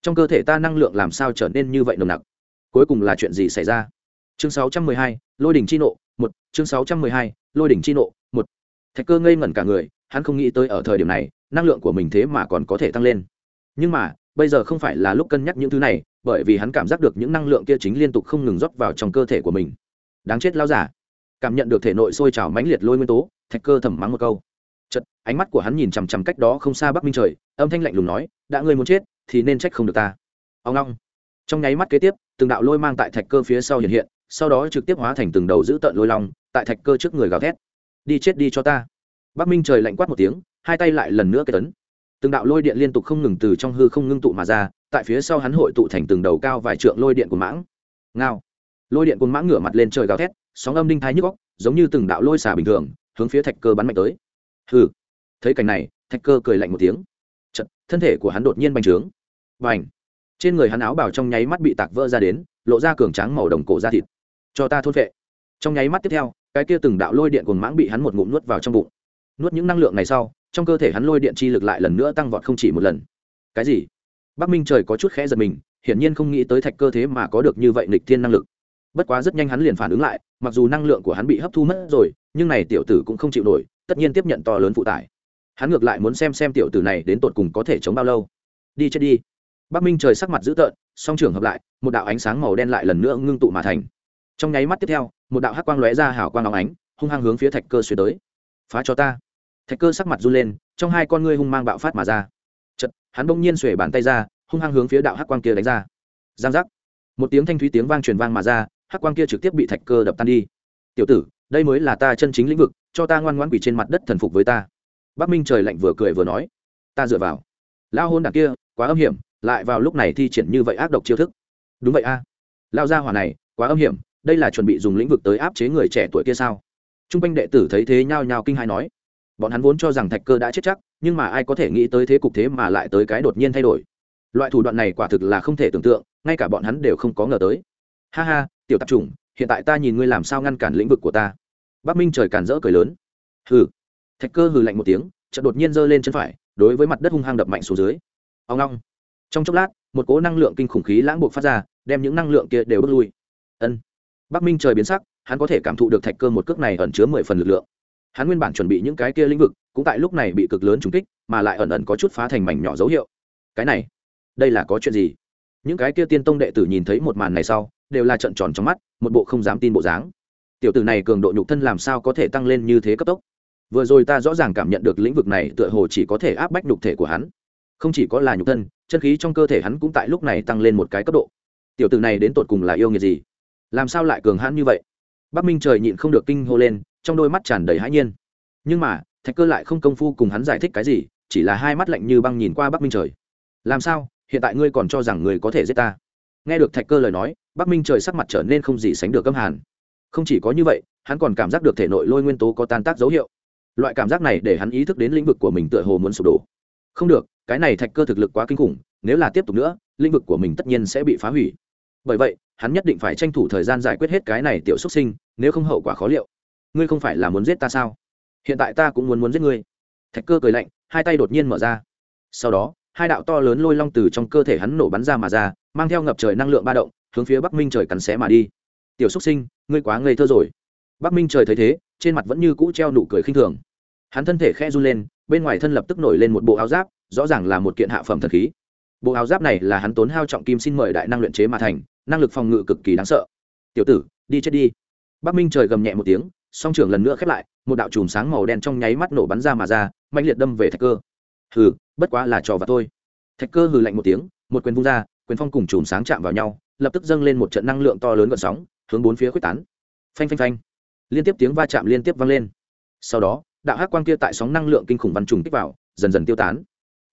Trong cơ thể ta năng lượng làm sao trở nên như vậy nồng nặc? Cuối cùng là chuyện gì xảy ra? Chương 612, lôi đỉnh chi nộ một. Chương 612, lôi đỉnh chi nộ một. Thạch cơ ngây ngẩn cả người hắn không nghĩ tới ở thời điểm này năng lượng của mình thế mà còn có thể tăng lên. Nhưng mà bây giờ không phải là lúc cân nhắc những thứ này bởi vì hắn cảm giác được những năng lượng kia chính liên tục không ngừng rót vào trong cơ thể của mình. Đáng chết lao giả. Cảm nhận được thể nội sôi trào mãnh liệt lôi nguyên tố thạch cơ thầm mắng một câu chật ánh mắt của hắn nhìn chằm chằm cách đó không xa bắc minh trời, âm thanh lạnh lùng nói, đã ngươi muốn chết, thì nên trách không được ta. Ông long trong nháy mắt kế tiếp, từng đạo lôi mang tại thạch cơ phía sau hiện hiện, sau đó trực tiếp hóa thành từng đầu giữ tợn lôi long, tại thạch cơ trước người gào thét. Đi chết đi cho ta. Bắc minh trời lạnh quát một tiếng, hai tay lại lần nữa kết tấn từng đạo lôi điện liên tục không ngừng từ trong hư không ngưng tụ mà ra, tại phía sau hắn hội tụ thành từng đầu cao vài trượng lôi điện của mãng. Ngao. Lôi điện côn mãng ngửa mặt lên trời gào thét, sóng âm đinh thái nhức góc giống như từng đạo lôi xả bình thường, hướng phía thạch cơ bắn mạnh tới hừ. Thấy cảnh này thạch cơ cười lạnh một tiếng. Chật, thân thể của hắn đột nhiên bành trướng. Bành! Trên người hắn áo bảo trong nháy mắt bị tạc vỡ ra đến lộ ra cường tráng màu đồng cổ da thịt. Cho ta thôn vệ trong nháy mắt tiếp theo cái kia từng đạo lôi điện cuồng mãng bị hắn một ngụm nuốt vào trong bụng. Nuốt những năng lượng này sau trong cơ thể hắn lôi điện chi lực lại lần nữa tăng vọt không chỉ một lần. Cái gì? Bắc minh trời có chút khẽ giật mình hiển nhiên không nghĩ tới thạch cơ thế mà có được như vậy nghịch thiên năng lực. Bất quá rất nhanh hắn liền phản ứng lại mặc dù năng lượng của hắn bị hấp thu mất rồi nhưng này tiểu tử cũng không chịu nổi tất nhiên tiếp nhận to lớn phụ tải. Hắn ngược lại muốn xem xem tiểu tử này đến tột cùng có thể chống bao lâu. Đi chết đi. Bắc minh trời sắc mặt dữ tợn, song trường hợp lại, một đạo ánh sáng màu đen lại lần nữa ngưng tụ mà thành. Trong nháy mắt tiếp theo, một đạo hắc quang lóe ra hào quang óng ánh, hung hăng hướng phía thạch cơ xuyên tới. Phá cho ta. Thạch cơ sắc mặt run lên, trong hai con ngươi hung mang bạo phát mà ra. Chật hắn bỗng nhiên xuể bàn tay ra, hung hăng hướng phía đạo hắc quang kia đánh ra. Giang giác. Một tiếng thanh thúy tiếng vang truyền vang mà ra, hắc quang kia trực tiếp bị thạch cơ đập tan đi. Tiểu tử đây mới là ta chân chính lĩnh vực, cho ta ngoan ngoãn quỷ trên mặt đất thần phục với ta. Bắc minh trời lạnh vừa cười vừa nói, ta dựa vào. Lao hôn đằng kia, quá âm hiểm, lại vào lúc này thi triển như vậy ác độc chiêu thức. Đúng vậy a. À. lao gia hỏa này, quá âm hiểm, đây là chuẩn bị dùng lĩnh vực tới áp chế người trẻ tuổi kia sao? T r u n g quanh đệ tử thấy thế nhao nhao kinh hai nói, bọn hắn vốn cho rằng thạch cơ đã chết chắc, nhưng mà ai có thể nghĩ tới thế cục thế mà lại tới cái đột nhiên thay đổi. Loại thủ đoạn này quả thực là không thể tưởng tượng, ngay cả bọn hắn đều không có ngờ tới. Ha ha, tiểu tạp chủng hiện tại ta nhìn ngươi làm sao ngăn cản lĩnh vực của ta. Bắc minh trời càn rỡ cười lớn. Hừ. Thạch cơ hừ lạnh một tiếng, chợt đột nhiên giơ lên chân phải, đối với mặt đất hung hăng đập mạnh xuống dưới. Ông long trong chốc lát, một cỗ năng lượng kinh khủng khí lãng buộc phát ra, đem những năng lượng kia đều bước lui. Ân. Bắc minh trời biến sắc, hắn có thể cảm thụ được thạch cơ một cước này ẩn chứa mười phần lực lượng. Hắn nguyên bản chuẩn bị những cái kia lĩnh vực, cũng tại lúc này bị cực lớn trúng kích, mà lại ẩn ẩn có chút phá thành mảnh nhỏ dấu hiệu. Cái này, đây là có chuyện gì? Những cái kia tiên tông đệ tử nhìn thấy một màn này sau đều là trận tròn trong mắt, một bộ không dám tin bộ dáng. Tiểu tử này cường độ nhục thân làm sao có thể tăng lên như thế cấp tốc? Vừa rồi ta rõ ràng cảm nhận được lĩnh vực này tựa hồ chỉ có thể áp bách nhục thể của hắn. Không chỉ có là nhục thân, chân khí trong cơ thể hắn cũng tại lúc này tăng lên một cái cấp độ. Tiểu tử này đến tột cùng là yêu nghiệt gì? Làm sao lại cường hãn như vậy? Bắc minh trời nhịn không được kinh hô lên, trong đôi mắt tràn đầy hãi nhiên. Nhưng mà, thạch cơ lại không công phu cùng hắn giải thích cái gì, chỉ là hai mắt lạnh như băng nhìn qua bắc minh trời. Làm sao? Hiện tại ngươi còn cho rằng người có thể giết ta? Nghe được thạch cơ lời nói bắc minh trời sắc mặt trở nên không gì sánh được âm hàn. Không chỉ có như vậy, hắn còn cảm giác được thể nội lôi nguyên tố có tan tác dấu hiệu. Loại cảm giác này để hắn ý thức đến lĩnh vực của mình tựa hồ muốn sụp đổ. Không được, cái này thạch cơ thực lực quá kinh khủng, nếu là tiếp tục nữa, lĩnh vực của mình tất nhiên sẽ bị phá hủy. Bởi vậy, hắn nhất định phải tranh thủ thời gian giải quyết hết cái này tiểu xuất sinh, nếu không hậu quả khó liệu. Ngươi không phải là muốn giết ta sao? Hiện tại ta cũng muốn muốn giết ngươi. Thạch cơ cười lạnh, hai tay đột nhiên mở ra. Sau đó, hai đạo to lớn lôi long từ trong cơ thể hắn nổ bắn ra mà ra, mang theo ngập trời năng lượng ba động hướng phía bắc minh trời cắn xé mà đi. Tiểu xúc sinh, ngươi quá ngây thơ rồi. Bắc minh trời thấy thế, trên mặt vẫn như cũ treo nụ cười khinh thường. Hắn thân thể khe run lên, bên ngoài thân lập tức nổi lên một bộ áo giáp, rõ ràng là một kiện hạ phẩm thần khí. Bộ áo giáp này là hắn tốn hao trọng kim xin mời đại năng luyện chế mà thành, năng lực phòng ngự cực kỳ đáng sợ. Tiểu tử, đi chết đi. Bắc minh trời gầm nhẹ một tiếng, song trưởng lần nữa khép lại, một đạo chùm sáng màu đen trong nháy mắt nổ bắn ra mà ra mạnh liệt đâm về thạch cơ. Hừ, bất quá là trò và thôi. Thạch cơ hừ lạnh một tiếng, một quyền vung ra, quyền phong cùng chùm sáng chạm vào nhau lập tức dâng lên một trận năng lượng to lớn gợn sóng, hướng bốn phía quyết tán. Phanh phanh phanh. Liên tiếp tiếng va chạm liên tiếp vang lên. Sau đó, đạo hắc quang kia tại sóng năng lượng kinh khủng văn trùng kích vào, dần dần tiêu tán.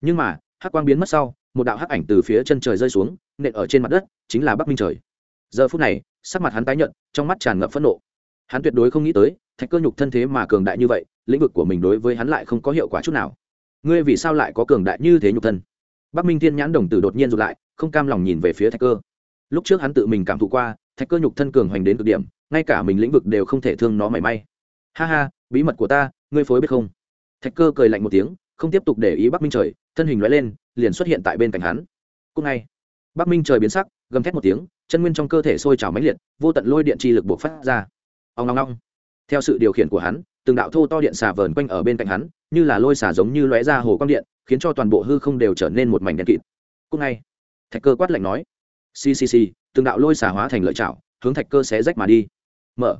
Nhưng mà, hắc quang biến mất sau, một đạo hắc ảnh từ phía chân trời rơi xuống, nện ở trên mặt đất, chính là bắc minh trời. Giờ phút này, sắc mặt hắn tái nhận trong mắt tràn ngập phẫn nộ. Hắn tuyệt đối không nghĩ tới, thạch cơ nhục thân thế mà cường đại như vậy, lĩnh vực của mình đối với hắn lại không có hiệu quả chút nào. Ngươi vì sao lại có cường đại như thế nhục thân? Bắc minh thiên nhãn đồng tử đột nhiên rụt lại, không cam lòng nhìn về phía thạch cơ lúc trước hắn tự mình cảm thụ qua, thạch cơ nhục thân cường hoành đến cực điểm, ngay cả mình lĩnh vực đều không thể thương nó mảy may. Ha ha, bí mật của ta, ngươi phối biết không? Thạch cơ cười lạnh một tiếng, không tiếp tục để ý bắc minh trời, thân hình loại lên, liền xuất hiện tại bên cạnh hắn. Cùng ngày bắc minh trời biến sắc, gầm thét một tiếng, chân nguyên trong cơ thể sôi trào mãnh liệt, vô tận lôi điện chi lực buộc phát ra. Ông long long theo sự điều khiển của hắn, từng đạo thô to điện xà vờn quanh ở bên cạnh hắn, như là lôi xà giống như lóe ra hồ quang điện, khiến cho toàn bộ hư không đều trở nên một mảnh đen kịt. Cùng ngày thạch cơ quát lạnh nói ccc từng đạo lôi xà hóa thành lợi chảo, hướng thạch cơ xé rách mà đi. Mở.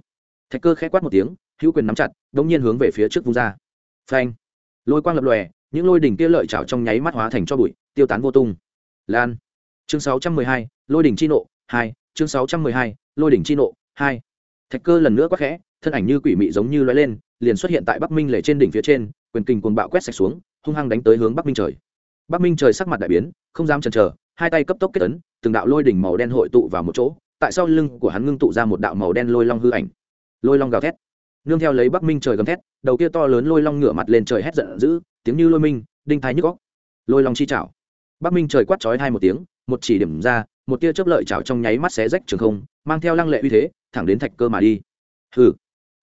Thạch cơ khẽ quát một tiếng, hữu quyền nắm chặt đ ỗ n g nhiên hướng về phía trước vung ra. Phanh. Lôi quang lập lòe, những lôi đỉnh kia lợi chảo trong nháy mắt hóa thành cho bụi, tiêu tán vô tung. Lan. Chương sáu trăm mười hai, lôi đỉnh chi nộ, hai. Chương sáu trăm mười hai, lôi đỉnh chi nộ, hai. Thạch cơ lần nữa quắc khẽ, thân ảnh như quỷ mị giống như loay lên, liền xuất hiện tại bắc minh lệ trên đỉnh phía trên, quyền kình cuồng bạo quét sạch xuống, hung hăng đánh tới hướng bắc minh trời. Bắc minh trời sắc mặt đại biến, không dám chần chờ, hai tay cấp tốc kết ấn từng đạo lôi đỉnh màu đen hội tụ vào một chỗ, tại sau lưng của hắn ngưng tụ ra một đạo màu đen lôi long hư ảnh. Lôi long gào thét. Nương theo lấy bắc minh trời gầm thét, đầu kia to lớn lôi long ngửa mặt lên trời hét giận dữ, tiếng như lôi minh, đinh thái nhức góc lôi long chi chảo bắc minh trời quát chói hai một tiếng, một chỉ điểm ra, một tia chớp lợi chảo trong nháy mắt xé rách trường không, mang theo lăng lệ uy thế, thẳng đến thạch cơ mà đi. Hừ.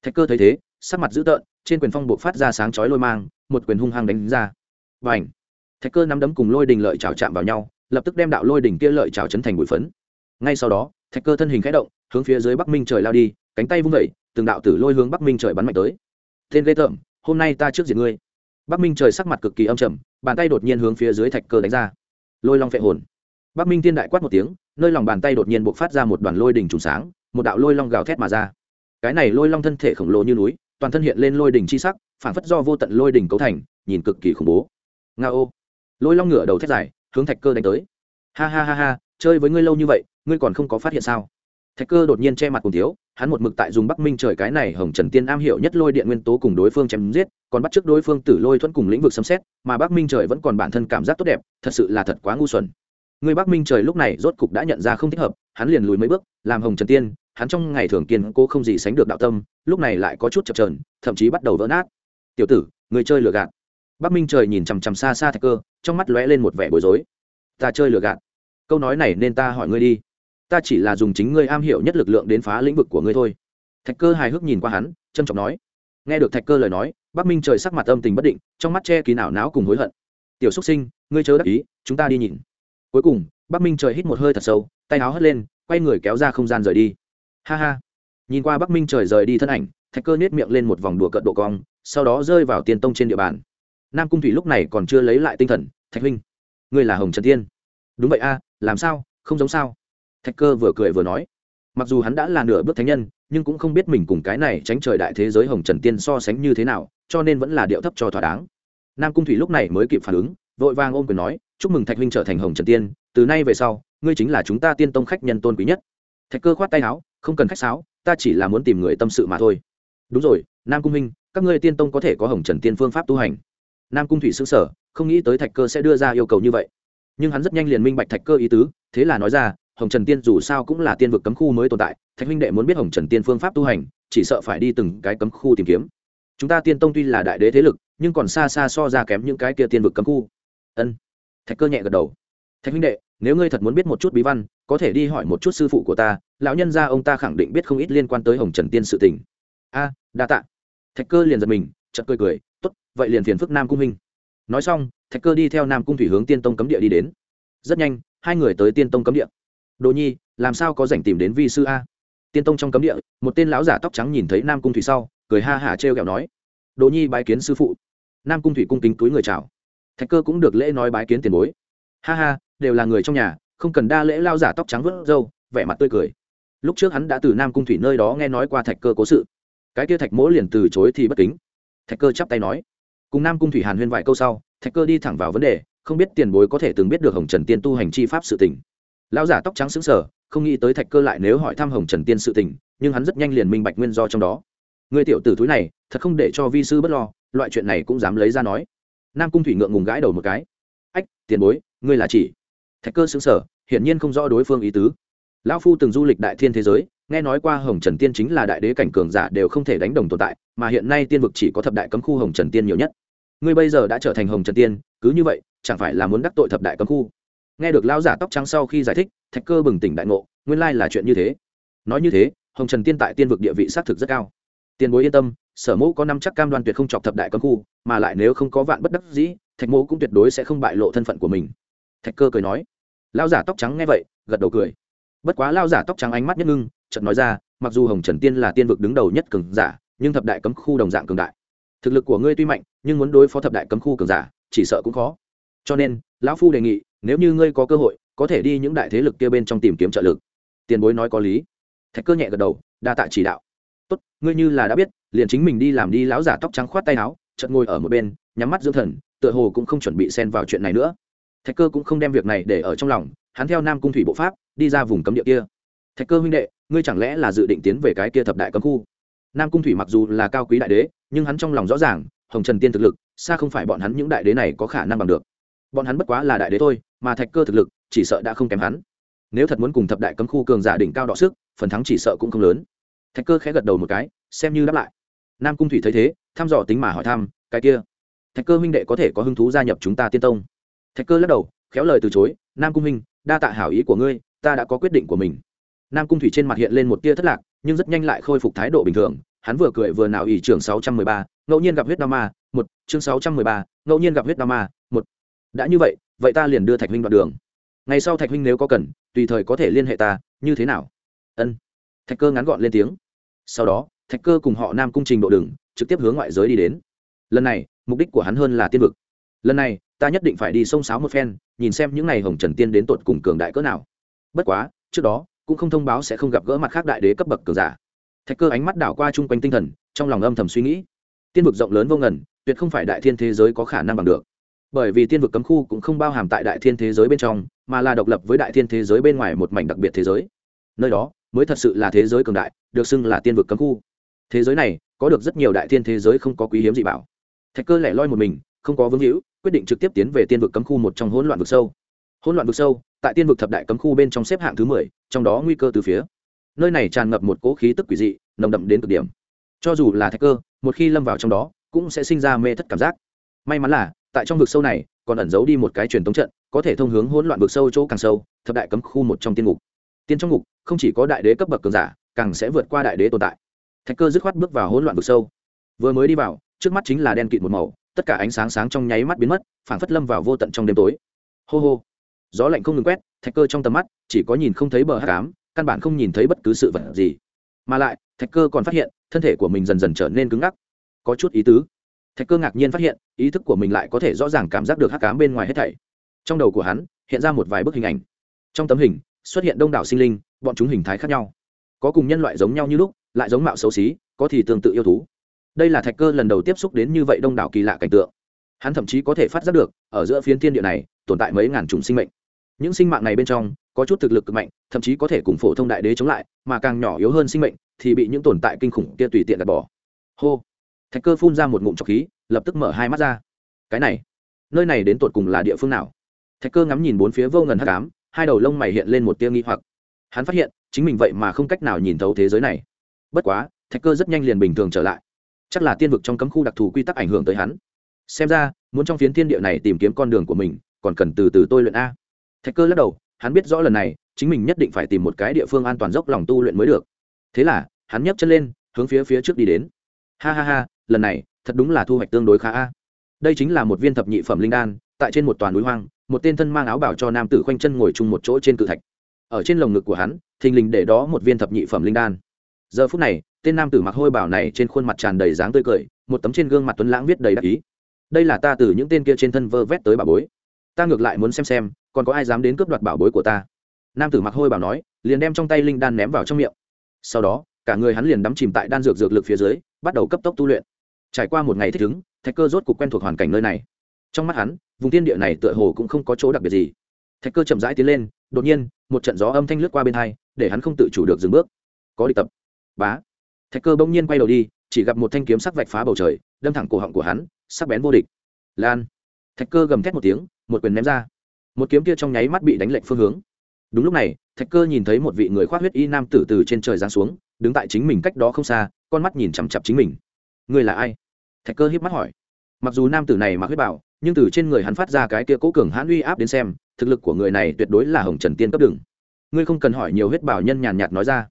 Thạch cơ thấy thế, sắc mặt dữ tợn, trên quyền phong buộc phát ra sáng chói lôi mang, một quyền hung hăng đánh ra. Và ảnh thạch cơ nắm đấm cùng lôi đình lợi chảo chạm vào nhau lập tức đem đạo lôi đỉnh kia lợi chảo chấn thành bụi phấn. Ngay sau đó, thạch cơ thân hình khẽ động, hướng phía dưới bắc minh trời lao đi, cánh tay vung vẩy từng đạo tử lôi hướng bắc minh trời bắn mạnh tới. Tên ghê tởm, hôm nay ta trước diệt ngươi. Bắc minh trời sắc mặt cực kỳ âm trầm, bàn tay đột nhiên hướng phía dưới thạch cơ đánh ra. Lôi long phệ hồn. Bắc minh tiên đại quát một tiếng, nơi lòng bàn tay đột nhiên bộc phát ra một đoàn lôi đỉnh trùng sáng, một đạo lôi long gào thét mà ra. Cái này lôi long thân thể khổng lồ như núi, toàn thân hiện lên lôi đỉnh chi sắc, phản phất do vô tận lôi đỉnh cấu thành, nhìn cực kỳ khủng bố. Nga ô lôi long ngửa đầu thét dài hướng thạch cơ đánh tới. Ha ha ha ha, chơi với ngươi lâu như vậy, ngươi còn không có phát hiện sao? Thạch cơ đột nhiên che mặt cùng thiếu, hắn một mực tại dùng bắc minh trời cái này hồng trần tiên am hiểu nhất lôi điện nguyên tố cùng đối phương chém giết, còn bắt trước đối phương tử lôi thuẫn cùng lĩnh vực sấm xét mà bắc minh trời vẫn còn bản thân cảm giác tốt đẹp, thật sự là thật quá ngu xuẩn. Người bắc minh trời lúc này rốt cục đã nhận ra không thích hợp, hắn liền lùi mấy bước, làm hồng trần tiên, hắn trong ngày thường kiên cố không gì sánh được đạo tâm, lúc này lại có chút chập trờn thậm chí bắt đầu vỡ nát. Tiểu tử, người chơi lừa gạt bắc minh trời nhìn chằm chằm xa xa thạch cơ, trong mắt lóe lên một vẻ bối rối. Ta chơi lừa gạt. Câu nói này nên ta hỏi ngươi đi. Ta chỉ là dùng chính ngươi am hiểu nhất lực lượng đến phá lĩnh vực của ngươi thôi. Thạch cơ hài hước nhìn qua hắn trân trọng nói. Nghe được thạch cơ lời nói, bắc minh trời sắc mặt âm tình bất định, trong mắt che kín ảo não cùng hối hận. Tiểu xúc sinh, ngươi chớ đắc ý, chúng ta đi nhìn. Cuối cùng, bắc minh trời hít một hơi thật sâu, tay áo hất lên, quay người kéo ra không gian rời đi. Ha ha. Nhìn qua bắc minh trời rời đi thân ảnh, thạch cơ nết miệng lên một vòng đùa cận độ cong, sau đó rơi vào tiền tông trên địa bàn nam cung thủy lúc này còn chưa lấy lại tinh thần, thạch huynh, ngươi là hồng trần tiên đúng vậy a, làm sao, không giống sao? Thạch cơ vừa cười vừa nói. Mặc dù hắn đã là nửa bước thánh nhân, nhưng cũng không biết mình cùng cái này tránh trời đại thế giới hồng trần tiên so sánh như thế nào, cho nên vẫn là điệu thấp cho thỏa đáng. Nam cung thủy lúc này mới kịp phản ứng, vội vàng ôm quyền nói, chúc mừng thạch huynh trở thành hồng trần tiên từ nay về sau, ngươi chính là chúng ta tiên tông khách nhân tôn quý nhất. Thạch cơ khoát tay áo, không cần khách sáo, ta chỉ là muốn tìm người tâm sự mà thôi. Đúng rồi, nam cung huynh, các ngươi tiên tông có thể có hồng trần tiên phương pháp tu hành nam cung thủy xứng sở, không nghĩ tới thạch cơ sẽ đưa ra yêu cầu như vậy. Nhưng hắn rất nhanh liền minh bạch thạch cơ ý tứ, thế là nói ra, hồng trần tiên dù sao cũng là tiên vực cấm khu mới tồn tại, thạch huynh đệ muốn biết hồng trần tiên phương pháp tu hành, chỉ sợ phải đi từng cái cấm khu tìm kiếm. Chúng ta tiên tông tuy là đại đế thế lực, nhưng còn xa xa so ra kém những cái kia tiên vực cấm khu. Ân. Thạch cơ nhẹ gật đầu. Thạch huynh đệ, nếu ngươi thật muốn biết một chút bí văn, có thể đi hỏi một chút sư phụ của ta, lão nhân gia ông ta khẳng định biết không ít liên quan tới hồng trần tiên sự tình. A, đa tạ. Thạch cơ liền giật mình, chợt cười cười, tốt vậy liền phiền phức nam cung huynh. Nói xong, thạch cơ đi theo nam cung thủy hướng tiên tông cấm địa đi đến. Rất nhanh, hai người tới tiên tông cấm địa. Đồ nhi, làm sao có dành tìm đến vi sư a? Tiên tông trong cấm địa, một tên lão giả tóc trắng nhìn thấy nam cung thủy sau, cười ha hả trêu ghẹo nói, đồ nhi bái kiến sư phụ. Nam cung thủy cung kính túi người chào. Thạch cơ cũng được lễ nói bái kiến tiền bối. Ha ha, đều là người trong nhà, không cần đa lễ lao giả tóc trắng vớt râu, vẻ mặt tươi cười. Lúc trước hắn đã từ nam cung thủy nơi đó nghe nói qua thạch cơ cố sự. Cái kia thạch mỗ liền từ chối thì bất kính. Thạch cơ chắp tay nói cùng nam cung thủy hàn huyên vài câu sau, thạch cơ đi thẳng vào vấn đề, không biết tiền bối có thể từng biết được hồng trần tiên tu hành chi pháp sự tình. Lão giả tóc trắng xứng sở không nghĩ tới thạch cơ lại nếu hỏi thăm hồng trần tiên sự tình, nhưng hắn rất nhanh liền minh bạch nguyên do trong đó. Người tiểu tử túi này, thật không để cho vi sư bất lo, loại chuyện này cũng dám lấy ra nói. Nam cung thủy ngượng ngùng gãi đầu một cái. Ách, tiền bối, ngươi là chỉ. Thạch cơ xứng sở hiển nhiên không rõ đối phương ý tứ. Lão phu từng du lịch đại thiên thế giới, nghe nói qua hồng trần tiên chính là đại đế cảnh cường giả đều không thể đánh đồng tồn tại, mà hiện nay tiên vực chỉ có thập đại cấm khu hồng trần tiên nhiều nhất ngươi bây giờ đã trở thành hồng trần tiên, cứ như vậy, chẳng phải là muốn đắc tội thập đại cấm khu? Nghe được lão giả tóc trắng sau khi giải thích, thạch cơ bừng tỉnh đại ngộ, nguyên lai là chuyện như thế. Nói như thế, hồng trần tiên tại tiên vực địa vị xác thực rất cao. Tiền bối yên tâm, sở mẫu có năm chắc cam đoan tuyệt không chọc thập đại cấm khu, mà lại nếu không có vạn bất đắc dĩ, thạch mẫu cũng tuyệt đối sẽ không bại lộ thân phận của mình. Thạch cơ cười nói. Lao giả tóc trắng nghe vậy, gật đầu cười. Bất quá lao giả tóc trắng ánh mắt nhất ngưng, chợt nói ra, mặc dù hồng trần tiên là tiên vực đứng đầu nhất cường giả, nhưng thập đại cấm khu đồng dạng cường đại. Thực lực của ngươi tuy mạnh nhưng muốn đối phó thập đại cấm khu cường giả, chỉ sợ cũng khó. Cho nên, lão phu đề nghị, nếu như ngươi có cơ hội, có thể đi những đại thế lực kia bên trong tìm kiếm trợ lực. Tiền bối nói có lý. Thạch cơ nhẹ gật đầu, đa tạ chỉ đạo. Tốt, ngươi như là đã biết, liền chính mình đi làm đi lão giả tóc trắng khoát tay áo, chợt ngồi ở một bên, nhắm mắt dưỡng thần, tựa hồ cũng không chuẩn bị xen vào chuyện này nữa. Thạch cơ cũng không đem việc này để ở trong lòng, hắn theo nam cung thủy bộ pháp, đi ra vùng cấm địa kia. Thạch cơ huynh đệ, ngươi chẳng lẽ là dự định tiến về cái kia thập đại cấm khu? Nam cung thủy mặc dù là cao quý đại đế, nhưng hắn trong lòng rõ ràng hồng trần tiên thực lực, xa không phải bọn hắn những đại đế này có khả năng bằng được. Bọn hắn bất quá là đại đế thôi, mà thạch cơ thực lực, chỉ sợ đã không kém hắn. Nếu thật muốn cùng thập đại cấm khu cường giả đỉnh cao đọ sức, phần thắng chỉ sợ cũng không lớn. Thạch cơ khẽ gật đầu một cái, xem như đáp lại. Nam cung thủy thấy thế, thăm dò tính mà hỏi thăm, cái kia, thạch cơ huynh đệ có thể có hứng thú gia nhập chúng ta tiên tông? Thạch cơ lắc đầu, khéo lời từ chối, nam cung huynh, đa tạ hảo ý của ngươi, ta đã có quyết định của mình. Nam cung thủy trên mặt hiện lên một tia thất lạc, nhưng rất nhanh lại khôi phục thái độ bình thường, hắn vừa cười vừa nào ỷ trưởng sáu trăm mười ba ngẫu nhiên gặp huyết đao ma, một, chương sáu trăm mười ba, ngẫu nhiên gặp huyết đao ma, một. Đã như vậy vậy ta liền đưa thạch huynh đoạn đường. Ngày sau thạch huynh nếu có cần, tùy thời có thể liên hệ ta, như thế nào? Ân. Thạch cơ ngắn gọn lên tiếng. Sau đó, thạch cơ cùng họ nam cung trình độ đường, trực tiếp hướng ngoại giới đi đến. Lần này, mục đích của hắn hơn là tiên vực. Lần này, ta nhất định phải đi sông sáo một phen, nhìn xem những n à y hồng trần tiên đến tột cùng cường đại cỡ nào. Bất quá, trước đó, cũng không thông báo sẽ không gặp gỡ mặt khác đại đế cấp bậc cường giả. Thạch cơ ánh mắt đảo qua chung quanh tinh thần, trong lòng âm thầm suy nghĩ tiên vực rộng lớn vô ngần, tuyệt không phải đại thiên thế giới có khả năng bằng được. Bởi vì tiên vực cấm khu cũng không bao hàm tại đại thiên thế giới bên trong, mà là độc lập với đại thiên thế giới bên ngoài một mảnh đặc biệt thế giới. Nơi đó mới thật sự là thế giới cường đại, được xưng là tiên vực cấm khu. Thế giới này có được rất nhiều đại thiên thế giới không có quý hiếm gì bảo. Thạch cơ lẻ loi một mình, không có vương hữu quyết định trực tiếp tiến về tiên vực cấm khu một trong hỗn loạn vực sâu. Hỗn loạn vực sâu, tại tiên vực thập đại cấm khu bên trong xếp hạng thứ mười, trong đó nguy cơ từ phía. Nơi này tràn ngập một cỗ khí tức quỷ dị, nồng đậm đến cực điểm cho dù là thạch cơ, một khi lâm vào trong đó, cũng sẽ sinh ra mê thất cảm giác. May mắn là, tại trong vực sâu này, còn ẩn giấu đi một cái truyền thống trận, có thể thông hướng hỗn loạn vực sâu chỗ càng sâu, thập đại cấm khu một trong tiên ngục. Tiên trong ngục, không chỉ có đại đế cấp bậc cường giả, càng sẽ vượt qua đại đế tồn tại. Thạch cơ dứt khoát bước vào hỗn loạn vực sâu. Vừa mới đi vào, trước mắt chính là đen kịt một màu, tất cả ánh sáng sáng trong nháy mắt biến mất, phảng phất lâm vào vô tận trong đêm tối. Hô hô. Gió lạnh không ngừng quét, thạch cơ trong tầm mắt, chỉ có nhìn không thấy bờ hát cám căn bản không nhìn thấy bất cứ sự vật gì. Mà lại, thạch cơ còn phát hiện thân thể của mình dần dần trở nên cứng ngắc. Có chút ý tứ. Thạch cơ ngạc nhiên phát hiện, ý thức của mình lại có thể rõ ràng cảm giác được hắc cám bên ngoài hết thảy. Trong đầu của hắn, hiện ra một vài bức hình ảnh. Trong tấm hình, xuất hiện đông đảo sinh linh, bọn chúng hình thái khác nhau. Có cùng nhân loại giống nhau như lúc, lại giống mạo xấu xí, có thì tương tự yêu thú. Đây là thạch cơ lần đầu tiếp xúc đến như vậy đông đảo kỳ lạ cảnh tượng. Hắn thậm chí có thể phát giác được, ở giữa phiến thiên địa này, tồn tại mấy ngàn chủng sinh mệnh. Những sinh mạng này bên trong, có chút thực lực cực mạnh, thậm chí có thể cùng phổ thông đại đế chống lại, mà càng nhỏ yếu hơn sinh mệnh thì bị những tồn tại kinh khủng kia tùy tiện gạt bỏ. Hô. Thạch cơ phun ra một ngụm trọc khí, lập tức mở hai mắt ra. Cái này, nơi này đến tột cùng là địa phương nào? Thạch cơ ngắm nhìn bốn phía vô ngần hắc ám, hai đầu lông mày hiện lên một tia nghi hoặc. Hắn phát hiện, chính mình vậy mà không cách nào nhìn thấu thế giới này. Bất quá, thạch cơ rất nhanh liền bình thường trở lại. Chắc là tiên vực trong cấm khu đặc thù quy tắc ảnh hưởng tới hắn. Xem ra, muốn trong phiến thiên địa này tìm kiếm con đường của mình, còn cần từ từ tôi luyện a. Thạch cơ lắc đầu, hắn biết rõ lần này, chính mình nhất định phải tìm một cái địa phương an toàn dốc lòng tu luyện mới được thế là, hắn nhấc chân lên, hướng phía phía trước đi đến. Ha ha ha, lần này, thật đúng là thu hoạch tương đối khá a. Đây chính là một viên thập nhị phẩm linh đan, tại trên một toàn núi hoang, một tên thân mang áo bảo cho nam tử khoanh chân ngồi chung một chỗ trên cự thạch. Ở trên lồng ngực của hắn, thình lình để đó một viên thập nhị phẩm linh đan. Giờ phút này, tên nam tử mặc hôi bảo này trên khuôn mặt tràn đầy dáng tươi cười, một tấm trên gương mặt tuấn lãng viết đầy đắc ý. Đây là ta từ những tên kia trên thân vơ vét tới bảo bối. Ta ngược lại muốn xem xem, còn có ai dám đến cướp đoạt bảo bối của ta? Nam tử mặc hôi bảo nói, liền đem trong tay linh đan ném vào trong miệng sau đó, cả người hắn liền đắm chìm tại đan dược dược lực phía dưới, bắt đầu cấp tốc tu luyện. Trải qua một ngày thích ứng, thạch cơ rốt cục quen thuộc hoàn cảnh nơi này. Trong mắt hắn, vùng thiên địa này tựa hồ cũng không có chỗ đặc biệt gì. Thạch cơ chậm rãi tiến lên, đột nhiên, một trận gió âm thanh lướt qua bên hai, để hắn không tự chủ được dừng bước. Có đi tập. Bá. Thạch cơ bỗng nhiên quay đầu đi, chỉ gặp một thanh kiếm sắc vạch phá bầu trời, đâm thẳng cổ họng của hắn, sắc bén vô địch. Lan. Thạch cơ gầm thét một tiếng, một quyền ném ra. Một kiếm kia trong nháy mắt bị đánh lệnh phương hướng đúng lúc này, thạch cơ nhìn thấy một vị người khoác huyết y nam tử từ trên trời giáng xuống, đứng tại chính mình cách đó không xa, con mắt nhìn chằm chặp chính mình. Người là ai? Thạch cơ híp mắt hỏi. Mặc dù nam tử này mặc huyết bảo, nhưng từ trên người hắn phát ra cái kia cố cường hãn uy áp đến xem, thực lực của người này tuyệt đối là hồng trần tiên cấp đường. Ngươi không cần hỏi nhiều huyết bảo nhân nhàn nhạt nói ra.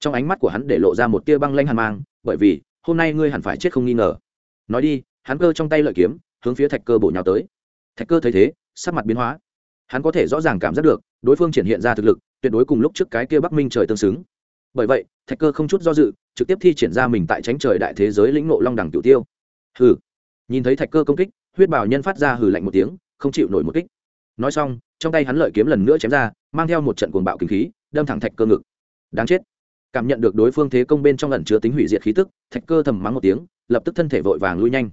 Trong ánh mắt của hắn để lộ ra một tia băng lanh hàn mang, bởi vì, hôm nay ngươi hẳn phải chết không nghi ngờ. Nói đi, hắn cơ trong tay lợi kiếm, hướng phía thạch cơ bổ nhào tới. Thạch cơ thấy thế, sắc mặt biến hóa hắn có thể rõ ràng cảm giác được, đối phương triển hiện ra thực lực, tuyệt đối cùng lúc trước cái kia bắc minh trời tương xứng. Bởi vậy, thạch cơ không chút do dự, trực tiếp thi triển ra mình tại tránh trời đại thế giới lĩnh ngộ long đẳng cửu tiêu. Hừ. Nhìn thấy thạch cơ công kích, huyết bảo nhân phát ra hừ lạnh một tiếng, không chịu nổi một kích. Nói xong, trong tay hắn lợi kiếm lần nữa chém ra, mang theo một trận cuồng bạo kinh khí, đâm thẳng thạch cơ ngực. Đáng chết. Cảm nhận được đối phương thế công bên trong ẩn chứa tính hủy diệt khí tức, thạch cơ thầm mắng một tiếng, lập tức thân thể vội vàng lui nhanh.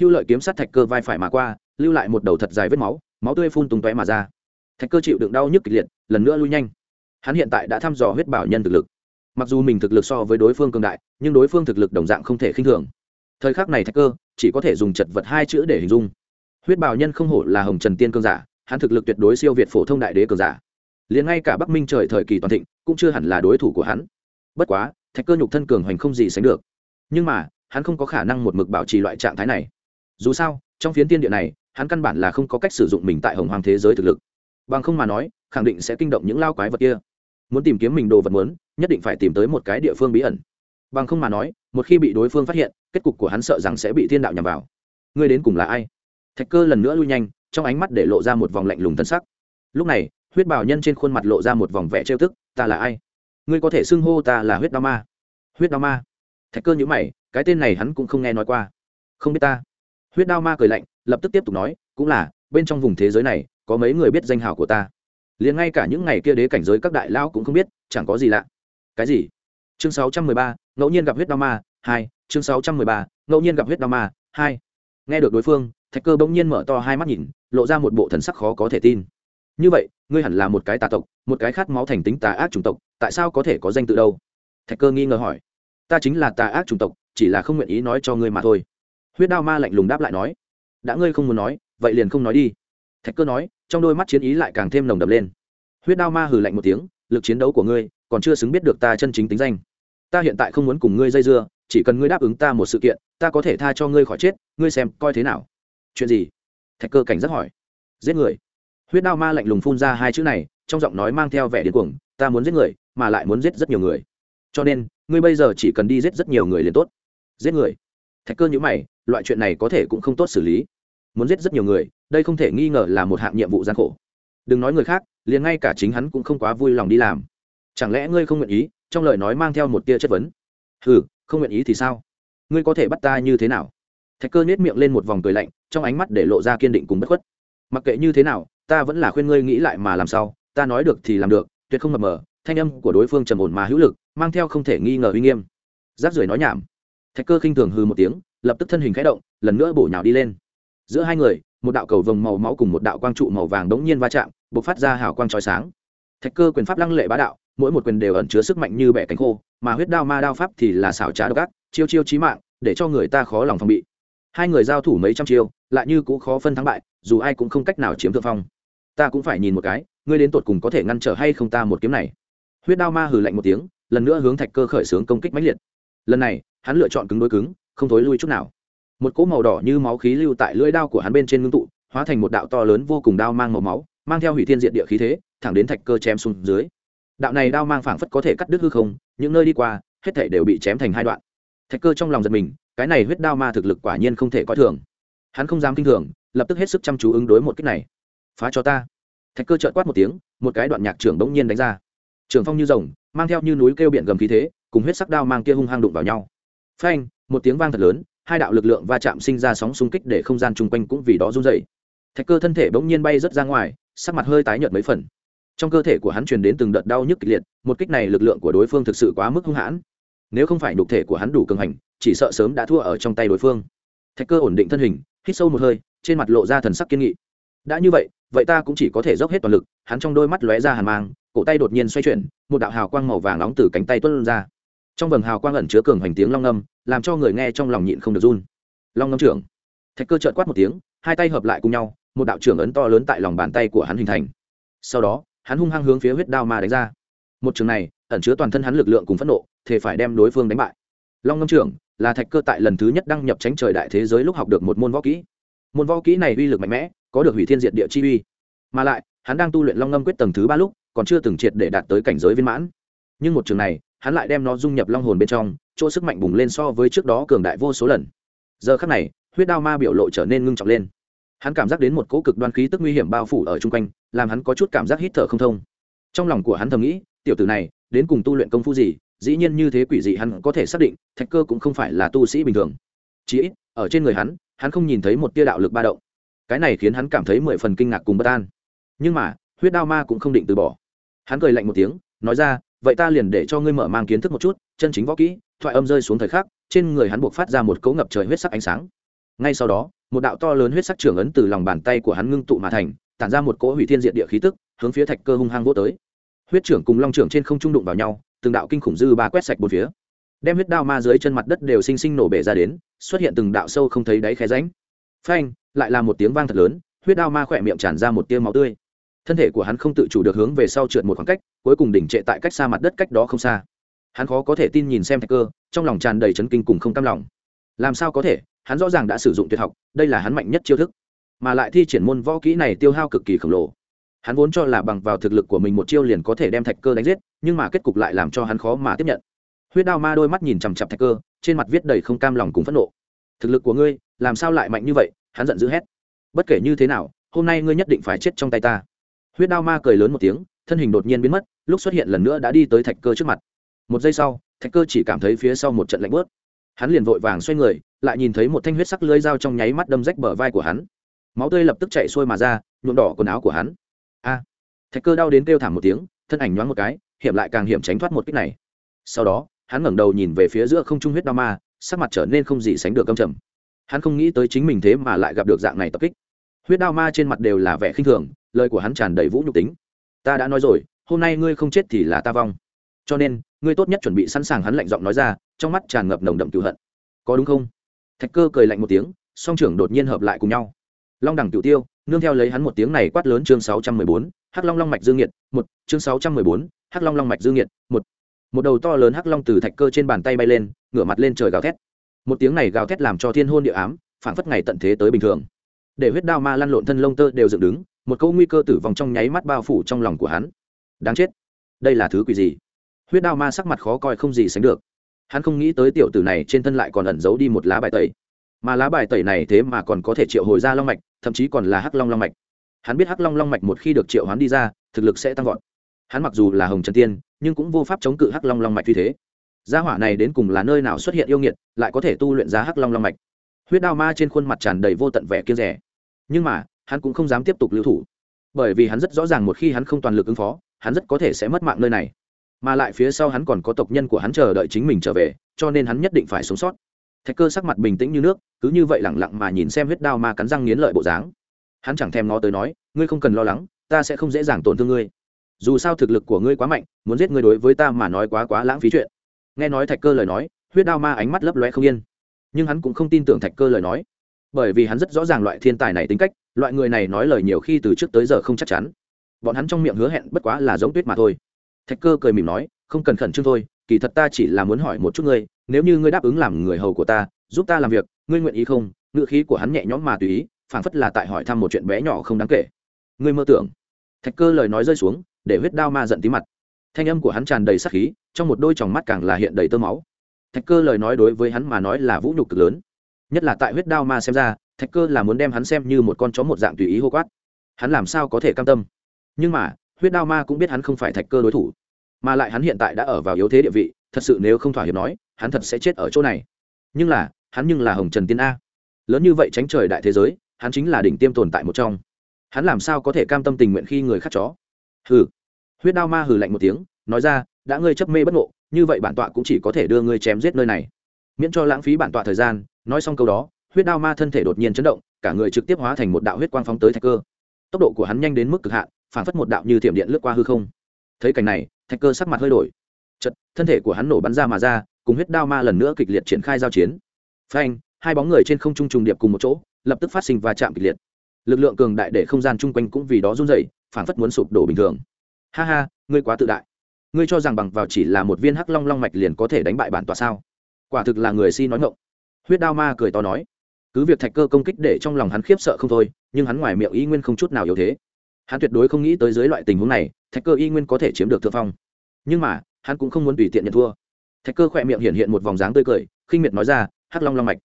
Hưu lợi kiếm sát thạch cơ vai phải mà qua, lưu lại một đầu thật dài vết máu máu tươi phun tung tóe mà ra. Thạch cơ chịu đựng đau nhức kịch liệt, lần nữa lui nhanh. Hắn hiện tại đã thăm dò huyết bảo nhân thực lực. Mặc dù mình thực lực so với đối phương cường đại, nhưng đối phương thực lực đồng dạng không thể khinh thường. Thời khắc này thạch cơ chỉ có thể dùng chật vật hai chữ để hình dung. Huyết bảo nhân không hổ là hồng trần tiên cương giả, hắn thực lực tuyệt đối siêu việt phổ thông đại đế cường giả. Liền ngay cả bắc minh trời thời kỳ toàn thịnh, cũng chưa hẳn là đối thủ của hắn. Bất quá, thạch cơ nhục thân cường hoành không gì sánh được. Nhưng mà, hắn không có khả năng một mực bảo trì loại trạng thái này. Dù sao, trong phiến tiên địa này hắn căn bản là không có cách sử dụng mình tại hồng hoàng thế giới thực lực. Bằng không mà nói, khẳng định sẽ kinh động những lao quái vật kia. Muốn tìm kiếm mình đồ vật muốn, nhất định phải tìm tới một cái địa phương bí ẩn. Bằng không mà nói, một khi bị đối phương phát hiện, kết cục của hắn sợ rằng sẽ bị thiên đạo nhằm vào. Ngươi đến cùng là ai? Thạch cơ lần nữa lui nhanh, trong ánh mắt để lộ ra một vòng lạnh lùng thân sắc. Lúc này, huyết bảo nhân trên khuôn mặt lộ ra một vòng vẻ trêu tức, ta là ai? Ngươi có thể xưng hô ta là huyết đao ma. Huyết đao ma? Thạch cơ nhữ mày, cái tên này hắn cũng không nghe nói qua. Không biết ta huyết đao ma cười lạnh lập tức tiếp tục nói cũng là bên trong vùng thế giới này có mấy người biết danh hào của ta. Liền ngay cả những ngày kia đế cảnh giới các đại lão cũng không biết chẳng có gì lạ. Cái gì? Chương 613, ngẫu nhiên gặp huyết đao ma hai chương 613, ngẫu nhiên gặp huyết đao ma hai. Nghe được đối phương thạch cơ bỗng nhiên mở to hai mắt nhìn lộ ra một bộ thần sắc khó có thể tin. Như vậy ngươi hẳn là một cái tà tộc một cái khát máu thành tính tà ác chủng tộc tại sao có thể có danh tự đâu? Thạch cơ nghi ngờ hỏi. Ta chính là tà ác chủng tộc chỉ là không nguyện ý nói cho ngươi mà thôi huyết đao ma lạnh lùng đáp lại nói, đã ngươi không muốn nói, vậy liền không nói đi. Thạch cơ nói, trong đôi mắt chiến ý lại càng thêm nồng đập lên. Huyết đao ma hừ lạnh một tiếng, lực chiến đấu của ngươi còn chưa xứng biết được ta chân chính tính danh. Ta hiện tại không muốn cùng ngươi dây dưa, chỉ cần ngươi đáp ứng ta một sự kiện, ta có thể tha cho ngươi khỏi chết, ngươi xem coi thế nào. Chuyện gì? Thạch cơ cảnh giác hỏi. Giết người. Huyết đao ma lạnh lùng phun ra hai chữ này, trong giọng nói mang theo vẻ điên cuồng, ta muốn giết người, mà lại muốn giết rất nhiều người. Cho nên, ngươi bây giờ chỉ cần đi giết rất nhiều người liền tốt. Giết người? Thạch cơ nhữ mày loại chuyện này có thể cũng không tốt xử lý. Muốn giết rất nhiều người, đây không thể nghi ngờ là một hạng nhiệm vụ gian khổ. Đừng nói người khác, liền ngay cả chính hắn cũng không quá vui lòng đi làm. Chẳng lẽ ngươi không nguyện ý, trong lời nói mang theo một tia chất vấn? Ừ không nguyện ý thì sao? Ngươi có thể bắt ta như thế nào? Thạch cơ nhét miệng lên một vòng cười lạnh, trong ánh mắt để lộ ra kiên định cùng bất khuất. Mặc kệ như thế nào, ta vẫn là khuyên ngươi nghĩ lại mà làm sao, ta nói được thì làm được, tuyệt không mập mờ, thanh âm của đối phương trầm ổn mà hữu lực, mang theo không thể nghi ngờ uy nghiêm. Giáp rưởi nói nhảm. Thạch cơ khinh thường hư một tiếng lập tức thân hình khẽ động, lần nữa bổ nhào đi lên. Giữa hai người, một đạo cầu vồng màu máu cùng một đạo quang trụ màu vàng đống nhiên va chạm b ộ c phát ra hào quang trói sáng. Thạch cơ quyền pháp lăng lệ bá đạo, mỗi một quyền đều ẩn chứa sức mạnh như bẻ cánh khô, mà huyết đao ma đao pháp thì là xảo trá độc ác, chiêu chiêu trí mạng, để cho người ta khó lòng phòng bị. Hai người giao thủ mấy trăm chiêu, lại như cũng khó phân thắng bại, dù ai cũng không cách nào chiếm thượng phong. Ta cũng phải nhìn một cái, ngươi đến tột cùng có thể ngăn trở hay không ta một kiếm này. Huyết đao ma hừ lạnh một tiếng, lần nữa hướng thạch cơ khởi xướng công kích mãnh liệt. Lần này, hắn lựa chọn cứng đối cứng không thối lui chút nào. Một cỗ màu đỏ như máu khí lưu tại lưỡi đao của hắn bên trên ngưng tụ, hóa thành một đạo to lớn vô cùng đao mang màu máu, mang theo hủy thiên diện địa khí thế, thẳng đến thạch cơ chém xuống dưới. Đạo này đao mang phảng phất có thể cắt đứt hư không, những nơi đi qua, hết thảy đều bị chém thành hai đoạn. Thạch cơ trong lòng giật mình, cái này huyết đao ma thực lực quả nhiên không thể coi thường. Hắn không dám kinh thường, lập tức hết sức chăm chú ứng đối một cách này. Phá cho ta. Thạch cơ trợn quát một tiếng, một cái đoạn nhạc trưởng bỗng nhiên đánh ra. Trường phong như rồng, mang theo như núi kêu biển gầm khí thế, cùng huyết sắc đao mang kia hung hăng đụng vào nhau. Phanh! Một tiếng vang thật lớn, hai đạo lực lượng va chạm sinh ra sóng xung kích để không gian chung quanh cũng vì đó run dày thạch cơ thân thể bỗng nhiên bay rớt ra ngoài, sắc mặt hơi tái nhợt mấy phần. Trong cơ thể của hắn truyền đến từng đợt đau nhức kịch liệt, một kích này lực lượng của đối phương thực sự quá mức hung hãn. Nếu không phải nhục thể của hắn đủ cường hành, chỉ sợ sớm đã thua ở trong tay đối phương. Thạch cơ ổn định thân hình, hít sâu một hơi, trên mặt lộ ra thần sắc kiên nghị. Đã như vậy vậy ta cũng chỉ có thể dốc hết toàn lực, hắn trong đôi mắt lóe ra hàn mang, cổ tay đột nhiên xoay chuyển, một đạo hào quang màu vàng nóng từ cánh tay tuân ra trong vầng hào quang ẩn chứa cường hành tiếng long ngâm làm cho người nghe trong lòng nhịn không được run. Long ngâm trưởng. Thạch cơ trợn quát một tiếng, hai tay hợp lại cùng nhau, một đạo trưởng ấn to lớn tại lòng bàn tay của hắn hình thành. Sau đó, hắn hung hăng hướng phía huyết đao ma đánh ra. Một trường này, ẩn chứa toàn thân hắn lực lượng cùng phẫn nộ thì phải đem đối phương đánh bại. Long ngâm trưởng, là thạch cơ tại lần thứ nhất đăng nhập tránh trời đại thế giới lúc học được một môn võ kỹ. Môn võ kỹ này uy lực mạnh mẽ, có được hủy thiên diệt địa chi uy. Mà lại, hắn đang tu luyện long ngâm quyết tầng thứ ba lúc, còn chưa từng triệt để đạt tới cảnh giới viên mãn. Nhưng một trường này hắn lại đem nó dung nhập long hồn bên trong, chỗ sức mạnh bùng lên so với trước đó cường đại vô số lần. Giờ khắc này, huyết đao ma biểu lộ trở nên ngưng trọng lên. Hắn cảm giác đến một cỗ cực đoan khí tức nguy hiểm bao phủ ở chung quanh, làm hắn có chút cảm giác hít thở không thông. Trong lòng của hắn thầm nghĩ, tiểu tử này, đến cùng tu luyện công phu gì, dĩ nhiên như thế quỷ dị hắn có thể xác định, thạch cơ cũng không phải là tu sĩ bình thường. Chỉ ít, ở trên người hắn hắn không nhìn thấy một tia đạo lực ba động. Cái này khiến hắn cảm thấy mười phần kinh ngạc cùng bất an. Nhưng mà, huyết đao ma cũng không định từ bỏ. Hắn cười lạnh một tiếng, nói ra vậy ta liền để cho ngươi mở mang kiến thức một chút, chân chính võ kỹ, thoại âm rơi xuống thời khắc, trên người hắn buộc phát ra một cấu ngập trời huyết sắc ánh sáng. Ngay sau đó, một đạo to lớn huyết sắc trưởng ấn từ lòng bàn tay của hắn ngưng tụ mà thành, tản ra một cỗ hủy thiên diện địa khí tức, hướng phía thạch cơ hung hăng vô tới. Huyết trưởng cùng long trưởng trên không trung đụng vào nhau, từng đạo kinh khủng dư ba quét sạch bốn phía. Đem huyết đao ma dưới chân mặt đất đều xinh xinh nổ bể ra đến, xuất hiện từng đạo sâu không thấy đáy khe ránh phanh, lại là một tiếng vang thật lớn, huyết đao ma khỏe miệng tràn ra một tia máu tươi thân thể của hắn không tự chủ được hướng về sau trượt một khoảng cách, cuối cùng đỉnh trệ tại cách xa mặt đất cách đó không xa. Hắn khó có thể tin nhìn xem thạch cơ, trong lòng tràn đầy chấn kinh cùng không cam lòng. Làm sao có thể? Hắn rõ ràng đã sử dụng tuyệt học, đây là hắn mạnh nhất chiêu thức. Mà lại thi triển môn võ kỹ này tiêu hao cực kỳ khổng lồ. Hắn vốn cho là bằng vào thực lực của mình một chiêu liền có thể đem thạch cơ đánh giết, nhưng mà kết cục lại làm cho hắn khó mà tiếp nhận. Huyết đao ma đôi mắt nhìn chằm chặp thạch cơ, trên mặt viết đầy không cam lòng cùng phẫn nộ. Thực lực của ngươi, làm sao lại mạnh như vậy? Hắn giận dữ hét. Bất kể như thế nào, hôm nay ngươi nhất định phải chết trong tay ta huyết đao ma cười lớn một tiếng, thân hình đột nhiên biến mất, lúc xuất hiện lần nữa đã đi tới thạch cơ trước mặt. Một giây sau, thạch cơ chỉ cảm thấy phía sau một trận lạnh bớt hắn liền vội vàng xoay người, lại nhìn thấy một thanh huyết sắc lưới dao trong nháy mắt đâm rách bờ vai của hắn. Máu tươi lập tức chạy xuôi mà ra, nhuộm đỏ quần áo của hắn. A! Thạch cơ đau đến kêu thảm một tiếng, thân ảnh nhoáng một cái, hiểm lại càng hiểm tránh thoát một kích này. Sau đó, hắn ngẩng đầu nhìn về phía giữa không trung huyết đao ma, sắc mặt trở nên không gì sánh được căm trầm. Hắn không nghĩ tới chính mình thế mà lại gặp được dạng này tập kích huyết đao ma trên mặt đều là vẻ khinh thường, lời của hắn tràn đầy vũ nhục tính. Ta đã nói rồi, hôm nay ngươi không chết thì là ta vong. Cho nên, ngươi tốt nhất chuẩn bị sẵn sàng hắn lạnh giọng nói ra, trong mắt tràn ngập nồng đậm cựu hận. Có đúng không? Thạch cơ cười lạnh một tiếng, song trưởng đột nhiên hợp lại cùng nhau. Long đẳng cựu tiêu, nương theo lấy hắn một tiếng này quát lớn chương sáu trăm mười bốn, hắc long long mạch dương nhiệt một, chương sáu trăm mười bốn, hắc long long mạch dương nhiệt một. Một đầu to lớn hắc long từ thạch cơ trên bàn tay bay lên, ngửa mặt lên trời gào thét. Một tiếng này gào thét làm cho thiên hôn địa ám, phảng phất ngày tận thế tới bình thường để huyết đao ma lăn lộn thân lông tơ đều dựng đứng, một câu nguy cơ tử vong trong nháy mắt bao phủ trong lòng của hắn. Đáng chết. Đây là thứ quỷ gì? Huyết đao ma sắc mặt khó coi không gì sánh được. Hắn không nghĩ tới tiểu tử này trên thân lại còn ẩn giấu đi một lá bài tẩy. Mà lá bài tẩy này thế mà còn có thể triệu hồi ra long mạch, thậm chí còn là hắc long long mạch. Hắn biết hắc long long mạch một khi được triệu hoán đi ra, thực lực sẽ tăng vọt. Hắn mặc dù là hồng trần tiên, nhưng cũng vô pháp chống cự hắc long long mạch như thế. Gia hỏa này đến cùng là nơi nào xuất hiện yêu nghiệt, lại có thể tu luyện ra hắc long long mạch? Huyết đao ma trên khuôn mặt tràn đầy vô tận vẻ kia rẻ nhưng mà, hắn cũng không dám tiếp tục lưu thủ. Bởi vì hắn rất rõ ràng một khi hắn không toàn lực ứng phó, hắn rất có thể sẽ mất mạng nơi này. Mà lại phía sau hắn còn có tộc nhân của hắn chờ đợi chính mình trở về, cho nên hắn nhất định phải sống sót. Thạch cơ sắc mặt bình tĩnh như nước, cứ như vậy lẳng lặng mà nhìn xem huyết đao ma cắn răng nghiến lợi bộ dáng. Hắn chẳng thèm ngó tới nói, ngươi không cần lo lắng, ta sẽ không dễ dàng tổn thương ngươi. Dù sao thực lực của ngươi quá mạnh, muốn giết ngươi đối với ta mà nói quá quá lãng phí chuyện. Nghe nói thạch cơ lời nói, huyết đao ma ánh mắt lấp loe không yên. Nhưng hắn cũng không tin tưởng thạch cơ lời nói bởi vì hắn rất rõ ràng loại thiên tài này tính cách, loại người này nói lời nhiều khi từ trước tới giờ không chắc chắn. Bọn hắn trong miệng hứa hẹn bất quá là giống tuyết mà thôi. Thạch cơ cười mỉm nói, không cần khẩn trương thôi, kỳ thật ta chỉ là muốn hỏi một chút ngươi, nếu như ngươi đáp ứng làm người hầu của ta, giúp ta làm việc, ngươi nguyện ý không? Ngựa khí của hắn nhẹ nhõm mà tùy ý, phảng phất là tại hỏi thăm một chuyện bé nhỏ không đáng kể. Ngươi mơ tưởng. Thạch cơ lời nói rơi xuống, để huyết đao ma giận tí mặt. Thanh âm của hắn tràn đầy sắc khí, trong một đôi tròng mắt càng là hiện đầy tơ máu. Thạch cơ lời nói đối với hắn mà nói là vũ nhục cực lớn nhất là tại huyết đao ma xem ra, thạch cơ là muốn đem hắn xem như một con chó một dạng tùy ý hô quát. Hắn làm sao có thể cam tâm? Nhưng mà, huyết đao ma cũng biết hắn không phải thạch cơ đối thủ. Mà lại hắn hiện tại đã ở vào yếu thế địa vị, thật sự nếu không thỏa hiệp nói, hắn thật sẽ chết ở chỗ này. Nhưng là, hắn nhưng là hồng trần tiên a. Lớn như vậy tránh trời đại thế giới, hắn chính là đỉnh tiêm tồn tại một trong. Hắn làm sao có thể cam tâm tình nguyện khi người khác chó? Hừ. Huyết đao ma hừ lạnh một tiếng, nói ra, đã ngươi chấp mê bất ngộ, như vậy bản tọa cũng chỉ có thể đưa ngươi chém giết nơi này miễn cho lãng phí bản tọa thời gian, nói xong câu đó, huyết đao ma thân thể đột nhiên chấn động, cả người trực tiếp hóa thành một đạo huyết quang phóng tới thạch cơ. Tốc độ của hắn nhanh đến mức cực hạn, phản phất một đạo như thiểm điện lướt qua hư không. Thấy cảnh này, thạch cơ sắc mặt hơi đổi. Chật thân thể của hắn nổ bắn ra mà ra, cùng huyết đao ma lần nữa kịch liệt triển khai giao chiến. Phanh, hai bóng người trên không trung trùng điệp cùng một chỗ, lập tức phát sinh va chạm kịch liệt. Lực lượng cường đại để không gian chung quanh cũng vì đó run dày phản phất muốn sụp đổ bình thường. Ha ha, ngươi quá tự đại. Ngươi cho rằng bằng vào chỉ là một viên hắc long long mạch liền có thể đánh bại bản tọa sao? Quả thực là người si nói ngộng huyết đao ma cười to nói, cứ việc thạch cơ công kích để trong lòng hắn khiếp sợ không thôi, nhưng hắn ngoài miệng y nguyên không chút nào yếu thế. Hắn tuyệt đối không nghĩ tới dưới loại tình huống này, thạch cơ y nguyên có thể chiếm được thượng phong. Nhưng mà, hắn cũng không muốn tùy tiện nhận thua. Thạch cơ khỏe miệng hiện hiện một vòng dáng tươi cười, khinh miệt nói ra, hắc long long mạch,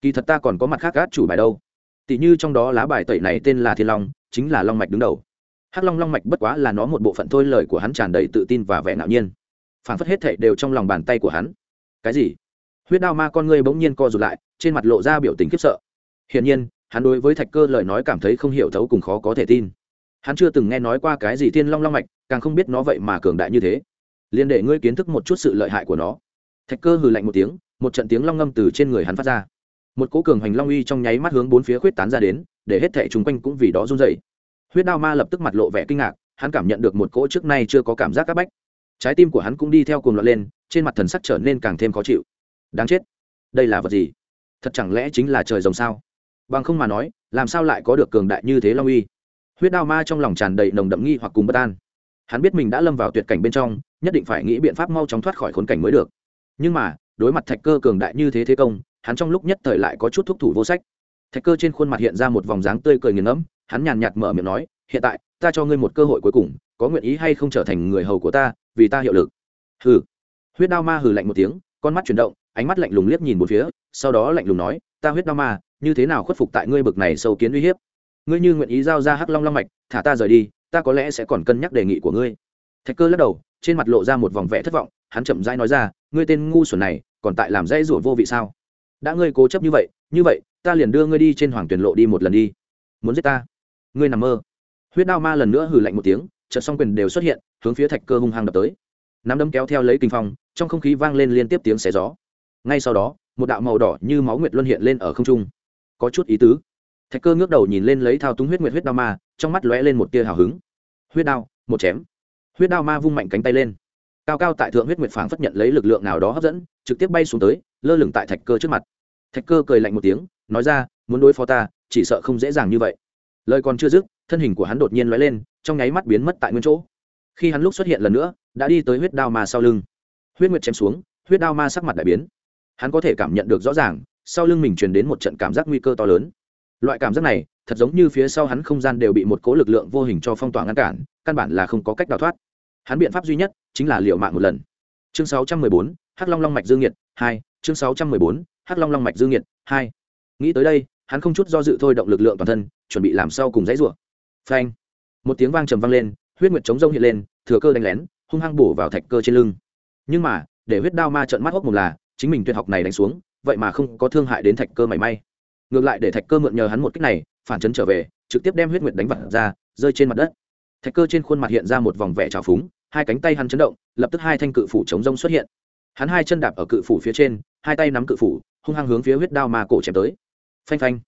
kỳ thật ta còn có mặt khác gác chủ bài đâu. Tỷ như trong đó lá bài tẩy này tên là thiên long, chính là long mạch đứng đầu. Hắc long long mạch bất quá là nó một bộ phận thôi lời của hắn tràn đầy tự tin và vẻ ngạo nhiên. Phản phất hết thệ đều trong lòng bàn tay của hắn. Cái gì? Huyết đao ma con ngươi bỗng nhiên co rụt lại, trên mặt lộ ra biểu tình khiếp sợ. Hiển nhiên, hắn đối với thạch cơ lời nói cảm thấy không hiểu thấu cùng khó có thể tin. Hắn chưa từng nghe nói qua cái gì thiên long long mạch, càng không biết nó vậy mà cường đại như thế. Liền để ngươi kiến thức một chút sự lợi hại của nó. Thạch cơ hừ lạnh một tiếng, một trận tiếng long ngâm từ trên người hắn phát ra. Một cỗ cường hành long uy trong nháy mắt hướng bốn phía khuyết tán ra đến, để hết thệ chung quanh cũng vì đó run dậy huyết đao ma lập tức mặt lộ vẻ kinh ngạc, hắn cảm nhận được một cỗ trước nay chưa có cảm giác áp bách. Trái tim của hắn cũng đi theo cùng loạt lên, trên mặt thần sắc trở nên càng thêm khó chịu đáng chết. Đây là vật gì? Thật chẳng lẽ chính là trời rồng sao? Bằng không mà nói, làm sao lại có được cường đại như thế long uy? Huyết đao ma trong lòng tràn đầy nồng đậm nghi hoặc cùng bất an. Hắn biết mình đã lâm vào tuyệt cảnh bên trong, nhất định phải nghĩ biện pháp mau chóng thoát khỏi khốn cảnh mới được. Nhưng mà, đối mặt thạch cơ cường đại như thế thế công, hắn trong lúc nhất thời lại có chút thúc thủ vô sách. Thạch cơ trên khuôn mặt hiện ra một vòng dáng tươi cười nghiền ngẫm, hắn nhàn nhạt mở miệng nói, hiện tại, ta cho ngươi một cơ hội cuối cùng, có nguyện ý hay không trở thành người hầu của ta, vì ta hiệu lực? Hừ. Huyết đao ma hừ lạnh một tiếng, con mắt chuyển động ánh mắt lạnh lùng liếc nhìn một phía, sau đó lạnh lùng nói, ta huyết đau ma như thế nào khuất phục tại ngươi bực này sâu kiến uy hiếp? Ngươi như nguyện ý giao ra hắc long long mạch, thả ta rời đi, ta có lẽ sẽ còn cân nhắc đề nghị của ngươi. Thạch cơ lắc đầu, trên mặt lộ ra một vòng vẽ thất vọng, hắn chậm rãi nói ra, ngươi tên ngu xuẩn này, còn tại làm dây rủa vô vị sao? Đã ngươi cố chấp như vậy như vậy, ta liền đưa ngươi đi trên hoàng tuyển lộ đi một lần đi. Muốn giết ta? Ngươi nằm mơ. Huyết đao ma lần nữa hừ lạnh một tiếng, chợt song quyền đều xuất hiện, hướng phía thạch cơ hung hăng đập tới. Nắm đấm kéo theo lấy kinh phong, trong không khí vang lên liên tiếp tiếng xé gió ngay sau đó, một đạo màu đỏ như máu nguyệt luân hiện lên ở không trung. Có chút ý tứ. Thạch cơ ngước đầu nhìn lên lấy thao túng huyết nguyệt huyết đao ma, trong mắt lóe lên một tia hào hứng. Huyết đao, một chém. Huyết đao ma vung mạnh cánh tay lên. Cao cao tại thượng huyết nguyệt phảng phất nhận lấy lực lượng nào đó hấp dẫn, trực tiếp bay xuống tới, lơ lửng tại thạch cơ trước mặt. Thạch cơ cười lạnh một tiếng, nói ra, muốn đối phó ta, chỉ sợ không dễ dàng như vậy. Lời còn chưa dứt, thân hình của hắn đột nhiên lóe lên, trong nháy mắt biến mất tại nguyên chỗ. Khi hắn lúc xuất hiện lần nữa, đã đi tới huyết đao ma sau lưng. Huyết nguyệt chém xuống, huyết đao ma sắc mặt đại biến hắn có thể cảm nhận được rõ ràng sau lưng mình truyền đến một trận cảm giác nguy cơ to lớn. Loại cảm giác này thật giống như phía sau hắn không gian đều bị một cố lực lượng vô hình cho phong tỏa ngăn cản căn bản là không có cách đào thoát. Hắn biện pháp duy nhất chính là liệu mạng một lần. Chương 614, hắc long long mạch dương nhiệt hai chương 614, hắc long long mạch dương nhiệt hai. Nghĩ tới đây hắn không chút do dự thôi động lực lượng toàn thân chuẩn bị làm sau cùng dãy rủa. Phanh. Một tiếng vang trầm vang lên huyết nguyệt chống rông hiện lên thừa cơ đánh lén hung hăng bổ vào thạch cơ trên lưng. Nhưng mà để huyết đao ma trợn mắt hốc mùng là chính mình tuyệt học này đánh xuống, vậy mà không có thương hại đến thạch cơ mảy may. Ngược lại để thạch cơ mượn nhờ hắn một cách này, phản chấn trở về, trực tiếp đem huyết nguyệt đánh vật ra, rơi trên mặt đất. Thạch cơ trên khuôn mặt hiện ra một vòng vẻ trào phúng, hai cánh tay hắn chấn động, lập tức hai thanh cự phủ chống rông xuất hiện. Hắn hai chân đạp ở cự phủ phía trên, hai tay nắm cự phủ, hung hăng hướng phía huyết đao ma cổ chém tới. Phanh phanh.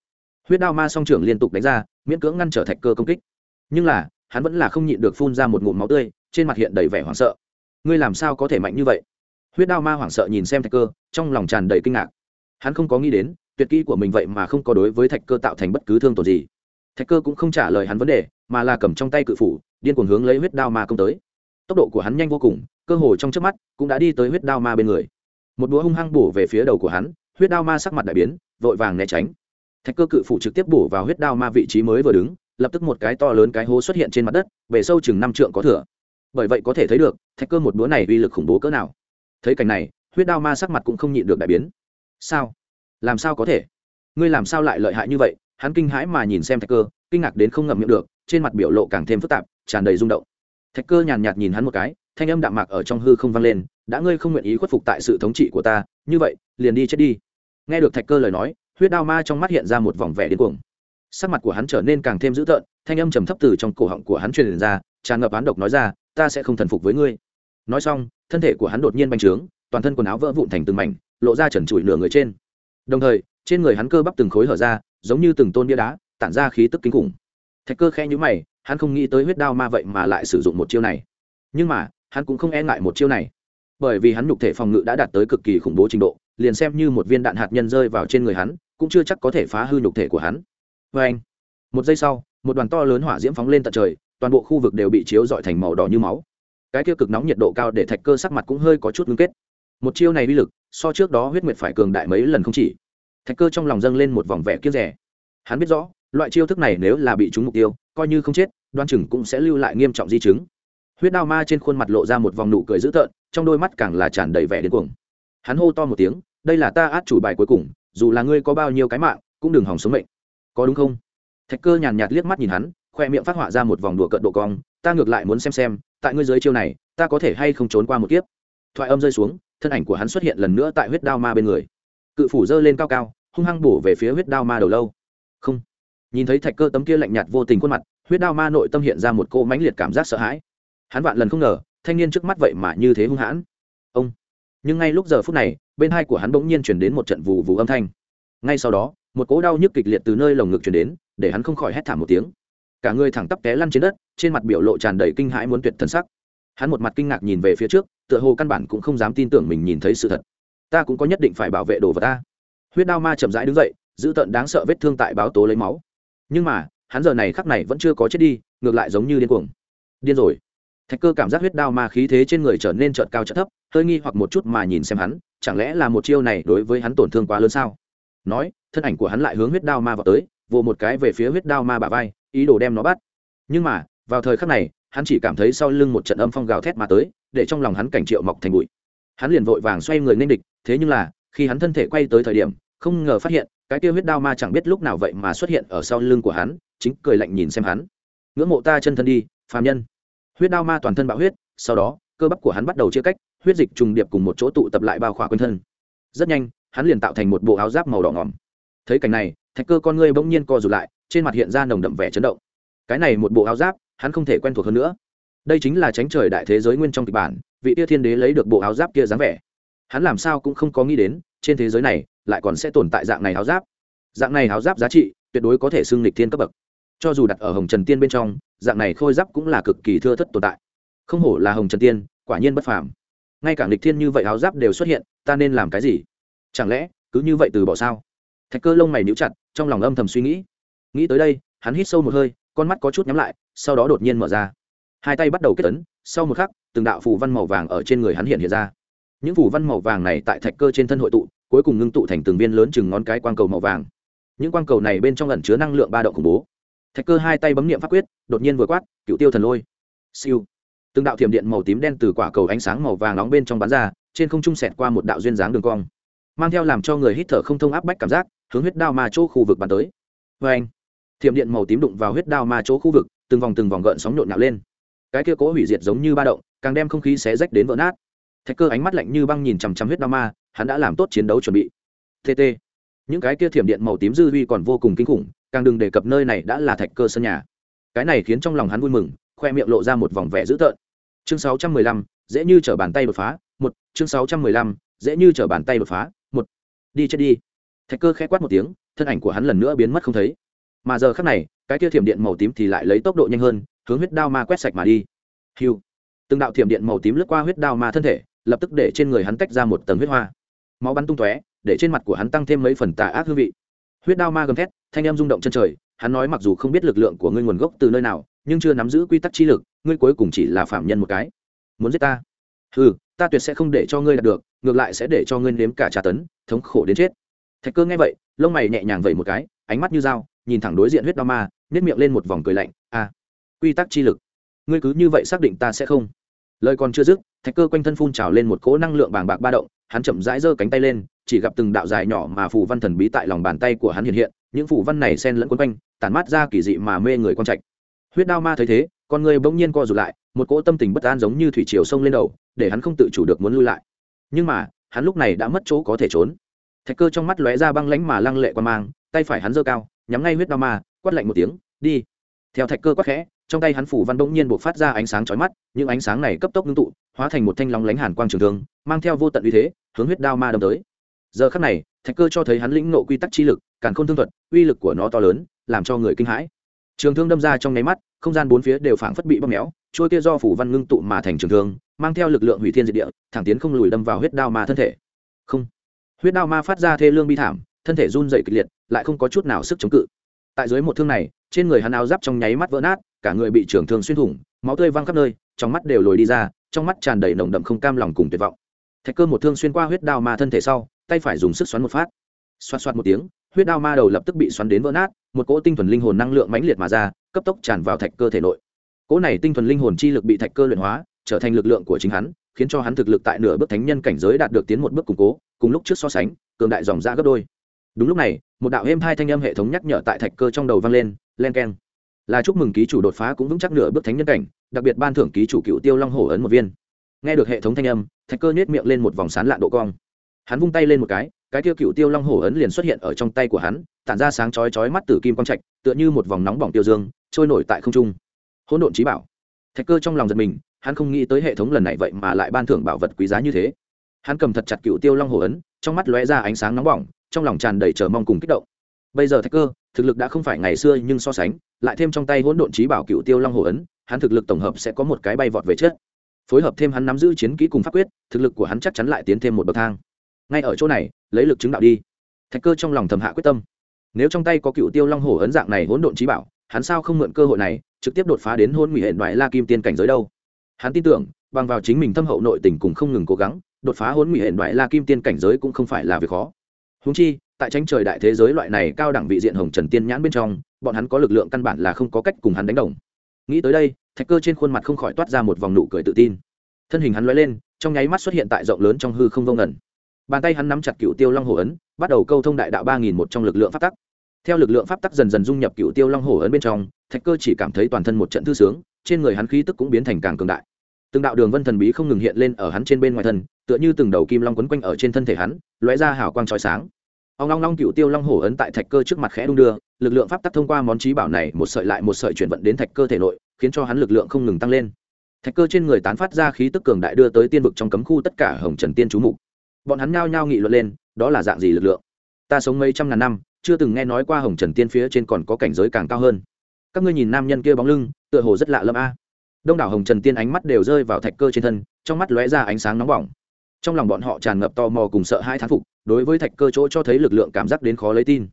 Huyết đao ma song trưởng liên tục đánh ra, miễn cưỡng ngăn trở thạch cơ công kích. Nhưng là, hắn vẫn là không nhịn được phun ra một ngụm máu tươi, trên mặt hiện đầy vẻ hoảng sợ. Ngươi làm sao có thể mạnh như vậy? Huyết đao ma hoảng sợ nhìn xem thạch cơ, trong lòng tràn đầy kinh ngạc. Hắn không có nghĩ đến, tuyệt kỹ của mình vậy mà không có đối với thạch cơ tạo thành bất cứ thương tổn gì. Thạch cơ cũng không trả lời hắn vấn đề, mà là cầm trong tay cự phủ, điên cuồng hướng lấy huyết đao ma công tới. Tốc độ của hắn nhanh vô cùng, cơ hồ trong trước mắt cũng đã đi tới huyết đao ma bên người. Một búa hung hăng bổ về phía đầu của hắn, huyết đao ma sắc mặt đại biến, vội vàng né tránh. Thạch cơ cự phủ trực tiếp bổ vào huyết đao ma vị trí mới vừa đứng, lập tức một cái to lớn cái hố xuất hiện trên mặt đất về sâu chừng năm trượng có thừa. Bởi vậy có thể thấy được, thạch cơ một búa này uy lực khủng bố cỡ nào thấy cảnh này, huyết đao ma sắc mặt cũng không nhịn được đại biến. Sao? Làm sao có thể? Ngươi làm sao lại lợi hại như vậy? Hắn kinh hãi mà nhìn xem thạch cơ, kinh ngạc đến không ngậm miệng được, trên mặt biểu lộ càng thêm phức tạp, tràn đầy rung động. Thạch cơ nhàn nhạt nhìn hắn một cái, thanh âm đạm mạc ở trong hư không vang lên, đã ngươi không nguyện ý khuất phục tại sự thống trị của ta, như vậy, liền đi chết đi. Nghe được thạch cơ lời nói, huyết đao ma trong mắt hiện ra một vòng vẻ điên cuồng. Sắc mặt của hắn trở nên càng thêm dữ tợn, thanh âm trầm thấp từ trong cổ họng của hắn truyền ra, tràn ngập án độc nói ra, ta sẽ không thần phục với ngươi. Nói xong thân thể của hắn đột nhiên bành trướng, toàn thân quần áo vỡ vụn thành từng mảnh, lộ ra trần trụi nửa người trên. Đồng thời, trên người hắn cơ bắp từng khối hở ra, giống như từng tôn bia đá, tản ra khí tức kinh khủng. Thạch cơ khe nhũ mày, hắn không nghĩ tới huyết đao ma vậy mà lại sử dụng một chiêu này. Nhưng mà, hắn cũng không e ngại một chiêu này. Bởi vì hắn nhục thể phòng ngự đã đạt tới cực kỳ khủng bố trình độ, liền xem như một viên đạn hạt nhân rơi vào trên người hắn, cũng chưa chắc có thể phá hư nhục thể của hắn. Vê anh, một giây sau, một đoàn to lớn hỏa diễm phóng lên tận trời, toàn bộ khu vực đều bị chiếu dọi thành màu đỏ như máu cái kia cực nóng nhiệt độ cao để thạch cơ sắc mặt cũng hơi có chút ngưng kết. Một chiêu này uy lực, so trước đó huyết nguyệt phải cường đại mấy lần không chỉ. Thạch cơ trong lòng dâng lên một vòng vẻ kiếp rẻ. Hắn biết rõ, loại chiêu thức này nếu là bị trúng mục tiêu, coi như không chết, đoan chừng cũng sẽ lưu lại nghiêm trọng di chứng. Huyết đao ma trên khuôn mặt lộ ra một vòng nụ cười dữ tợn, trong đôi mắt càng là tràn đầy vẻ điên cuồng. Hắn hô to một tiếng, đây là ta át chủ bài cuối cùng, dù là ngươi có bao nhiêu cái mạng, cũng đừng hỏng sống mệnh. Có đúng không? Thạch cơ nhàn nhạt liếc mắt nhìn hắn khoe miệng phát họa ra một vòng đùa cận độ cong, ta ngược lại muốn xem xem, tại ngươi dưới chiêu này, ta có thể hay không trốn qua một kiếp. Thoại âm rơi xuống, thân ảnh của hắn xuất hiện lần nữa tại huyết đao ma bên người. Cự phủ giơ lên cao cao, hung hăng bổ về phía huyết đao ma đầu lâu. Không. Nhìn thấy thạch cơ tấm kia lạnh nhạt vô tình khuôn mặt, huyết đao ma nội tâm hiện ra một cô mãnh liệt cảm giác sợ hãi. Hắn vạn lần không ngờ, thanh niên trước mắt vậy mà như thế hung hãn. Ông. Nhưng ngay lúc giờ phút này, bên hai của hắn bỗng nhiên chuyển đến một trận vù vù âm thanh. Ngay sau đó, một cỗ đau nhức kịch liệt từ nơi lồng ngực chuyển đến, để hắn không khỏi hét thảm một tiếng cả người thẳng tắp té lăn trên đất, trên mặt biểu lộ tràn đầy kinh hãi muốn tuyệt thân sắc. Hắn một mặt kinh ngạc nhìn về phía trước, tựa hồ căn bản cũng không dám tin tưởng mình nhìn thấy sự thật. Ta cũng có nhất định phải bảo vệ đồ vật ta. Huyết đao ma chậm rãi đứng dậy, giữ tợn đáng sợ vết thương tại báo tố lấy máu. Nhưng mà, hắn giờ này khắc này vẫn chưa có chết đi, ngược lại giống như điên cuồng. Điên rồi. Thạch cơ cảm giác huyết đao ma khí thế trên người trở nên trợn cao trợn thấp, hơi nghi hoặc một chút mà nhìn xem hắn, chẳng lẽ là một chiêu này đối với hắn tổn thương quá lớn sao? Nói, thân ảnh của hắn lại hướng huyết đao ma vào tới, vồ một cái về phía huyết đao ma bả vai ý đồ đem nó bắt. Nhưng mà, vào thời khắc này, hắn chỉ cảm thấy sau lưng một trận âm phong gào thét mà tới, để trong lòng hắn cảnh triệu mọc thành bụi. Hắn liền vội vàng xoay người nên địch, thế nhưng là, khi hắn thân thể quay tới thời điểm, không ngờ phát hiện, cái kia huyết đao ma chẳng biết lúc nào vậy mà xuất hiện ở sau lưng của hắn, chính cười lạnh nhìn xem hắn. Ngưỡng mộ ta chân thân đi, phàm nhân. Huyết đao ma toàn thân bạo huyết, sau đó, cơ bắp của hắn bắt đầu chia cách, huyết dịch trùng điệp cùng một chỗ tụ tập lại bao khỏa quanh thân. Rất nhanh, hắn liền tạo thành một bộ áo giáp màu đỏ ngỏm. Thấy cảnh này, thạch cơ con ngươi bỗng nhiên co rụt lại trên mặt hiện ra nồng đậm vẻ chấn động. Cái này một bộ áo giáp, hắn không thể quen thuộc hơn nữa. Đây chính là tránh trời đại thế giới nguyên trong kịch bản, vị tia thiên đế lấy được bộ áo giáp kia dáng vẻ. Hắn làm sao cũng không có nghĩ đến, trên thế giới này lại còn sẽ tồn tại dạng này áo giáp. Dạng này áo giáp giá trị tuyệt đối có thể xưng lịch thiên cấp bậc. Cho dù đặt ở hồng trần tiên bên trong, dạng này khôi giáp cũng là cực kỳ thưa thất tồn tại. Không hổ là hồng trần tiên, quả nhiên bất phàm. Ngay cả lịch thiên như vậy áo giáp đều xuất hiện, ta nên làm cái gì? Chẳng lẽ cứ như vậy từ bỏ sao? Thạch cơ lông mày níu chặt, trong lòng âm thầm suy nghĩ nghĩ tới đây, hắn hít sâu một hơi, con mắt có chút nhắm lại, sau đó đột nhiên mở ra. Hai tay bắt đầu kết ấn, sau một khắc, từng đạo phù văn màu vàng ở trên người hắn hiện hiện ra. Những phù văn màu vàng này tại thạch cơ trên thân hội tụ, cuối cùng ngưng tụ thành từng viên lớn chừng ngón cái quang cầu màu vàng. Những quang cầu này bên trong ẩn chứa năng lượng ba động khủng bố. Thạch cơ hai tay bấm nghiệm pháp quyết, đột nhiên vừa quát, cựu tiêu thần lôi. Siêu. Từng đạo thiểm điện màu tím đen từ quả cầu ánh sáng màu vàng nóng bên trong bán ra, trên không trung sẹt qua một đạo duyên dáng đường cong. Mang theo làm cho người hít thở không thông áp bách cảm giác, hướng huyết đao ma chỗ khu vực bàn tới. Vê anh thiểm điện màu tím đụng vào huyết đao ma chỗ khu vực từng vòng từng vòng gợn sóng nhộn nhạo lên. Cái kia cố hủy diệt giống như ba động càng đem không khí xé rách đến vỡ nát. Thạch cơ ánh mắt lạnh như băng nhìn chằm chằm huyết đao ma hắn đã làm tốt chiến đấu chuẩn bị. Tt những cái kia thiểm điện màu tím dư huy còn vô cùng kinh khủng càng đừng đề cập nơi này đã là thạch cơ sân nhà. Cái này khiến trong lòng hắn vui mừng khoe miệng lộ ra một vòng vẻ dữ tợn. Chương 615, dễ như trở bàn tay đột phá một. Chương 615, dễ như trở bàn tay đột phá một. Đi chết đi. Thạch cơ khẽ quát một tiếng thân ảnh của hắn lần nữa biến mất không thấy mà giờ khắc này, cái kia thiểm điện màu tím thì lại lấy tốc độ nhanh hơn, hướng huyết đao ma quét sạch mà đi. Hiu. Từng đạo thiểm điện màu tím lướt qua huyết đao ma thân thể, lập tức để trên người hắn tách ra một tầng huyết hoa. Máu bắn tung tóe, để trên mặt của hắn tăng thêm mấy phần tà ác hương vị. Huyết đao ma gầm thét, thanh em rung động chân trời, hắn nói mặc dù không biết lực lượng của ngươi nguồn gốc từ nơi nào, nhưng chưa nắm giữ quy tắc chi lực, ngươi cuối cùng chỉ là phạm nhân một cái. Muốn giết ta? Ừ ta tuyệt sẽ không để cho ngươi đạt được, ngược lại sẽ để cho ngươi nếm cả trà tấn, thống khổ đến chết. Thạch cơ nghe vậy, lông mày nhẹ nhàng vẩy một cái, ánh mắt như dao nhìn thẳng đối diện huyết đao ma nhét miệng lên một vòng cười lạnh a à, quy tắc chi lực ngươi cứ như vậy xác định ta sẽ không? Lời còn chưa dứt thạch cơ quanh thân phun trào lên một cỗ năng lượng bàng bạc ba động hắn chậm rãi giơ cánh tay lên chỉ gặp từng đạo dài nhỏ mà phù văn thần bí tại lòng bàn tay của hắn hiện hiện những phù văn này xen lẫn quấn quanh tản mát ra kỳ dị mà mê người con trạch. Huyết đao ma thấy thế con người bỗng nhiên co rụt lại một cỗ tâm tình bất an giống như thủy triều sông lên đầu để hắn không tự chủ được muốn lui lại. Nhưng mà hắn lúc này đã mất chỗ có thể trốn. Thạch cơ trong mắt lóe ra băng lánh mà lăng lệ quan mang tay phải hắn giơ cao nhắm ngay huyết đao ma, quát lạnh một tiếng, đi. Theo thạch cơ quát khẽ, trong tay hắn phủ văn bỗng nhiên buộc phát ra ánh sáng chói mắt, những ánh sáng này cấp tốc ngưng tụ, hóa thành một thanh long lánh hàn quang trường thương, mang theo vô tận uy thế, hướng huyết đao ma đâm tới. Giờ khắc này, thạch cơ cho thấy hắn lĩnh nộ quy tắc chi lực, càn khôn thương thuật, uy lực của nó to lớn, làm cho người kinh hãi. Trường thương đâm ra trong nháy mắt, không gian bốn phía đều phảng phất bị bóp méo trôi kia do phủ văn ngưng tụ mà thành trường thương, mang theo lực lượng hủy thiên diệt địa, thẳng tiến không lùi đâm vào huyết đao ma thân thể. Không. Huyết đao ma phát ra thê lương bi thảm thân thể run dậy kịch liệt, lại không có chút nào sức chống cự. Tại dưới một thương này, trên người hắn áo giáp trong nháy mắt vỡ nát, cả người bị trường thương xuyên thủng, máu tươi văng khắp nơi, trong mắt đều lồi đi ra, trong mắt tràn đầy nồng đậm không cam lòng cùng tuyệt vọng. Thạch cơ một thương xuyên qua huyết đao ma thân thể sau, tay phải dùng sức xoắn một phát. Xoát xoát một tiếng, huyết đao ma đầu lập tức bị xoắn đến vỡ nát, một cỗ tinh thuần linh hồn năng lượng mãnh liệt mà ra, cấp tốc tràn vào thạch cơ thể nội. Cỗ này tinh thuần linh hồn chi lực bị thạch cơ luyện hóa, trở thành lực lượng của chính hắn, khiến cho hắn thực lực tại nửa bước thánh nhân cảnh giới đạt được tiến một bước củng cố, cùng lúc trước so sánh, cường đại dòng ra gấp đôi đúng lúc này, một đạo êm hai thanh âm hệ thống nhắc nhở tại thạch cơ trong đầu vang lên, len keng. Là chúc mừng ký chủ đột phá cũng vững chắc nửa bước thánh nhân cảnh, đặc biệt ban thưởng ký chủ cựu tiêu long hổ ấn một viên. Nghe được hệ thống thanh âm, thạch cơ nhét miệng lên một vòng sán lạ độ cong. Hắn vung tay lên một cái cái tiêu cựu tiêu long hổ ấn liền xuất hiện ở trong tay của hắn, tản ra sáng chói chói mắt từ kim quang trạch, tựa như một vòng nóng bỏng tiêu dương, trôi nổi tại không trung. Hỗn độn trí bảo. Thạch cơ trong lòng giật mình, hắn không nghĩ tới hệ thống lần này vậy mà lại ban thưởng bảo vật quý giá như thế. Hắn cầm thật chặt cựu tiêu long hổ ấn, trong mắt lóe ra ánh sáng nóng bỏng trong lòng tràn đầy chờ mong cùng kích động. Bây giờ thạch cơ, thực lực đã không phải ngày xưa nhưng so sánh, lại thêm trong tay hỗn độn trí bảo cựu tiêu long hổ ấn, hắn thực lực tổng hợp sẽ có một cái bay vọt về chết phối hợp thêm hắn nắm giữ chiến kỹ cùng pháp quyết, thực lực của hắn chắc chắn lại tiến thêm một bậc thang. Ngay ở chỗ này, lấy lực chứng đạo đi. Thạch cơ trong lòng thầm hạ quyết tâm. Nếu trong tay có cựu tiêu long hổ ấn dạng này hỗn độn trí bảo, hắn sao không mượn cơ hội này, trực tiếp đột phá đến hôn nguy hệ đoại la kim tiên cảnh giới đâu? Hắn tin tưởng, bằng vào chính mình thâm hậu nội tình cùng không ngừng cố gắng, đột phá hôn nguy hệ đoại la kim tiên cảnh giới cũng không phải là việc khó húng chi, tại tranh trời đại thế giới loại này cao đẳng vị diện hồng trần tiên nhãn bên trong, bọn hắn có lực lượng căn bản là không có cách cùng hắn đánh đồng. Nghĩ tới đây, thạch cơ trên khuôn mặt không khỏi toát ra một vòng nụ cười tự tin. Thân hình hắn l lên, trong nháy mắt xuất hiện tại rộng lớn trong hư không vông ẩn bàn tay hắn nắm chặt cựu tiêu long hồ ấn, bắt đầu câu thông đại đạo ba nghìn một trong lực lượng pháp tắc. Theo lực lượng pháp tắc dần dần dung nhập cựu tiêu long hồ ấn bên trong, thạch cơ chỉ cảm thấy toàn thân một trận thư sướng, trên người hắn khí tức cũng biến thành càng cường đại từng đạo đường vân thần bí không ngừng hiện lên ở hắn trên bên ngoài thân tựa như từng đầu kim long quấn quanh ở trên thân thể hắn, lóe ra hào quang trói sáng. Ông long long cựu tiêu long hổ ấn tại thạch cơ trước mặt khẽ đung đưa, lực lượng pháp tắc thông qua món trí bảo này một sợi lại một sợi chuyển vận đến thạch cơ thể nội, khiến cho hắn lực lượng không ngừng tăng lên. Thạch cơ trên người tán phát ra khí tức cường đại đưa tới tiên vực trong cấm khu tất cả hồng trần tiên chú mục. Bọn hắn nhao nhao nghị luận lên, đó là dạng gì lực lượng? Ta sống mấy trăm ngàn năm, chưa từng nghe nói qua hồng trần tiên phía trên còn có cảnh giới càng cao hơn. Các ngươi nhìn nam nhân kia bóng lưng, tựa hồ rất lạ lâm a đông đảo hồng trần tiên ánh mắt đều rơi vào thạch cơ trên thân, trong mắt lóe ra ánh sáng nóng bỏng. Trong lòng bọn họ tràn ngập tò mò cùng sợ hai thán phục, đối với thạch cơ chỗ cho thấy lực lượng cảm giác đến khó lấy tin.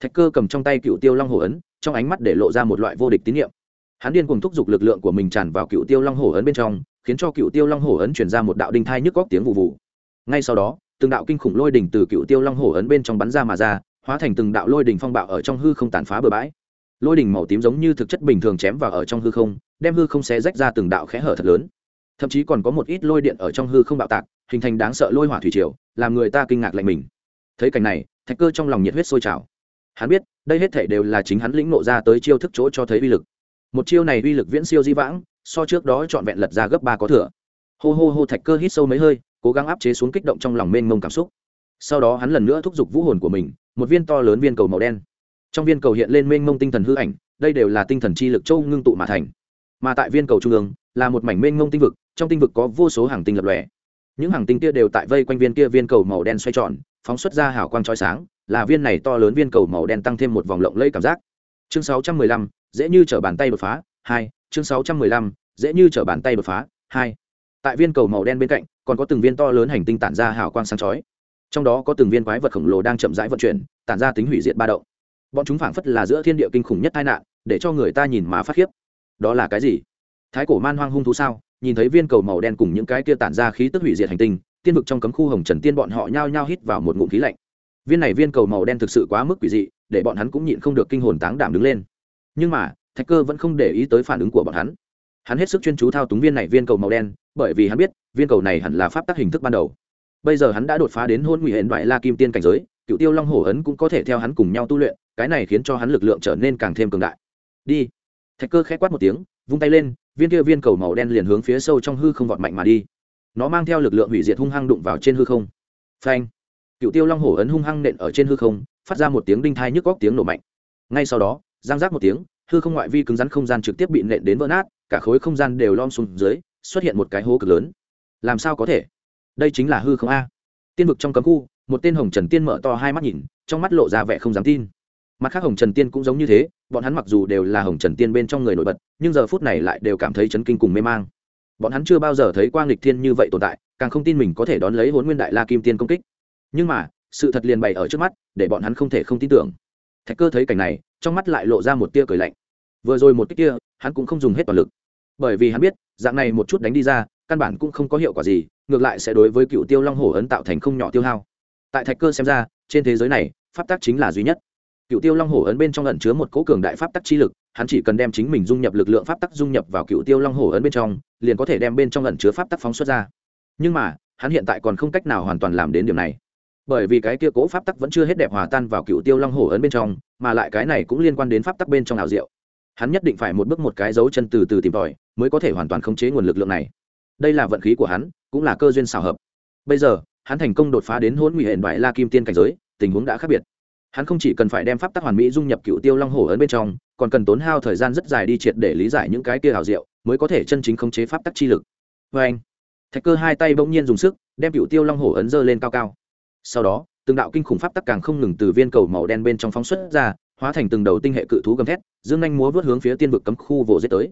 Thạch cơ cầm trong tay cựu tiêu long hồ ấn, trong ánh mắt để lộ ra một loại vô địch tín nhiệm hắn điên cùng thúc giục lực lượng của mình tràn vào cựu tiêu long hồ ấn bên trong, khiến cho cựu tiêu long hồ ấn chuyển ra một đạo đinh thai nhức góc tiếng vụ vụ ngay sau đó, từng đạo kinh khủng lôi đỉnh từ cựu tiêu long hồ ấn bên trong bắn ra mà ra, hóa thành từng đạo lôi đỉnh phong bạo ở trong hư không tàn phá bừa bãi. Lôi đỉnh màu tím giống như thực chất bình thường chém vào ở trong hư không đem hư không xé rách ra từng đạo khẽ hở thật lớn. Thậm chí còn có một ít lôi điện ở trong hư không bạo tạc, hình thành đáng sợ lôi hỏa thủy triều, làm người ta kinh ngạc lạnh mình. Thấy cảnh này, thạch cơ trong lòng nhiệt huyết sôi trào. Hắn biết, đây hết thể đều là chính hắn lĩnh nộ ra tới chiêu thức chỗ cho thấy uy lực. Một chiêu này uy lực viễn siêu di vãng, so trước đó trọn vẹn lật ra gấp ba có thừa. Hô hô hô thạch cơ hít sâu mấy hơi, cố gắng áp chế xuống kích động trong lòng mênh mông cảm xúc. Sau đó hắn lần nữa thúc giục vũ hồn của mình, một viên to lớn viên cầu màu đen. Trong viên cầu hiện lên mênh mông tinh thần hư ảnh, đây đều là tinh thần chi lực châu ngưng tụ mà thành mà tại viên cầu trung ương là một mảnh mênh ngông tinh vực trong tinh vực có vô số hàng tinh lập lòe. Những hàng tinh kia đều tại vây quanh viên kia viên cầu màu đen xoay tròn phóng xuất ra hào quang trói sáng là viên này to lớn viên cầu màu đen tăng thêm một vòng lộng lẫy cảm giác. Chương 615, dễ như trở bàn tay đột phá hai chương 615, dễ như trở bàn tay đột phá hai. Tại viên cầu màu đen bên cạnh còn có từng viên to lớn hành tinh tản ra hào quang sáng chói. Trong đó có từng viên quái vật khổng lồ đang chậm rãi vận chuyển tản ra tính hủy diệt ba động. Bọn chúng phảng phất là giữa thiên địa kinh khủng nhất tai nạn để cho người ta nhìn má phát khiếp đó là cái gì? Thái cổ man hoang hung thú sao? Nhìn thấy viên cầu màu đen cùng những cái kia tản ra khí tức hủy diệt hành tinh, tiên vực trong cấm khu hồng trần tiên bọn họ nhao nhao hít vào một ngụm khí lạnh. Viên này viên cầu màu đen thực sự quá mức quỷ dị, để bọn hắn cũng nhịn không được kinh hồn táng đảm đứng lên. Nhưng mà, thạch cơ vẫn không để ý tới phản ứng của bọn hắn. Hắn hết sức chuyên chú thao túng viên này viên cầu màu đen, bởi vì hắn biết, viên cầu này hẳn là pháp tắc hình thức ban đầu. Bây giờ hắn đã đột phá đến hôn nguy hển đoại la kim tiên cảnh giới cựu tiêu long hổ ấn cũng có thể theo hắn cùng nhau tu luyện, cái này khiến cho hắn lực lượng trở nên càng thêm cường đại. Đi thạch cơ k h ẽ quát một tiếng, vung tay lên, viên kia viên cầu màu đen liền hướng phía sâu trong hư không vọt mạnh mà đi. Nó mang theo lực lượng hủy diệt hung hăng đụng vào trên hư không. Phanh! Cựu tiêu long hổ ấn hung hăng nện ở trên hư không, phát ra một tiếng đinh thai nhức góc tiếng nổ mạnh. Ngay sau đó, giang giác một tiếng, hư không ngoại vi cứng rắn không gian trực tiếp bị nện đến vỡ nát, cả khối không gian đều lom xuống dưới, xuất hiện một cái hố cực lớn. Làm sao có thể? Đây chính là hư không a. Tiên vực trong cấm khu, một tên hồng trần tiên mở to hai mắt nhìn, trong mắt lộ ra vẻ không dám tin mặt khác hồng trần tiên cũng giống như thế, bọn hắn mặc dù đều là hồng trần tiên bên trong người nổi bật, nhưng giờ phút này lại đều cảm thấy chấn kinh cùng mê mang. Bọn hắn chưa bao giờ thấy quang lịch thiên như vậy tồn tại, càng không tin mình có thể đón lấy hốn nguyên đại la kim tiên công kích. Nhưng mà, sự thật liền bày ở trước mắt, để bọn hắn không thể không tin tưởng. Thạch cơ thấy cảnh này, trong mắt lại lộ ra một tia cười lạnh. Vừa rồi một cái kia, hắn cũng không dùng hết toàn lực. Bởi vì hắn biết, dạng này một chút đánh đi ra, căn bản cũng không có hiệu quả gì, ngược lại sẽ đối với cựu tiêu long hổ ấn tạo thành không nhỏ tiêu hao. Tại thạch cơ xem ra, trên thế giới này, pháp tắc chính là duy nhất cựu tiêu long hổ ấn bên trong ẩn chứa một cố cường đại pháp tắc chi lực, hắn chỉ cần đem chính mình dung nhập lực lượng pháp tắc dung nhập vào cựu tiêu long hổ ấn bên trong, liền có thể đem bên trong ẩn chứa pháp tắc phóng xuất ra. Nhưng mà, hắn hiện tại còn không cách nào hoàn toàn làm đến điểm này. Bởi vì cái kia cố pháp tắc vẫn chưa hết đẹp hòa tan vào cựu tiêu long hổ ấn bên trong, mà lại cái này cũng liên quan đến pháp tắc bên trong ảo diệu. Hắn nhất định phải một bước một cái dấu chân từ từ tìm tòi, mới có thể hoàn toàn khống chế nguồn lực lượng này. Đây là vận khí của hắn, cũng là cơ duyên xào hợp. Bây giờ, hắn thành công đột phá đến hôn nguy hệ đoại la kim tiên cảnh giới, tình huống đã khác biệt hắn không chỉ cần phải đem pháp tắc hoàn mỹ dung nhập cựu tiêu long hổ ấn bên trong, còn cần tốn hao thời gian rất dài đi triệt để lý giải những cái kia hào diệu, mới có thể chân chính khống chế pháp tắc chi lực. Vê anh, thạch cơ hai tay bỗng nhiên dùng sức, đem cựu tiêu long hổ ấn dơ lên cao cao. Sau đó, từng đạo kinh khủng pháp tắc càng không ngừng từ viên cầu màu đen bên trong phóng xuất ra, hóa thành từng đầu tinh hệ cự thú gầm thét, dương anh múa vớt hướng phía tiên vực cấm khu vồ dết tới.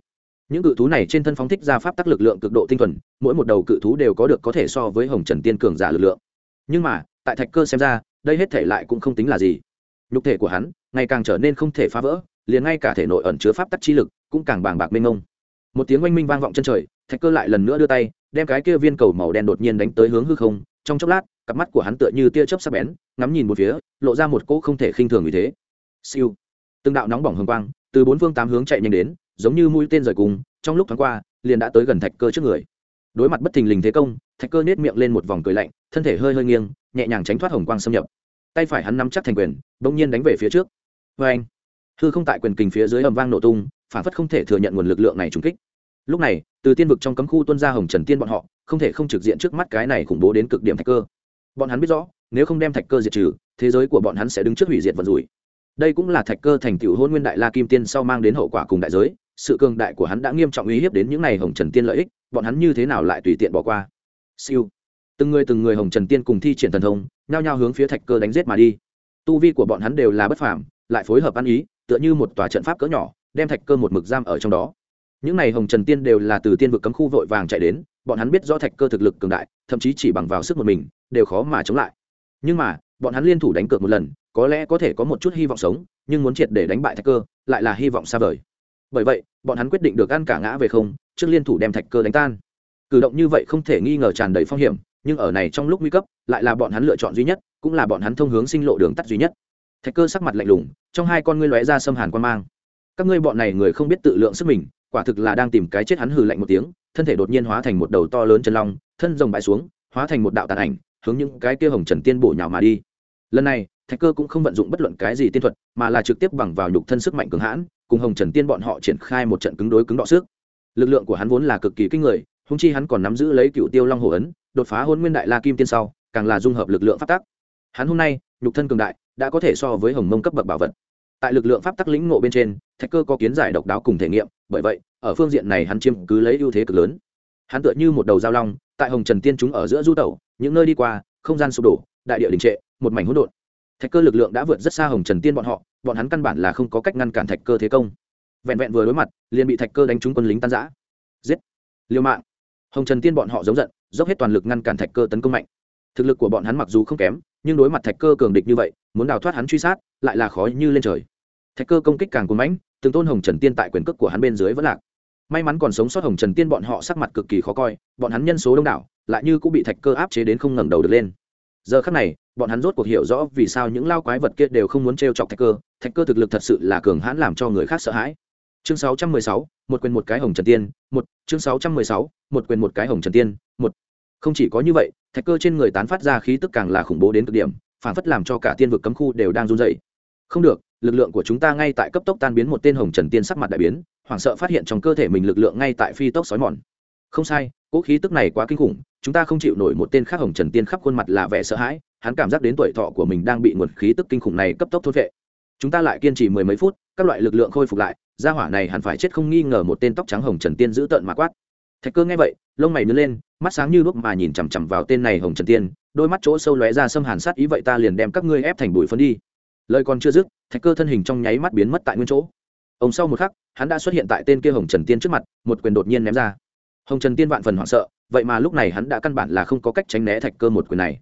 Những cự thú này trên thân phóng thích ra pháp tắc lực lượng cực độ tinh thuần, mỗi một đầu cự thú đều có được có thể so với hồng trần tiên cường giả lực lượng. Nhưng mà, tại thạch cơ xem ra, đây hết thể lại cũng không tính là gì nhục thể của hắn, ngày càng trở nên không thể phá vỡ, liền ngay cả thể nội ẩn chứa pháp tắc chi lực cũng càng bàng bạc mênh mông. Một tiếng oanh minh vang vọng chân trời, thạch cơ lại lần nữa đưa tay, đem cái kia viên cầu màu đen đột nhiên đánh tới hướng hư không, trong chốc lát, cặp mắt của hắn tựa như tia chớp sắc bén, ngắm nhìn một phía, lộ ra một cỗ không thể khinh thường như thế. Siêu. Từng đạo nóng bỏng hương quang, từ bốn phương tám hướng chạy nhanh đến, giống như mũi tên rời cùng, trong lúc thoáng qua, liền đã tới gần thạch cơ trước người. Đối mặt bất thình lình thế công, thạch cơ nết miệng lên một vòng cười lạnh, thân thể hơi hơi nghiêng, nhẹ nhàng tránh thoát hồng quang xâm nhập tay phải hắn nắm chắc thành quyền, bỗng nhiên đánh về phía trước. Vê anh, hư không tại quyền kình phía dưới ầm vang nổ tung, phản phất không thể thừa nhận nguồn lực lượng này trúng kích. Lúc này, từ tiên vực trong cấm khu tuân ra hồng trần tiên bọn họ, không thể không trực diện trước mắt cái này khủng bố đến cực điểm thạch cơ. Bọn hắn biết rõ, nếu không đem thạch cơ diệt trừ, thế giới của bọn hắn sẽ đứng trước hủy diệt vật rủi. Đây cũng là thạch cơ thành tựu hôn nguyên đại la kim tiên sau mang đến hậu quả cùng đại giới, sự cường đại của hắn đã nghiêm trọng uy hiếp đến những n à y hồng trần tiên lợi ích, bọn hắn như thế nào lại tùy tiện bỏ qua? Siêu từng người từng người hồng trần tiên cùng thi triển thần thông, nhao nhao hướng phía thạch cơ đánh g i ế t mà đi. Tu vi của bọn hắn đều là bất phàm, lại phối hợp ăn ý, tựa như một tòa trận pháp cỡ nhỏ, đem thạch cơ một mực giam ở trong đó. Những n à y hồng trần tiên đều là từ tiên vực cấm khu vội vàng chạy đến, bọn hắn biết do thạch cơ thực lực cường đại, thậm chí chỉ bằng vào sức một mình, đều khó mà chống lại. Nhưng mà, bọn hắn liên thủ đánh cược một lần, có lẽ có thể có một chút hy vọng sống, nhưng muốn triệt để đánh bại thạch cơ, lại là hy vọng xa vời. Bởi vậy, bọn hắn quyết định được ăn cả ngã về không, trước liên thủ đem thạch cơ đánh tan. Cử động như vậy không thể nghi ngờ tràn đầy phong hiểm nhưng ở này trong lúc nguy cấp, lại là bọn hắn lựa chọn duy nhất, cũng là bọn hắn thông hướng sinh lộ đường tắt duy nhất. Thạch cơ sắc mặt lạnh lùng, trong hai con ngươi lóe ra xâm hàn quan mang. Các ngươi bọn này người không biết tự lượng sức mình, quả thực là đang tìm cái chết hắn hừ lạnh một tiếng, thân thể đột nhiên hóa thành một đầu to lớn chân long, thân rồng bãi xuống, hóa thành một đạo tàn ảnh, hướng những cái kia hồng trần tiên bổ nhào mà đi. Lần này, thạch cơ cũng không vận dụng bất luận cái gì tiên thuật, mà là trực tiếp bằng vào nhục thân sức mạnh cường hãn, cùng hồng trần tiên bọn họ triển khai một trận cứng đối cứng đọ sức. Lực lượng của hắn vốn là cực kỳ kinh người húng chi hắn còn nắm giữ lấy cựu tiêu long hồ ấn, đột phá hôn nguyên đại la kim tiên sau, càng là dung hợp lực lượng pháp tắc. Hắn hôm nay, nhục thân cường đại, đã có thể so với hồng mông cấp bậc bảo vật. Tại lực lượng pháp tắc lĩnh ngộ bên trên, thạch cơ có kiến giải độc đáo cùng thể nghiệm, bởi vậy, ở phương diện này hắn chiếm cứ lấy ưu thế cực lớn. Hắn tựa như một đầu giao long, tại hồng trần tiên chúng ở giữa du tẩu, những nơi đi qua, không gian sụp đổ, đại địa đình trệ, một mảnh hỗn độn. Thạch cơ lực lượng đã vượt rất xa hồng trần tiên bọn họ, bọn hắn căn bản là không có cách ngăn cản thạch cơ thế công. Vẹn vẹn vừa đối mặt, liền bị thạch cơ đánh trúng quân lính tan giã giết! Liêu mạng! Hồng trần tiên bọn họ giống giận, dốc hết toàn lực ngăn cản thạch cơ tấn công mạnh. Thực lực của bọn hắn mặc dù không kém, nhưng đối mặt thạch cơ cường địch như vậy, muốn đào thoát hắn truy sát, lại là khó như lên trời. Thạch cơ công kích càng cuốn mãnh, từng tôn hồng trần tiên tại quyền cước của hắn bên dưới vẫn lạc. May mắn còn sống sót hồng trần tiên bọn họ sắc mặt cực kỳ khó coi, bọn hắn nhân số đông đảo, lại như cũng bị thạch cơ áp chế đến không ngẩng đầu được lên. Giờ khắc này, bọn hắn rốt cuộc hiểu rõ vì sao những lao quái vật kia đều không muốn t chọc thạch cơ. Thạch cơ thực lực thật sự là cường hãn làm cho người khác sợ hãi chương 616, một quyền một cái hồng trần tiên một chương 616, một quyền một cái hồng trần tiên một. Không chỉ có như vậy thạch cơ trên người tán phát ra khí tức càng là khủng bố đến cực điểm phản phất làm cho cả tiên vực cấm khu đều đang run dậy không được lực lượng của chúng ta ngay tại cấp tốc tan biến một tên hồng trần tiên sắc mặt đại biến hoảng sợ phát hiện trong cơ thể mình lực lượng ngay tại phi tốc sói mòn. Không sai cỗ khí tức này quá kinh khủng chúng ta không chịu nổi một tên khác hồng trần tiên khắp khuôn mặt là vẻ sợ hãi hắn cảm giác đến tuổi thọ của mình đang bị nguồn khí tức kinh khủng này cấp tốc thốt vệ. Chúng ta lại kiên trì mười mấy phút các loại lực lượng khôi phục lại gia hỏa này hẳn phải chết không nghi ngờ một tên tóc trắng hồng trần tiên giữ tợn mà quát. Thạch cơ nghe vậy, lông mày nứt lên, mắt sáng như lúc mà nhìn chằm chằm vào tên này hồng trần tiên, đôi mắt chỗ sâu lóe ra xâm hàn sát ý vậy ta liền đem các ngươi ép thành bụi phân đi. Lời còn chưa dứt, thạch cơ thân hình trong nháy mắt biến mất tại nguyên chỗ. Ông sau một khắc, hắn đã xuất hiện tại tên kia hồng trần tiên trước mặt, một quyền đột nhiên ném ra. Hồng trần tiên vạn phần hoảng sợ, vậy mà lúc này hắn đã căn bản là không có cách tránh né thạch cơ một quyền này.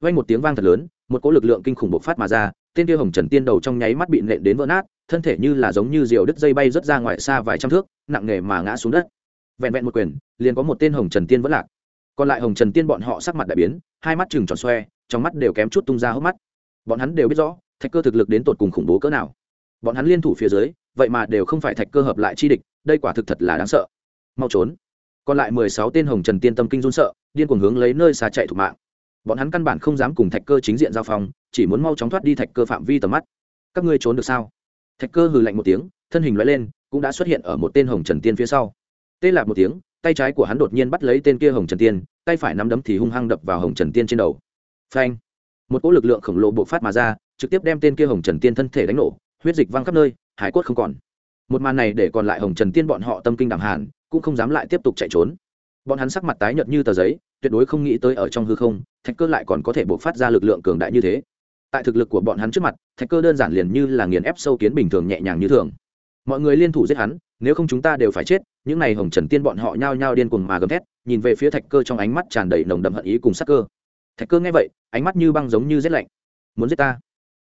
Vang một tiếng vang thật lớn, một cỗ lực lượng kinh khủng bộc phát mà ra, tên kia hồng trần tiên đầu trong nháy mắt bị nện đến vỡ nát thân thể như là giống như diều đứt dây bay rất ra ngoài xa vài trăm thước, nặng nề mà ngã xuống đất. Vẹn vẹn một quyền, liền có một tên hồng trần tiên vẫn lạc. Còn lại hồng trần tiên bọn họ sắc mặt đại biến, hai mắt chừng tròn xoe, trong mắt đều kém chút tung ra hốc mắt. Bọn hắn đều biết rõ, thạch cơ thực lực đến tột cùng khủng bố cỡ nào. Bọn hắn liên thủ phía dưới, vậy mà đều không phải thạch cơ hợp lại chi địch, đây quả thực thật là đáng sợ. Mau trốn. Còn lại mười sáu tên hồng trần tiên tâm kinh run sợ, điên cuồng hướng lấy nơi xa chạy thủ mạng. Bọn hắn căn bản không dám cùng thạch cơ chính diện giao phong, chỉ muốn mau chóng thoát đi thạch cơ phạm vi tầm mắt. Các ngươi trốn được sao? Thạch cơ hừ lạnh một tiếng, thân hình loại lên, cũng đã xuất hiện ở một tên hồng trần tiên phía sau. Tê lạc một tiếng, tay trái của hắn đột nhiên bắt lấy tên kia hồng trần tiên, tay phải nắm đấm thì hung hăng đập vào hồng trần tiên trên đầu. Phanh! Một cỗ lực lượng khổng lồ bộc phát mà ra, trực tiếp đem tên kia hồng trần tiên thân thể đánh nổ, huyết dịch văng khắp nơi, hải cốt không còn. Một màn này để còn lại hồng trần tiên bọn họ tâm kinh đẳng hàn cũng không dám lại tiếp tục chạy trốn. Bọn hắn sắc mặt tái nhợt như tờ giấy, tuyệt đối không nghĩ tới ở trong hư không, thạch cơ lại còn có thể buộc phát ra lực lượng cường đại như thế tại thực lực của bọn hắn trước mặt, thạch cơ đơn giản liền như là nghiền ép sâu kiến bình thường nhẹ nhàng như thường. Mọi người liên thủ giết hắn, nếu không chúng ta đều phải chết, những n à y hồng trần tiên bọn họ nhao nhao điên cuồng mà gầm thét, nhìn về phía thạch cơ trong ánh mắt tràn đầy nồng đậm hận ý cùng sắc cơ. Thạch cơ nghe vậy, ánh mắt như băng giống như rét lạnh. Muốn giết ta?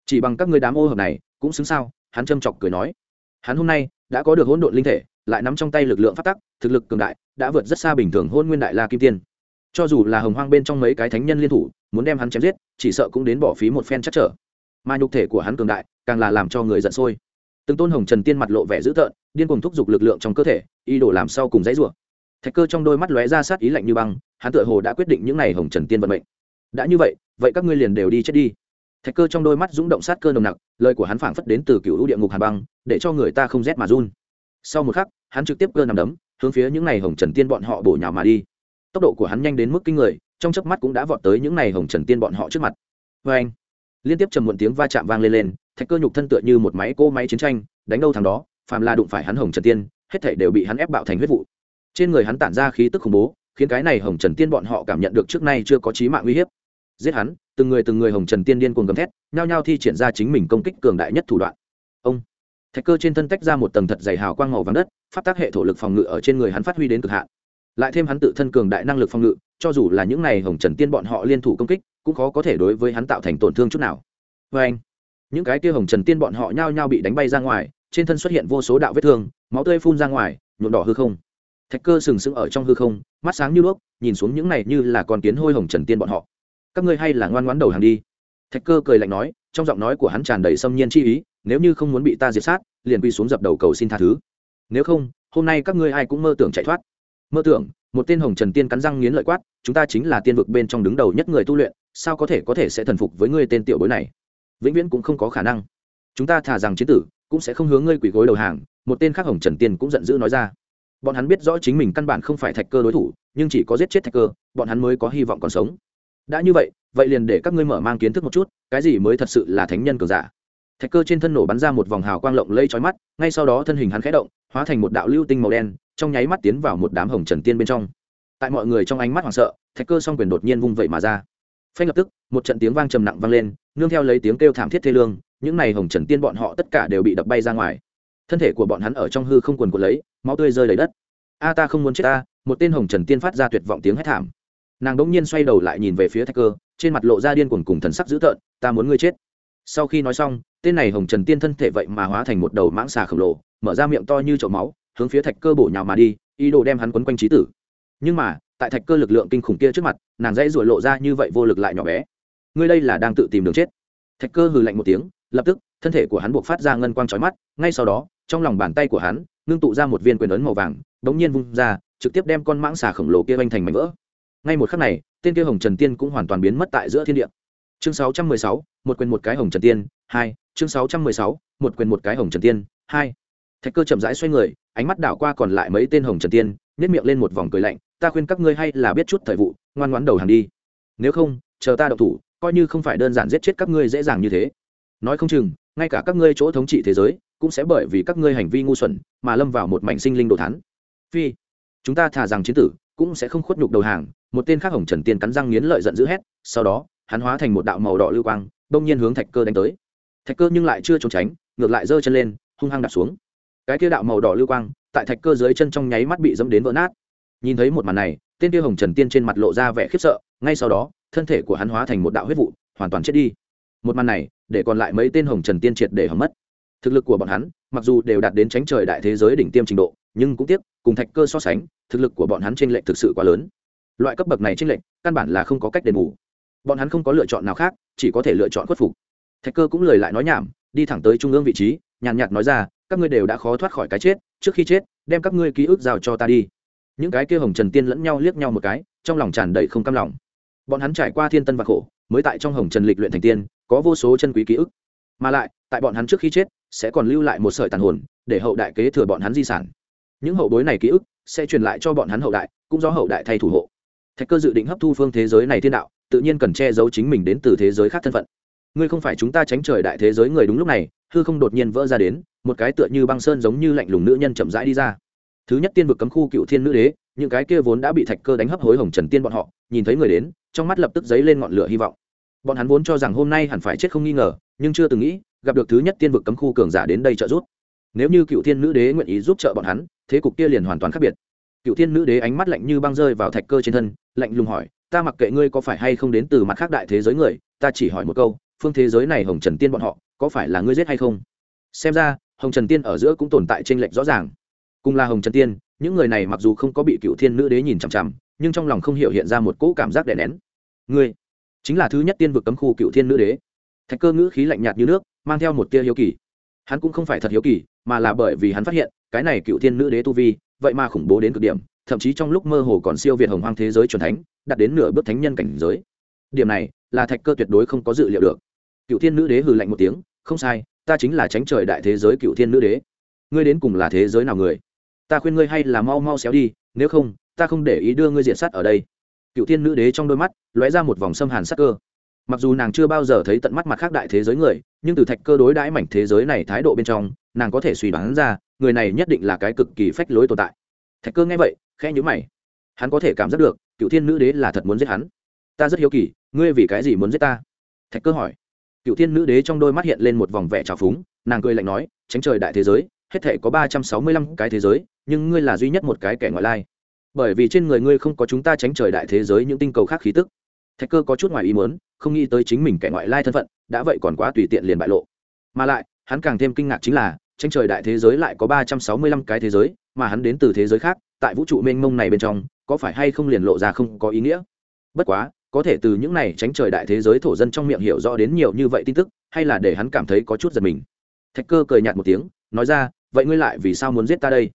Chỉ bằng các người đám ô hợp này, cũng xứng sao? Hắn châm chọc cười nói. Hắn hôm nay đã có được hỗn độn linh thể, lại nắm trong tay lực lượng phát tắc, thực lực cường đại, đã vượt rất xa bình thường hôn nguyên đại la kim tiên cho dù là hồng hoang bên trong mấy cái thánh nhân liên thủ, muốn đem hắn chém giết, chỉ sợ cũng đến bỏ phí một phen chắc trở. Mà nhục thể của hắn cường đại, càng là làm cho người giận sôi. Từng tôn hồng trần tiên mặt lộ vẻ dữ tợn, điên cùng thúc giục lực lượng trong cơ thể, ý đồ làm sau cùng dãy rủa. Thạch cơ trong đôi mắt lóe ra sát ý lạnh như băng, hắn tựa hồ đã quyết định những n à y hồng trần tiên vận mệnh. Đã như vậy vậy các ngươi liền đều đi chết đi. Thạch cơ trong đôi mắt rúng động sát cơ nồng nặc, lời của hắn phảng phất đến từ cựu lũ địa ngục hàn băng, để cho người ta không rét mà run. Sau một khắc, hắn trực tiếp cơ nằm đấm, hướng phía những n à y hồng trần tiên bọn họ bổ nhào mà đi tốc độ của hắn nhanh đến mức kinh người, trong chớp mắt cũng đã vọt tới những n à y hồng trần tiên bọn họ trước mặt. Vê anh, liên tiếp trầm muộn tiếng va chạm vang lên lên, thạch cơ nhục thân tựa như một máy cỗ máy chiến tranh, đánh đâu thằng đó, phàm là đụng phải hắn hồng trần tiên, hết thể đều bị hắn ép bạo thành huyết vụ. Trên người hắn tản ra khí tức khủng bố, khiến cái này hồng trần tiên bọn họ cảm nhận được trước nay chưa có trí mạng uy hiếp. Giết hắn, từng người từng người hồng trần tiên điên cuồng gầm thét, nhao nhao thi triển ra chính mình công kích cường đại nhất thủ đoạn. Ông, thạch cơ trên thân tách ra một tầng thật dày hào quang màu vàng đất phát tác hệ thổ lực phòng ngự ở trên người hắn phát huy đến cực hạn lại thêm hắn tự thân cường đại năng lực phòng ngự, cho dù là những n à y hồng trần tiên bọn họ liên thủ công kích, cũng khó có thể đối với hắn tạo thành tổn thương chút nào. Vê anh, những cái kia hồng trần tiên bọn họ nhao nhao bị đánh bay ra ngoài, trên thân xuất hiện vô số đạo vết thương, máu tươi phun ra ngoài, nhuộm đỏ hư không. Thạch cơ sừng sững ở trong hư không, mắt sáng như đuốc, nhìn xuống những này như là con kiến hôi hồng trần tiên bọn họ. Các ngươi hay là ngoan ngoãn đầu hàng đi. Thạch cơ cười lạnh nói, trong giọng nói của hắn tràn đầy xâm nhiên chi ý, nếu như không muốn bị ta diệt sát, liền quy xuống dập đầu cầu xin tha thứ. Nếu không, hôm nay các ngươi ai cũng mơ tưởng chạy thoát mơ tưởng, một tên hồng trần tiên cắn răng nghiến lợi quát, chúng ta chính là tiên vực bên trong đứng đầu nhất người tu luyện, sao có thể có thể sẽ thần phục với ngươi tên tiểu bối này? Vĩnh viễn cũng không có khả năng. Chúng ta thả rằng chiến tử, cũng sẽ không hướng ngươi quỷ gối đầu hàng, một tên khác hồng trần tiên cũng giận dữ nói ra. Bọn hắn biết rõ chính mình căn bản không phải thạch cơ đối thủ, nhưng chỉ có giết chết thạch cơ, bọn hắn mới có hy vọng còn sống. Đã như vậy vậy liền để các ngươi mở mang kiến thức một chút, cái gì mới thật sự là thánh nhân cường giả? Thạch cơ trên thân nổ bắn ra một vòng hào quang lộng lây trói mắt, ngay sau đó thân hình hắn khẽ động, hóa thành một đạo lưu tinh màu đen trong nháy mắt tiến vào một đám hồng trần tiên bên trong. Tại mọi người trong ánh mắt hoảng sợ, thạch cơ song quyền đột nhiên vung vẩy mà ra. Phanh lập tức, một trận tiếng vang trầm nặng vang lên, nương theo lấy tiếng kêu thảm thiết thê lương, những n à y hồng trần tiên bọn họ tất cả đều bị đập bay ra ngoài. Thân thể của bọn hắn ở trong hư không quần của lấy, máu tươi rơi lấy đất. A, ta không muốn chết ta, một tên hồng trần tiên phát ra tuyệt vọng tiếng hét thảm. Nàng đ ỗ n g nhiên xoay đầu lại nhìn về phía thạch cơ, trên mặt lộ ra điên cuồng cùng thần sắc dữ tợn, ta muốn ngươi chết. Sau khi nói xong, tên này hồng trần tiên thân thể vậy mà hóa thành một đầu mãng xà khổng lồ, mở ra miệng to như chậu máu hướng phía thạch cơ bổ nhào mà đi ý đồ đem hắn quấn quanh trí tử. Nhưng mà tại thạch cơ lực lượng kinh khủng kia trước mặt nàng dãy ruổi lộ ra như vậy vô lực lại nhỏ bé. Ngươi đây là đang tự tìm đường chết. Thạch cơ hừ lạnh một tiếng lập tức thân thể của hắn buộc phát ra ngân quang trói mắt ngay sau đó trong lòng bàn tay của hắn ngưng tụ ra một viên quyền ấn màu vàng đống nhiên vung ra trực tiếp đem con mãng xà khổng lồ kia vanh thành mảnh vỡ. Ngay một khắc này tên kia hồng trần tiên cũng hoàn toàn biến mất tại giữa thiên địa. Chương 616, một quyền một cái hồng trần tiên hai chương 616, một quyền một cái hồng trần tiên hai thạch cơ chậm rãi xoay người, ánh mắt đảo qua còn lại mấy tên hồng trần tiên nhét miệng lên một vòng cười lạnh, ta khuyên các ngươi hay là biết chút thời vụ, ngoan ngoãn đầu hàng đi. Nếu không, chờ ta đậu thủ, coi như không phải đơn giản giết chết các ngươi dễ dàng như thế. Nói không chừng, ngay cả các ngươi chỗ thống trị thế giới, cũng sẽ bởi vì các ngươi hành vi ngu xuẩn, mà lâm vào một mảnh sinh linh đồ thắn phi, chúng ta thà rằng chiến tử, cũng sẽ không khuất nhục đầu hàng, một tên khác hồng trần tiên cắn răng nghiến lợi giận dữ hét, sau đó, hắn hóa thành một đạo màu đỏ lưu quang đông nhiên hướng thạch cơ đánh tới. Thạch cơ nhưng lại chưa trốn tránh, ngược lại giơ chân lên, hung hăng đặt xuống cái kia đạo màu đỏ lưu quang, tại thạch cơ dưới chân trong nháy mắt bị dẫm đến vỡ nát. Nhìn thấy một màn này, tên kia hồng trần tiên trên mặt lộ ra vẻ khiếp sợ, ngay sau đó, thân thể của hắn hóa thành một đạo huyết vụ, hoàn toàn chết đi. Một màn này, để còn lại mấy tên hồng trần tiên triệt để hỏng mất. Thực lực của bọn hắn, mặc dù đều đạt đến tránh trời đại thế giới đỉnh tiêm trình độ, nhưng cũng tiếc, cùng thạch cơ so sánh, thực lực của bọn hắn trên lệch thực sự quá lớn. Loại cấp bậc này trên lệch, căn bản là không có cách đền bù. Bọn hắn không có lựa chọn nào khác, chỉ có thể lựa chọn khuất phục. Thạch cơ cũng lời lại nói nhảm, đi thẳng tới trung ương vị trí, nhàn nhạt nói ra các ngươi đều đã khó thoát khỏi cái chết, trước khi chết, đem các ngươi ký ức giao cho ta đi. Những cái kia hồng trần tiên lẫn nhau liếc nhau một cái, trong lòng tràn đầy không cam lòng. Bọn hắn trải qua thiên tân và khổ, mới tại trong hồng trần lịch luyện thành tiên, có vô số chân quý ký ức. Mà lại, tại bọn hắn trước khi chết, sẽ còn lưu lại một sợi tàn hồn, để hậu đại kế thừa bọn hắn di sản. Những hậu bối này ký ức, sẽ truyền lại cho bọn hắn hậu đại, cũng do hậu đại thay thủ hộ. Thạch cơ dự định hấp thu phương thế giới này thiên đạo, tự nhiên cần che giấu chính mình đến từ thế giới khác thân phận. Ngươi không phải chúng ta tránh trời đại thế giới người đúng lúc này hư không đột nhiên vỡ ra đến, một cái tựa như băng sơn giống như lạnh lùng nữ nhân chậm rãi đi ra. Thứ nhất tiên vực cấm khu cựu thiên nữ đế, những cái kia vốn đã bị thạch cơ đánh hấp hối hồng trần tiên bọn họ, nhìn thấy người đến, trong mắt lập tức dấy lên ngọn lửa hy vọng. Bọn hắn vốn cho rằng hôm nay hẳn phải chết không nghi ngờ, nhưng chưa từng nghĩ, gặp được thứ nhất tiên vực cấm khu cường giả đến đây trợ giúp. Nếu như cựu thiên nữ đế nguyện ý giúp trợ bọn hắn, thế cục kia liền hoàn toàn khác biệt. Cựu thiên nữ đế ánh mắt lạnh như băng rơi vào thạch cơ trên thân, lạnh lùng hỏi, ta mặc kệ ngươi có phải hay không đến từ mặt khác đại thế giới người, ta chỉ hỏi một câu, phương thế giới này hồng trần tiên bọn họ có phải là ngươi giết hay không? Xem ra, hồng trần tiên ở giữa cũng tồn tại t r ê n lệch rõ ràng. Cùng là hồng trần tiên, những người này mặc dù không có bị cựu thiên nữ đế nhìn chằm chằm, nhưng trong lòng không hiểu hiện ra một cỗ cảm giác đè nén. Ngươi chính là thứ nhất tiên vực cấm khu cựu thiên nữ đế. Thạch cơ ngữ khí lạnh nhạt như nước, mang theo một tia hiếu kỳ. Hắn cũng không phải thật hiếu kỳ, mà là bởi vì hắn phát hiện, cái này cựu thiên nữ đế tu vi, vậy mà khủng bố đến cực điểm, thậm chí trong lúc mơ hồ còn siêu việt hồng hoang thế giới c thánh, đạt đến nửa bước thánh nhân cảnh giới. Điểm này là thạch cơ tuyệt đối không có dự liệu được. Cựu thiên nữ đế hừ lạnh một tiếng không sai, ta chính là tránh trời đại thế giới cựu thiên nữ đế. Ngươi đến cùng là thế giới nào người? Ta khuyên ngươi hay là mau mau xéo đi, nếu không, ta không để ý đưa ngươi diện sát ở đây. Cựu thiên nữ đế trong đôi mắt, lóe ra một vòng xâm hàn sắc cơ. Mặc dù nàng chưa bao giờ thấy tận mắt mặt khác đại thế giới người, nhưng từ thạch cơ đối đãi mảnh thế giới này thái độ bên trong, nàng có thể suy đoán ra, người này nhất định là cái cực kỳ phách lối tồn tại. Thạch cơ nghe vậy, khẽ nhữ mày. Hắn có thể cảm giác được, cựu thiên nữ đế là thật muốn giết hắn. Ta rất hiếu kỳ, ngươi vì cái gì muốn giết ta? Thạch cơ hỏi cựu thiên nữ đế trong đôi mắt hiện lên một vòng vẻ trào phúng, nàng cười lạnh nói tránh trời đại thế giới, hết thể có ba trăm sáu mươi lăm cái thế giới, nhưng ngươi là duy nhất một cái kẻ ngoại lai. Bởi vì trên người ngươi không có chúng ta tránh trời đại thế giới những tinh cầu khác khí tức. Thạch cơ có chút ngoài ý muốn, không nghĩ tới chính mình kẻ ngoại lai thân phận, đã vậy còn quá tùy tiện liền bại lộ. Mà lại, hắn càng thêm kinh ngạc chính là tranh trời đại thế giới lại có ba trăm sáu mươi lăm cái thế giới, mà hắn đến từ thế giới khác, tại vũ trụ mênh mông này bên trong, có phải hay không liền lộ ra không có ý nghĩa? Bất quá có thể từ những này tránh trời đại thế giới thổ dân trong miệng hiểu rõ đến nhiều như vậy tin tức, hay là để hắn cảm thấy có chút giật mình. Thạch cơ cười nhạt một tiếng, nói ra, vậy ngươi lại vì sao muốn giết ta đây?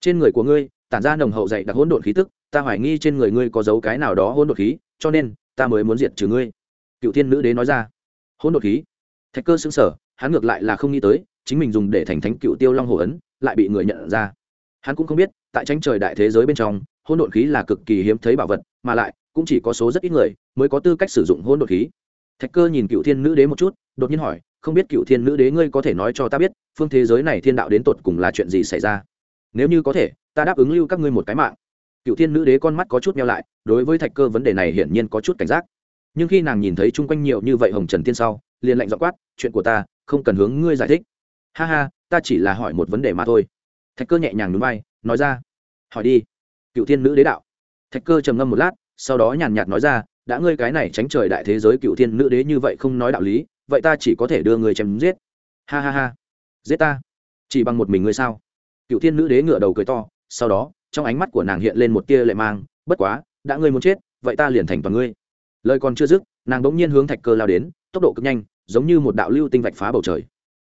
Trên người của ngươi, tản ra nồng hậu dạy đặc hỗn độn khí tức, ta hoài nghi trên người ngươi có dấu cái nào đó hỗn độn khí, cho nên, ta mới muốn diệt trừ ngươi. Cựu thiên nữ đế nói ra. Hỗn độn khí? Thạch cơ xứng sở hắn ngược lại là không nghĩ tới, chính mình dùng để thành thánh cựu tiêu long hồ ấn, lại bị người nhận ra. Hắn cũng không biết, tại tranh trời đại thế giới bên trong, hỗn độn khí là cực kỳ hiếm thấy bảo vật, mà lại cũng chỉ có số rất ít người mới có tư cách sử dụng hỗn độn khí. Thạch cơ nhìn cựu thiên nữ đế một chút, đột nhiên hỏi, không biết cựu thiên nữ đế ngươi có thể nói cho ta biết, phương thế giới này thiên đạo đến tột cùng là chuyện gì xảy ra? Nếu như có thể, ta đáp ứng lưu các ngươi một cái mạng. Cựu thiên nữ đế con mắt có chút meo lại, đối với thạch cơ vấn đề này hiển nhiên có chút cảnh giác. Nhưng khi nàng nhìn thấy chung quanh nhiều như vậy hồng trần tiên sau, liền lạnh dọ quát, chuyện của ta, không cần hướng ngươi giải thích. Ha ha, ta chỉ là hỏi một vấn đề mà thôi. Thạch cơ nhẹ nhàng núi bay nói ra, hỏi đi. Cựu thiên nữ đế đạo. Thạch cơ trầm ngâm một lát sau đó nhàn nhạt nói ra, đã ngươi cái này tránh trời đại thế giới cựu thiên nữ đế như vậy không nói đạo lý, vậy ta chỉ có thể đưa người chém giết. Ha ha ha, giết ta? Chỉ bằng một mình ngươi sao? Cựu thiên nữ đế ngửa đầu cười to, sau đó, trong ánh mắt của nàng hiện lên một tia lệ mang, bất quá, đã ngươi muốn chết, vậy ta liền thành toàn ngươi. Lời còn chưa dứt, nàng bỗng nhiên hướng thạch cơ lao đến, tốc độ cực nhanh, giống như một đạo lưu tinh vạch phá bầu trời.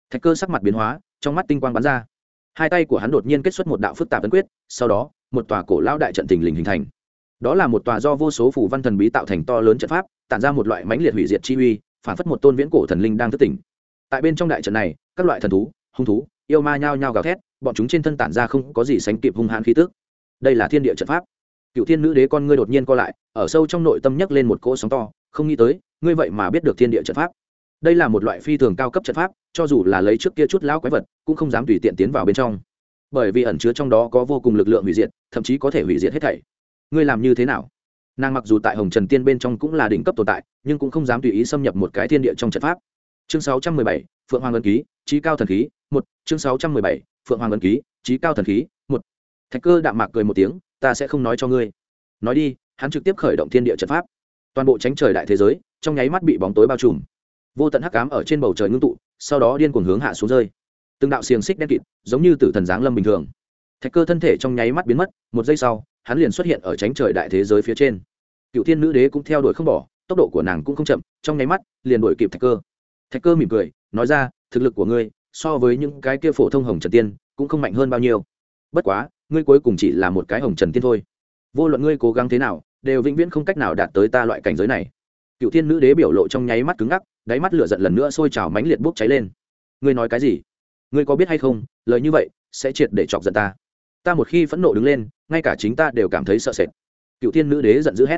Thạch cơ sắc mặt biến hóa, trong mắt tinh quang bắn ra. Hai tay của hắn đột nhiên kết xuất một đạo phức tạp ấn quyết, sau đó, một tòa cổ lao đại trận tình lình hình thành đó là một tòa do vô số phủ văn thần bí tạo thành to lớn trận pháp, tản ra một loại mãnh liệt hủy diệt chi uy, phản phất một tôn viễn cổ thần linh đang thức tỉnh. Tại bên trong đại trận này, các loại thần thú, hung thú, yêu ma nhao nhao gào thét, bọn chúng trên thân tản ra không có gì sánh kịp hung hãn khí tức. Đây là thiên địa trận pháp. Cựu thiên nữ đế con ngươi đột nhiên co lại, ở sâu trong nội tâm nhấc lên một cỗ sóng to, không nghĩ tới, ngươi vậy mà biết được thiên địa trận pháp. Đây là một loại phi thường cao cấp trận pháp, cho dù là lấy trước kia chút lão quái vật, cũng không dám tùy tiện tiến vào bên trong. Bởi vì ẩn chứa trong đó có vô cùng lực lượng hủy diệt, thậm chí có thể hủy diệt hết thảy ngươi làm như thế nào? Nàng mặc dù tại hồng trần tiên bên trong cũng là đỉnh cấp tồn tại nhưng cũng không dám tùy ý xâm nhập một cái thiên địa trong trận pháp. Chương 617, phượng hoàng ân ký trí cao thần khí một. Chương 617, phượng hoàng ân ký trí cao thần khí một. Thạch cơ đạm mạc cười một tiếng ta sẽ không nói cho ngươi. Nói đi hắn trực tiếp khởi động thiên địa trận pháp. Toàn bộ tránh trời đại thế giới trong nháy mắt bị bóng tối bao trùm. Vô tận hắc cám ở trên bầu trời ngưng tụ sau đó điên cuồng hướng hạ xuống rơi. Từng đạo xiềng xích đen kịt giống như tử thần giáng lâm bình thường. Thạch cơ thân thể trong nháy mắt biến mất một giây sau hắn liền xuất hiện ở tránh trời đại thế giới phía trên. Cựu thiên nữ đế cũng theo đuổi không bỏ, tốc độ của nàng cũng không chậm, trong nháy mắt, liền đuổi kịp thạch cơ. Thạch cơ mỉm cười, nói ra, thực lực của ngươi, so với những cái kia phổ thông hồng trần tiên, cũng không mạnh hơn bao nhiêu. Bất quá, ngươi cuối cùng chỉ là một cái hồng trần tiên thôi. Vô luận ngươi cố gắng thế nào, đều vĩnh viễn không cách nào đạt tới ta loại cảnh giới này. Cựu thiên nữ đế biểu lộ trong nháy mắt cứng ngắc, đáy mắt lửa giận lần nữa sôi trào mánh liệt bốc cháy lên. Ngươi nói cái gì? Ngươi có biết hay không, lời như vậy sẽ triệt để chọc giận ta ta một khi phẫn nộ đứng lên, ngay cả chính ta đều cảm thấy sợ sệt. Cựu thiên nữ đế giận dữ hét.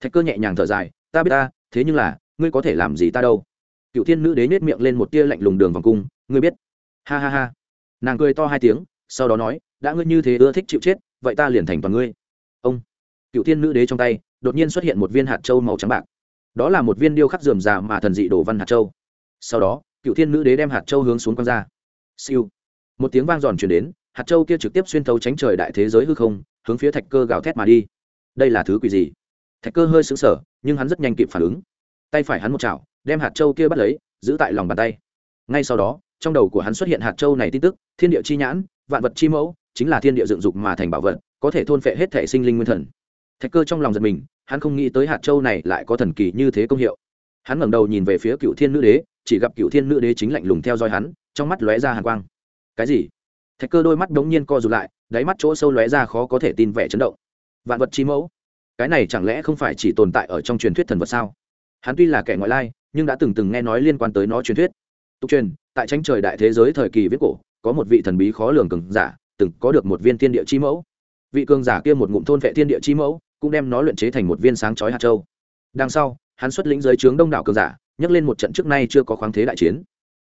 Thạch cơ nhẹ nhàng thở dài, ta biết ta, thế nhưng là, ngươi có thể làm gì ta đâu? Cựu thiên nữ đế nhét miệng lên một tia lạnh lùng đường vòng cung, ngươi biết. Ha ha ha. Nàng cười to hai tiếng, sau đó nói, đã ngươi như thế ưa thích chịu chết, vậy ta liền thành toàn ngươi. Ông. Cựu thiên nữ đế trong tay, đột nhiên xuất hiện một viên hạt trâu màu trắng bạc. Đó là một viên điêu khắc dườm già mà thần dị đổ văn hạt châu. Sau đó, cựu thiên nữ đế đem hạt châu hướng xuống quăng ra. Siêu. Một tiếng vang giòn chuyển đến hạt châu kia trực tiếp xuyên thấu tránh trời đại thế giới hư không, hướng phía thạch cơ gào thét mà đi. Đây là thứ quỷ gì? Thạch cơ hơi sững sờ, nhưng hắn rất nhanh kịp phản ứng. Tay phải hắn một chảo, đem hạt châu kia bắt lấy, giữ tại lòng bàn tay. Ngay sau đó, trong đầu của hắn xuất hiện hạt châu này tin tức, thiên địa chi nhãn, vạn vật chi mẫu, chính là thiên địa dựng dục mà thành bảo vật, có thể thôn phệ hết thể sinh linh nguyên thần. Thạch cơ trong lòng giật mình, hắn không nghĩ tới hạt châu này lại có thần kỳ như thế công hiệu. Hắn ngẩng đầu nhìn về phía cựu thiên nữ đế, chỉ gặp cựu thiên nữ đế chính lạnh lùng theo dõi hắn, trong mắt lóe ra hàn quang. Cái gì? Thạch cơ đôi mắt đ ố n g nhiên co rụt lại, đáy mắt chỗ sâu lóe ra khó có thể tin vẻ chấn động. Vạn vật chi mẫu? Cái này chẳng lẽ không phải chỉ tồn tại ở trong truyền thuyết thần vật sao? Hắn tuy là kẻ ngoại lai, nhưng đã từng từng nghe nói liên quan tới nó truyền thuyết. Tục truyền, tại tranh trời đại thế giới thời kỳ viết cổ, có một vị thần bí khó lường cường giả, từng có được một viên thiên địa chi mẫu. Vị cường giả kia một ngụm thôn vệ thiên địa chi mẫu, cũng đem nó luyện chế thành một viên sáng chói hạt châu. Đằng sau, hắn xuất lĩnh giới trướng đông đảo cường giả, nhấc lên một trận trước nay chưa có khoáng thế đại chiến.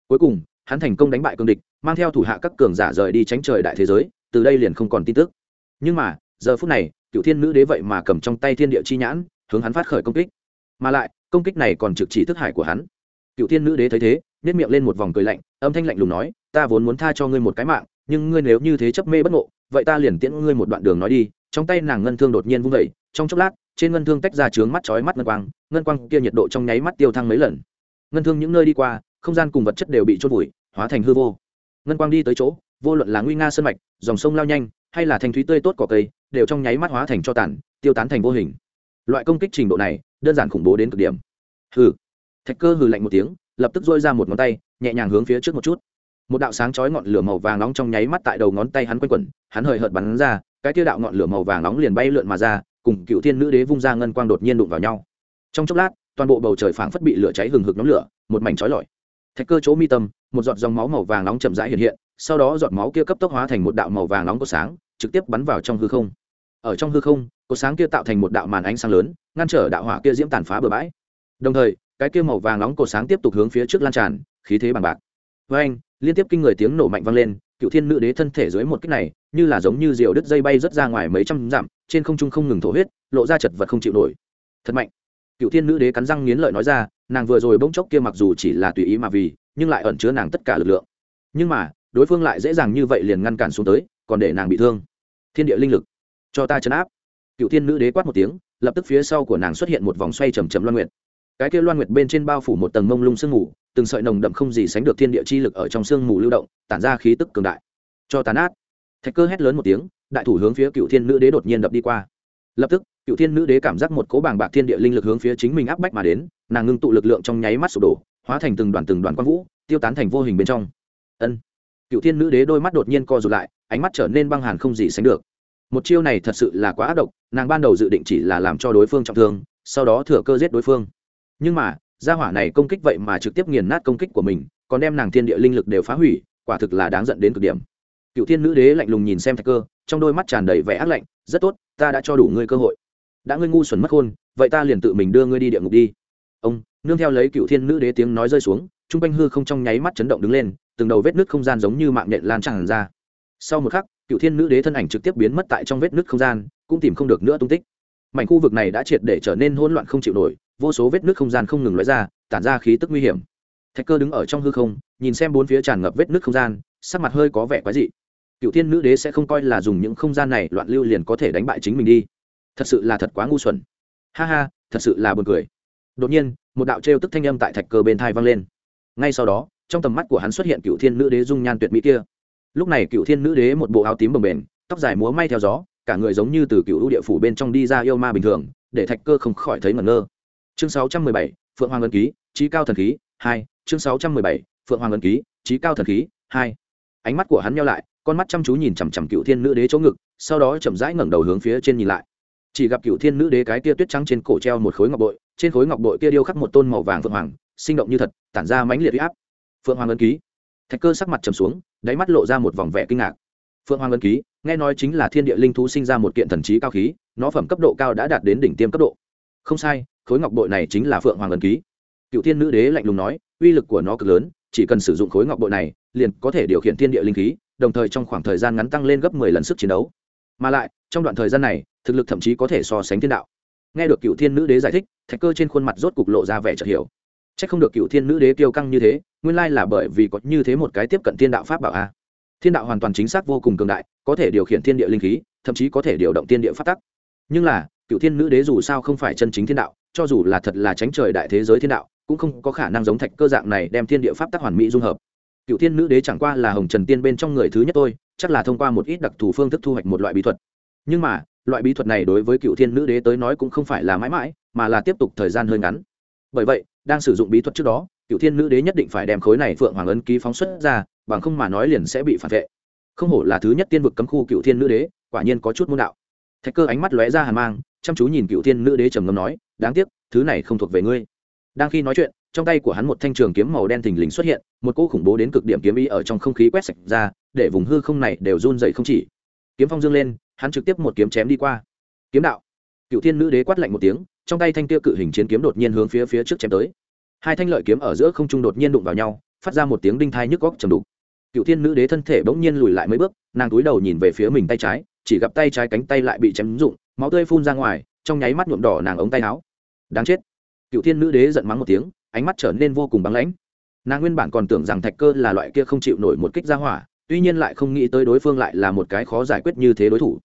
Cuối cùng hắn thành công đánh bại cương địch, mang theo thủ hạ các cường giả rời đi tránh trời đại thế giới, từ đây liền không còn tin tức. Nhưng mà, giờ phút này, cựu thiên nữ đế vậy mà cầm trong tay thiên địa chi nhãn, hướng hắn phát khởi công kích. Mà lại, công kích này còn trực chỉ thức hải của hắn. Cựu thiên nữ đế thấy thế nếp miệng lên một vòng cười lạnh, âm thanh lạnh lùng nói, ta vốn muốn tha cho ngươi một cái mạng, nhưng ngươi nếu như thế chấp mê bất ngộ, vậy ta liền tiễn ngươi một đoạn đường nói đi. Trong tay nàng ngân thương đột nhiên vung vẩy trong chốc lát, trên ngân thương tách ra trướng mắt chói mắt ngân quang ngân quang kia nhiệt độ trong nháy mắt tiêu thăng mấy lần. Ngân thương những nơi đi qua, không gian cùng vật chất đều bị chôn vùi hóa thành hư vô. Ngân quang đi tới chỗ, vô luận là nguy nga sơn mạch, dòng sông lao nhanh, hay là thanh thúy tươi tốt cỏ cây, đều trong nháy mắt hóa thành cho tàn, tiêu tán thành vô hình. Loại công kích trình độ này, đơn giản khủng bố đến cực điểm. Hừ. Thạch cơ hừ lạnh một tiếng, lập tức dôi ra một ngón tay, nhẹ nhàng hướng phía trước một chút. Một đạo sáng chói ngọn lửa màu vàng nóng trong nháy mắt tại đầu ngón tay hắn quanh quẩn, hắn hời hợt bắn ra, cái tiêu đạo ngọn lửa màu vàng nóng liền bay lượn mà ra, cùng cựu thiên nữ đế vung ra ngân quang đột nhiên đụng vào nhau. Trong chốc lát, toàn bộ bầu trời phảng phất bị lửa cháy hừng hực nhóm lửa, một mảnh chói lọi thạch cơ chỗ mi tâm, một giọt dòng máu màu vàng nóng chậm rãi hiện hiện, sau đó giọt máu kia cấp tốc hóa thành một đạo màu vàng nóng có sáng, trực tiếp bắn vào trong hư không. Ở trong hư không, có sáng kia tạo thành một đạo màn ánh sáng lớn, ngăn trở đạo hỏa kia diễm tàn phá bừa bãi. Đồng thời, cái kia màu vàng nóng cổ sáng tiếp tục hướng phía trước lan tràn, khí thế bằng bạc. Với anh, liên tiếp kinh người tiếng nổ mạnh vang lên, cựu thiên nữ đế thân thể dưới một kích này, như là giống như diều đứt dây bay rất ra ngoài mấy trăm dặm, trên không trung không ngừng thổ huyết, lộ ra chật vật không chịu nổi. Thật mạnh. Cựu thiên nữ đế cắn răng nghiến lợi nói ra nàng vừa rồi bỗng chốc kia mặc dù chỉ là tùy ý mà vì, nhưng lại ẩn chứa nàng tất cả lực lượng. Nhưng mà, đối phương lại dễ dàng như vậy liền ngăn cản xuống tới, còn để nàng bị thương. Thiên địa linh lực, cho ta chấn áp. Cựu thiên nữ đế quát một tiếng, lập tức phía sau của nàng xuất hiện một vòng xoay chầm chầm loan nguyệt. Cái kia loan nguyệt bên trên bao phủ một tầng mông lung sương mù, từng sợi nồng đậm không gì sánh được thiên địa chi lực ở trong sương mù lưu động, tản ra khí tức cường đại. Cho tàn át thạch cơ hét lớn một tiếng, đại thủ hướng phía cựu thiên nữ đế đột nhiên đập đi qua. Lập tức, cựu thiên nữ đế cảm giác một cố bàng bạc thiên địa linh lực hướng phía chính mình áp bách mà đến nàng ngưng tụ lực lượng trong nháy mắt sụp đổ, hóa thành từng đoàn từng đoàn quang vũ, tiêu tán thành vô hình bên trong. Ân. Cựu thiên nữ đế đôi mắt đột nhiên co rụt lại, ánh mắt trở nên băng hàn không gì sánh được. Một chiêu này thật sự là quá ác độc, nàng ban đầu dự định chỉ là làm cho đối phương trọng thương, sau đó thừa cơ giết đối phương. Nhưng mà, gia hỏa này công kích vậy mà trực tiếp nghiền nát công kích của mình, còn đem nàng thiên địa linh lực đều phá hủy, quả thực là đáng giận đến cực điểm. Cựu thiên nữ đế lạnh lùng nhìn xem thạch cơ, trong đôi mắt tràn đầy vẻ ác lạnh, rất tốt, ta đã cho đủ ngươi cơ hội. Đã ngươi ngu xuẩn mất khôn, vậy ta liền tự mình đưa ngươi đi địa ngục đi ông, nương theo lấy cựu thiên nữ đế tiếng nói rơi xuống t r u n g quanh hư không trong nháy mắt chấn động đứng lên, từng đầu vết nước không gian giống như mạng nhện lan tràn ra. Sau một khắc, cựu thiên nữ đế thân ảnh trực tiếp biến mất tại trong vết nước không gian, cũng tìm không được nữa tung tích. Mảnh khu vực này đã triệt để trở nên hỗn loạn không chịu nổi, vô số vết nước không gian không ngừng lóe ra, tản ra khí tức nguy hiểm. Thạch cơ đứng ở trong hư không, nhìn xem bốn phía tràn ngập vết nước không gian, sắc mặt hơi có vẻ quái dị. Cựu thiên nữ đế sẽ không coi là dùng những không gian này loạn lưu liền có thể đánh bại chính mình đi. Thật sự là thật quá ngu xuẩn. Ha ha, thật sự là buồn cười đột nhiên một đạo trêu tức thanh âm tại thạch cơ bên thai vang lên. Ngay sau đó trong tầm mắt của hắn xuất hiện cựu thiên nữ đế dung nhan tuyệt mỹ kia. Lúc này cựu thiên nữ đế một bộ áo tím bồng bềnh tóc dài múa may theo gió cả người giống như từ cựu địa phủ bên trong đi ra yêu ma bình thường để thạch cơ không khỏi thấy ngẩn ngơ. Chương 617, phượng hoàng ân ký trí cao thần khí hai. Chương 617, phượng hoàng ân ký trí cao thần khí hai. Ánh mắt của hắn nhau lại con mắt chăm chú nhìn chằm chằm cựu thiên nữ đế chỗ ngực sau đó chậm rãi ngẩng đầu hướng phía trên nhìn lại chỉ gặp cựu thiên nữ đế cái kia tuyết trắng trên cổ treo một khối ngọc bội, trên khối ngọc bội kia điêu khắc một tôn màu vàng phượng hoàng, sinh động như thật, tản ra mãnh liệt huy áp. Phượng hoàng ân ký. Thạch cơ sắc mặt trầm xuống, đáy mắt lộ ra một vòng vẻ kinh ngạc. Phượng hoàng ân ký, nghe nói chính là thiên địa linh thú sinh ra một kiện thần trí cao khí, nó phẩm cấp độ cao đã đạt đến đỉnh tiêm cấp độ. Không sai, khối ngọc bội này chính là phượng hoàng ân ký. Cựu thiên nữ đế lạnh lùng nói, uy lực của nó cực lớn, chỉ cần sử dụng khối ngọc bội này, liền có thể điều khiển thiên địa linh khí, đồng thời trong khoảng thời gian ngắn tăng lên gấp mười lần sức chiến đấu mà lại, trong đoạn thời gian này, thực lực thậm chí có thể so sánh thiên đạo. Nghe được cựu thiên nữ đế giải thích, thạch cơ trên khuôn mặt rốt cục lộ ra vẻ chợt hiểu. C h ắ c không được cựu thiên nữ đế tiêu căng như thế, nguyên lai là bởi vì có như thế một cái tiếp cận thiên đạo pháp bảo a. Thiên đạo hoàn toàn chính xác vô cùng cường đại, có thể điều khiển thiên địa linh khí, thậm chí có thể điều động thiên địa phát tắc. Nhưng là cựu thiên nữ đế dù sao không phải chân chính thiên đạo, cho dù là thật là tránh trời đại thế giới thiên đạo, cũng không có khả năng giống thạch cơ dạng này đem thiên địa pháp tắc hoàn mỹ dung hợp cựu thiên nữ đế chẳng qua là hồng trần tiên bên trong người thứ nhất tôi chắc là thông qua một ít đặc thù phương thức thu hoạch một loại bí thuật. Nhưng mà, loại bí thuật này đối với cựu thiên nữ đế tới nói cũng không phải là mãi mãi, mà là tiếp tục thời gian hơi ngắn. Bởi vậy, đang sử dụng bí thuật trước đó, cựu thiên nữ đế nhất định phải đem khối này phượng hoàng ấn ký phóng xuất ra, bằng không mà nói liền sẽ bị phản vệ. Không hổ là thứ nhất tiên vực cấm khu cựu thiên nữ đế, quả nhiên có chút môn đạo. Thạch cơ ánh mắt lóe ra hàn mang, chăm chú nhìn cựu thiên nữ đế trầm ngâm nói, đáng tiếc, thứ này không thuộc về ngươi. Đang khi nói chuyện trong tay của hắn một thanh trường kiếm màu đen thình lình xuất hiện, một cỗ khủng bố đến cực điểm kiếm ý ở trong không khí quét sạch ra, để vùng hư không này đều run dậy không chỉ. Kiếm phong dương lên, hắn trực tiếp một kiếm chém đi qua. Kiếm đạo. Cựu thiên nữ đế quát lạnh một tiếng, trong tay thanh tiêu cự hình chiến kiếm đột nhiên hướng phía phía trước chém tới. Hai thanh lợi kiếm ở giữa không trung đột nhiên đụng vào nhau, phát ra một tiếng đinh thai nhức góc trầm đục. Cựu thiên nữ đế thân thể bỗng nhiên lùi lại mấy bước, nàng túi đầu nhìn về phía mình tay trái, chỉ gặp tay trái cánh tay lại bị chém rụng, máu tươi phun ra ngoài, trong nháy mắt nhuộm đỏ nàng ống tay áo. Đáng chết. Cựu thiên nữ đế giận mắng một tiếng ánh mắt trở nên vô cùng băng lãnh. Nàng nguyên bản còn tưởng rằng thạch cơ là loại kia không chịu nổi một kích ra hỏa, tuy nhiên lại không nghĩ tới đối phương lại là một cái khó giải quyết như thế đối thủ.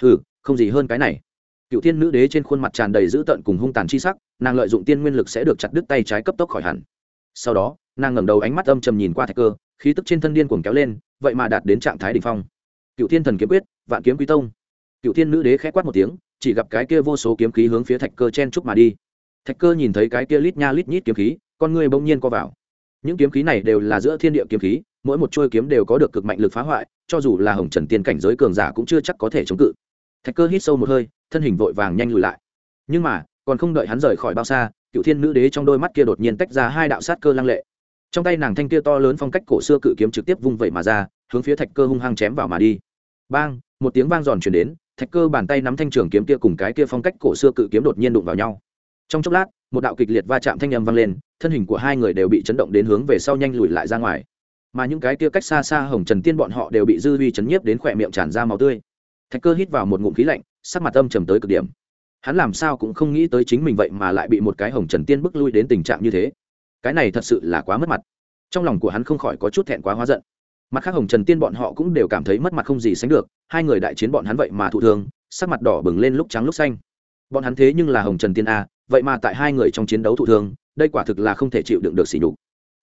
Hừ, không gì hơn cái này. Cựu thiên nữ đế trên khuôn mặt tràn đầy dữ tợn cùng hung tàn chi sắc, nàng lợi dụng tiên nguyên lực sẽ được chặt đứt tay trái cấp tốc khỏi hẳn. Sau đó, nàng ngẩng đầu ánh mắt âm trầm nhìn qua thạch cơ, khí tức trên thân điên cuồng kéo lên, vậy mà đạt đến trạng thái đ ỉ n h phong. Cựu thiên thần kiếm quyết, vạn kiếm quý tông. Cựu thiên nữ đế khẽ quát một tiếng, chỉ gặp cái kia vô số kiếm khí hướng phía thạch cơ chen trúc mà đi thạch cơ nhìn thấy cái kia lít nha lít nhít kiếm khí, con người bỗng nhiên co vào. Những kiếm khí này đều là giữa thiên địa kiếm khí, mỗi một chuôi kiếm đều có được cực mạnh lực phá hoại, cho dù là hồng trần tiên cảnh giới cường giả cũng chưa chắc có thể chống cự. Thạch cơ hít sâu một hơi, thân hình vội vàng nhanh lùi lại. Nhưng mà, còn không đợi hắn rời khỏi bao xa cựu thiên nữ đế trong đôi mắt kia đột nhiên tách ra hai đạo sát cơ lăng lệ. Trong tay nàng thanh kia to lớn phong cách cổ xưa cự kiếm trực tiếp vung vẩy mà ra, hướng phía thạch cơ hung hăng chém vào mà đi. Bang, một tiếng vang giòn chuyển đến, thạch cơ bàn tay nắm thanh trường kiếm kia cùng cái kia phong cách cổ xưa cự kiếm đột nhiên đụng vào nhau trong chốc lát, một đạo kịch liệt va chạm thanh â m vang lên, thân hình của hai người đều bị chấn động đến hướng về sau nhanh lùi lại ra ngoài. Mà những cái kia cách xa xa hồng trần tiên bọn họ đều bị dư vi chấn nhiếp đến khỏe miệng tràn ra máu tươi. Thạch cơ hít vào một ngụm khí lạnh, sắc mặt âm trầm tới cực điểm. Hắn làm sao cũng không nghĩ tới chính mình vậy mà lại bị một cái hồng trần tiên bức lui đến tình trạng như thế. Cái này thật sự là quá mất mặt. Trong lòng của hắn không khỏi có chút thẹn quá hóa giận. Mặt khác hồng trần tiên bọn họ cũng đều cảm thấy mất mặt không gì sánh được, hai người đại chiến bọn hắn vậy mà thụ thương, sắc mặt đỏ bừng lên lúc trắng lúc xanh. Bọn hắn thế nhưng là hồng trần tiên a vậy mà tại hai người trong chiến đấu thụ thương, đây quả thực là không thể chịu đựng được sỉ nhục.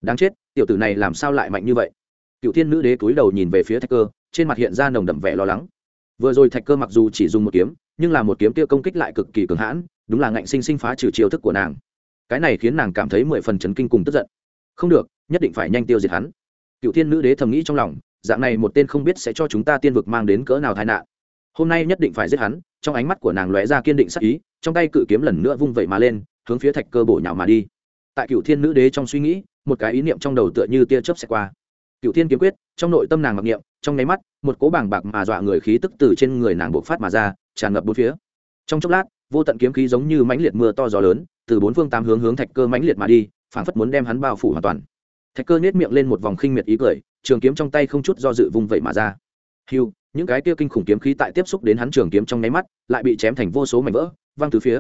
Đáng chết, tiểu tử này làm sao lại mạnh như vậy? Cựu thiên nữ đế cúi đầu nhìn về phía thạch cơ, trên mặt hiện ra nồng đậm vẻ lo lắng. Vừa rồi thạch cơ mặc dù chỉ dùng một kiếm, nhưng là một kiếm kia công kích lại cực kỳ cường hãn, đúng là ngạnh sinh sinh phá trừ chiêu thức của nàng. Cái này khiến nàng cảm thấy mười phần chấn kinh cùng tức giận. Không được, nhất định phải nhanh tiêu diệt hắn. Cựu thiên nữ đế thầm nghĩ trong lòng, dạng này một tên không biết sẽ cho chúng ta tiên vực mang đến cỡ nào tai nạn. Hôm nay nhất định phải giết hắn trong ánh mắt của nàng lóe ra kiên định sắc ý, trong tay cự kiếm lần nữa vung vẩy mà lên, hướng phía thạch cơ bổ nhào mà đi. Tại cựu thiên nữ đế trong suy nghĩ, một cái ý niệm trong đầu tựa như tia chớp xẹt qua. Cựu thiên kiếm quyết, trong nội tâm nàng mặc niệm, trong nháy mắt, một cố bảng bạc mà dọa người khí tức từ trên người nàng bộc phát mà ra, tràn ngập bốn phía. Trong chốc lát, vô tận kiếm khí giống như mãnh liệt mưa to gió lớn, từ bốn phương tám hướng hướng thạch cơ mãnh liệt mà đi, phảng phất muốn đem hắn bao phủ hoàn toàn. Thạch cơ nhếch miệng lên một vòng khinh miệt ý cười, trường kiếm trong tay không chút do dự vung vậy mà ra. Hưu những cái kia kinh khủng kiếm khí tại tiếp xúc đến hắn trường kiếm trong nháy mắt, lại bị chém thành vô số mảnh vỡ, văng từ phía.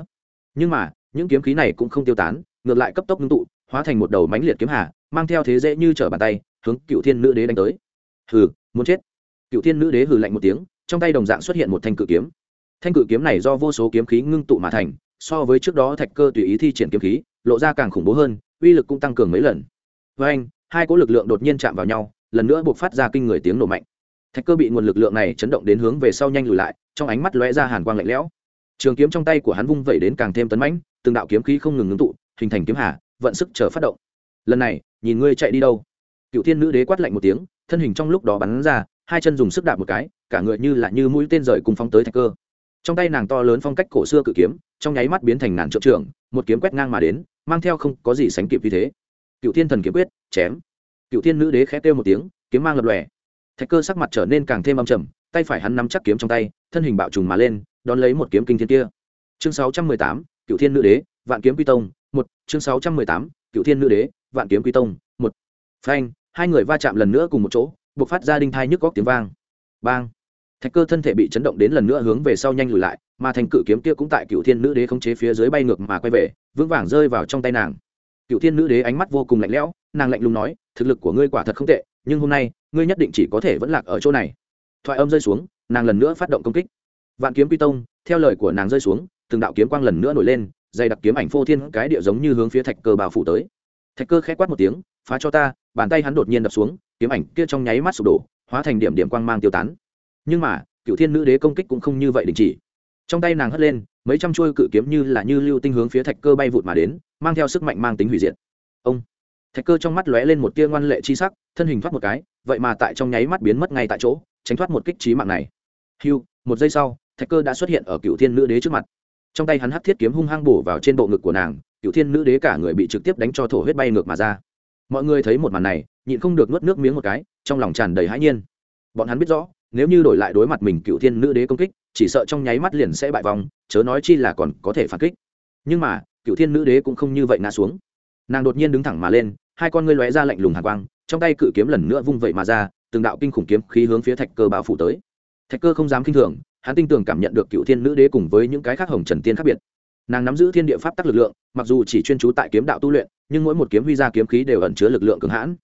Nhưng mà, những kiếm khí này cũng không tiêu tán, ngược lại cấp tốc ngưng tụ, hóa thành một đầu mánh liệt kiếm hà, mang theo thế dễ như trở bàn tay, hướng cựu thiên nữ đế đánh tới. Hừ, muốn chết. Cựu thiên nữ đế hừ lạnh một tiếng, trong tay đồng dạng xuất hiện một thanh cự kiếm. Thanh cự kiếm này do vô số kiếm khí ngưng tụ mà thành, so với trước đó thạch cơ tùy ý thi triển kiếm khí, lộ ra càng khủng bố hơn, uy lực cũng tăng cường mấy lần. Với anh hai cỗ lực lượng đột nhiên chạm vào nhau, lần nữa buộc phát ra kinh người tiếng nổ mạnh thạch cơ bị nguồn lực lượng này chấn động đến hướng về sau nhanh lùi lại, trong ánh mắt lóe ra hàn quang lạnh lẽo. Trường kiếm trong tay của hắn vung vẩy đến càng thêm tấn mãnh, từng đạo kiếm khí không ngừng ngưng tụ, hình thành kiếm hà, vận sức chờ phát động. Lần này, nhìn ngươi chạy đi đâu? Cựu thiên nữ đế quát lạnh một tiếng, thân hình trong lúc đó bắn ra, hai chân dùng sức đạp một cái, cả người như là như mũi tên rời cùng phóng tới thạch cơ. Trong tay nàng to lớn phong cách cổ xưa cự kiếm, trong nháy mắt biến thành ngàn trượng trưởng một kiếm quét ngang mà đến, mang theo không có gì sánh kịp như thế. Cựu thiên thần kiếm quyết, chém. Cựu thiên nữ đế khẽ kêu một tiếng, kiếm mang lập lòe thạch cơ sắc mặt trở nên càng thêm âm trầm, tay phải hắn nắm chắc kiếm trong tay, thân hình bạo trùng mà lên, đón lấy một kiếm kinh thiên kia. Chương sáu trăm mười tám, cựu thiên nữ đế, vạn kiếm quy tông, một. Chương sáu trăm mười tám, cựu thiên nữ đế, vạn kiếm quy tông, một. Phanh, hai người va chạm lần nữa cùng một chỗ buộc phát ra đinh thai nhức góc tiếng vang. Bang. Thạch cơ thân thể bị chấn động đến lần nữa hướng về sau nhanh lùi lại, mà thành cự kiếm kia cũng tại cựu thiên nữ đế khống chế phía dưới bay ngược mà quay về, vững vàng rơi vào trong tay nàng. Cựu thiên nữ đế ánh mắt vô cùng lạnh lẽo, nàng lạnh lùng nói, thực lực của ngươi quả thật không tệ nhưng hôm nay, ngươi nhất định chỉ có thể vẫn lạc ở chỗ này. Thoại âm rơi xuống, nàng lần nữa phát động công kích. Vạn kiếm quy tông, theo lời của nàng rơi xuống, từng đạo kiếm quang lần nữa nổi lên, dày đặc kiếm ảnh phô thiên cái địa giống như hướng phía thạch cơ bao phủ tới. Thạch cơ k h ẽ quát một tiếng, phá cho ta! Bàn tay hắn đột nhiên đập xuống, kiếm ảnh kia trong nháy mắt sụp đổ, hóa thành điểm điểm quang mang tiêu tán. Nhưng mà, cựu thiên nữ đế công kích cũng không như vậy đình chỉ. Trong tay nàng hất lên, mấy trăm chuôi cự kiếm như là như lưu tinh hướng phía thạch cơ bay vụt mà đến, mang theo sức mạnh mang tính hủy diệt. Ông! Thạch cơ trong mắt lóe lên một tia ngoan lệ chi sắc, thân hình thoát một cái, vậy mà tại trong nháy mắt biến mất ngay tại chỗ, tránh thoát một kích trí mạng này. Hiu một giây sau, thạch cơ đã xuất hiện ở cựu thiên nữ đế trước mặt. Trong tay hắn hắt thiết kiếm hung hăng bổ vào trên bộ ngực của nàng, cựu thiên nữ đế cả người bị trực tiếp đánh cho thổ huyết bay ngược mà ra. Mọi người thấy một màn này, nhịn không được nuốt nước miếng một cái, trong lòng tràn đầy hãi nhiên. Bọn hắn biết rõ, nếu như đổi lại đối mặt mình cựu thiên nữ đế công kích, chỉ sợ trong nháy mắt liền sẽ bại vòng chớ nói chi là còn có thể phản kích. Nhưng mà, cựu thiên nữ đế cũng không như vậy ngã xuống. Nàng đột nhiên đứng thẳng mà lên hai con ngươi lóe ra lạnh lùng hàn quang, trong tay cự kiếm lần nữa vung vậy mà ra, từng đạo kinh khủng kiếm khí hướng phía thạch cơ bạo phủ tới. Thạch cơ không dám kinh thường, hắn tin tưởng cảm nhận được cựu thiên nữ đế cùng với những cái khác hồng trần tiên khác biệt. Nàng nắm giữ thiên địa pháp tắc lực lượng, mặc dù chỉ chuyên trú tại kiếm đạo tu luyện, nhưng mỗi một kiếm huy ra kiếm khí đều ẩn chứa lực lượng cường hãn.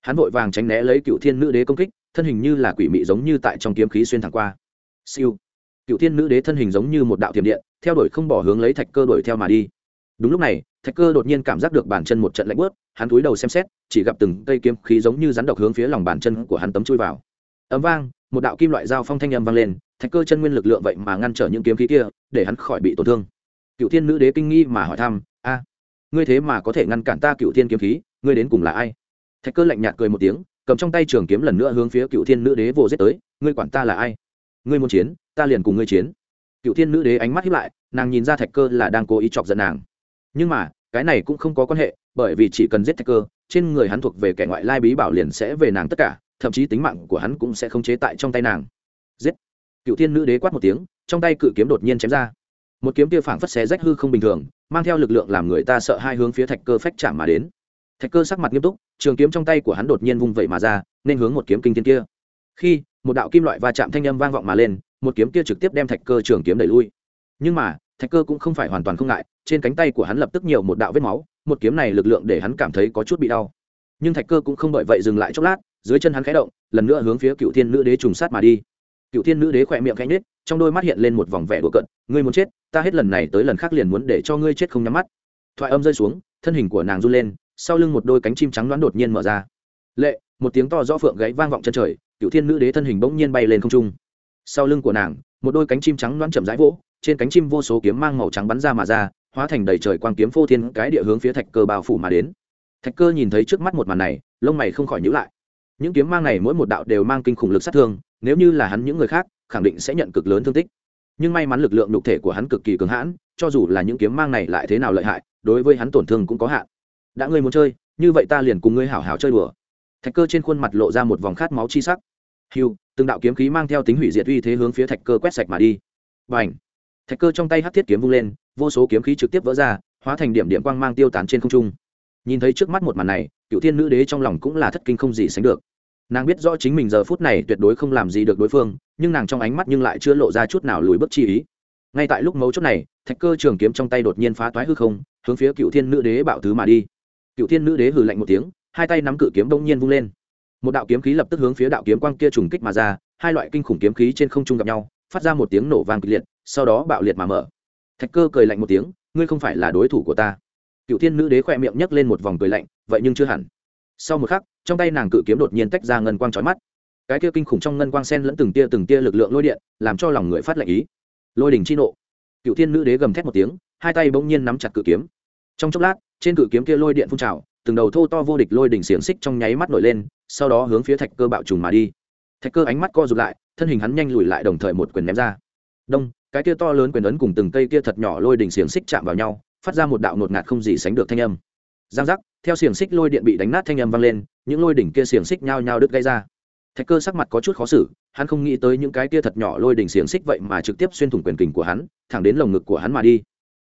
Hắn vội vàng tránh né lấy cựu thiên nữ đế công kích, thân hình như là quỷ mị giống như tại trong kiếm khí xuyên thẳng qua. Siêu. Cựu thiên nữ đế thân hình giống như một đạo thiểm điện, theo đuổi không bỏ hướng lấy thạch cơ đuổi theo mà đi đúng lúc này, thạch cơ đột nhiên cảm giác được bàn chân một trận lạnh bớt hắn cúi đầu xem xét, chỉ gặp từng cây kiếm khí giống như rắn độc hướng phía lòng bàn chân của hắn tấm chui vào. Ấm vang, một đạo kim loại dao phong thanh âm vang lên, thạch cơ chân nguyên lực lượng vậy mà ngăn trở những kiếm khí kia, để hắn khỏi bị tổn thương. Cựu thiên nữ đế kinh nghi mà hỏi thăm, a, ngươi thế mà có thể ngăn cản ta cựu thiên kiếm khí, ngươi đến cùng là ai? Thạch cơ lạnh nhạt cười một tiếng, cầm trong tay trường kiếm lần nữa hướng phía cựu thiên nữ đế vồ giết tới, ngươi quản ta là ai? Ngươi muốn chiến, ta liền cùng ngươi chiến. Cựu thiên nữ đế ánh mắt hiếp lại, nàng nhìn ra thạch cơ là đang cố ý chọc giận nàng nhưng mà, cái này cũng không có quan hệ, bởi vì chỉ cần giết thạch cơ, trên người hắn thuộc về kẻ ngoại lai bí bảo liền sẽ về nàng tất cả, thậm chí tính mạng của hắn cũng sẽ không chế tại trong tay nàng. Giết! Cựu thiên nữ đế quát một tiếng, trong tay cự kiếm đột nhiên chém ra. Một kiếm kia phảng phất xé rách hư không bình thường, mang theo lực lượng làm người ta sợ hai hướng phía thạch cơ phách chạm mà đến. Thạch cơ sắc mặt nghiêm túc, trường kiếm trong tay của hắn đột nhiên vung vẩy mà ra, nên hướng một kiếm kinh thiên kia. Khi, một đạo kim loại va chạm thanh âm vang vọng mà lên, một kiếm kia trực tiếp đem thạch cơ trường kiếm đẩy lui. Nhưng mà thạch cơ cũng không phải hoàn toàn không ngại, trên cánh tay của hắn lập tức nhiều một đạo vết máu, một kiếm này lực lượng để hắn cảm thấy có chút bị đau. Nhưng thạch cơ cũng không bởi vậy dừng lại chốc lát, dưới chân hắn khẽ động, lần nữa hướng phía cựu thiên nữ đế trùng sát mà đi. Cựu thiên nữ đế khỏe miệng khẽ nết trong đôi mắt hiện lên một vòng vẻ đùa cận ngươi muốn chết, ta hết lần này tới lần khác liền muốn để cho ngươi chết không nhắm mắt. Thoại âm rơi xuống, thân hình của nàng run lên, sau lưng một đôi cánh chim trắng đoán đột nhiên mở ra. Lệ, một tiếng to rõ phượng gáy vang vọng chân trời, cựu thiên nữ đế thân hình bỗng nhiên bay lên không trung. Sau lưng của nàng, một đôi cánh chim trắng đoán chậm rãi vỗ trên cánh chim vô số kiếm mang màu trắng bắn ra mà ra, hóa thành đầy trời quang kiếm phô thiên cái địa hướng phía thạch cơ bao phủ mà đến. Thạch cơ nhìn thấy trước mắt một màn này, lông mày không khỏi nhữ lại. Những kiếm mang này mỗi một đạo đều mang kinh khủng lực sát thương, nếu như là hắn những người khác, khẳng định sẽ nhận cực lớn thương tích. Nhưng may mắn lực lượng đục thể của hắn cực kỳ cứng hãn, cho dù là những kiếm mang này lại thế nào lợi hại, đối với hắn tổn thương cũng có hạn. Đã ngươi muốn chơi, như vậy ta liền cùng ngươi hảo hảo chơi đùa. Thạch cơ trên khuôn mặt lộ ra một vòng khát máu chi sắc. Hiu từng đạo kiếm khí mang theo tính hủy diệt uy thế hướng phía thạch cơ quét sạch mà đi. B à n h thạch cơ trong tay hắc thiết kiếm vung lên, vô số kiếm khí trực tiếp vỡ ra, hóa thành điểm điểm quang mang tiêu tán trên không trung. Nhìn thấy trước mắt một màn này, cựu thiên nữ đế trong lòng cũng là thất kinh không gì sánh được. Nàng biết rõ chính mình giờ phút này tuyệt đối không làm gì được đối phương, nhưng nàng trong ánh mắt nhưng lại chưa lộ ra chút nào lùi bước chi ý. Ngay tại lúc mấu chốt này, thạch cơ trường kiếm trong tay đột nhiên phá toái hư không, hướng phía cựu thiên nữ đế bạo thứ mà đi. Cựu thiên nữ đế hừ lạnh một tiếng, hai tay nắm cự kiếm đông nhiên vung lên. Một đạo kiếm khí lập tức hướng phía đạo kiếm quang kia trùng kích mà ra, hai loại kinh khủng kiếm khí trên không trung gặp nhau, phát ra một tiếng nổ vang kịch liệt sau đó bạo liệt mà mở. Thạch cơ cười lạnh một tiếng, ngươi không phải là đối thủ của ta. Cựu thiên nữ đế khoe miệng nhấc lên một vòng cười lạnh, vậy nhưng chưa hẳn. Sau một khắc, trong tay nàng cự kiếm đột nhiên tách ra ngân quang trói mắt. Cái kia kinh khủng trong ngân quang sen lẫn từng tia từng tia lực lượng lôi điện, làm cho lòng người phát lạnh ý. Lôi đình chi nộ. Cựu thiên nữ đế gầm thét một tiếng, hai tay bỗng nhiên nắm chặt cự kiếm. Trong chốc lát, trên cự kiếm kia lôi điện phun trào, từng đầu thô to vô địch lôi đỉnh xiềng xích trong nháy mắt nổi lên, sau đó hướng phía thạch cơ bạo trùng mà đi. Thạch cơ ánh mắt co rụt lại, thân hình hắn nhanh lùi lại đồng thời một quyền ném ra. Đông cái kia to lớn quyền ấn cùng từng cây kia thật nhỏ lôi đỉnh xiềng xích chạm vào nhau, phát ra một đạo ngột ngạt không gì sánh được thanh âm. Giang giác, theo xiềng xích lôi điện bị đánh nát thanh âm vang lên, những lôi đỉnh kia xiềng xích nhao nhao đứt gây ra. Thạch cơ sắc mặt có chút khó xử, hắn không nghĩ tới những cái kia thật nhỏ lôi đỉnh xiềng xích vậy mà trực tiếp xuyên thủng quyền kình của hắn, thẳng đến lồng ngực của hắn mà đi.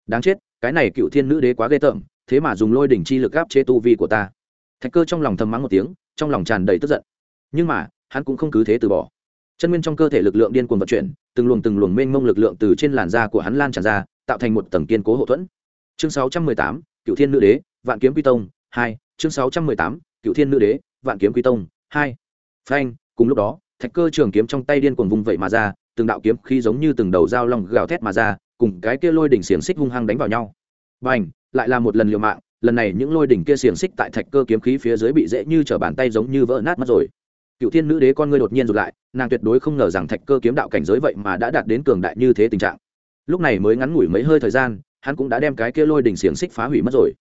Đáng chết, cái này cựu thiên nữ đế quá ghê tởm, thế mà dùng lôi đỉnh chi lực gáp chế tu vi của ta. Thạch cơ trong lòng thầm mắng một tiếng, trong lòng tràn đầy tức giận. Nhưng mà, hắn cũng không cứ thế từ bỏ. Chân nguyên trong cơ thể lực lượng điên cuồng vận chuyển từng luồng từng luồng mênh mông lực lượng từ trên làn da của hắn lan tràn ra tạo thành một tầng kiên cố hậu thuẫn. Chương 618, cựu thiên nữ đế vạn kiếm quy tông hai. Chương 618, cựu thiên nữ đế vạn kiếm quy tông hai. Phanh cùng lúc đó thạch cơ trường kiếm trong tay điên cuồng vung vậy mà ra từng đạo kiếm khi giống như từng đầu dao long gào thét mà ra cùng cái kia lôi đỉnh xiềng xích hung hăng đánh vào nhau. Bành lại là một lần liều mạng lần này những lôi đỉnh kia xiềng xích tại thạch cơ kiếm khí phía dưới bị dễ như trở bàn tay giống như vỡ nát mất rồi cựu thiên nữ đế con ngươi đột nhiên rụt lại, nàng tuyệt đối không ngờ rằng thạch cơ kiếm đạo cảnh giới vậy mà đã đạt đến cường đại như thế tình trạng. Lúc này mới ngắn ngủi mấy hơi thời gian, hắn cũng đã đem cái kia lôi đỉnh xiềng xích phá hủy mất rồi.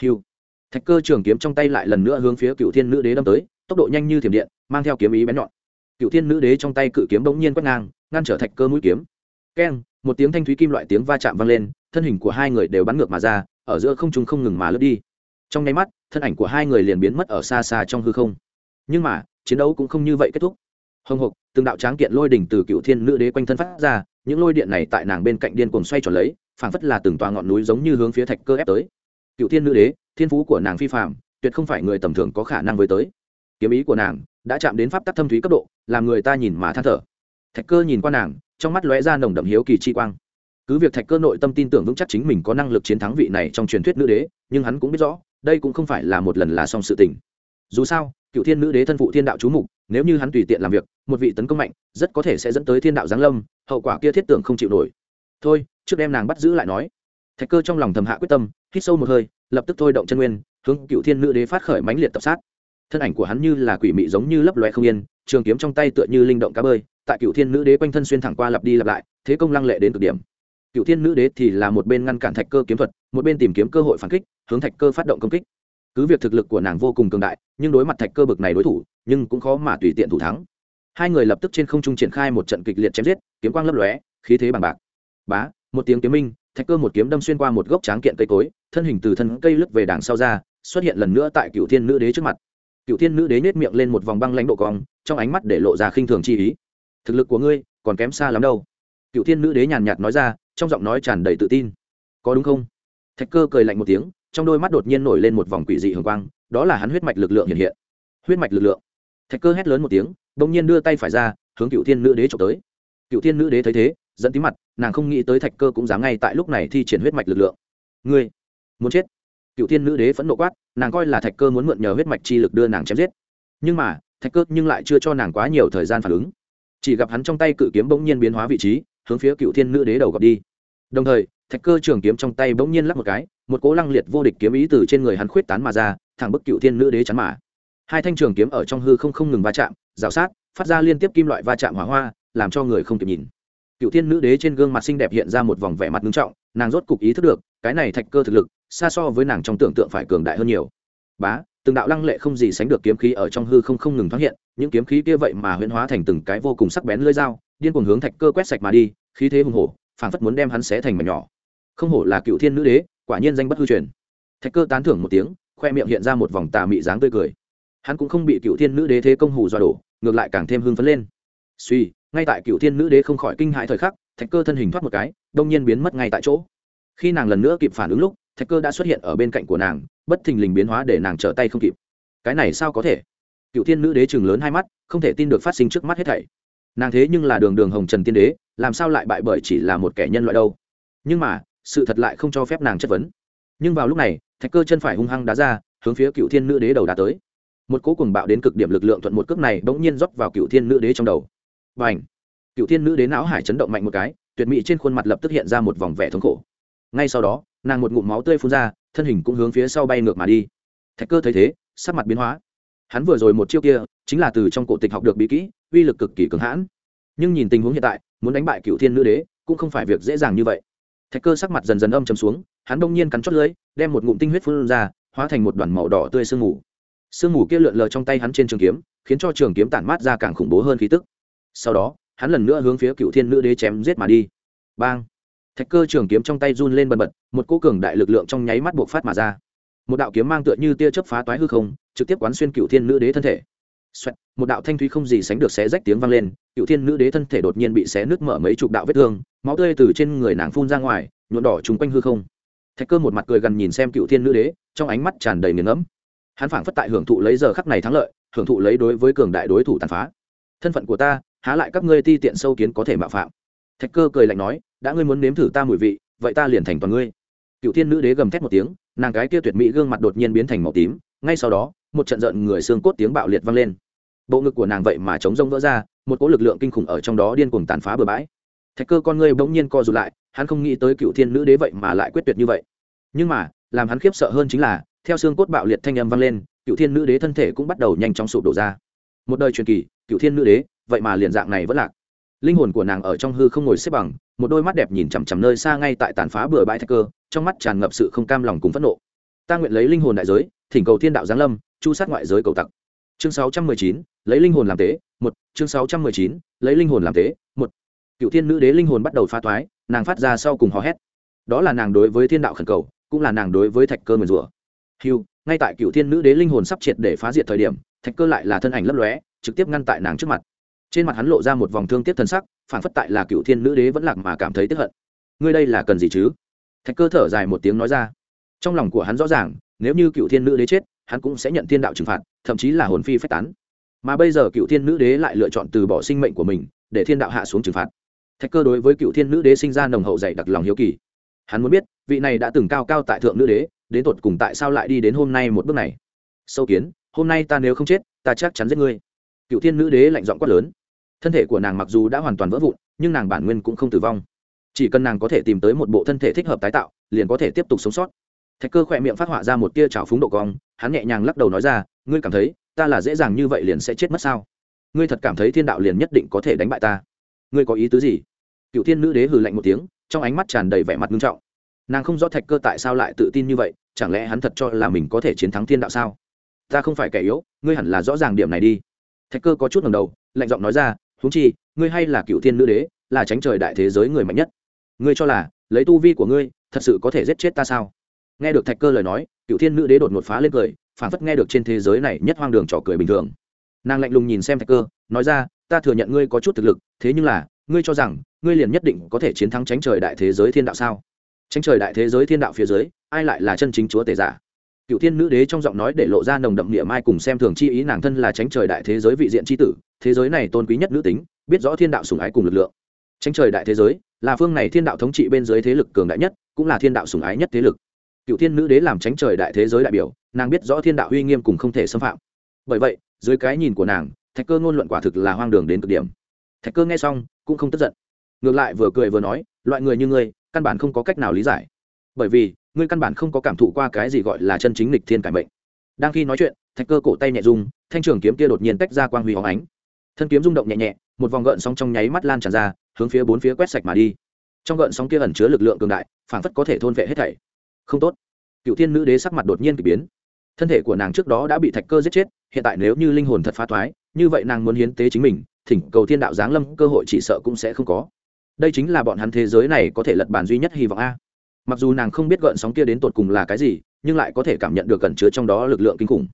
Hiu thạch cơ trường kiếm trong tay lại lần nữa hướng phía cựu thiên nữ đế đâm tới, tốc độ nhanh như thiểm điện, mang theo kiếm ý bén nhọn. Cựu thiên nữ đế trong tay cự kiếm bỗng nhiên quét ngang, ngăn trở thạch cơ mũi kiếm. Keng, một tiếng thanh thúy kim loại tiếng va chạm vang lên, thân hình của hai người đều bắn ngược mà ra, ở giữa không trung không ngừng mà lướt đi. Trong nháy mắt, thân ảnh của hai người liền biến mất ở xa xa trong hư không. Nhưng mà chiến đấu cũng không như vậy kết thúc. Hồng hộc, từng đạo tráng kiện lôi đỉnh từ cựu thiên nữ đế quanh thân phát ra, những lôi điện này tại nàng bên cạnh điên cuồng xoay tròn lấy, phảng phất là từng toa ngọn núi giống như hướng phía thạch cơ ép tới. Cựu thiên nữ đế, thiên phú của nàng phi phạm tuyệt không phải người tầm thường có khả năng với tới. Kiếm ý của nàng đã chạm đến pháp tắc thâm thúy cấp độ, làm người ta nhìn mà than thở. Thạch cơ nhìn qua nàng, trong mắt lóe ra nồng đậm hiếu kỳ chi quang. Cứ việc thạch cơ nội tâm tin tưởng vững chắc chính mình có năng lực chiến thắng vị này trong truyền thuyết nữ đế, nhưng hắn cũng biết rõ, đây cũng không phải là một lần là xong sự tình. Dù sao cựu thiên nữ đế thân phụ thiên đạo chú mục, nếu như hắn tùy tiện làm việc, một vị tấn công mạnh, rất có thể sẽ dẫn tới thiên đạo giáng lâm, hậu quả kia thiết tưởng không chịu nổi. Thôi, trước đem nàng bắt giữ lại nói. Thạch cơ trong lòng thầm hạ quyết tâm, hít sâu một hơi, lập tức thôi động chân nguyên, hướng cựu thiên nữ đế phát khởi mãnh liệt tập sát. Thân ảnh của hắn như là quỷ mị giống như lấp loe không yên, trường kiếm trong tay tựa như linh động cá bơi, tại cựu thiên nữ đế quanh thân xuyên thẳng qua lặp đi lặp lại, thế công lăng lệ đến cực điểm. Cựu thiên nữ đế thì là một bên ngăn cản thạch cơ kiếm thuật, một bên tìm kiếm cơ hội phản kích, hướng thạch cơ phát động công kích cứ việc thực lực của nàng vô cùng cường đại, nhưng đối mặt thạch cơ bực này đối thủ, nhưng cũng khó mà tùy tiện thủ thắng. Hai người lập tức trên không trung triển khai một trận kịch liệt chém giết, kiếm quang lấp lóe, khí thế bằng bạc. Bá, một tiếng kiếm minh, thạch cơ một kiếm đâm xuyên qua một gốc tráng kiện cây cối, thân hình từ thân cây lướt về đằng sau ra, xuất hiện lần nữa tại cựu thiên nữ đế trước mặt. Cựu thiên nữ đế nhét miệng lên một vòng băng lãnh độ cong, trong ánh mắt để lộ ra khinh thường chi ý. Thực lực của ngươi còn kém xa lắm đâu. Cựu thiên nữ đế nhàn nhạt nói ra, trong giọng nói tràn đầy tự tin. Có đúng không? Thạch cơ cười lạnh một tiếng trong đôi mắt đột nhiên nổi lên một vòng quỷ dị hường quang, đó là hắn huyết mạch lực lượng hiện hiện. Huyết mạch lực lượng. Thạch cơ hét lớn một tiếng đ ỗ n g nhiên đưa tay phải ra, hướng cựu thiên nữ đế trộm tới. Cựu thiên nữ đế thấy thế dẫn tí mặt, nàng không nghĩ tới thạch cơ cũng dám ngay tại lúc này thi triển huyết mạch lực lượng. Ngươi, muốn chết. Cựu thiên nữ đế phẫn nộ quát, nàng coi là thạch cơ muốn mượn nhờ huyết mạch chi lực đưa nàng chém giết. Nhưng mà, thạch cơ nhưng lại chưa cho nàng quá nhiều thời gian phản ứng. Chỉ gặp hắn trong tay cự kiếm bỗng nhiên biến hóa vị trí, hướng phía cựu thiên nữ đế đầu gặp đi. Đồng thời thạch cơ trường kiếm trong tay bỗng nhiên lắp một cái, một cố lăng liệt vô địch kiếm ý từ trên người hắn khuyết tán mà ra, thẳng bức cựu thiên nữ đế chắn mà. Hai thanh trường kiếm ở trong hư không không ngừng va chạm, rào sát, phát ra liên tiếp kim loại va chạm hỏa hoa, làm cho người không kịp nhìn. Cựu thiên nữ đế trên gương mặt xinh đẹp hiện ra một vòng vẻ mặt nghiêm trọng, nàng rốt cục ý thức được, cái này thạch cơ thực lực, xa so với nàng trong tưởng tượng phải cường đại hơn nhiều. Bá, từng đạo lăng lệ không gì sánh được kiếm khí ở trong hư không không ngừng thoát hiện, những kiếm khí kia vậy mà huyễn hóa thành từng cái vô cùng sắc bén lưỡi dao, điên cuồng hướng thạch cơ quét sạch mà đi, khí thế hùng hổ, phảng phất muốn đem hắn xé thành mảnh nhỏ không hổ là cựu thiên nữ đế, quả nhiên danh bất hư truyền. Thạch cơ tán thưởng một tiếng, khoe miệng hiện ra một vòng tà mị dáng tươi cười. Hắn cũng không bị cựu thiên nữ đế thế công hù dọa đổ, ngược lại càng thêm hưng phấn lên. Suy, ngay tại cựu thiên nữ đế không khỏi kinh hại thời khắc, thạch cơ thân hình thoát một cái, đông nhiên biến mất ngay tại chỗ. Khi nàng lần nữa kịp phản ứng lúc, thạch cơ đã xuất hiện ở bên cạnh của nàng, bất thình lình biến hóa để nàng trở tay không kịp. Cái này sao có thể? Cựu thiên nữ đế chừng lớn hai mắt, không thể tin được phát sinh trước mắt hết thảy. Nàng thế nhưng là đường đường hồng trần tiên đế, làm sao lại bại bởi chỉ là một kẻ nhân loại đâu? Nhưng mà sự thật lại không cho phép nàng chất vấn. Nhưng vào lúc này, thạch cơ chân phải hung hăng đá ra, hướng phía cựu thiên nữ đế đầu đá tới. Một cố cùng bạo đến cực điểm lực lượng thuận một cước này bỗng nhiên rót vào cựu thiên nữ đế trong đầu. Và ảnh cựu thiên nữ đế não hải chấn động mạnh một cái, tuyệt mỹ trên khuôn mặt lập tức hiện ra một vòng vẻ thống khổ. Ngay sau đó, nàng một ngụm máu tươi phun ra, thân hình cũng hướng phía sau bay ngược mà đi. Thạch cơ thấy thế, sắc mặt biến hóa. Hắn vừa rồi một chiêu kia, chính là từ trong cổ tịch học được bí kỹ, uy lực cực kỳ cường hãn. Nhưng nhìn tình huống hiện tại, muốn đánh bại cựu thiên nữ đế, cũng không phải việc dễ dàng như vậy thạch cơ sắc mặt dần dần âm chầm xuống hắn đông nhiên cắn chót lưỡi, đem một ngụm tinh huyết phun ra hóa thành một đoàn màu đỏ tươi sương mù. Sương mù kia lượn lờ trong tay hắn trên trường kiếm khiến cho trường kiếm tản mát ra càng khủng bố hơn khí tức. Sau đó hắn lần nữa hướng phía cựu thiên nữ đế chém giết mà đi. Bang! Thạch cơ trường kiếm trong tay run lên bần bật một cỗ cường đại lực lượng trong nháy mắt buộc phát mà ra. Một đạo kiếm mang tựa như tia chớp phá toái hư không trực tiếp quán xuyên cựu thiên nữ đế thân thể. Xoẹt, một đạo thanh thúy không gì sánh được xé rách tiếng vang lên, Cựu Thiên nữ đế thân thể đột nhiên bị xé nứt mở mấy chục đạo vết thương, máu tươi từ trên người nàng phun ra ngoài, nhuộm đỏ chung quanh hư không. Thạch Cơ một mặt cười gần nhìn xem Cựu Thiên nữ đế, trong ánh mắt tràn đầy nghiền ngẫm. Hắn phảng phất tại hưởng thụ lấy giờ khắc này thắng lợi, hưởng thụ lấy đối với cường đại đối thủ tàn phá. Thân phận của ta, há lại các ngươi ti tiện sâu kiến có thể mạo phạm. Thạch Cơ cười lạnh nói, đã ngươi muốn nếm thử ta mùi vị, vậy ta liền thành toàn ngươi. Cựu Thiên nữ đế gầm thét một tiếng, nàng gái kia tuyệt mỹ gương mặt đột nhiên biến thành màu tím, ngay sau đó, một trận giận người xương cốt tiếng bạo liệt vang lên bộ ngực của nàng vậy mà chống rông vỡ ra một cỗ lực lượng kinh khủng ở trong đó điên cuồng tàn phá bừa bãi. Thạch cơ con ngươi bỗng nhiên co rụt lại hắn không nghĩ tới cựu thiên nữ đế vậy mà lại quyết tuyệt như vậy. Nhưng mà làm hắn khiếp sợ hơn chính là theo xương cốt bạo liệt thanh âm vang lên cựu thiên nữ đế thân thể cũng bắt đầu nhanh chóng sụp đổ ra. Một đời truyền kỳ cựu thiên nữ đế vậy mà liền dạng này vẫn lạc. Linh hồn của nàng ở trong hư không ngồi xếp bằng một đôi mắt đẹp nhìn chằm chằm nơi xa ngay tại tàn phá bừa bãi thạch cơ trong mắt tràn ngập sự không cam lòng cùng phẫn nộ. Ta nguyện lấy linh hồn đại giới thỉnh cầu thiên đạo giáng lâm chu sát ngoại giới cầu tặc. Chương 619, lấy linh hồn làm tế một chương 619, lấy linh hồn làm tế một. Cựu thiên nữ đế linh hồn bắt đầu pha thoái nàng phát ra sau cùng hò hét. Đó là nàng đối với thiên đạo khẩn cầu cũng là nàng đối với thạch cơ mượn rủa. Hiu ngay tại cựu thiên nữ đế linh hồn sắp triệt để phá diệt thời điểm thạch cơ lại là thân ảnh lấp lóe trực tiếp ngăn tại nàng trước mặt. Trên mặt hắn lộ ra một vòng thương tiếc thân sắc phản phất tại là cựu thiên nữ đế vẫn lạc mà cảm thấy tức hận. Ngươi đây là cần gì chứ? Thạch cơ thở dài một tiếng nói ra. Trong lòng của hắn rõ ràng nếu như cựu thiên nữ đế chết hắn cũng sẽ nhận thiên đạo trừng phạt thậm chí là hồn phi phách tán mà bây giờ cựu thiên nữ đế lại lựa chọn từ bỏ sinh mệnh của mình, để thiên đạo hạ xuống trừng phạt. Thạch cơ đối với cựu thiên nữ đế sinh ra nồng hậu dạy đặc lòng hiếu kỳ. Hắn muốn biết, vị này đã từng cao cao tại thượng nữ đế, đến tột cùng tại sao lại đi đến hôm nay một bước này? Sâu kiến, hôm nay ta nếu không chết, ta chắc chắn giết ngươi. Cựu thiên nữ đế lạnh giọng quát lớn. Thân thể của nàng mặc dù đã hoàn toàn vỡ vụn, nhưng nàng bản nguyên cũng không tử vong. Chỉ cần nàng có thể tìm tới một bộ thân thể thích hợp tái tạo, liền có thể tiếp tục sống sót. Thạch cơ khỏe miệng phát họa ra một tia trào phúng độ cong, hắn nhẹ nhàng lắc đầu nói ra, ngươi cảm thấy ta là dễ dàng như vậy liền sẽ chết mất sao? Ngươi thật cảm thấy thiên đạo liền nhất định có thể đánh bại ta? Ngươi có ý tứ gì? Cựu thiên nữ đế hừ lạnh một tiếng, trong ánh mắt tràn đầy vẻ mặt nghiêm trọng. Nàng không rõ thạch cơ tại sao lại tự tin như vậy, chẳng lẽ hắn thật cho là mình có thể chiến thắng thiên đạo sao? Ta không phải kẻ yếu, ngươi hẳn là rõ ràng điểm này đi. Thạch cơ có chút ngầm đầu, lạnh giọng nói ra, huống chi, ngươi hay là cựu thiên nữ đế, là tránh trời đại thế giới người mạnh nhất. Ngươi cho là, lấy tu vi của ngươi, thật sự có thể giết chết ta sao? Nghe được thạch cơ lời nói, cựu thiên nữ đế đột ngột phá lên cười phản phất nghe được trên thế giới này nhất hoang đường trò cười bình thường. Nàng lạnh lùng nhìn xem thạch cơ, nói ra, ta thừa nhận ngươi có chút thực lực, thế nhưng là, ngươi cho rằng, ngươi liền nhất định có thể chiến thắng tránh trời đại thế giới thiên đạo sao? Tránh trời đại thế giới thiên đạo phía dưới, ai lại là chân chính chúa tể giả? Cựu thiên nữ đế trong giọng nói để lộ ra nồng đậm địa mai cùng xem thường chi ý, nàng thân là tránh trời đại thế giới vị diện tri tử, thế giới này tôn quý nhất nữ tính, biết rõ thiên đạo sùng ái cùng lực lượng. Tránh trời đại thế giới là phương này thiên đạo thống trị bên dưới thế lực cường đại nhất, cũng là thiên đạo sùng ái nhất thế lực cựu thiên nữ đế làm tránh trời đại thế giới đại biểu, nàng biết rõ thiên đạo uy nghiêm cùng không thể xâm phạm. Bởi vậy, dưới cái nhìn của nàng, thạch cơ ngôn luận quả thực là hoang đường đến cực điểm. Thạch cơ nghe xong, cũng không tức giận. Ngược lại vừa cười vừa nói, loại người như ngươi, căn bản không có cách nào lý giải. Bởi vì, ngươi căn bản không có cảm thụ qua cái gì gọi là chân chính lịch thiên cải mệnh. Đang khi nói chuyện, thạch cơ cổ tay nhẹ rung, thanh trường kiếm kia đột nhiên tách ra quang huy hóng ánh. Thân kiếm rung động nhẹ nhẹ, một vòng gợn sóng trong nháy mắt lan tràn ra, hướng phía bốn phía quét sạch mà đi. Trong gợn sóng kia ẩn chứa lực lượng cường đại, phảng phất có thể thôn vệ hết thảy không tốt. Cựu thiên nữ đế sắc mặt đột nhiên k ỳ biến. Thân thể của nàng trước đó đã bị thạch cơ giết chết, hiện tại nếu như linh hồn thật phá thoái, như vậy nàng muốn hiến tế chính mình, thỉnh cầu thiên đạo giáng lâm, cơ hội chỉ sợ cũng sẽ không có. Đây chính là bọn hắn thế giới này có thể lật bàn duy nhất hy vọng a. Mặc dù nàng không biết gợn sóng kia đến tột cùng là cái gì, nhưng lại có thể cảm nhận được cẩn chứa trong đó lực lượng kinh khủng.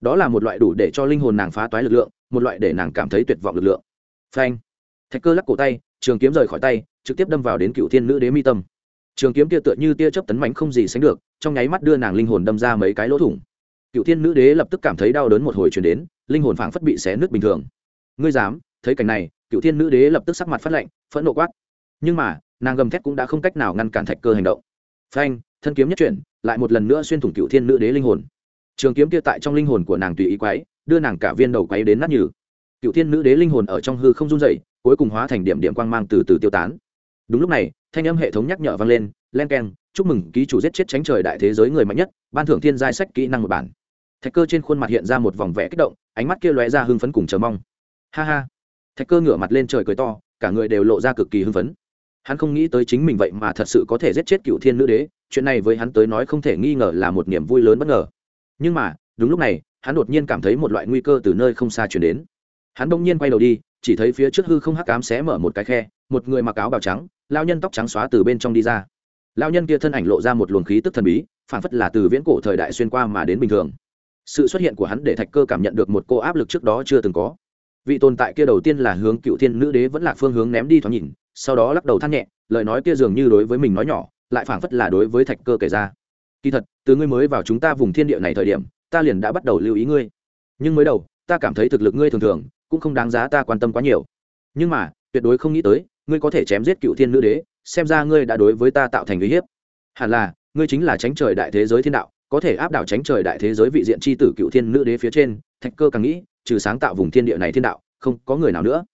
Đó là một loại đủ để cho linh hồn nàng phá toái lực lượng, một loại để nàng cảm thấy tuyệt vọng lực lượng. Phanh. Thạch cơ lắc cổ tay, trường kiếm rời khỏi tay, trực tiếp đâm vào đến cựu thiên nữ đế mi tâm trường kiếm kia tựa như tia chớp tấn mánh không gì sánh được, trong nháy mắt đưa nàng linh hồn đâm ra mấy cái lỗ thủng. Cựu thiên nữ đế lập tức cảm thấy đau đớn một hồi chuyển đến, linh hồn phảng phất bị xé nước bình thường. Ngươi dám? Thấy cảnh này, cựu thiên nữ đế lập tức sắc mặt phát lạnh, phẫn nộ quát. Nhưng mà, nàng gầm thét cũng đã không cách nào ngăn cản thạch cơ hành động. Phanh, thân kiếm nhất chuyển, lại một lần nữa xuyên thủng cựu thiên nữ đế linh hồn. Trường kiếm kia tại trong linh hồn của nàng tùy ý quái đưa nàng cả viên đầu quáy đến nát nhừ. Cựu thiên nữ đế linh hồn ở trong hư không run dậy cuối cùng hóa thành điểm điểm quang mang từ từ tiêu tán. Đúng lúc này thanh âm hệ thống nhắc nhở vang lên, len keng, chúc mừng, ký chủ giết chết tránh trời đại thế giới người mạnh nhất, ban thưởng thiên giai sách kỹ năng một bản. Thạch cơ trên khuôn mặt hiện ra một vòng vẽ kích động, ánh mắt kia lóe ra hưng phấn cùng chờ mong. Ha ha. Thạch cơ ngửa mặt lên trời cười to, cả người đều lộ ra cực kỳ hưng phấn. Hắn không nghĩ tới chính mình vậy mà thật sự có thể giết chết cựu thiên nữ đế, chuyện này với hắn tới nói không thể nghi ngờ là một niềm vui lớn bất ngờ. Nhưng mà, đúng lúc này, hắn đột nhiên cảm thấy một loại nguy cơ từ nơi không xa chuyển đến. Hắn bỗng nhiên quay đầu đi, chỉ thấy phía trước hư không hắc cám xé mở một cái khe một người mặc áo bào trắng, lao nhân tóc trắng xóa từ bên trong đi ra. Lao nhân kia thân ảnh lộ ra một luồng khí tức thần bí, phản phất là từ viễn cổ thời đại xuyên qua mà đến bình thường. Sự xuất hiện của hắn để thạch cơ cảm nhận được một cô áp lực trước đó chưa từng có. Vị tồn tại kia đầu tiên là hướng cựu thiên nữ đế vẫn là phương hướng ném đi thoáng nhìn, sau đó lắc đầu than nhẹ, lời nói kia dường như đối với mình nói nhỏ, lại phảng phất là đối với thạch cơ kể ra. Kỳ thật, từ ngươi mới vào chúng ta vùng thiên địa này thời điểm, ta liền đã bắt đầu lưu ý ngươi. Nhưng mới đầu, ta cảm thấy thực lực ngươi thường thường, cũng không đáng giá ta quan tâm quá nhiều. Nhưng mà, tuyệt đối không nghĩ tới ngươi có thể chém giết cựu thiên nữ đế, xem ra ngươi đã đối với ta tạo thành uy hiếp. Hẳn là, ngươi chính là tránh trời đại thế giới thiên đạo, có thể áp đảo tránh trời đại thế giới vị diện c h i tử cựu thiên nữ đế phía trên, thạch cơ càng nghĩ, trừ sáng tạo vùng thiên địa này thiên đạo, không có người nào nữa.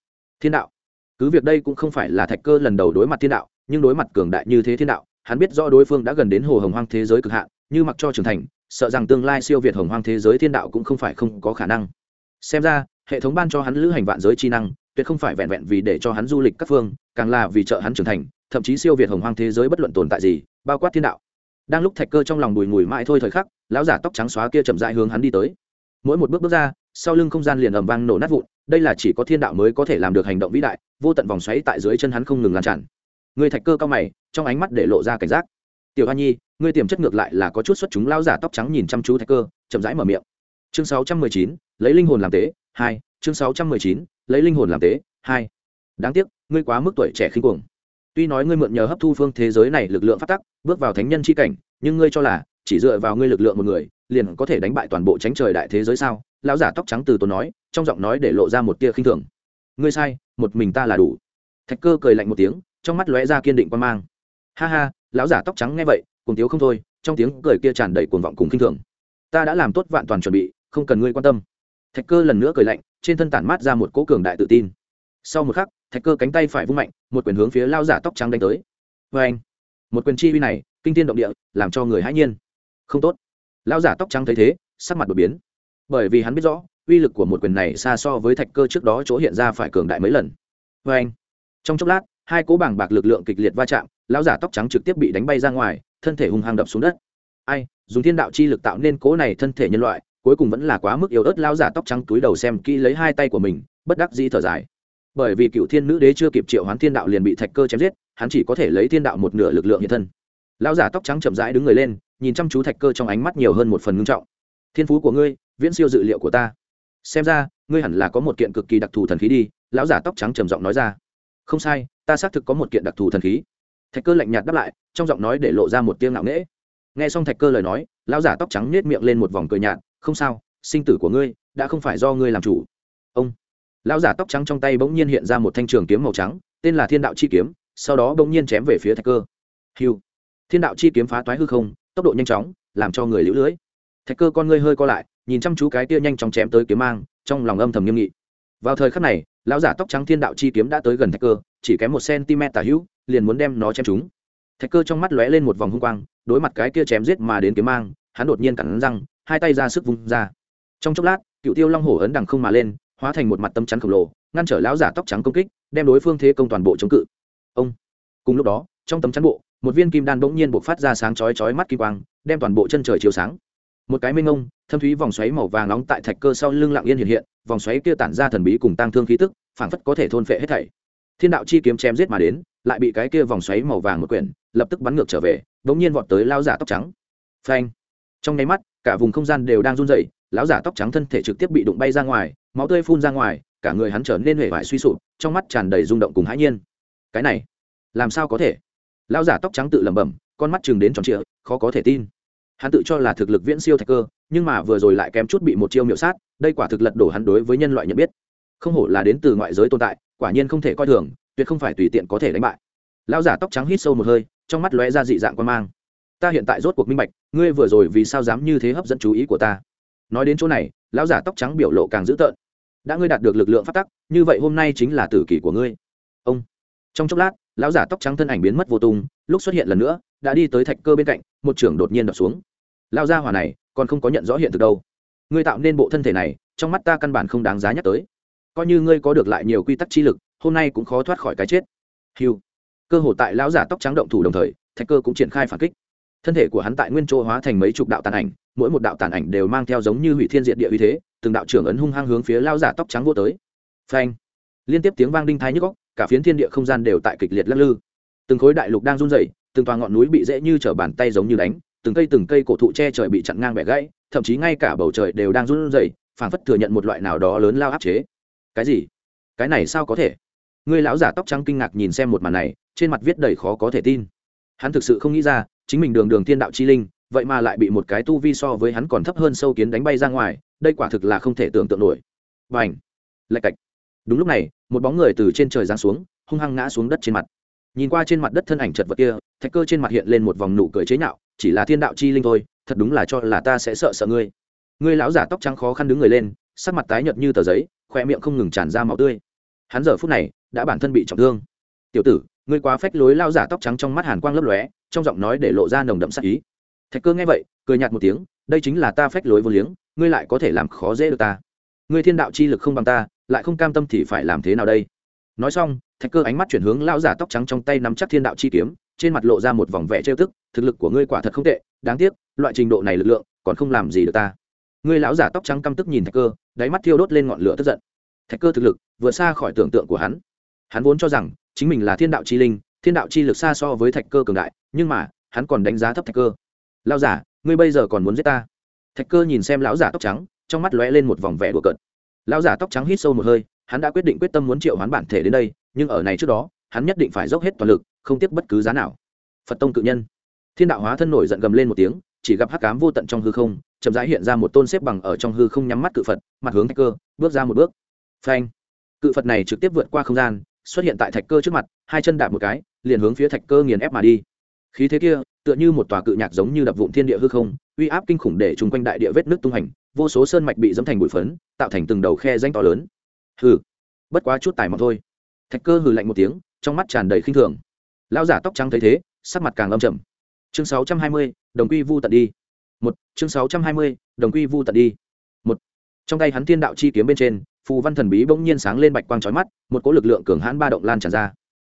Thiên đạo. Cứ việc đây cũng không phải là thạch cơ lần đầu đối mặt thiên đạo, nhưng đối mặt cường đại như thế thiên đạo, hắn biết rõ đối phương đã gần đến hồ hồng hoang thế giới cực hạn, như mặc cho trưởng thành, sợ rằng tương lai siêu việt hồng hoang thế giới thiên đạo cũng không phải không có khả năng. Xem ra, hệ thống ban cho hắn lữ hành vạn giới chi năng tuyệt không phải vẹn vẹn vì để cho hắn du lịch các phương càng là vì trợ hắn trưởng thành thậm chí siêu việt hồng hoang thế giới bất luận tồn tại gì bao quát thiên đạo. Đang lúc thạch cơ trong lòng bùi ngùi mãi thôi thời khắc lão giả tóc trắng xóa kia chậm dại hướng hắn đi tới. Mỗi một bước bước ra sau lưng không gian liền ầm vang nổ nát vụn đây là chỉ có thiên đạo mới có thể làm được hành động vĩ đại vô tận vòng xoáy tại dưới chân hắn không ngừng lan tràn. Người thạch cơ cao mày trong ánh mắt để lộ ra cảnh giác. Tiểu hoa nhi ngươi tiềm chất ngược lại là có chút xuất chúng. Lao giả tóc trắng nhìn chăm chú thạch cơ chậm rãi mở miệng. Chương 619, lấy linh hồn làm tế hai chương 619, lấy linh hồn làm tế. Hai đáng tiếc ngươi quá mức tuổi trẻ khinh cuồng. Tuy nói ngươi mượn nhờ hấp thu phương thế giới này lực lượng phát tắc bước vào thánh nhân c h i cảnh nhưng ngươi cho là chỉ dựa vào ngươi lực lượng một người liền có thể đánh bại toàn bộ tránh trời đại thế giới sao? Lão giả tóc trắng từ tốn nói trong giọng nói để lộ ra một tia khinh thường. Ngươi sai một mình ta là đủ. Thạch cơ cười lạnh một tiếng trong mắt lóe ra kiên định quan mang. Ha ha lão giả tóc trắng nghe vậy cùng tiếu không thôi trong tiếng cười kia tràn đầy cuồng vọng cùng khinh thường. Ta đã làm tốt vạn toàn chuẩn bị không cần ngươi quan tâm thạch cơ lần nữa cười lạnh, trên thân tản mát ra một cỗ cường đại tự tin. Sau một khắc, thạch cơ cánh tay phải vung mạnh, một quyền hướng phía lao giả tóc trắng đánh tới. Vê anh, một quyền chi uy này, kinh thiên động địa, làm cho người hãi nhiên. Không tốt. Lao giả tóc trắng thấy thế, sắc mặt đột biến. Bởi vì hắn biết rõ, uy lực của một quyền này xa so với thạch cơ trước đó chỗ hiện ra phải cường đại mấy lần. Vê anh, trong chốc lát, hai cỗ bảng bạc lực lượng kịch liệt va chạm lão giả tóc trắng trực tiếp bị đánh bay ra ngoài, thân thể hung hăng đập xuống đất. Ai, dùng thiên đạo chi lực tạo nên cỗ này thân thể nhân loại cuối cùng vẫn là quá mức yếu ớt lão giả tóc trắng túi đầu xem kỹ lấy hai tay của mình, bất đắc dĩ thở dài. Bởi vì cựu thiên nữ đế chưa kịp triệu hoán thiên đạo liền bị thạch cơ chém giết, hắn chỉ có thể lấy thiên đạo một nửa lực lượng hiện thân. Lão giả tóc trắng chậm rãi đứng người lên, nhìn chăm chú thạch cơ trong ánh mắt nhiều hơn một phần ngưng trọng. Thiên phú của ngươi, viễn siêu dự liệu của ta. Xem ra, ngươi hẳn là có một kiện cực kỳ đặc thù thần khí đi, lão giả tóc trắng trầm giọng nói ra. Không sai, ta xác thực có một kiện đặc thù thần khí. Thạch cơ lạnh nhạt đáp lại, trong giọng nói để lộ ra một tiếng ngạo nghễ. Nghe xong thạch cơ lời nói, lão giả tóc trắng nết miệng lên một vòng cười nhạt không sao, sinh tử của ngươi đã không phải do ngươi làm chủ. Ông. Lão giả tóc trắng trong tay bỗng nhiên hiện ra một thanh trường kiếm màu trắng, tên là thiên đạo chi kiếm, sau đó bỗng nhiên chém về phía thạch cơ. Hiu thiên đạo chi kiếm phá toái hư không, tốc độ nhanh chóng, làm cho người lũ lưới. Thạch cơ con ngươi hơi co lại, nhìn chăm chú cái tia nhanh chóng chém tới kiếm mang, trong lòng âm thầm nghiêm nghị. Vào thời khắc này, lão giả tóc trắng thiên đạo chi kiếm đã tới gần thạch cơ, chỉ kém một cm tả hữu, liền muốn đem nó chém trúng. Thạch cơ trong mắt lóe lên một vòng hung quang, đối mặt cái kia chém giết mà đến kiếm mang, hắn đột nhiên cắn răng hai tay ra sức vung ra. Trong chốc lát cựu tiêu long hổ ấn đằng không mà lên, hóa thành một mặt tâm chắn khổng lồ, ngăn trở lão giả tóc trắng công kích, đem đối phương thế công toàn bộ chống cự. Ông! Cùng lúc đó, trong tấm chắn bộ, một viên kim đan bỗng nhiên buộc phát ra sáng chói chói mắt kim quang, đem toàn bộ chân trời chiếu sáng. Một cái mênh ngông thâm thúy vòng xoáy màu vàng nóng tại thạch cơ sau lưng lặng yên hiện hiện, vòng xoáy kia tản ra thần bí cùng tăng thương khí tức, phảng phất có thể thôn phệ hết thảy. Thiên đạo chi kiếm chém giết mà đến, lại bị cái kia vòng xoáy màu vàng một quyển, lập tức bắn ngược trở về, bỗng nhiên vọt tới lao giả tóc trắng. Phanh! Trong nháy mắt cả vùng không gian đều đang run rẩy, lão giả tóc trắng thân thể trực tiếp bị đụng bay ra ngoài, máu tươi phun ra ngoài, cả người hắn trở nên hể vải suy sụp, trong mắt tràn đầy rung động cùng hãi nhiên. Cái này, làm sao có thể? Lão giả tóc trắng tự lẩm bẩm, con mắt chừng đến tròn trịa, khó có thể tin. Hắn tự cho là thực lực viễn siêu thạch cơ, nhưng mà vừa rồi lại kém chút bị một chiêu miểu sát, đây quả thực lật đổ hắn đối với nhân loại nhận biết. Không hổ là đến từ ngoại giới tồn tại, quả nhiên không thể coi thường, tuyệt không phải tùy tiện có thể đánh bại. Lão giả tóc trắng hít sâu một hơi, trong mắt lóe ra dị dạng quan mang ta hiện tại rốt cuộc minh bạch, ngươi vừa rồi vì sao dám như thế hấp dẫn chú ý của ta. Nói đến chỗ này, lão giả tóc trắng biểu lộ càng dữ tợn. Đã ngươi đạt được lực lượng phát tắc, như vậy hôm nay chính là tử kỷ của ngươi. Ông. Trong chốc lát, lão giả tóc trắng thân ảnh biến mất vô tung, lúc xuất hiện lần nữa, đã đi tới thạch cơ bên cạnh, một trưởng đột nhiên đập xuống. Lao gia hỏa này, còn không có nhận rõ hiện thực đâu. Ngươi tạo nên bộ thân thể này, trong mắt ta căn bản không đáng giá nhắc tới. Coi như ngươi có được lại nhiều quy tắc chi lực, hôm nay cũng khó thoát khỏi cái chết. Hiu cơ hội tại lão giả tóc trắng động thủ đồng thời, thạch cơ cũng triển khai phản kích thân thể của hắn tại nguyên chỗ hóa thành mấy chục đạo tàn ảnh, mỗi một đạo tàn ảnh đều mang theo giống như hủy thiên diện địa uy thế, từng đạo trưởng ấn hung hăng hướng phía lao giả tóc trắng vô tới. Phanh! Liên tiếp tiếng vang đinh thái nhức góc, cả phiến thiên địa không gian đều tại kịch liệt lắc lư. Từng khối đại lục đang run rẩy, từng toa ngọn núi bị dễ như trở bàn tay giống như đánh, từng cây từng cây cổ thụ che trời bị chặn ngang bẻ gãy, thậm chí ngay cả bầu trời đều đang run rẩy, phảng phất thừa nhận một loại nào đó lớn lao áp chế. Cái gì? Cái này sao có thể? Người lão giả tóc trắng kinh ngạc nhìn xem một màn này, trên mặt viết đầy khó có thể tin. Hắn thực sự không nghĩ ra chính mình đường đường thiên đạo chi linh, vậy mà lại bị một cái tu vi so với hắn còn thấp hơn sâu kiến đánh bay ra ngoài, đây quả thực là không thể tưởng tượng nổi. Và ảnh lạch cạch. Đúng lúc này, một bóng người từ trên trời giáng xuống, hung hăng ngã xuống đất trên mặt. Nhìn qua trên mặt đất thân ảnh chật vật kia, thạch cơ trên mặt hiện lên một vòng nụ cười chế nhạo, chỉ là thiên đạo chi linh thôi, thật đúng là cho là ta sẽ sợ sợ ngươi. Ngươi lão giả tóc trắng khó khăn đứng người lên, sắc mặt tái nhợt như tờ giấy khoe miệng không ngừng tràn ra máu tươi. Hắn giờ phút này, đã bản thân bị trọng thương. Tiểu tử ngươi quá phách lối lao giả tóc trắng trong mắt hàn quang lấp lóe, trong giọng nói để lộ ra nồng đậm sắc ý. Thạch cơ nghe vậy, cười nhạt một tiếng, đây chính là ta phách lối vô liếng, ngươi lại có thể làm khó dễ được ta. Ngươi thiên đạo chi lực không bằng ta, lại không cam tâm thì phải làm thế nào đây? Nói xong, thạch cơ ánh mắt chuyển hướng lao giả tóc trắng trong tay nắm chắc thiên đạo chi kiếm, trên mặt lộ ra một vòng vẻ trêu tức, thực lực của ngươi quả thật không tệ, đáng tiếc, loại trình độ này lực lượng, còn không làm gì được ta. Ngươi lão giả tóc trắng căm tức nhìn thạch cơ, đáy mắt thiêu đốt lên ngọn lửa tức giận. Thạch cơ thực lực, vượt xa khỏi tưởng tượng của hắn. Hắn vốn cho rằng chính mình là thiên đạo chi linh, thiên đạo chi lực xa so với thạch cơ cường đại, nhưng mà, hắn còn đánh giá thấp thạch cơ. Lão giả, ngươi bây giờ còn muốn giết ta? Thạch cơ nhìn xem lão giả tóc trắng, trong mắt lóe lên một vòng vẻ đùa cợt. Lão giả tóc trắng hít sâu một hơi, hắn đã quyết định quyết tâm muốn triệu hoán bản thể đến đây, nhưng ở này trước đó, hắn nhất định phải dốc hết toàn lực, không tiếc bất cứ giá nào. Phật tông cự nhân. Thiên đạo hóa thân nổi giận gầm lên một tiếng, chỉ gặp hắc cám vô tận trong hư không, chậm rãi hiện ra một tôn xếp bằng ở trong hư không nhắm mắt cự phật, mặt hướng thạch cơ, bước ra một bước. Phanh. Cự phật này trực tiếp vượt qua không gian xuất hiện tại thạch cơ trước mặt hai chân đạp một cái liền hướng phía thạch cơ nghiền ép mà đi. Khí thế kia tựa như một tòa cự nhạc giống như đập vụn thiên địa hư không uy áp kinh khủng để chung quanh đại địa vết nước tung hành vô số sơn mạch bị dẫm thành bụi phấn tạo thành từng đầu khe danh to lớn. Hừ bất quá chút tài mọn thôi. Thạch cơ hừ lạnh một tiếng trong mắt tràn đầy khinh thường. Lão giả tóc trắng thấy thế sắc mặt càng âm trầm. Chương 620, đồng quy vu tận đi. Một chương 620, đồng quy vu tận đi. Một trong tay hắn thiên đạo chi kiếm bên trên phù văn thần bí bỗng nhiên sáng lên bạch quang chói mắt, một cỗ lực lượng cường hãn ba động lan tràn ra.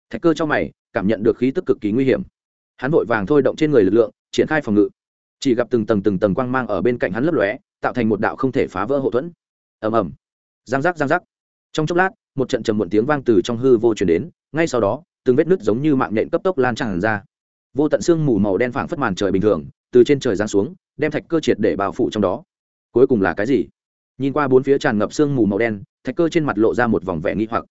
Thạch cơ cho mày, cảm nhận được khí tức cực kỳ nguy hiểm. Hắn vội vàng thôi động trên người lực lượng, triển khai phòng ngự. Chỉ gặp từng tầng từng tầng quang mang ở bên cạnh hắn lấp lóe, tạo thành một đạo không thể phá vỡ hậu thuẫn. Ầm ầm. Giang giác giang giác. Trong chốc lát, một trận trầm muộn tiếng vang từ trong hư vô truyền đến, ngay sau đó, từng vết nứt giống như mạng nhện cấp tốc lan tràn ra. Vô tận xương mù màu đen phảng phất màn trời bình thường, từ trên trời giáng xuống, đem thạch cơ triệt để bao phủ trong đó. Cuối cùng là cái gì? Nhìn qua bốn phía tràn ngập sương mù màu đen, thạch cơ trên mặt lộ ra một vòng vẻ nghi hoặc.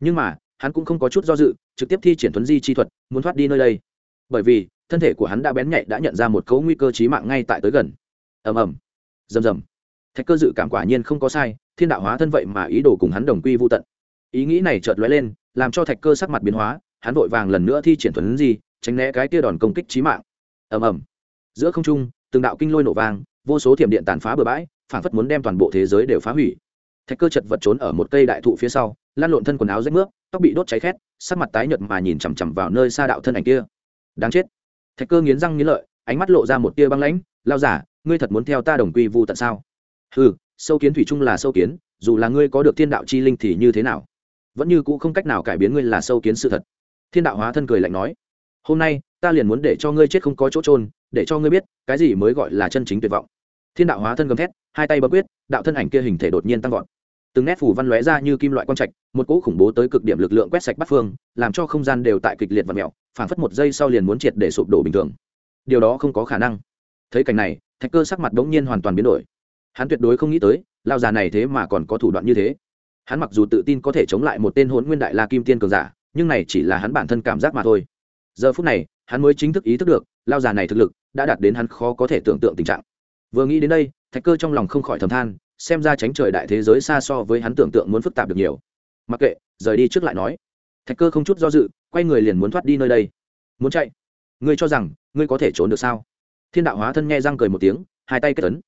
Nhưng mà, hắn cũng không có chút do dự, trực tiếp thi triển thuấn di chi thuật, muốn thoát đi nơi đây. Bởi vì, thân thể của hắn đã bén nhạy đã nhận ra một cấu nguy cơ chí mạng ngay tại tới gần. Ầm ầm. Rầm rầm. Thạch cơ dự cảm quả nhiên không có sai, thiên đạo hóa thân vậy mà ý đồ cùng hắn đồng quy vô tận. Ý nghĩ này chợt lóe lên, làm cho thạch cơ sắc mặt biến hóa, hắn vội vàng lần nữa thi triển thuấn di, tránh né cái tia đòn công kích chí mạng. Ầm ầm. Giữa không trung, từng đạo kinh lôi nổ vang, vô số thiểm điện tàn phá bừa bãi phản phất muốn đem toàn bộ thế giới đều phá hủy. Thạch cơ chật vật trốn ở một cây đại thụ phía sau lan lộn thân quần áo rách nước tóc bị đốt cháy khét, sắc mặt tái nhợt mà nhìn chằm chằm vào nơi xa đạo thân ảnh kia. Đáng chết. Thạch cơ nghiến răng nghiến lợi, ánh mắt lộ ra một tia băng lãnh, lao giả, ngươi thật muốn theo ta đồng quy vu tận sao? Ừ sâu kiến thủy chung là sâu kiến, dù là ngươi có được thiên đạo chi linh thì như thế nào? Vẫn như cũ không cách nào cải biến ngươi là sâu kiến sự thật. Thiên đạo hóa thân cười lạnh nói, hôm nay, ta liền muốn để cho ngươi chết không có chỗ trôn để cho ngươi biết cái gì mới gọi là chân chính tuyệt vọng thiên đạo hóa thân gầm thét, hai tay bấm quyết, đạo thân ảnh kia hình thể đột nhiên tăng vọt. Từng nét phủ văn lóe ra như kim loại quang trạch, một cỗ khủng bố tới cực điểm lực lượng quét sạch bắt phương, làm cho không gian đều tại kịch liệt và mẹo, phảng phất một giây sau liền muốn triệt để sụp đổ bình thường. Điều đó không có khả năng. Thấy cảnh này, thạch cơ sắc mặt đống nhiên hoàn toàn biến đổi. Hắn tuyệt đối không nghĩ tới, lao già này thế mà còn có thủ đoạn như thế. Hắn mặc dù tự tin có thể chống lại một tên hôn nguyên đại la kim tiên cường giả, nhưng này chỉ là hắn bản thân cảm giác mà thôi. Giờ phút này, hắn mới chính thức ý thức được, lao già này thực lực đã đạt đến hắn khó có thể tưởng tượng tình trạng vừa nghĩ đến đây, thạch cơ trong lòng không khỏi thầm than, xem ra tránh trời đại thế giới xa so với hắn tưởng tượng muốn phức tạp được nhiều. Mặc kệ, rời đi trước lại nói. Thạch cơ không chút do dự, quay người liền muốn thoát đi nơi đây. Muốn chạy? Ngươi cho rằng, ngươi có thể trốn được sao? Thiên đạo hóa thân nghe răng cười một tiếng, hai tay kết tấn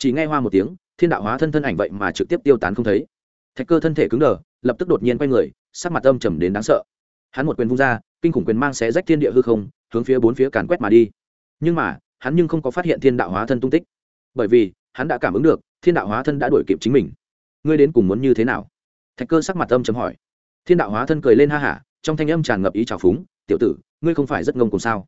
chỉ nghe hoa một tiếng, thiên đạo hóa thân thân ảnh vậy mà trực tiếp tiêu tán không thấy. Thạch cơ thân thể cứng đờ, lập tức đột nhiên quay người, sắc mặt âm trầm đến đáng sợ. Hắn một quyền vung ra, kinh khủng quyền mang xé rách thiên địa hư không, hướng phía bốn phía càn quét mà đi. Nhưng mà, hắn nhưng không có phát hiện thiên đạo hóa thân tung tích bởi vì hắn đã cảm ứng được thiên đạo hóa thân đã đuổi kịp chính mình. Ngươi đến cùng muốn như thế nào? Thạch cơ sắc mặt âm chấm hỏi. Thiên đạo hóa thân cười lên ha hả, trong thanh âm tràn ngập ý trào phúng, tiểu tử, ngươi không phải rất ngông cùng sao?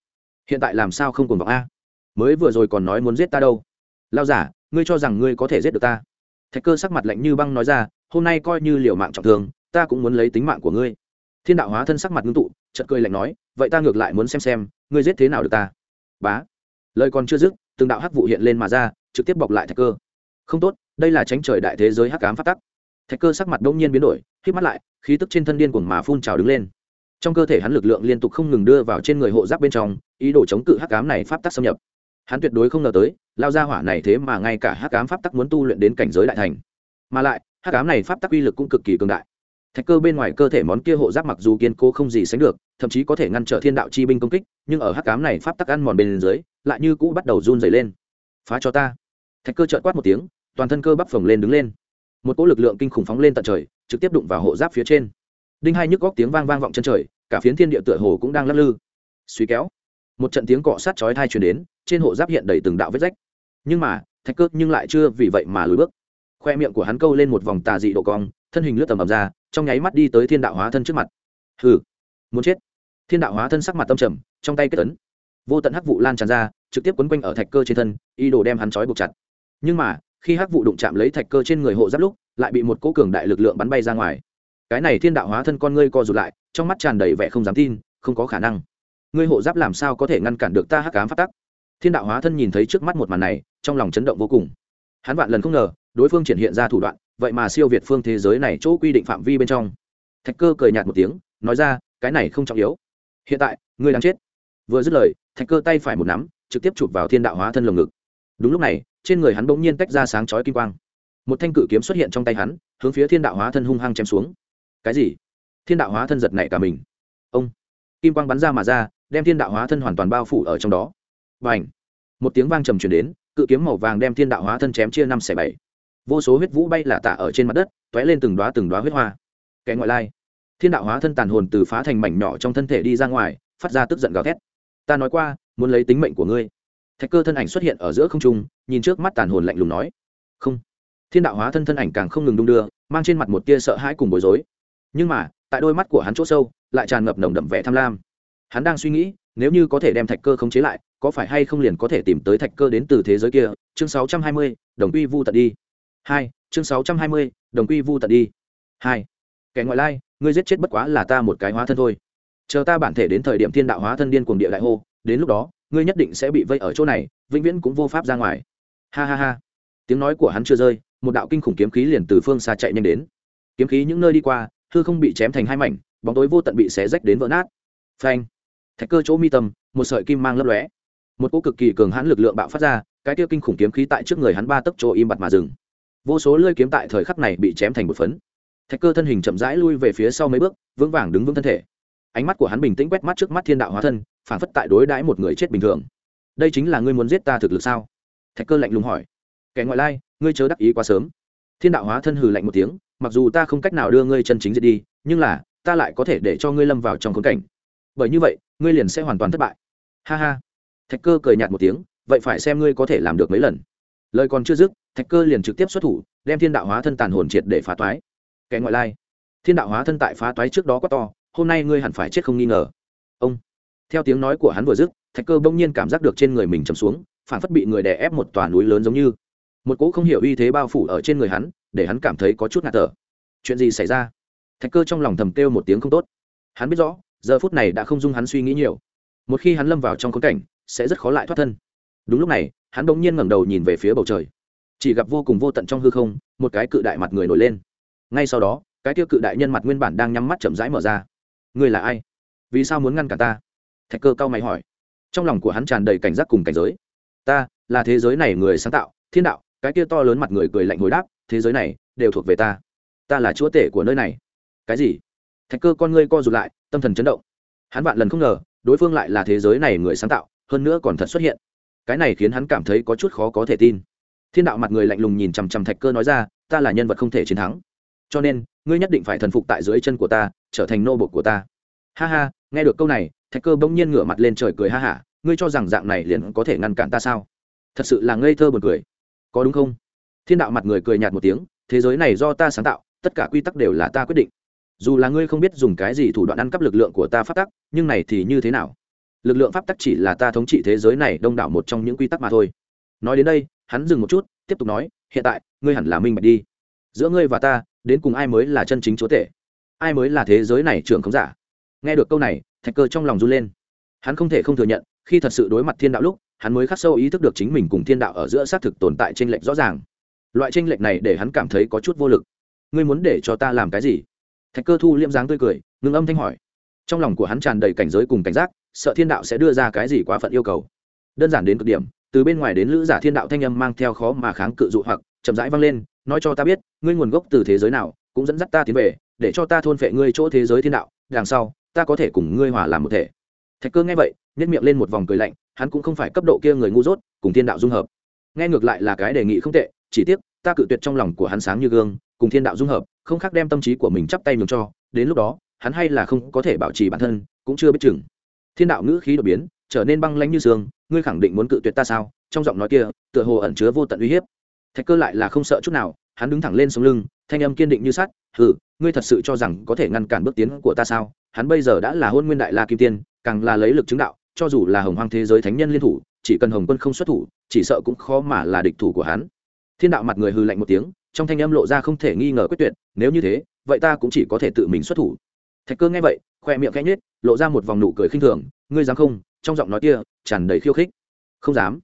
Hiện tại làm sao không cùng vọng a? Mới vừa rồi còn nói muốn giết ta đâu. Lao giả, ngươi cho rằng ngươi có thể giết được ta? Thạch cơ sắc mặt lạnh như băng nói ra, hôm nay coi như liều mạng trọng thương, ta cũng muốn lấy tính mạng của ngươi. Thiên đạo hóa thân sắc mặt ngưng tụ chật cười lạnh nói, vậy ta ngược lại muốn xem xem, ngươi giết thế nào được ta? Bá. Lời còn chưa dứt từng đạo hắc vụ hiện lên mà ra, trực tiếp bọc lại thạch cơ. Không tốt, đây là tránh trời đại thế giới hắc ám phát tắc. Thạch cơ sắc mặt đông nhiên biến đổi k mắt lại, khí tức trên thân điên cuồng mà phun trào đứng lên. Trong cơ thể hắn lực lượng liên tục không ngừng đưa vào trên người hộ giáp bên trong, ý đồ chống cự hắc ám này pháp tắc xâm nhập. Hắn tuyệt đối không ngờ tới, lao ra hỏa này thế mà ngay cả hắc ám pháp tắc muốn tu luyện đến cảnh giới đại thành. Mà lại, hắc ám này pháp tắc uy lực cũng cực kỳ cường đại. Thạch cơ bên ngoài cơ thể món kia hộ giáp mặc dù kiên cố không gì sánh được, thậm chí có thể ngăn trở thiên đạo chi binh công kích, nhưng ở hắc ám này pháp tắc ăn mòn bên dưới lại như cũ bắt đầu run dày lên. Phá cho ta. Thạch cơ trợn quát một tiếng, toàn thân cơ bắp phồng lên đứng lên. Một cỗ lực lượng kinh khủng phóng lên tận trời, trực tiếp đụng vào hộ giáp phía trên. Đinh hai nhức góc tiếng vang vang vọng chân trời, cả phiến thiên địa tựa hồ cũng đang lắc lư. Suy kéo, một trận tiếng cọ sát chói thai truyền đến, trên hộ giáp hiện đầy từng đạo vết rách. Nhưng mà, thạch cơ nhưng lại chưa vì vậy mà lùi bước. Khoe miệng của hắn câu lên một vòng tà dị độ cong, thân hình lướt tầm ầm ra, trong nháy mắt đi tới thiên đạo hóa thân trước mặt. Hừ, muốn chết. Thiên đạo hóa thân sắc mặt tâm trầm, trong tay kết tấn vô tận hắc vụ lan tràn ra, trực tiếp quấn quanh ở thạch cơ trên thân, ý đồ đem hắn trói buộc chặt. Nhưng mà, khi hắc vụ đụng chạm lấy thạch cơ trên người hộ giáp lúc, lại bị một cỗ cường đại lực lượng bắn bay ra ngoài. Cái này thiên đạo hóa thân con ngươi co rụt lại, trong mắt tràn đầy vẻ không dám tin, không có khả năng. Ngươi hộ giáp làm sao có thể ngăn cản được ta hắc cám phát tắc? Thiên đạo hóa thân nhìn thấy trước mắt một màn này, trong lòng chấn động vô cùng. Hắn vạn lần không ngờ, đối phương triển hiện ra thủ đoạn, vậy mà siêu việt phương thế giới này chỗ quy định phạm vi bên trong. Thạch cơ cười nhạt một tiếng, nói ra, cái này không trọng yếu. Hiện tại, ngươi đang chết. Vừa dứt lời thạch cơ tay phải một nắm, trực tiếp chụp vào thiên đạo hóa thân lồng ngực. Đúng lúc này, trên người hắn bỗng nhiên tách ra sáng chói kim quang. Một thanh cự kiếm xuất hiện trong tay hắn, hướng phía thiên đạo hóa thân hung hăng chém xuống. Cái gì? Thiên đạo hóa thân giật nảy cả mình. Ông! Kim quang bắn ra mà ra, đem thiên đạo hóa thân hoàn toàn bao phủ ở trong đó. Và ảnh một tiếng vang trầm truyền đến, cự kiếm màu vàng đem thiên đạo hóa thân chém chia năm xẻ bảy. Vô số huyết vũ bay lả tả ở trên mặt đất t ó é lên từng đoá từng đoá huyết hoa. Kẻ ngoại lai! Thiên đạo hóa thân tàn hồn từ phá thành mảnh nhỏ trong thân thể đi ra ngoài, phát ra tức giận gào thét ta nói qua muốn lấy tính mệnh của ngươi. Thạch cơ thân ảnh xuất hiện ở giữa không trung nhìn trước mắt tàn hồn lạnh lùng nói không. Thiên đạo hóa thân thân ảnh càng không ngừng đung đưa mang trên mặt một tia sợ hãi cùng bối rối. Nhưng mà tại đôi mắt của hắn chỗ sâu lại tràn ngập nồng đậm vẻ tham lam. Hắn đang suy nghĩ nếu như có thể đem thạch cơ khống chế lại có phải hay không liền có thể tìm tới thạch cơ đến từ thế giới kia? Chương 620, đồng quy vu tận đi. Hai chương 620, đồng quy vu tận đi. Hai kẻ ngoại lai ngươi giết chết bất quá là ta một cái hóa thân thôi chờ ta bản thể đến thời điểm thiên đạo hóa thân điên cuồng địa đại hô, đến lúc đó, ngươi nhất định sẽ bị vây ở chỗ này, vĩnh viễn cũng vô pháp ra ngoài. Ha ha ha. Tiếng nói của hắn chưa rơi, một đạo kinh khủng kiếm khí liền từ phương xa chạy nhanh đến. Kiếm khí những nơi đi qua, hư không bị chém thành hai mảnh, bóng tối vô tận bị xé rách đến vỡ nát. Phanh. Thạch cơ chỗ mi tâm, một sợi kim mang lấp lóe. Một cỗ cực kỳ cường hãn lực lượng bạo phát ra, cái tiêu kinh khủng kiếm khí tại trước người hắn ba tấc chỗ im bặt mà dừng. Vô số lơi kiếm tại thời khắc này bị chém thành một phấn. Thạch cơ thân hình chậm rãi lui về phía sau mấy bước, vững vàng đứng vững thân thể ánh mắt của hắn bình tĩnh quét mắt trước mắt thiên đạo hóa thân phản phất tại đối đãi một người chết bình thường. Đây chính là ngươi muốn giết ta thực lực sao? Thạch cơ lạnh lùng hỏi. Kẻ ngoại lai, ngươi chớ đắc ý quá sớm. Thiên đạo hóa thân hừ lạnh một tiếng, mặc dù ta không cách nào đưa ngươi chân chính diệt đi, nhưng là, ta lại có thể để cho ngươi lâm vào trong khốn cảnh. Bởi như vậy, ngươi liền sẽ hoàn toàn thất bại. Ha ha. Thạch cơ cười nhạt một tiếng, vậy phải xem ngươi có thể làm được mấy lần. Lời còn chưa dứt, thạch cơ liền trực tiếp xuất thủ, đem thiên đạo hóa thân tàn hồn triệt để phá toái. Kẻ ngoại lai. Thiên đạo hóa thân tại phá toái trước đó quá to hôm nay ngươi hẳn phải chết không nghi ngờ. Ông. Theo tiếng nói của hắn vừa dứt, thạch cơ bỗng nhiên cảm giác được trên người mình chầm xuống, phản phất bị người đè ép một tòa núi lớn giống như. Một cỗ không hiểu uy thế bao phủ ở trên người hắn, để hắn cảm thấy có chút ngạt thở. Chuyện gì xảy ra? Thạch cơ trong lòng thầm kêu một tiếng không tốt. Hắn biết rõ, giờ phút này đã không dung hắn suy nghĩ nhiều. Một khi hắn lâm vào trong khốn cảnh, sẽ rất khó lại thoát thân. Đúng lúc này, hắn bỗng nhiên ngẩng đầu nhìn về phía bầu trời. Chỉ gặp vô cùng vô tận trong hư không, một cái cự đại mặt người nổi lên. Ngay sau đó, cái tiêu cự đại nhân mặt nguyên bản đang nhắm mắt chậm rãi mở ra ngươi là ai? Vì sao muốn ngăn cả ta? Thạch cơ cao mày hỏi. Trong lòng của hắn tràn đầy cảnh giác cùng cảnh giới. Ta là thế giới này người sáng tạo, thiên đạo, cái kia to lớn mặt người cười lạnh hồi đáp, thế giới này đều thuộc về ta. Ta là chúa tể của nơi này. Cái gì? Thạch cơ con ngươi co rụt lại, tâm thần chấn động. Hắn vạn lần không ngờ, đối phương lại là thế giới này người sáng tạo, hơn nữa còn thật xuất hiện. Cái này khiến hắn cảm thấy có chút khó có thể tin. Thiên đạo mặt người lạnh lùng nhìn chằm chằm thạch cơ nói ra, ta là nhân vật không thể chiến thắng. Cho nên, ngươi nhất định phải thần phục tại dưới chân của ta trở thành nô bộc của ta. Ha ha, nghe được câu này, thạch cơ bỗng nhiên ngửa mặt lên trời cười ha hả, ngươi cho rằng dạng này liền có thể ngăn cản ta sao? Thật sự là ngây thơ buồn cười. Có đúng không? Thiên đạo mặt người cười nhạt một tiếng, thế giới này do ta sáng tạo, tất cả quy tắc đều là ta quyết định. Dù là ngươi không biết dùng cái gì thủ đoạn ăn cắp lực lượng của ta pháp tắc, nhưng này thì như thế nào? Lực lượng pháp tắc chỉ là ta thống trị thế giới này đông đảo một trong những quy tắc mà thôi. Nói đến đây, hắn dừng một chút, tiếp tục nói, hiện tại, ngươi hẳn là minh bạch đi. Giữa ngươi và ta, đến cùng ai mới là chân chính chúa tể? Ai mới là thế giới này trưởng không giả? Nghe được câu này, thạch cơ trong lòng run lên. Hắn không thể không thừa nhận, khi thật sự đối mặt thiên đạo lúc, hắn mới khắc sâu ý thức được chính mình cùng thiên đạo ở giữa xác thực tồn tại tranh lệch rõ ràng. Loại tranh lệch này để hắn cảm thấy có chút vô lực. Ngươi muốn để cho ta làm cái gì? Thạch cơ thu liễm dáng tươi cười, ngưng âm thanh hỏi. Trong lòng của hắn tràn đầy cảnh giới cùng cảnh giác, sợ thiên đạo sẽ đưa ra cái gì quá phận yêu cầu. Đơn giản đến cực điểm, từ bên ngoài đến lữ giả thiên đạo thanh âm mang theo khó mà kháng cự dụ hoặc, chậm rãi vang lên, nói cho ta biết, ngươi nguồn gốc từ thế giới nào, cũng dẫn dắt ta tiến về để cho ta thôn phệ ngươi chỗ thế giới thiên đạo, đằng sau, ta có thể cùng ngươi hòa làm một thể. Thạch cơ nghe vậy nhét miệng lên một vòng cười lạnh, hắn cũng không phải cấp độ kia người ngu dốt, cùng thiên đạo dung hợp. Nghe ngược lại là cái đề nghị không tệ, chỉ tiếc, ta cự tuyệt trong lòng của hắn sáng như gương, cùng thiên đạo dung hợp, không khác đem tâm trí của mình chắp tay nhường cho, đến lúc đó, hắn hay là không có thể bảo trì bản thân, cũng chưa biết chừng. Thiên đạo ngữ khí đột biến, trở nên băng lãnh như sương, ngươi khẳng định muốn cự tuyệt ta sao? Trong giọng nói kia, tựa hồ ẩn chứa vô tận uy hiếp. Thạch cơ lại là không sợ chút nào, hắn đứng thẳng lên sống lưng thanh âm kiên định như sắt, hừ, ngươi thật sự cho rằng có thể ngăn cản bước tiến của ta sao? Hắn bây giờ đã là hôn nguyên đại la kim tiên, càng là lấy lực chứng đạo, cho dù là hồng hoang thế giới thánh nhân liên thủ, chỉ cần hồng quân không xuất thủ, chỉ sợ cũng khó mà là địch thủ của hắn. Thiên đạo mặt người hư lạnh một tiếng, trong thanh âm lộ ra không thể nghi ngờ quyết tuyệt, nếu như thế, vậy ta cũng chỉ có thể tự mình xuất thủ. Thạch cơ nghe vậy, khoe miệng khẽ nhếch, lộ ra một vòng nụ cười khinh thường, ngươi dám không? Trong giọng nói kia tràn đầy khiêu khích. Không dám.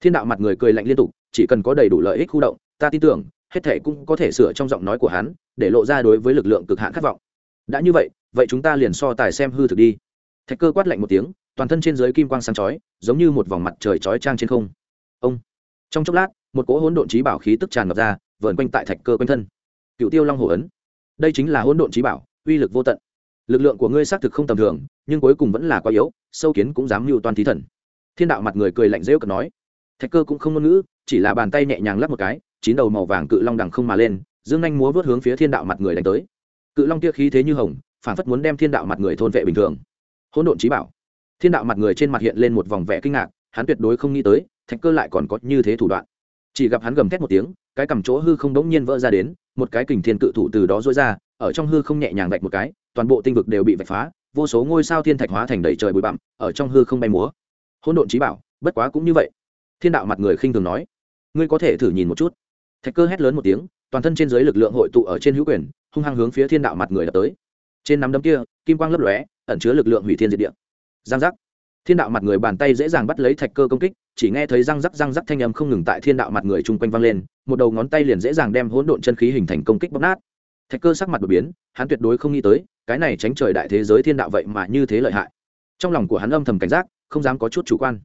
Thiên đạo mặt người cười lạnh liên tục, chỉ cần có đầy đủ lợi ích khu động, ta tin tưởng hết thể cũng có thể sửa trong giọng nói của hắn, để lộ ra đối với lực lượng cực hạn khát vọng. Đã như vậy vậy chúng ta liền so tài xem hư thực đi. Thạch cơ quát lạnh một tiếng, toàn thân trên dưới kim quang sáng chói, giống như một vòng mặt trời chói trang trên không. Ông! Trong chốc lát, một cỗ hỗn độn trí bảo khí tức tràn ngập ra, vờn quanh tại thạch cơ quanh thân. Cựu tiêu long hổ ấn. Đây chính là hỗn độn trí bảo, uy lực vô tận. Lực lượng của ngươi xác thực không tầm thường, nhưng cuối cùng vẫn là quá yếu, sâu kiến cũng dám mưu toàn thí thần. Thiên đạo mặt người cười lạnh rêu cực nói. Thạch cơ cũng không ngôn ngữ, chỉ là bàn tay nhẹ nhàng lắp một cái chín đầu màu vàng cự long đằng không mà lên, dương anh múa vớt hướng phía thiên đạo mặt người đánh tới. Cự long kia khí thế như hồng, phản phất muốn đem thiên đạo mặt người thôn vệ bình thường. Hỗn độn trí bảo. Thiên đạo mặt người trên mặt hiện lên một vòng vẻ kinh ngạc, hắn tuyệt đối không nghĩ tới, thạch cơ lại còn có như thế thủ đoạn. Chỉ gặp hắn gầm thét một tiếng, cái cầm chỗ hư không đống nhiên vỡ ra đến, một cái kình thiên cự thủ từ đó dối ra, ở trong hư không nhẹ nhàng vạch một cái, toàn bộ tinh vực đều bị vạch phá, vô số ngôi sao thiên thạch hóa thành đầy trời bụi bặm, ở trong hư không bay múa. Hỗn độn trí bảo, bất quá cũng như vậy. Thiên đạo mặt người khinh thường nói, ngươi có thể thử nhìn một chút thạch cơ hét lớn một tiếng, toàn thân trên dưới lực lượng hội tụ ở trên hữu quyền, hung hăng hướng phía thiên đạo mặt người đập tới. Trên nắm đấm kia, kim quang lấp lóe, ẩn chứa lực lượng hủy thiên diệt địa. Giang giác. Thiên đạo mặt người bàn tay dễ dàng bắt lấy thạch cơ công kích, chỉ nghe thấy răng rắc răng rắc thanh âm không ngừng tại thiên đạo mặt người chung quanh vang lên, một đầu ngón tay liền dễ dàng đem hỗn độn chân khí hình thành công kích bóc nát. Thạch cơ sắc mặt đột biến, hắn tuyệt đối không nghĩ tới, cái này tránh trời đại thế giới thiên đạo vậy mà như thế lợi hại. Trong lòng của hắn âm thầm cảnh giác, không dám có chút chủ quan.